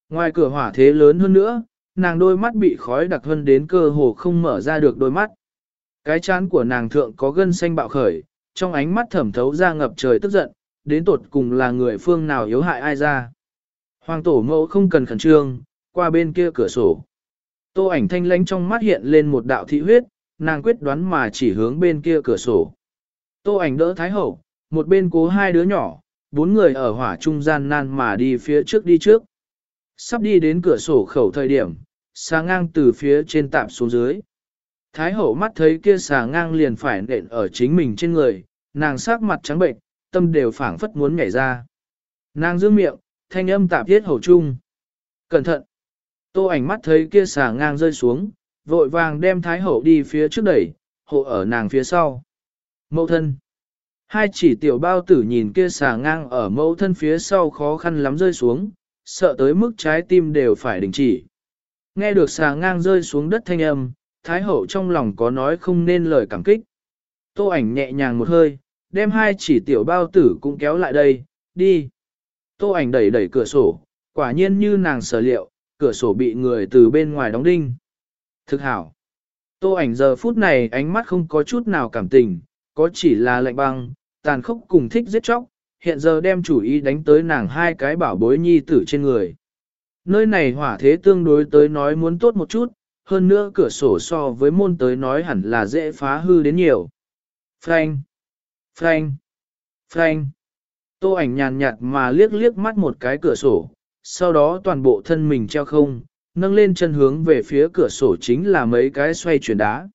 Ngoài cửa hỏa thế lớn hơn nữa, nàng đôi mắt bị khói đặc hơn đến cơ hồ không mở ra được đôi mắt. Cái chán của nàng thượng có gân xanh bạo khởi, trong ánh mắt thẩm thấu ra ngập trời tức giận, đến tột cùng là người phương nào yếu hại ai ra. Hoàng tổ mẫu không cần khẩn trương, qua bên kia cửa sổ. Tô ảnh thanh lãnh trong mắt hiện lên một đạo thị huyết, nàng quyết đoán mà chỉ hướng bên kia cửa sổ. Tô ảnh đỡ Thái Hậu, một bên cố hai đứa nhỏ, bốn người ở hỏa trung gian nan mà đi phía trước đi trước. Sắp đi đến cửa sổ khẩu thời điểm, xà ngang từ phía trên tạm xuống dưới. Thái Hậu mắt thấy kia xà ngang liền phải nện ở chính mình trên người, nàng sắc mặt trắng bệnh, tâm đều phảng phất muốn nhảy ra. Nàng giữ miệng, thanh âm tạp thiết hầu trung. Cẩn thận! Tô ảnh mắt thấy kia xà ngang rơi xuống, vội vàng đem Thái Hậu đi phía trước đẩy, hộ ở nàng phía sau. Mẫu thân. Hai chỉ tiểu bao tử nhìn kia xà ngang ở mẫu thân phía sau khó khăn lắm rơi xuống, sợ tới mức trái tim đều phải đình chỉ. Nghe được xà ngang rơi xuống đất thanh âm, Thái Hậu trong lòng có nói không nên lời cảm kích. Tô ảnh nhẹ nhàng một hơi, đem hai chỉ tiểu bao tử cũng kéo lại đây, đi. Tô ảnh đẩy đẩy cửa sổ, quả nhiên như nàng sở liệu, cửa sổ bị người từ bên ngoài đóng đinh. Thực hảo. Tô ảnh giờ phút này ánh mắt không có chút nào cảm tình, có chỉ là lạnh băng, tàn khốc cùng thích giết chóc, hiện giờ đem chủ ý đánh tới nàng hai cái bảo bối nhi tử trên người. Nơi này hỏa thế tương đối tới nói muốn tốt một chút, hơn nữa cửa sổ so với môn tới nói hẳn là dễ phá hư đến nhiều. Frank! Frank! Frank! Tô ảnh nhàn nhạt mà liếc liếc mắt một cái cửa sổ, sau đó toàn bộ thân mình treo không, nâng lên chân hướng về phía cửa sổ chính là mấy cái xoay chuyển đá.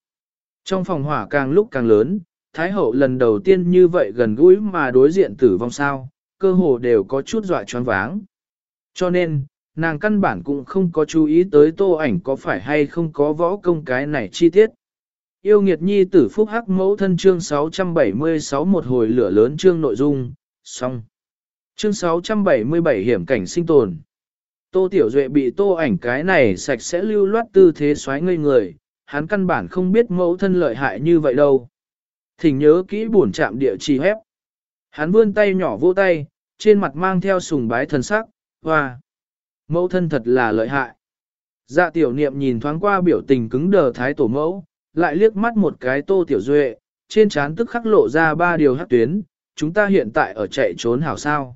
Trong phòng hỏa càng lúc càng lớn, Thái hậu lần đầu tiên như vậy gần gũi mà đối diện tử vong sao, cơ hồ đều có chút dọa choáng váng. Cho nên, nàng căn bản cũng không có chú ý tới tô ảnh có phải hay không có võ công cái này chi tiết. Yêu nghiệt nhi tử phúc hắc mẫu thân chương 676 một hồi lửa lớn chương nội dung, xong. Chương 677 hiểm cảnh sinh tồn. Tô Tiểu Duệ bị tô ảnh cái này sạch sẽ lưu loát tư thế xoáy ngây người, hắn căn bản không biết mẫu thân lợi hại như vậy đâu. Thỉnh nhớ kỹ buồn chạm địa chỉ hép. Hắn vươn tay nhỏ vô tay, trên mặt mang theo sùng bái thần sắc, hoa. Mẫu thân thật là lợi hại. Dạ tiểu niệm nhìn thoáng qua biểu tình cứng đờ thái tổ mẫu, lại liếc mắt một cái tô tiểu duệ, trên trán tức khắc lộ ra ba điều hắc tuyến, chúng ta hiện tại ở chạy trốn hảo sao.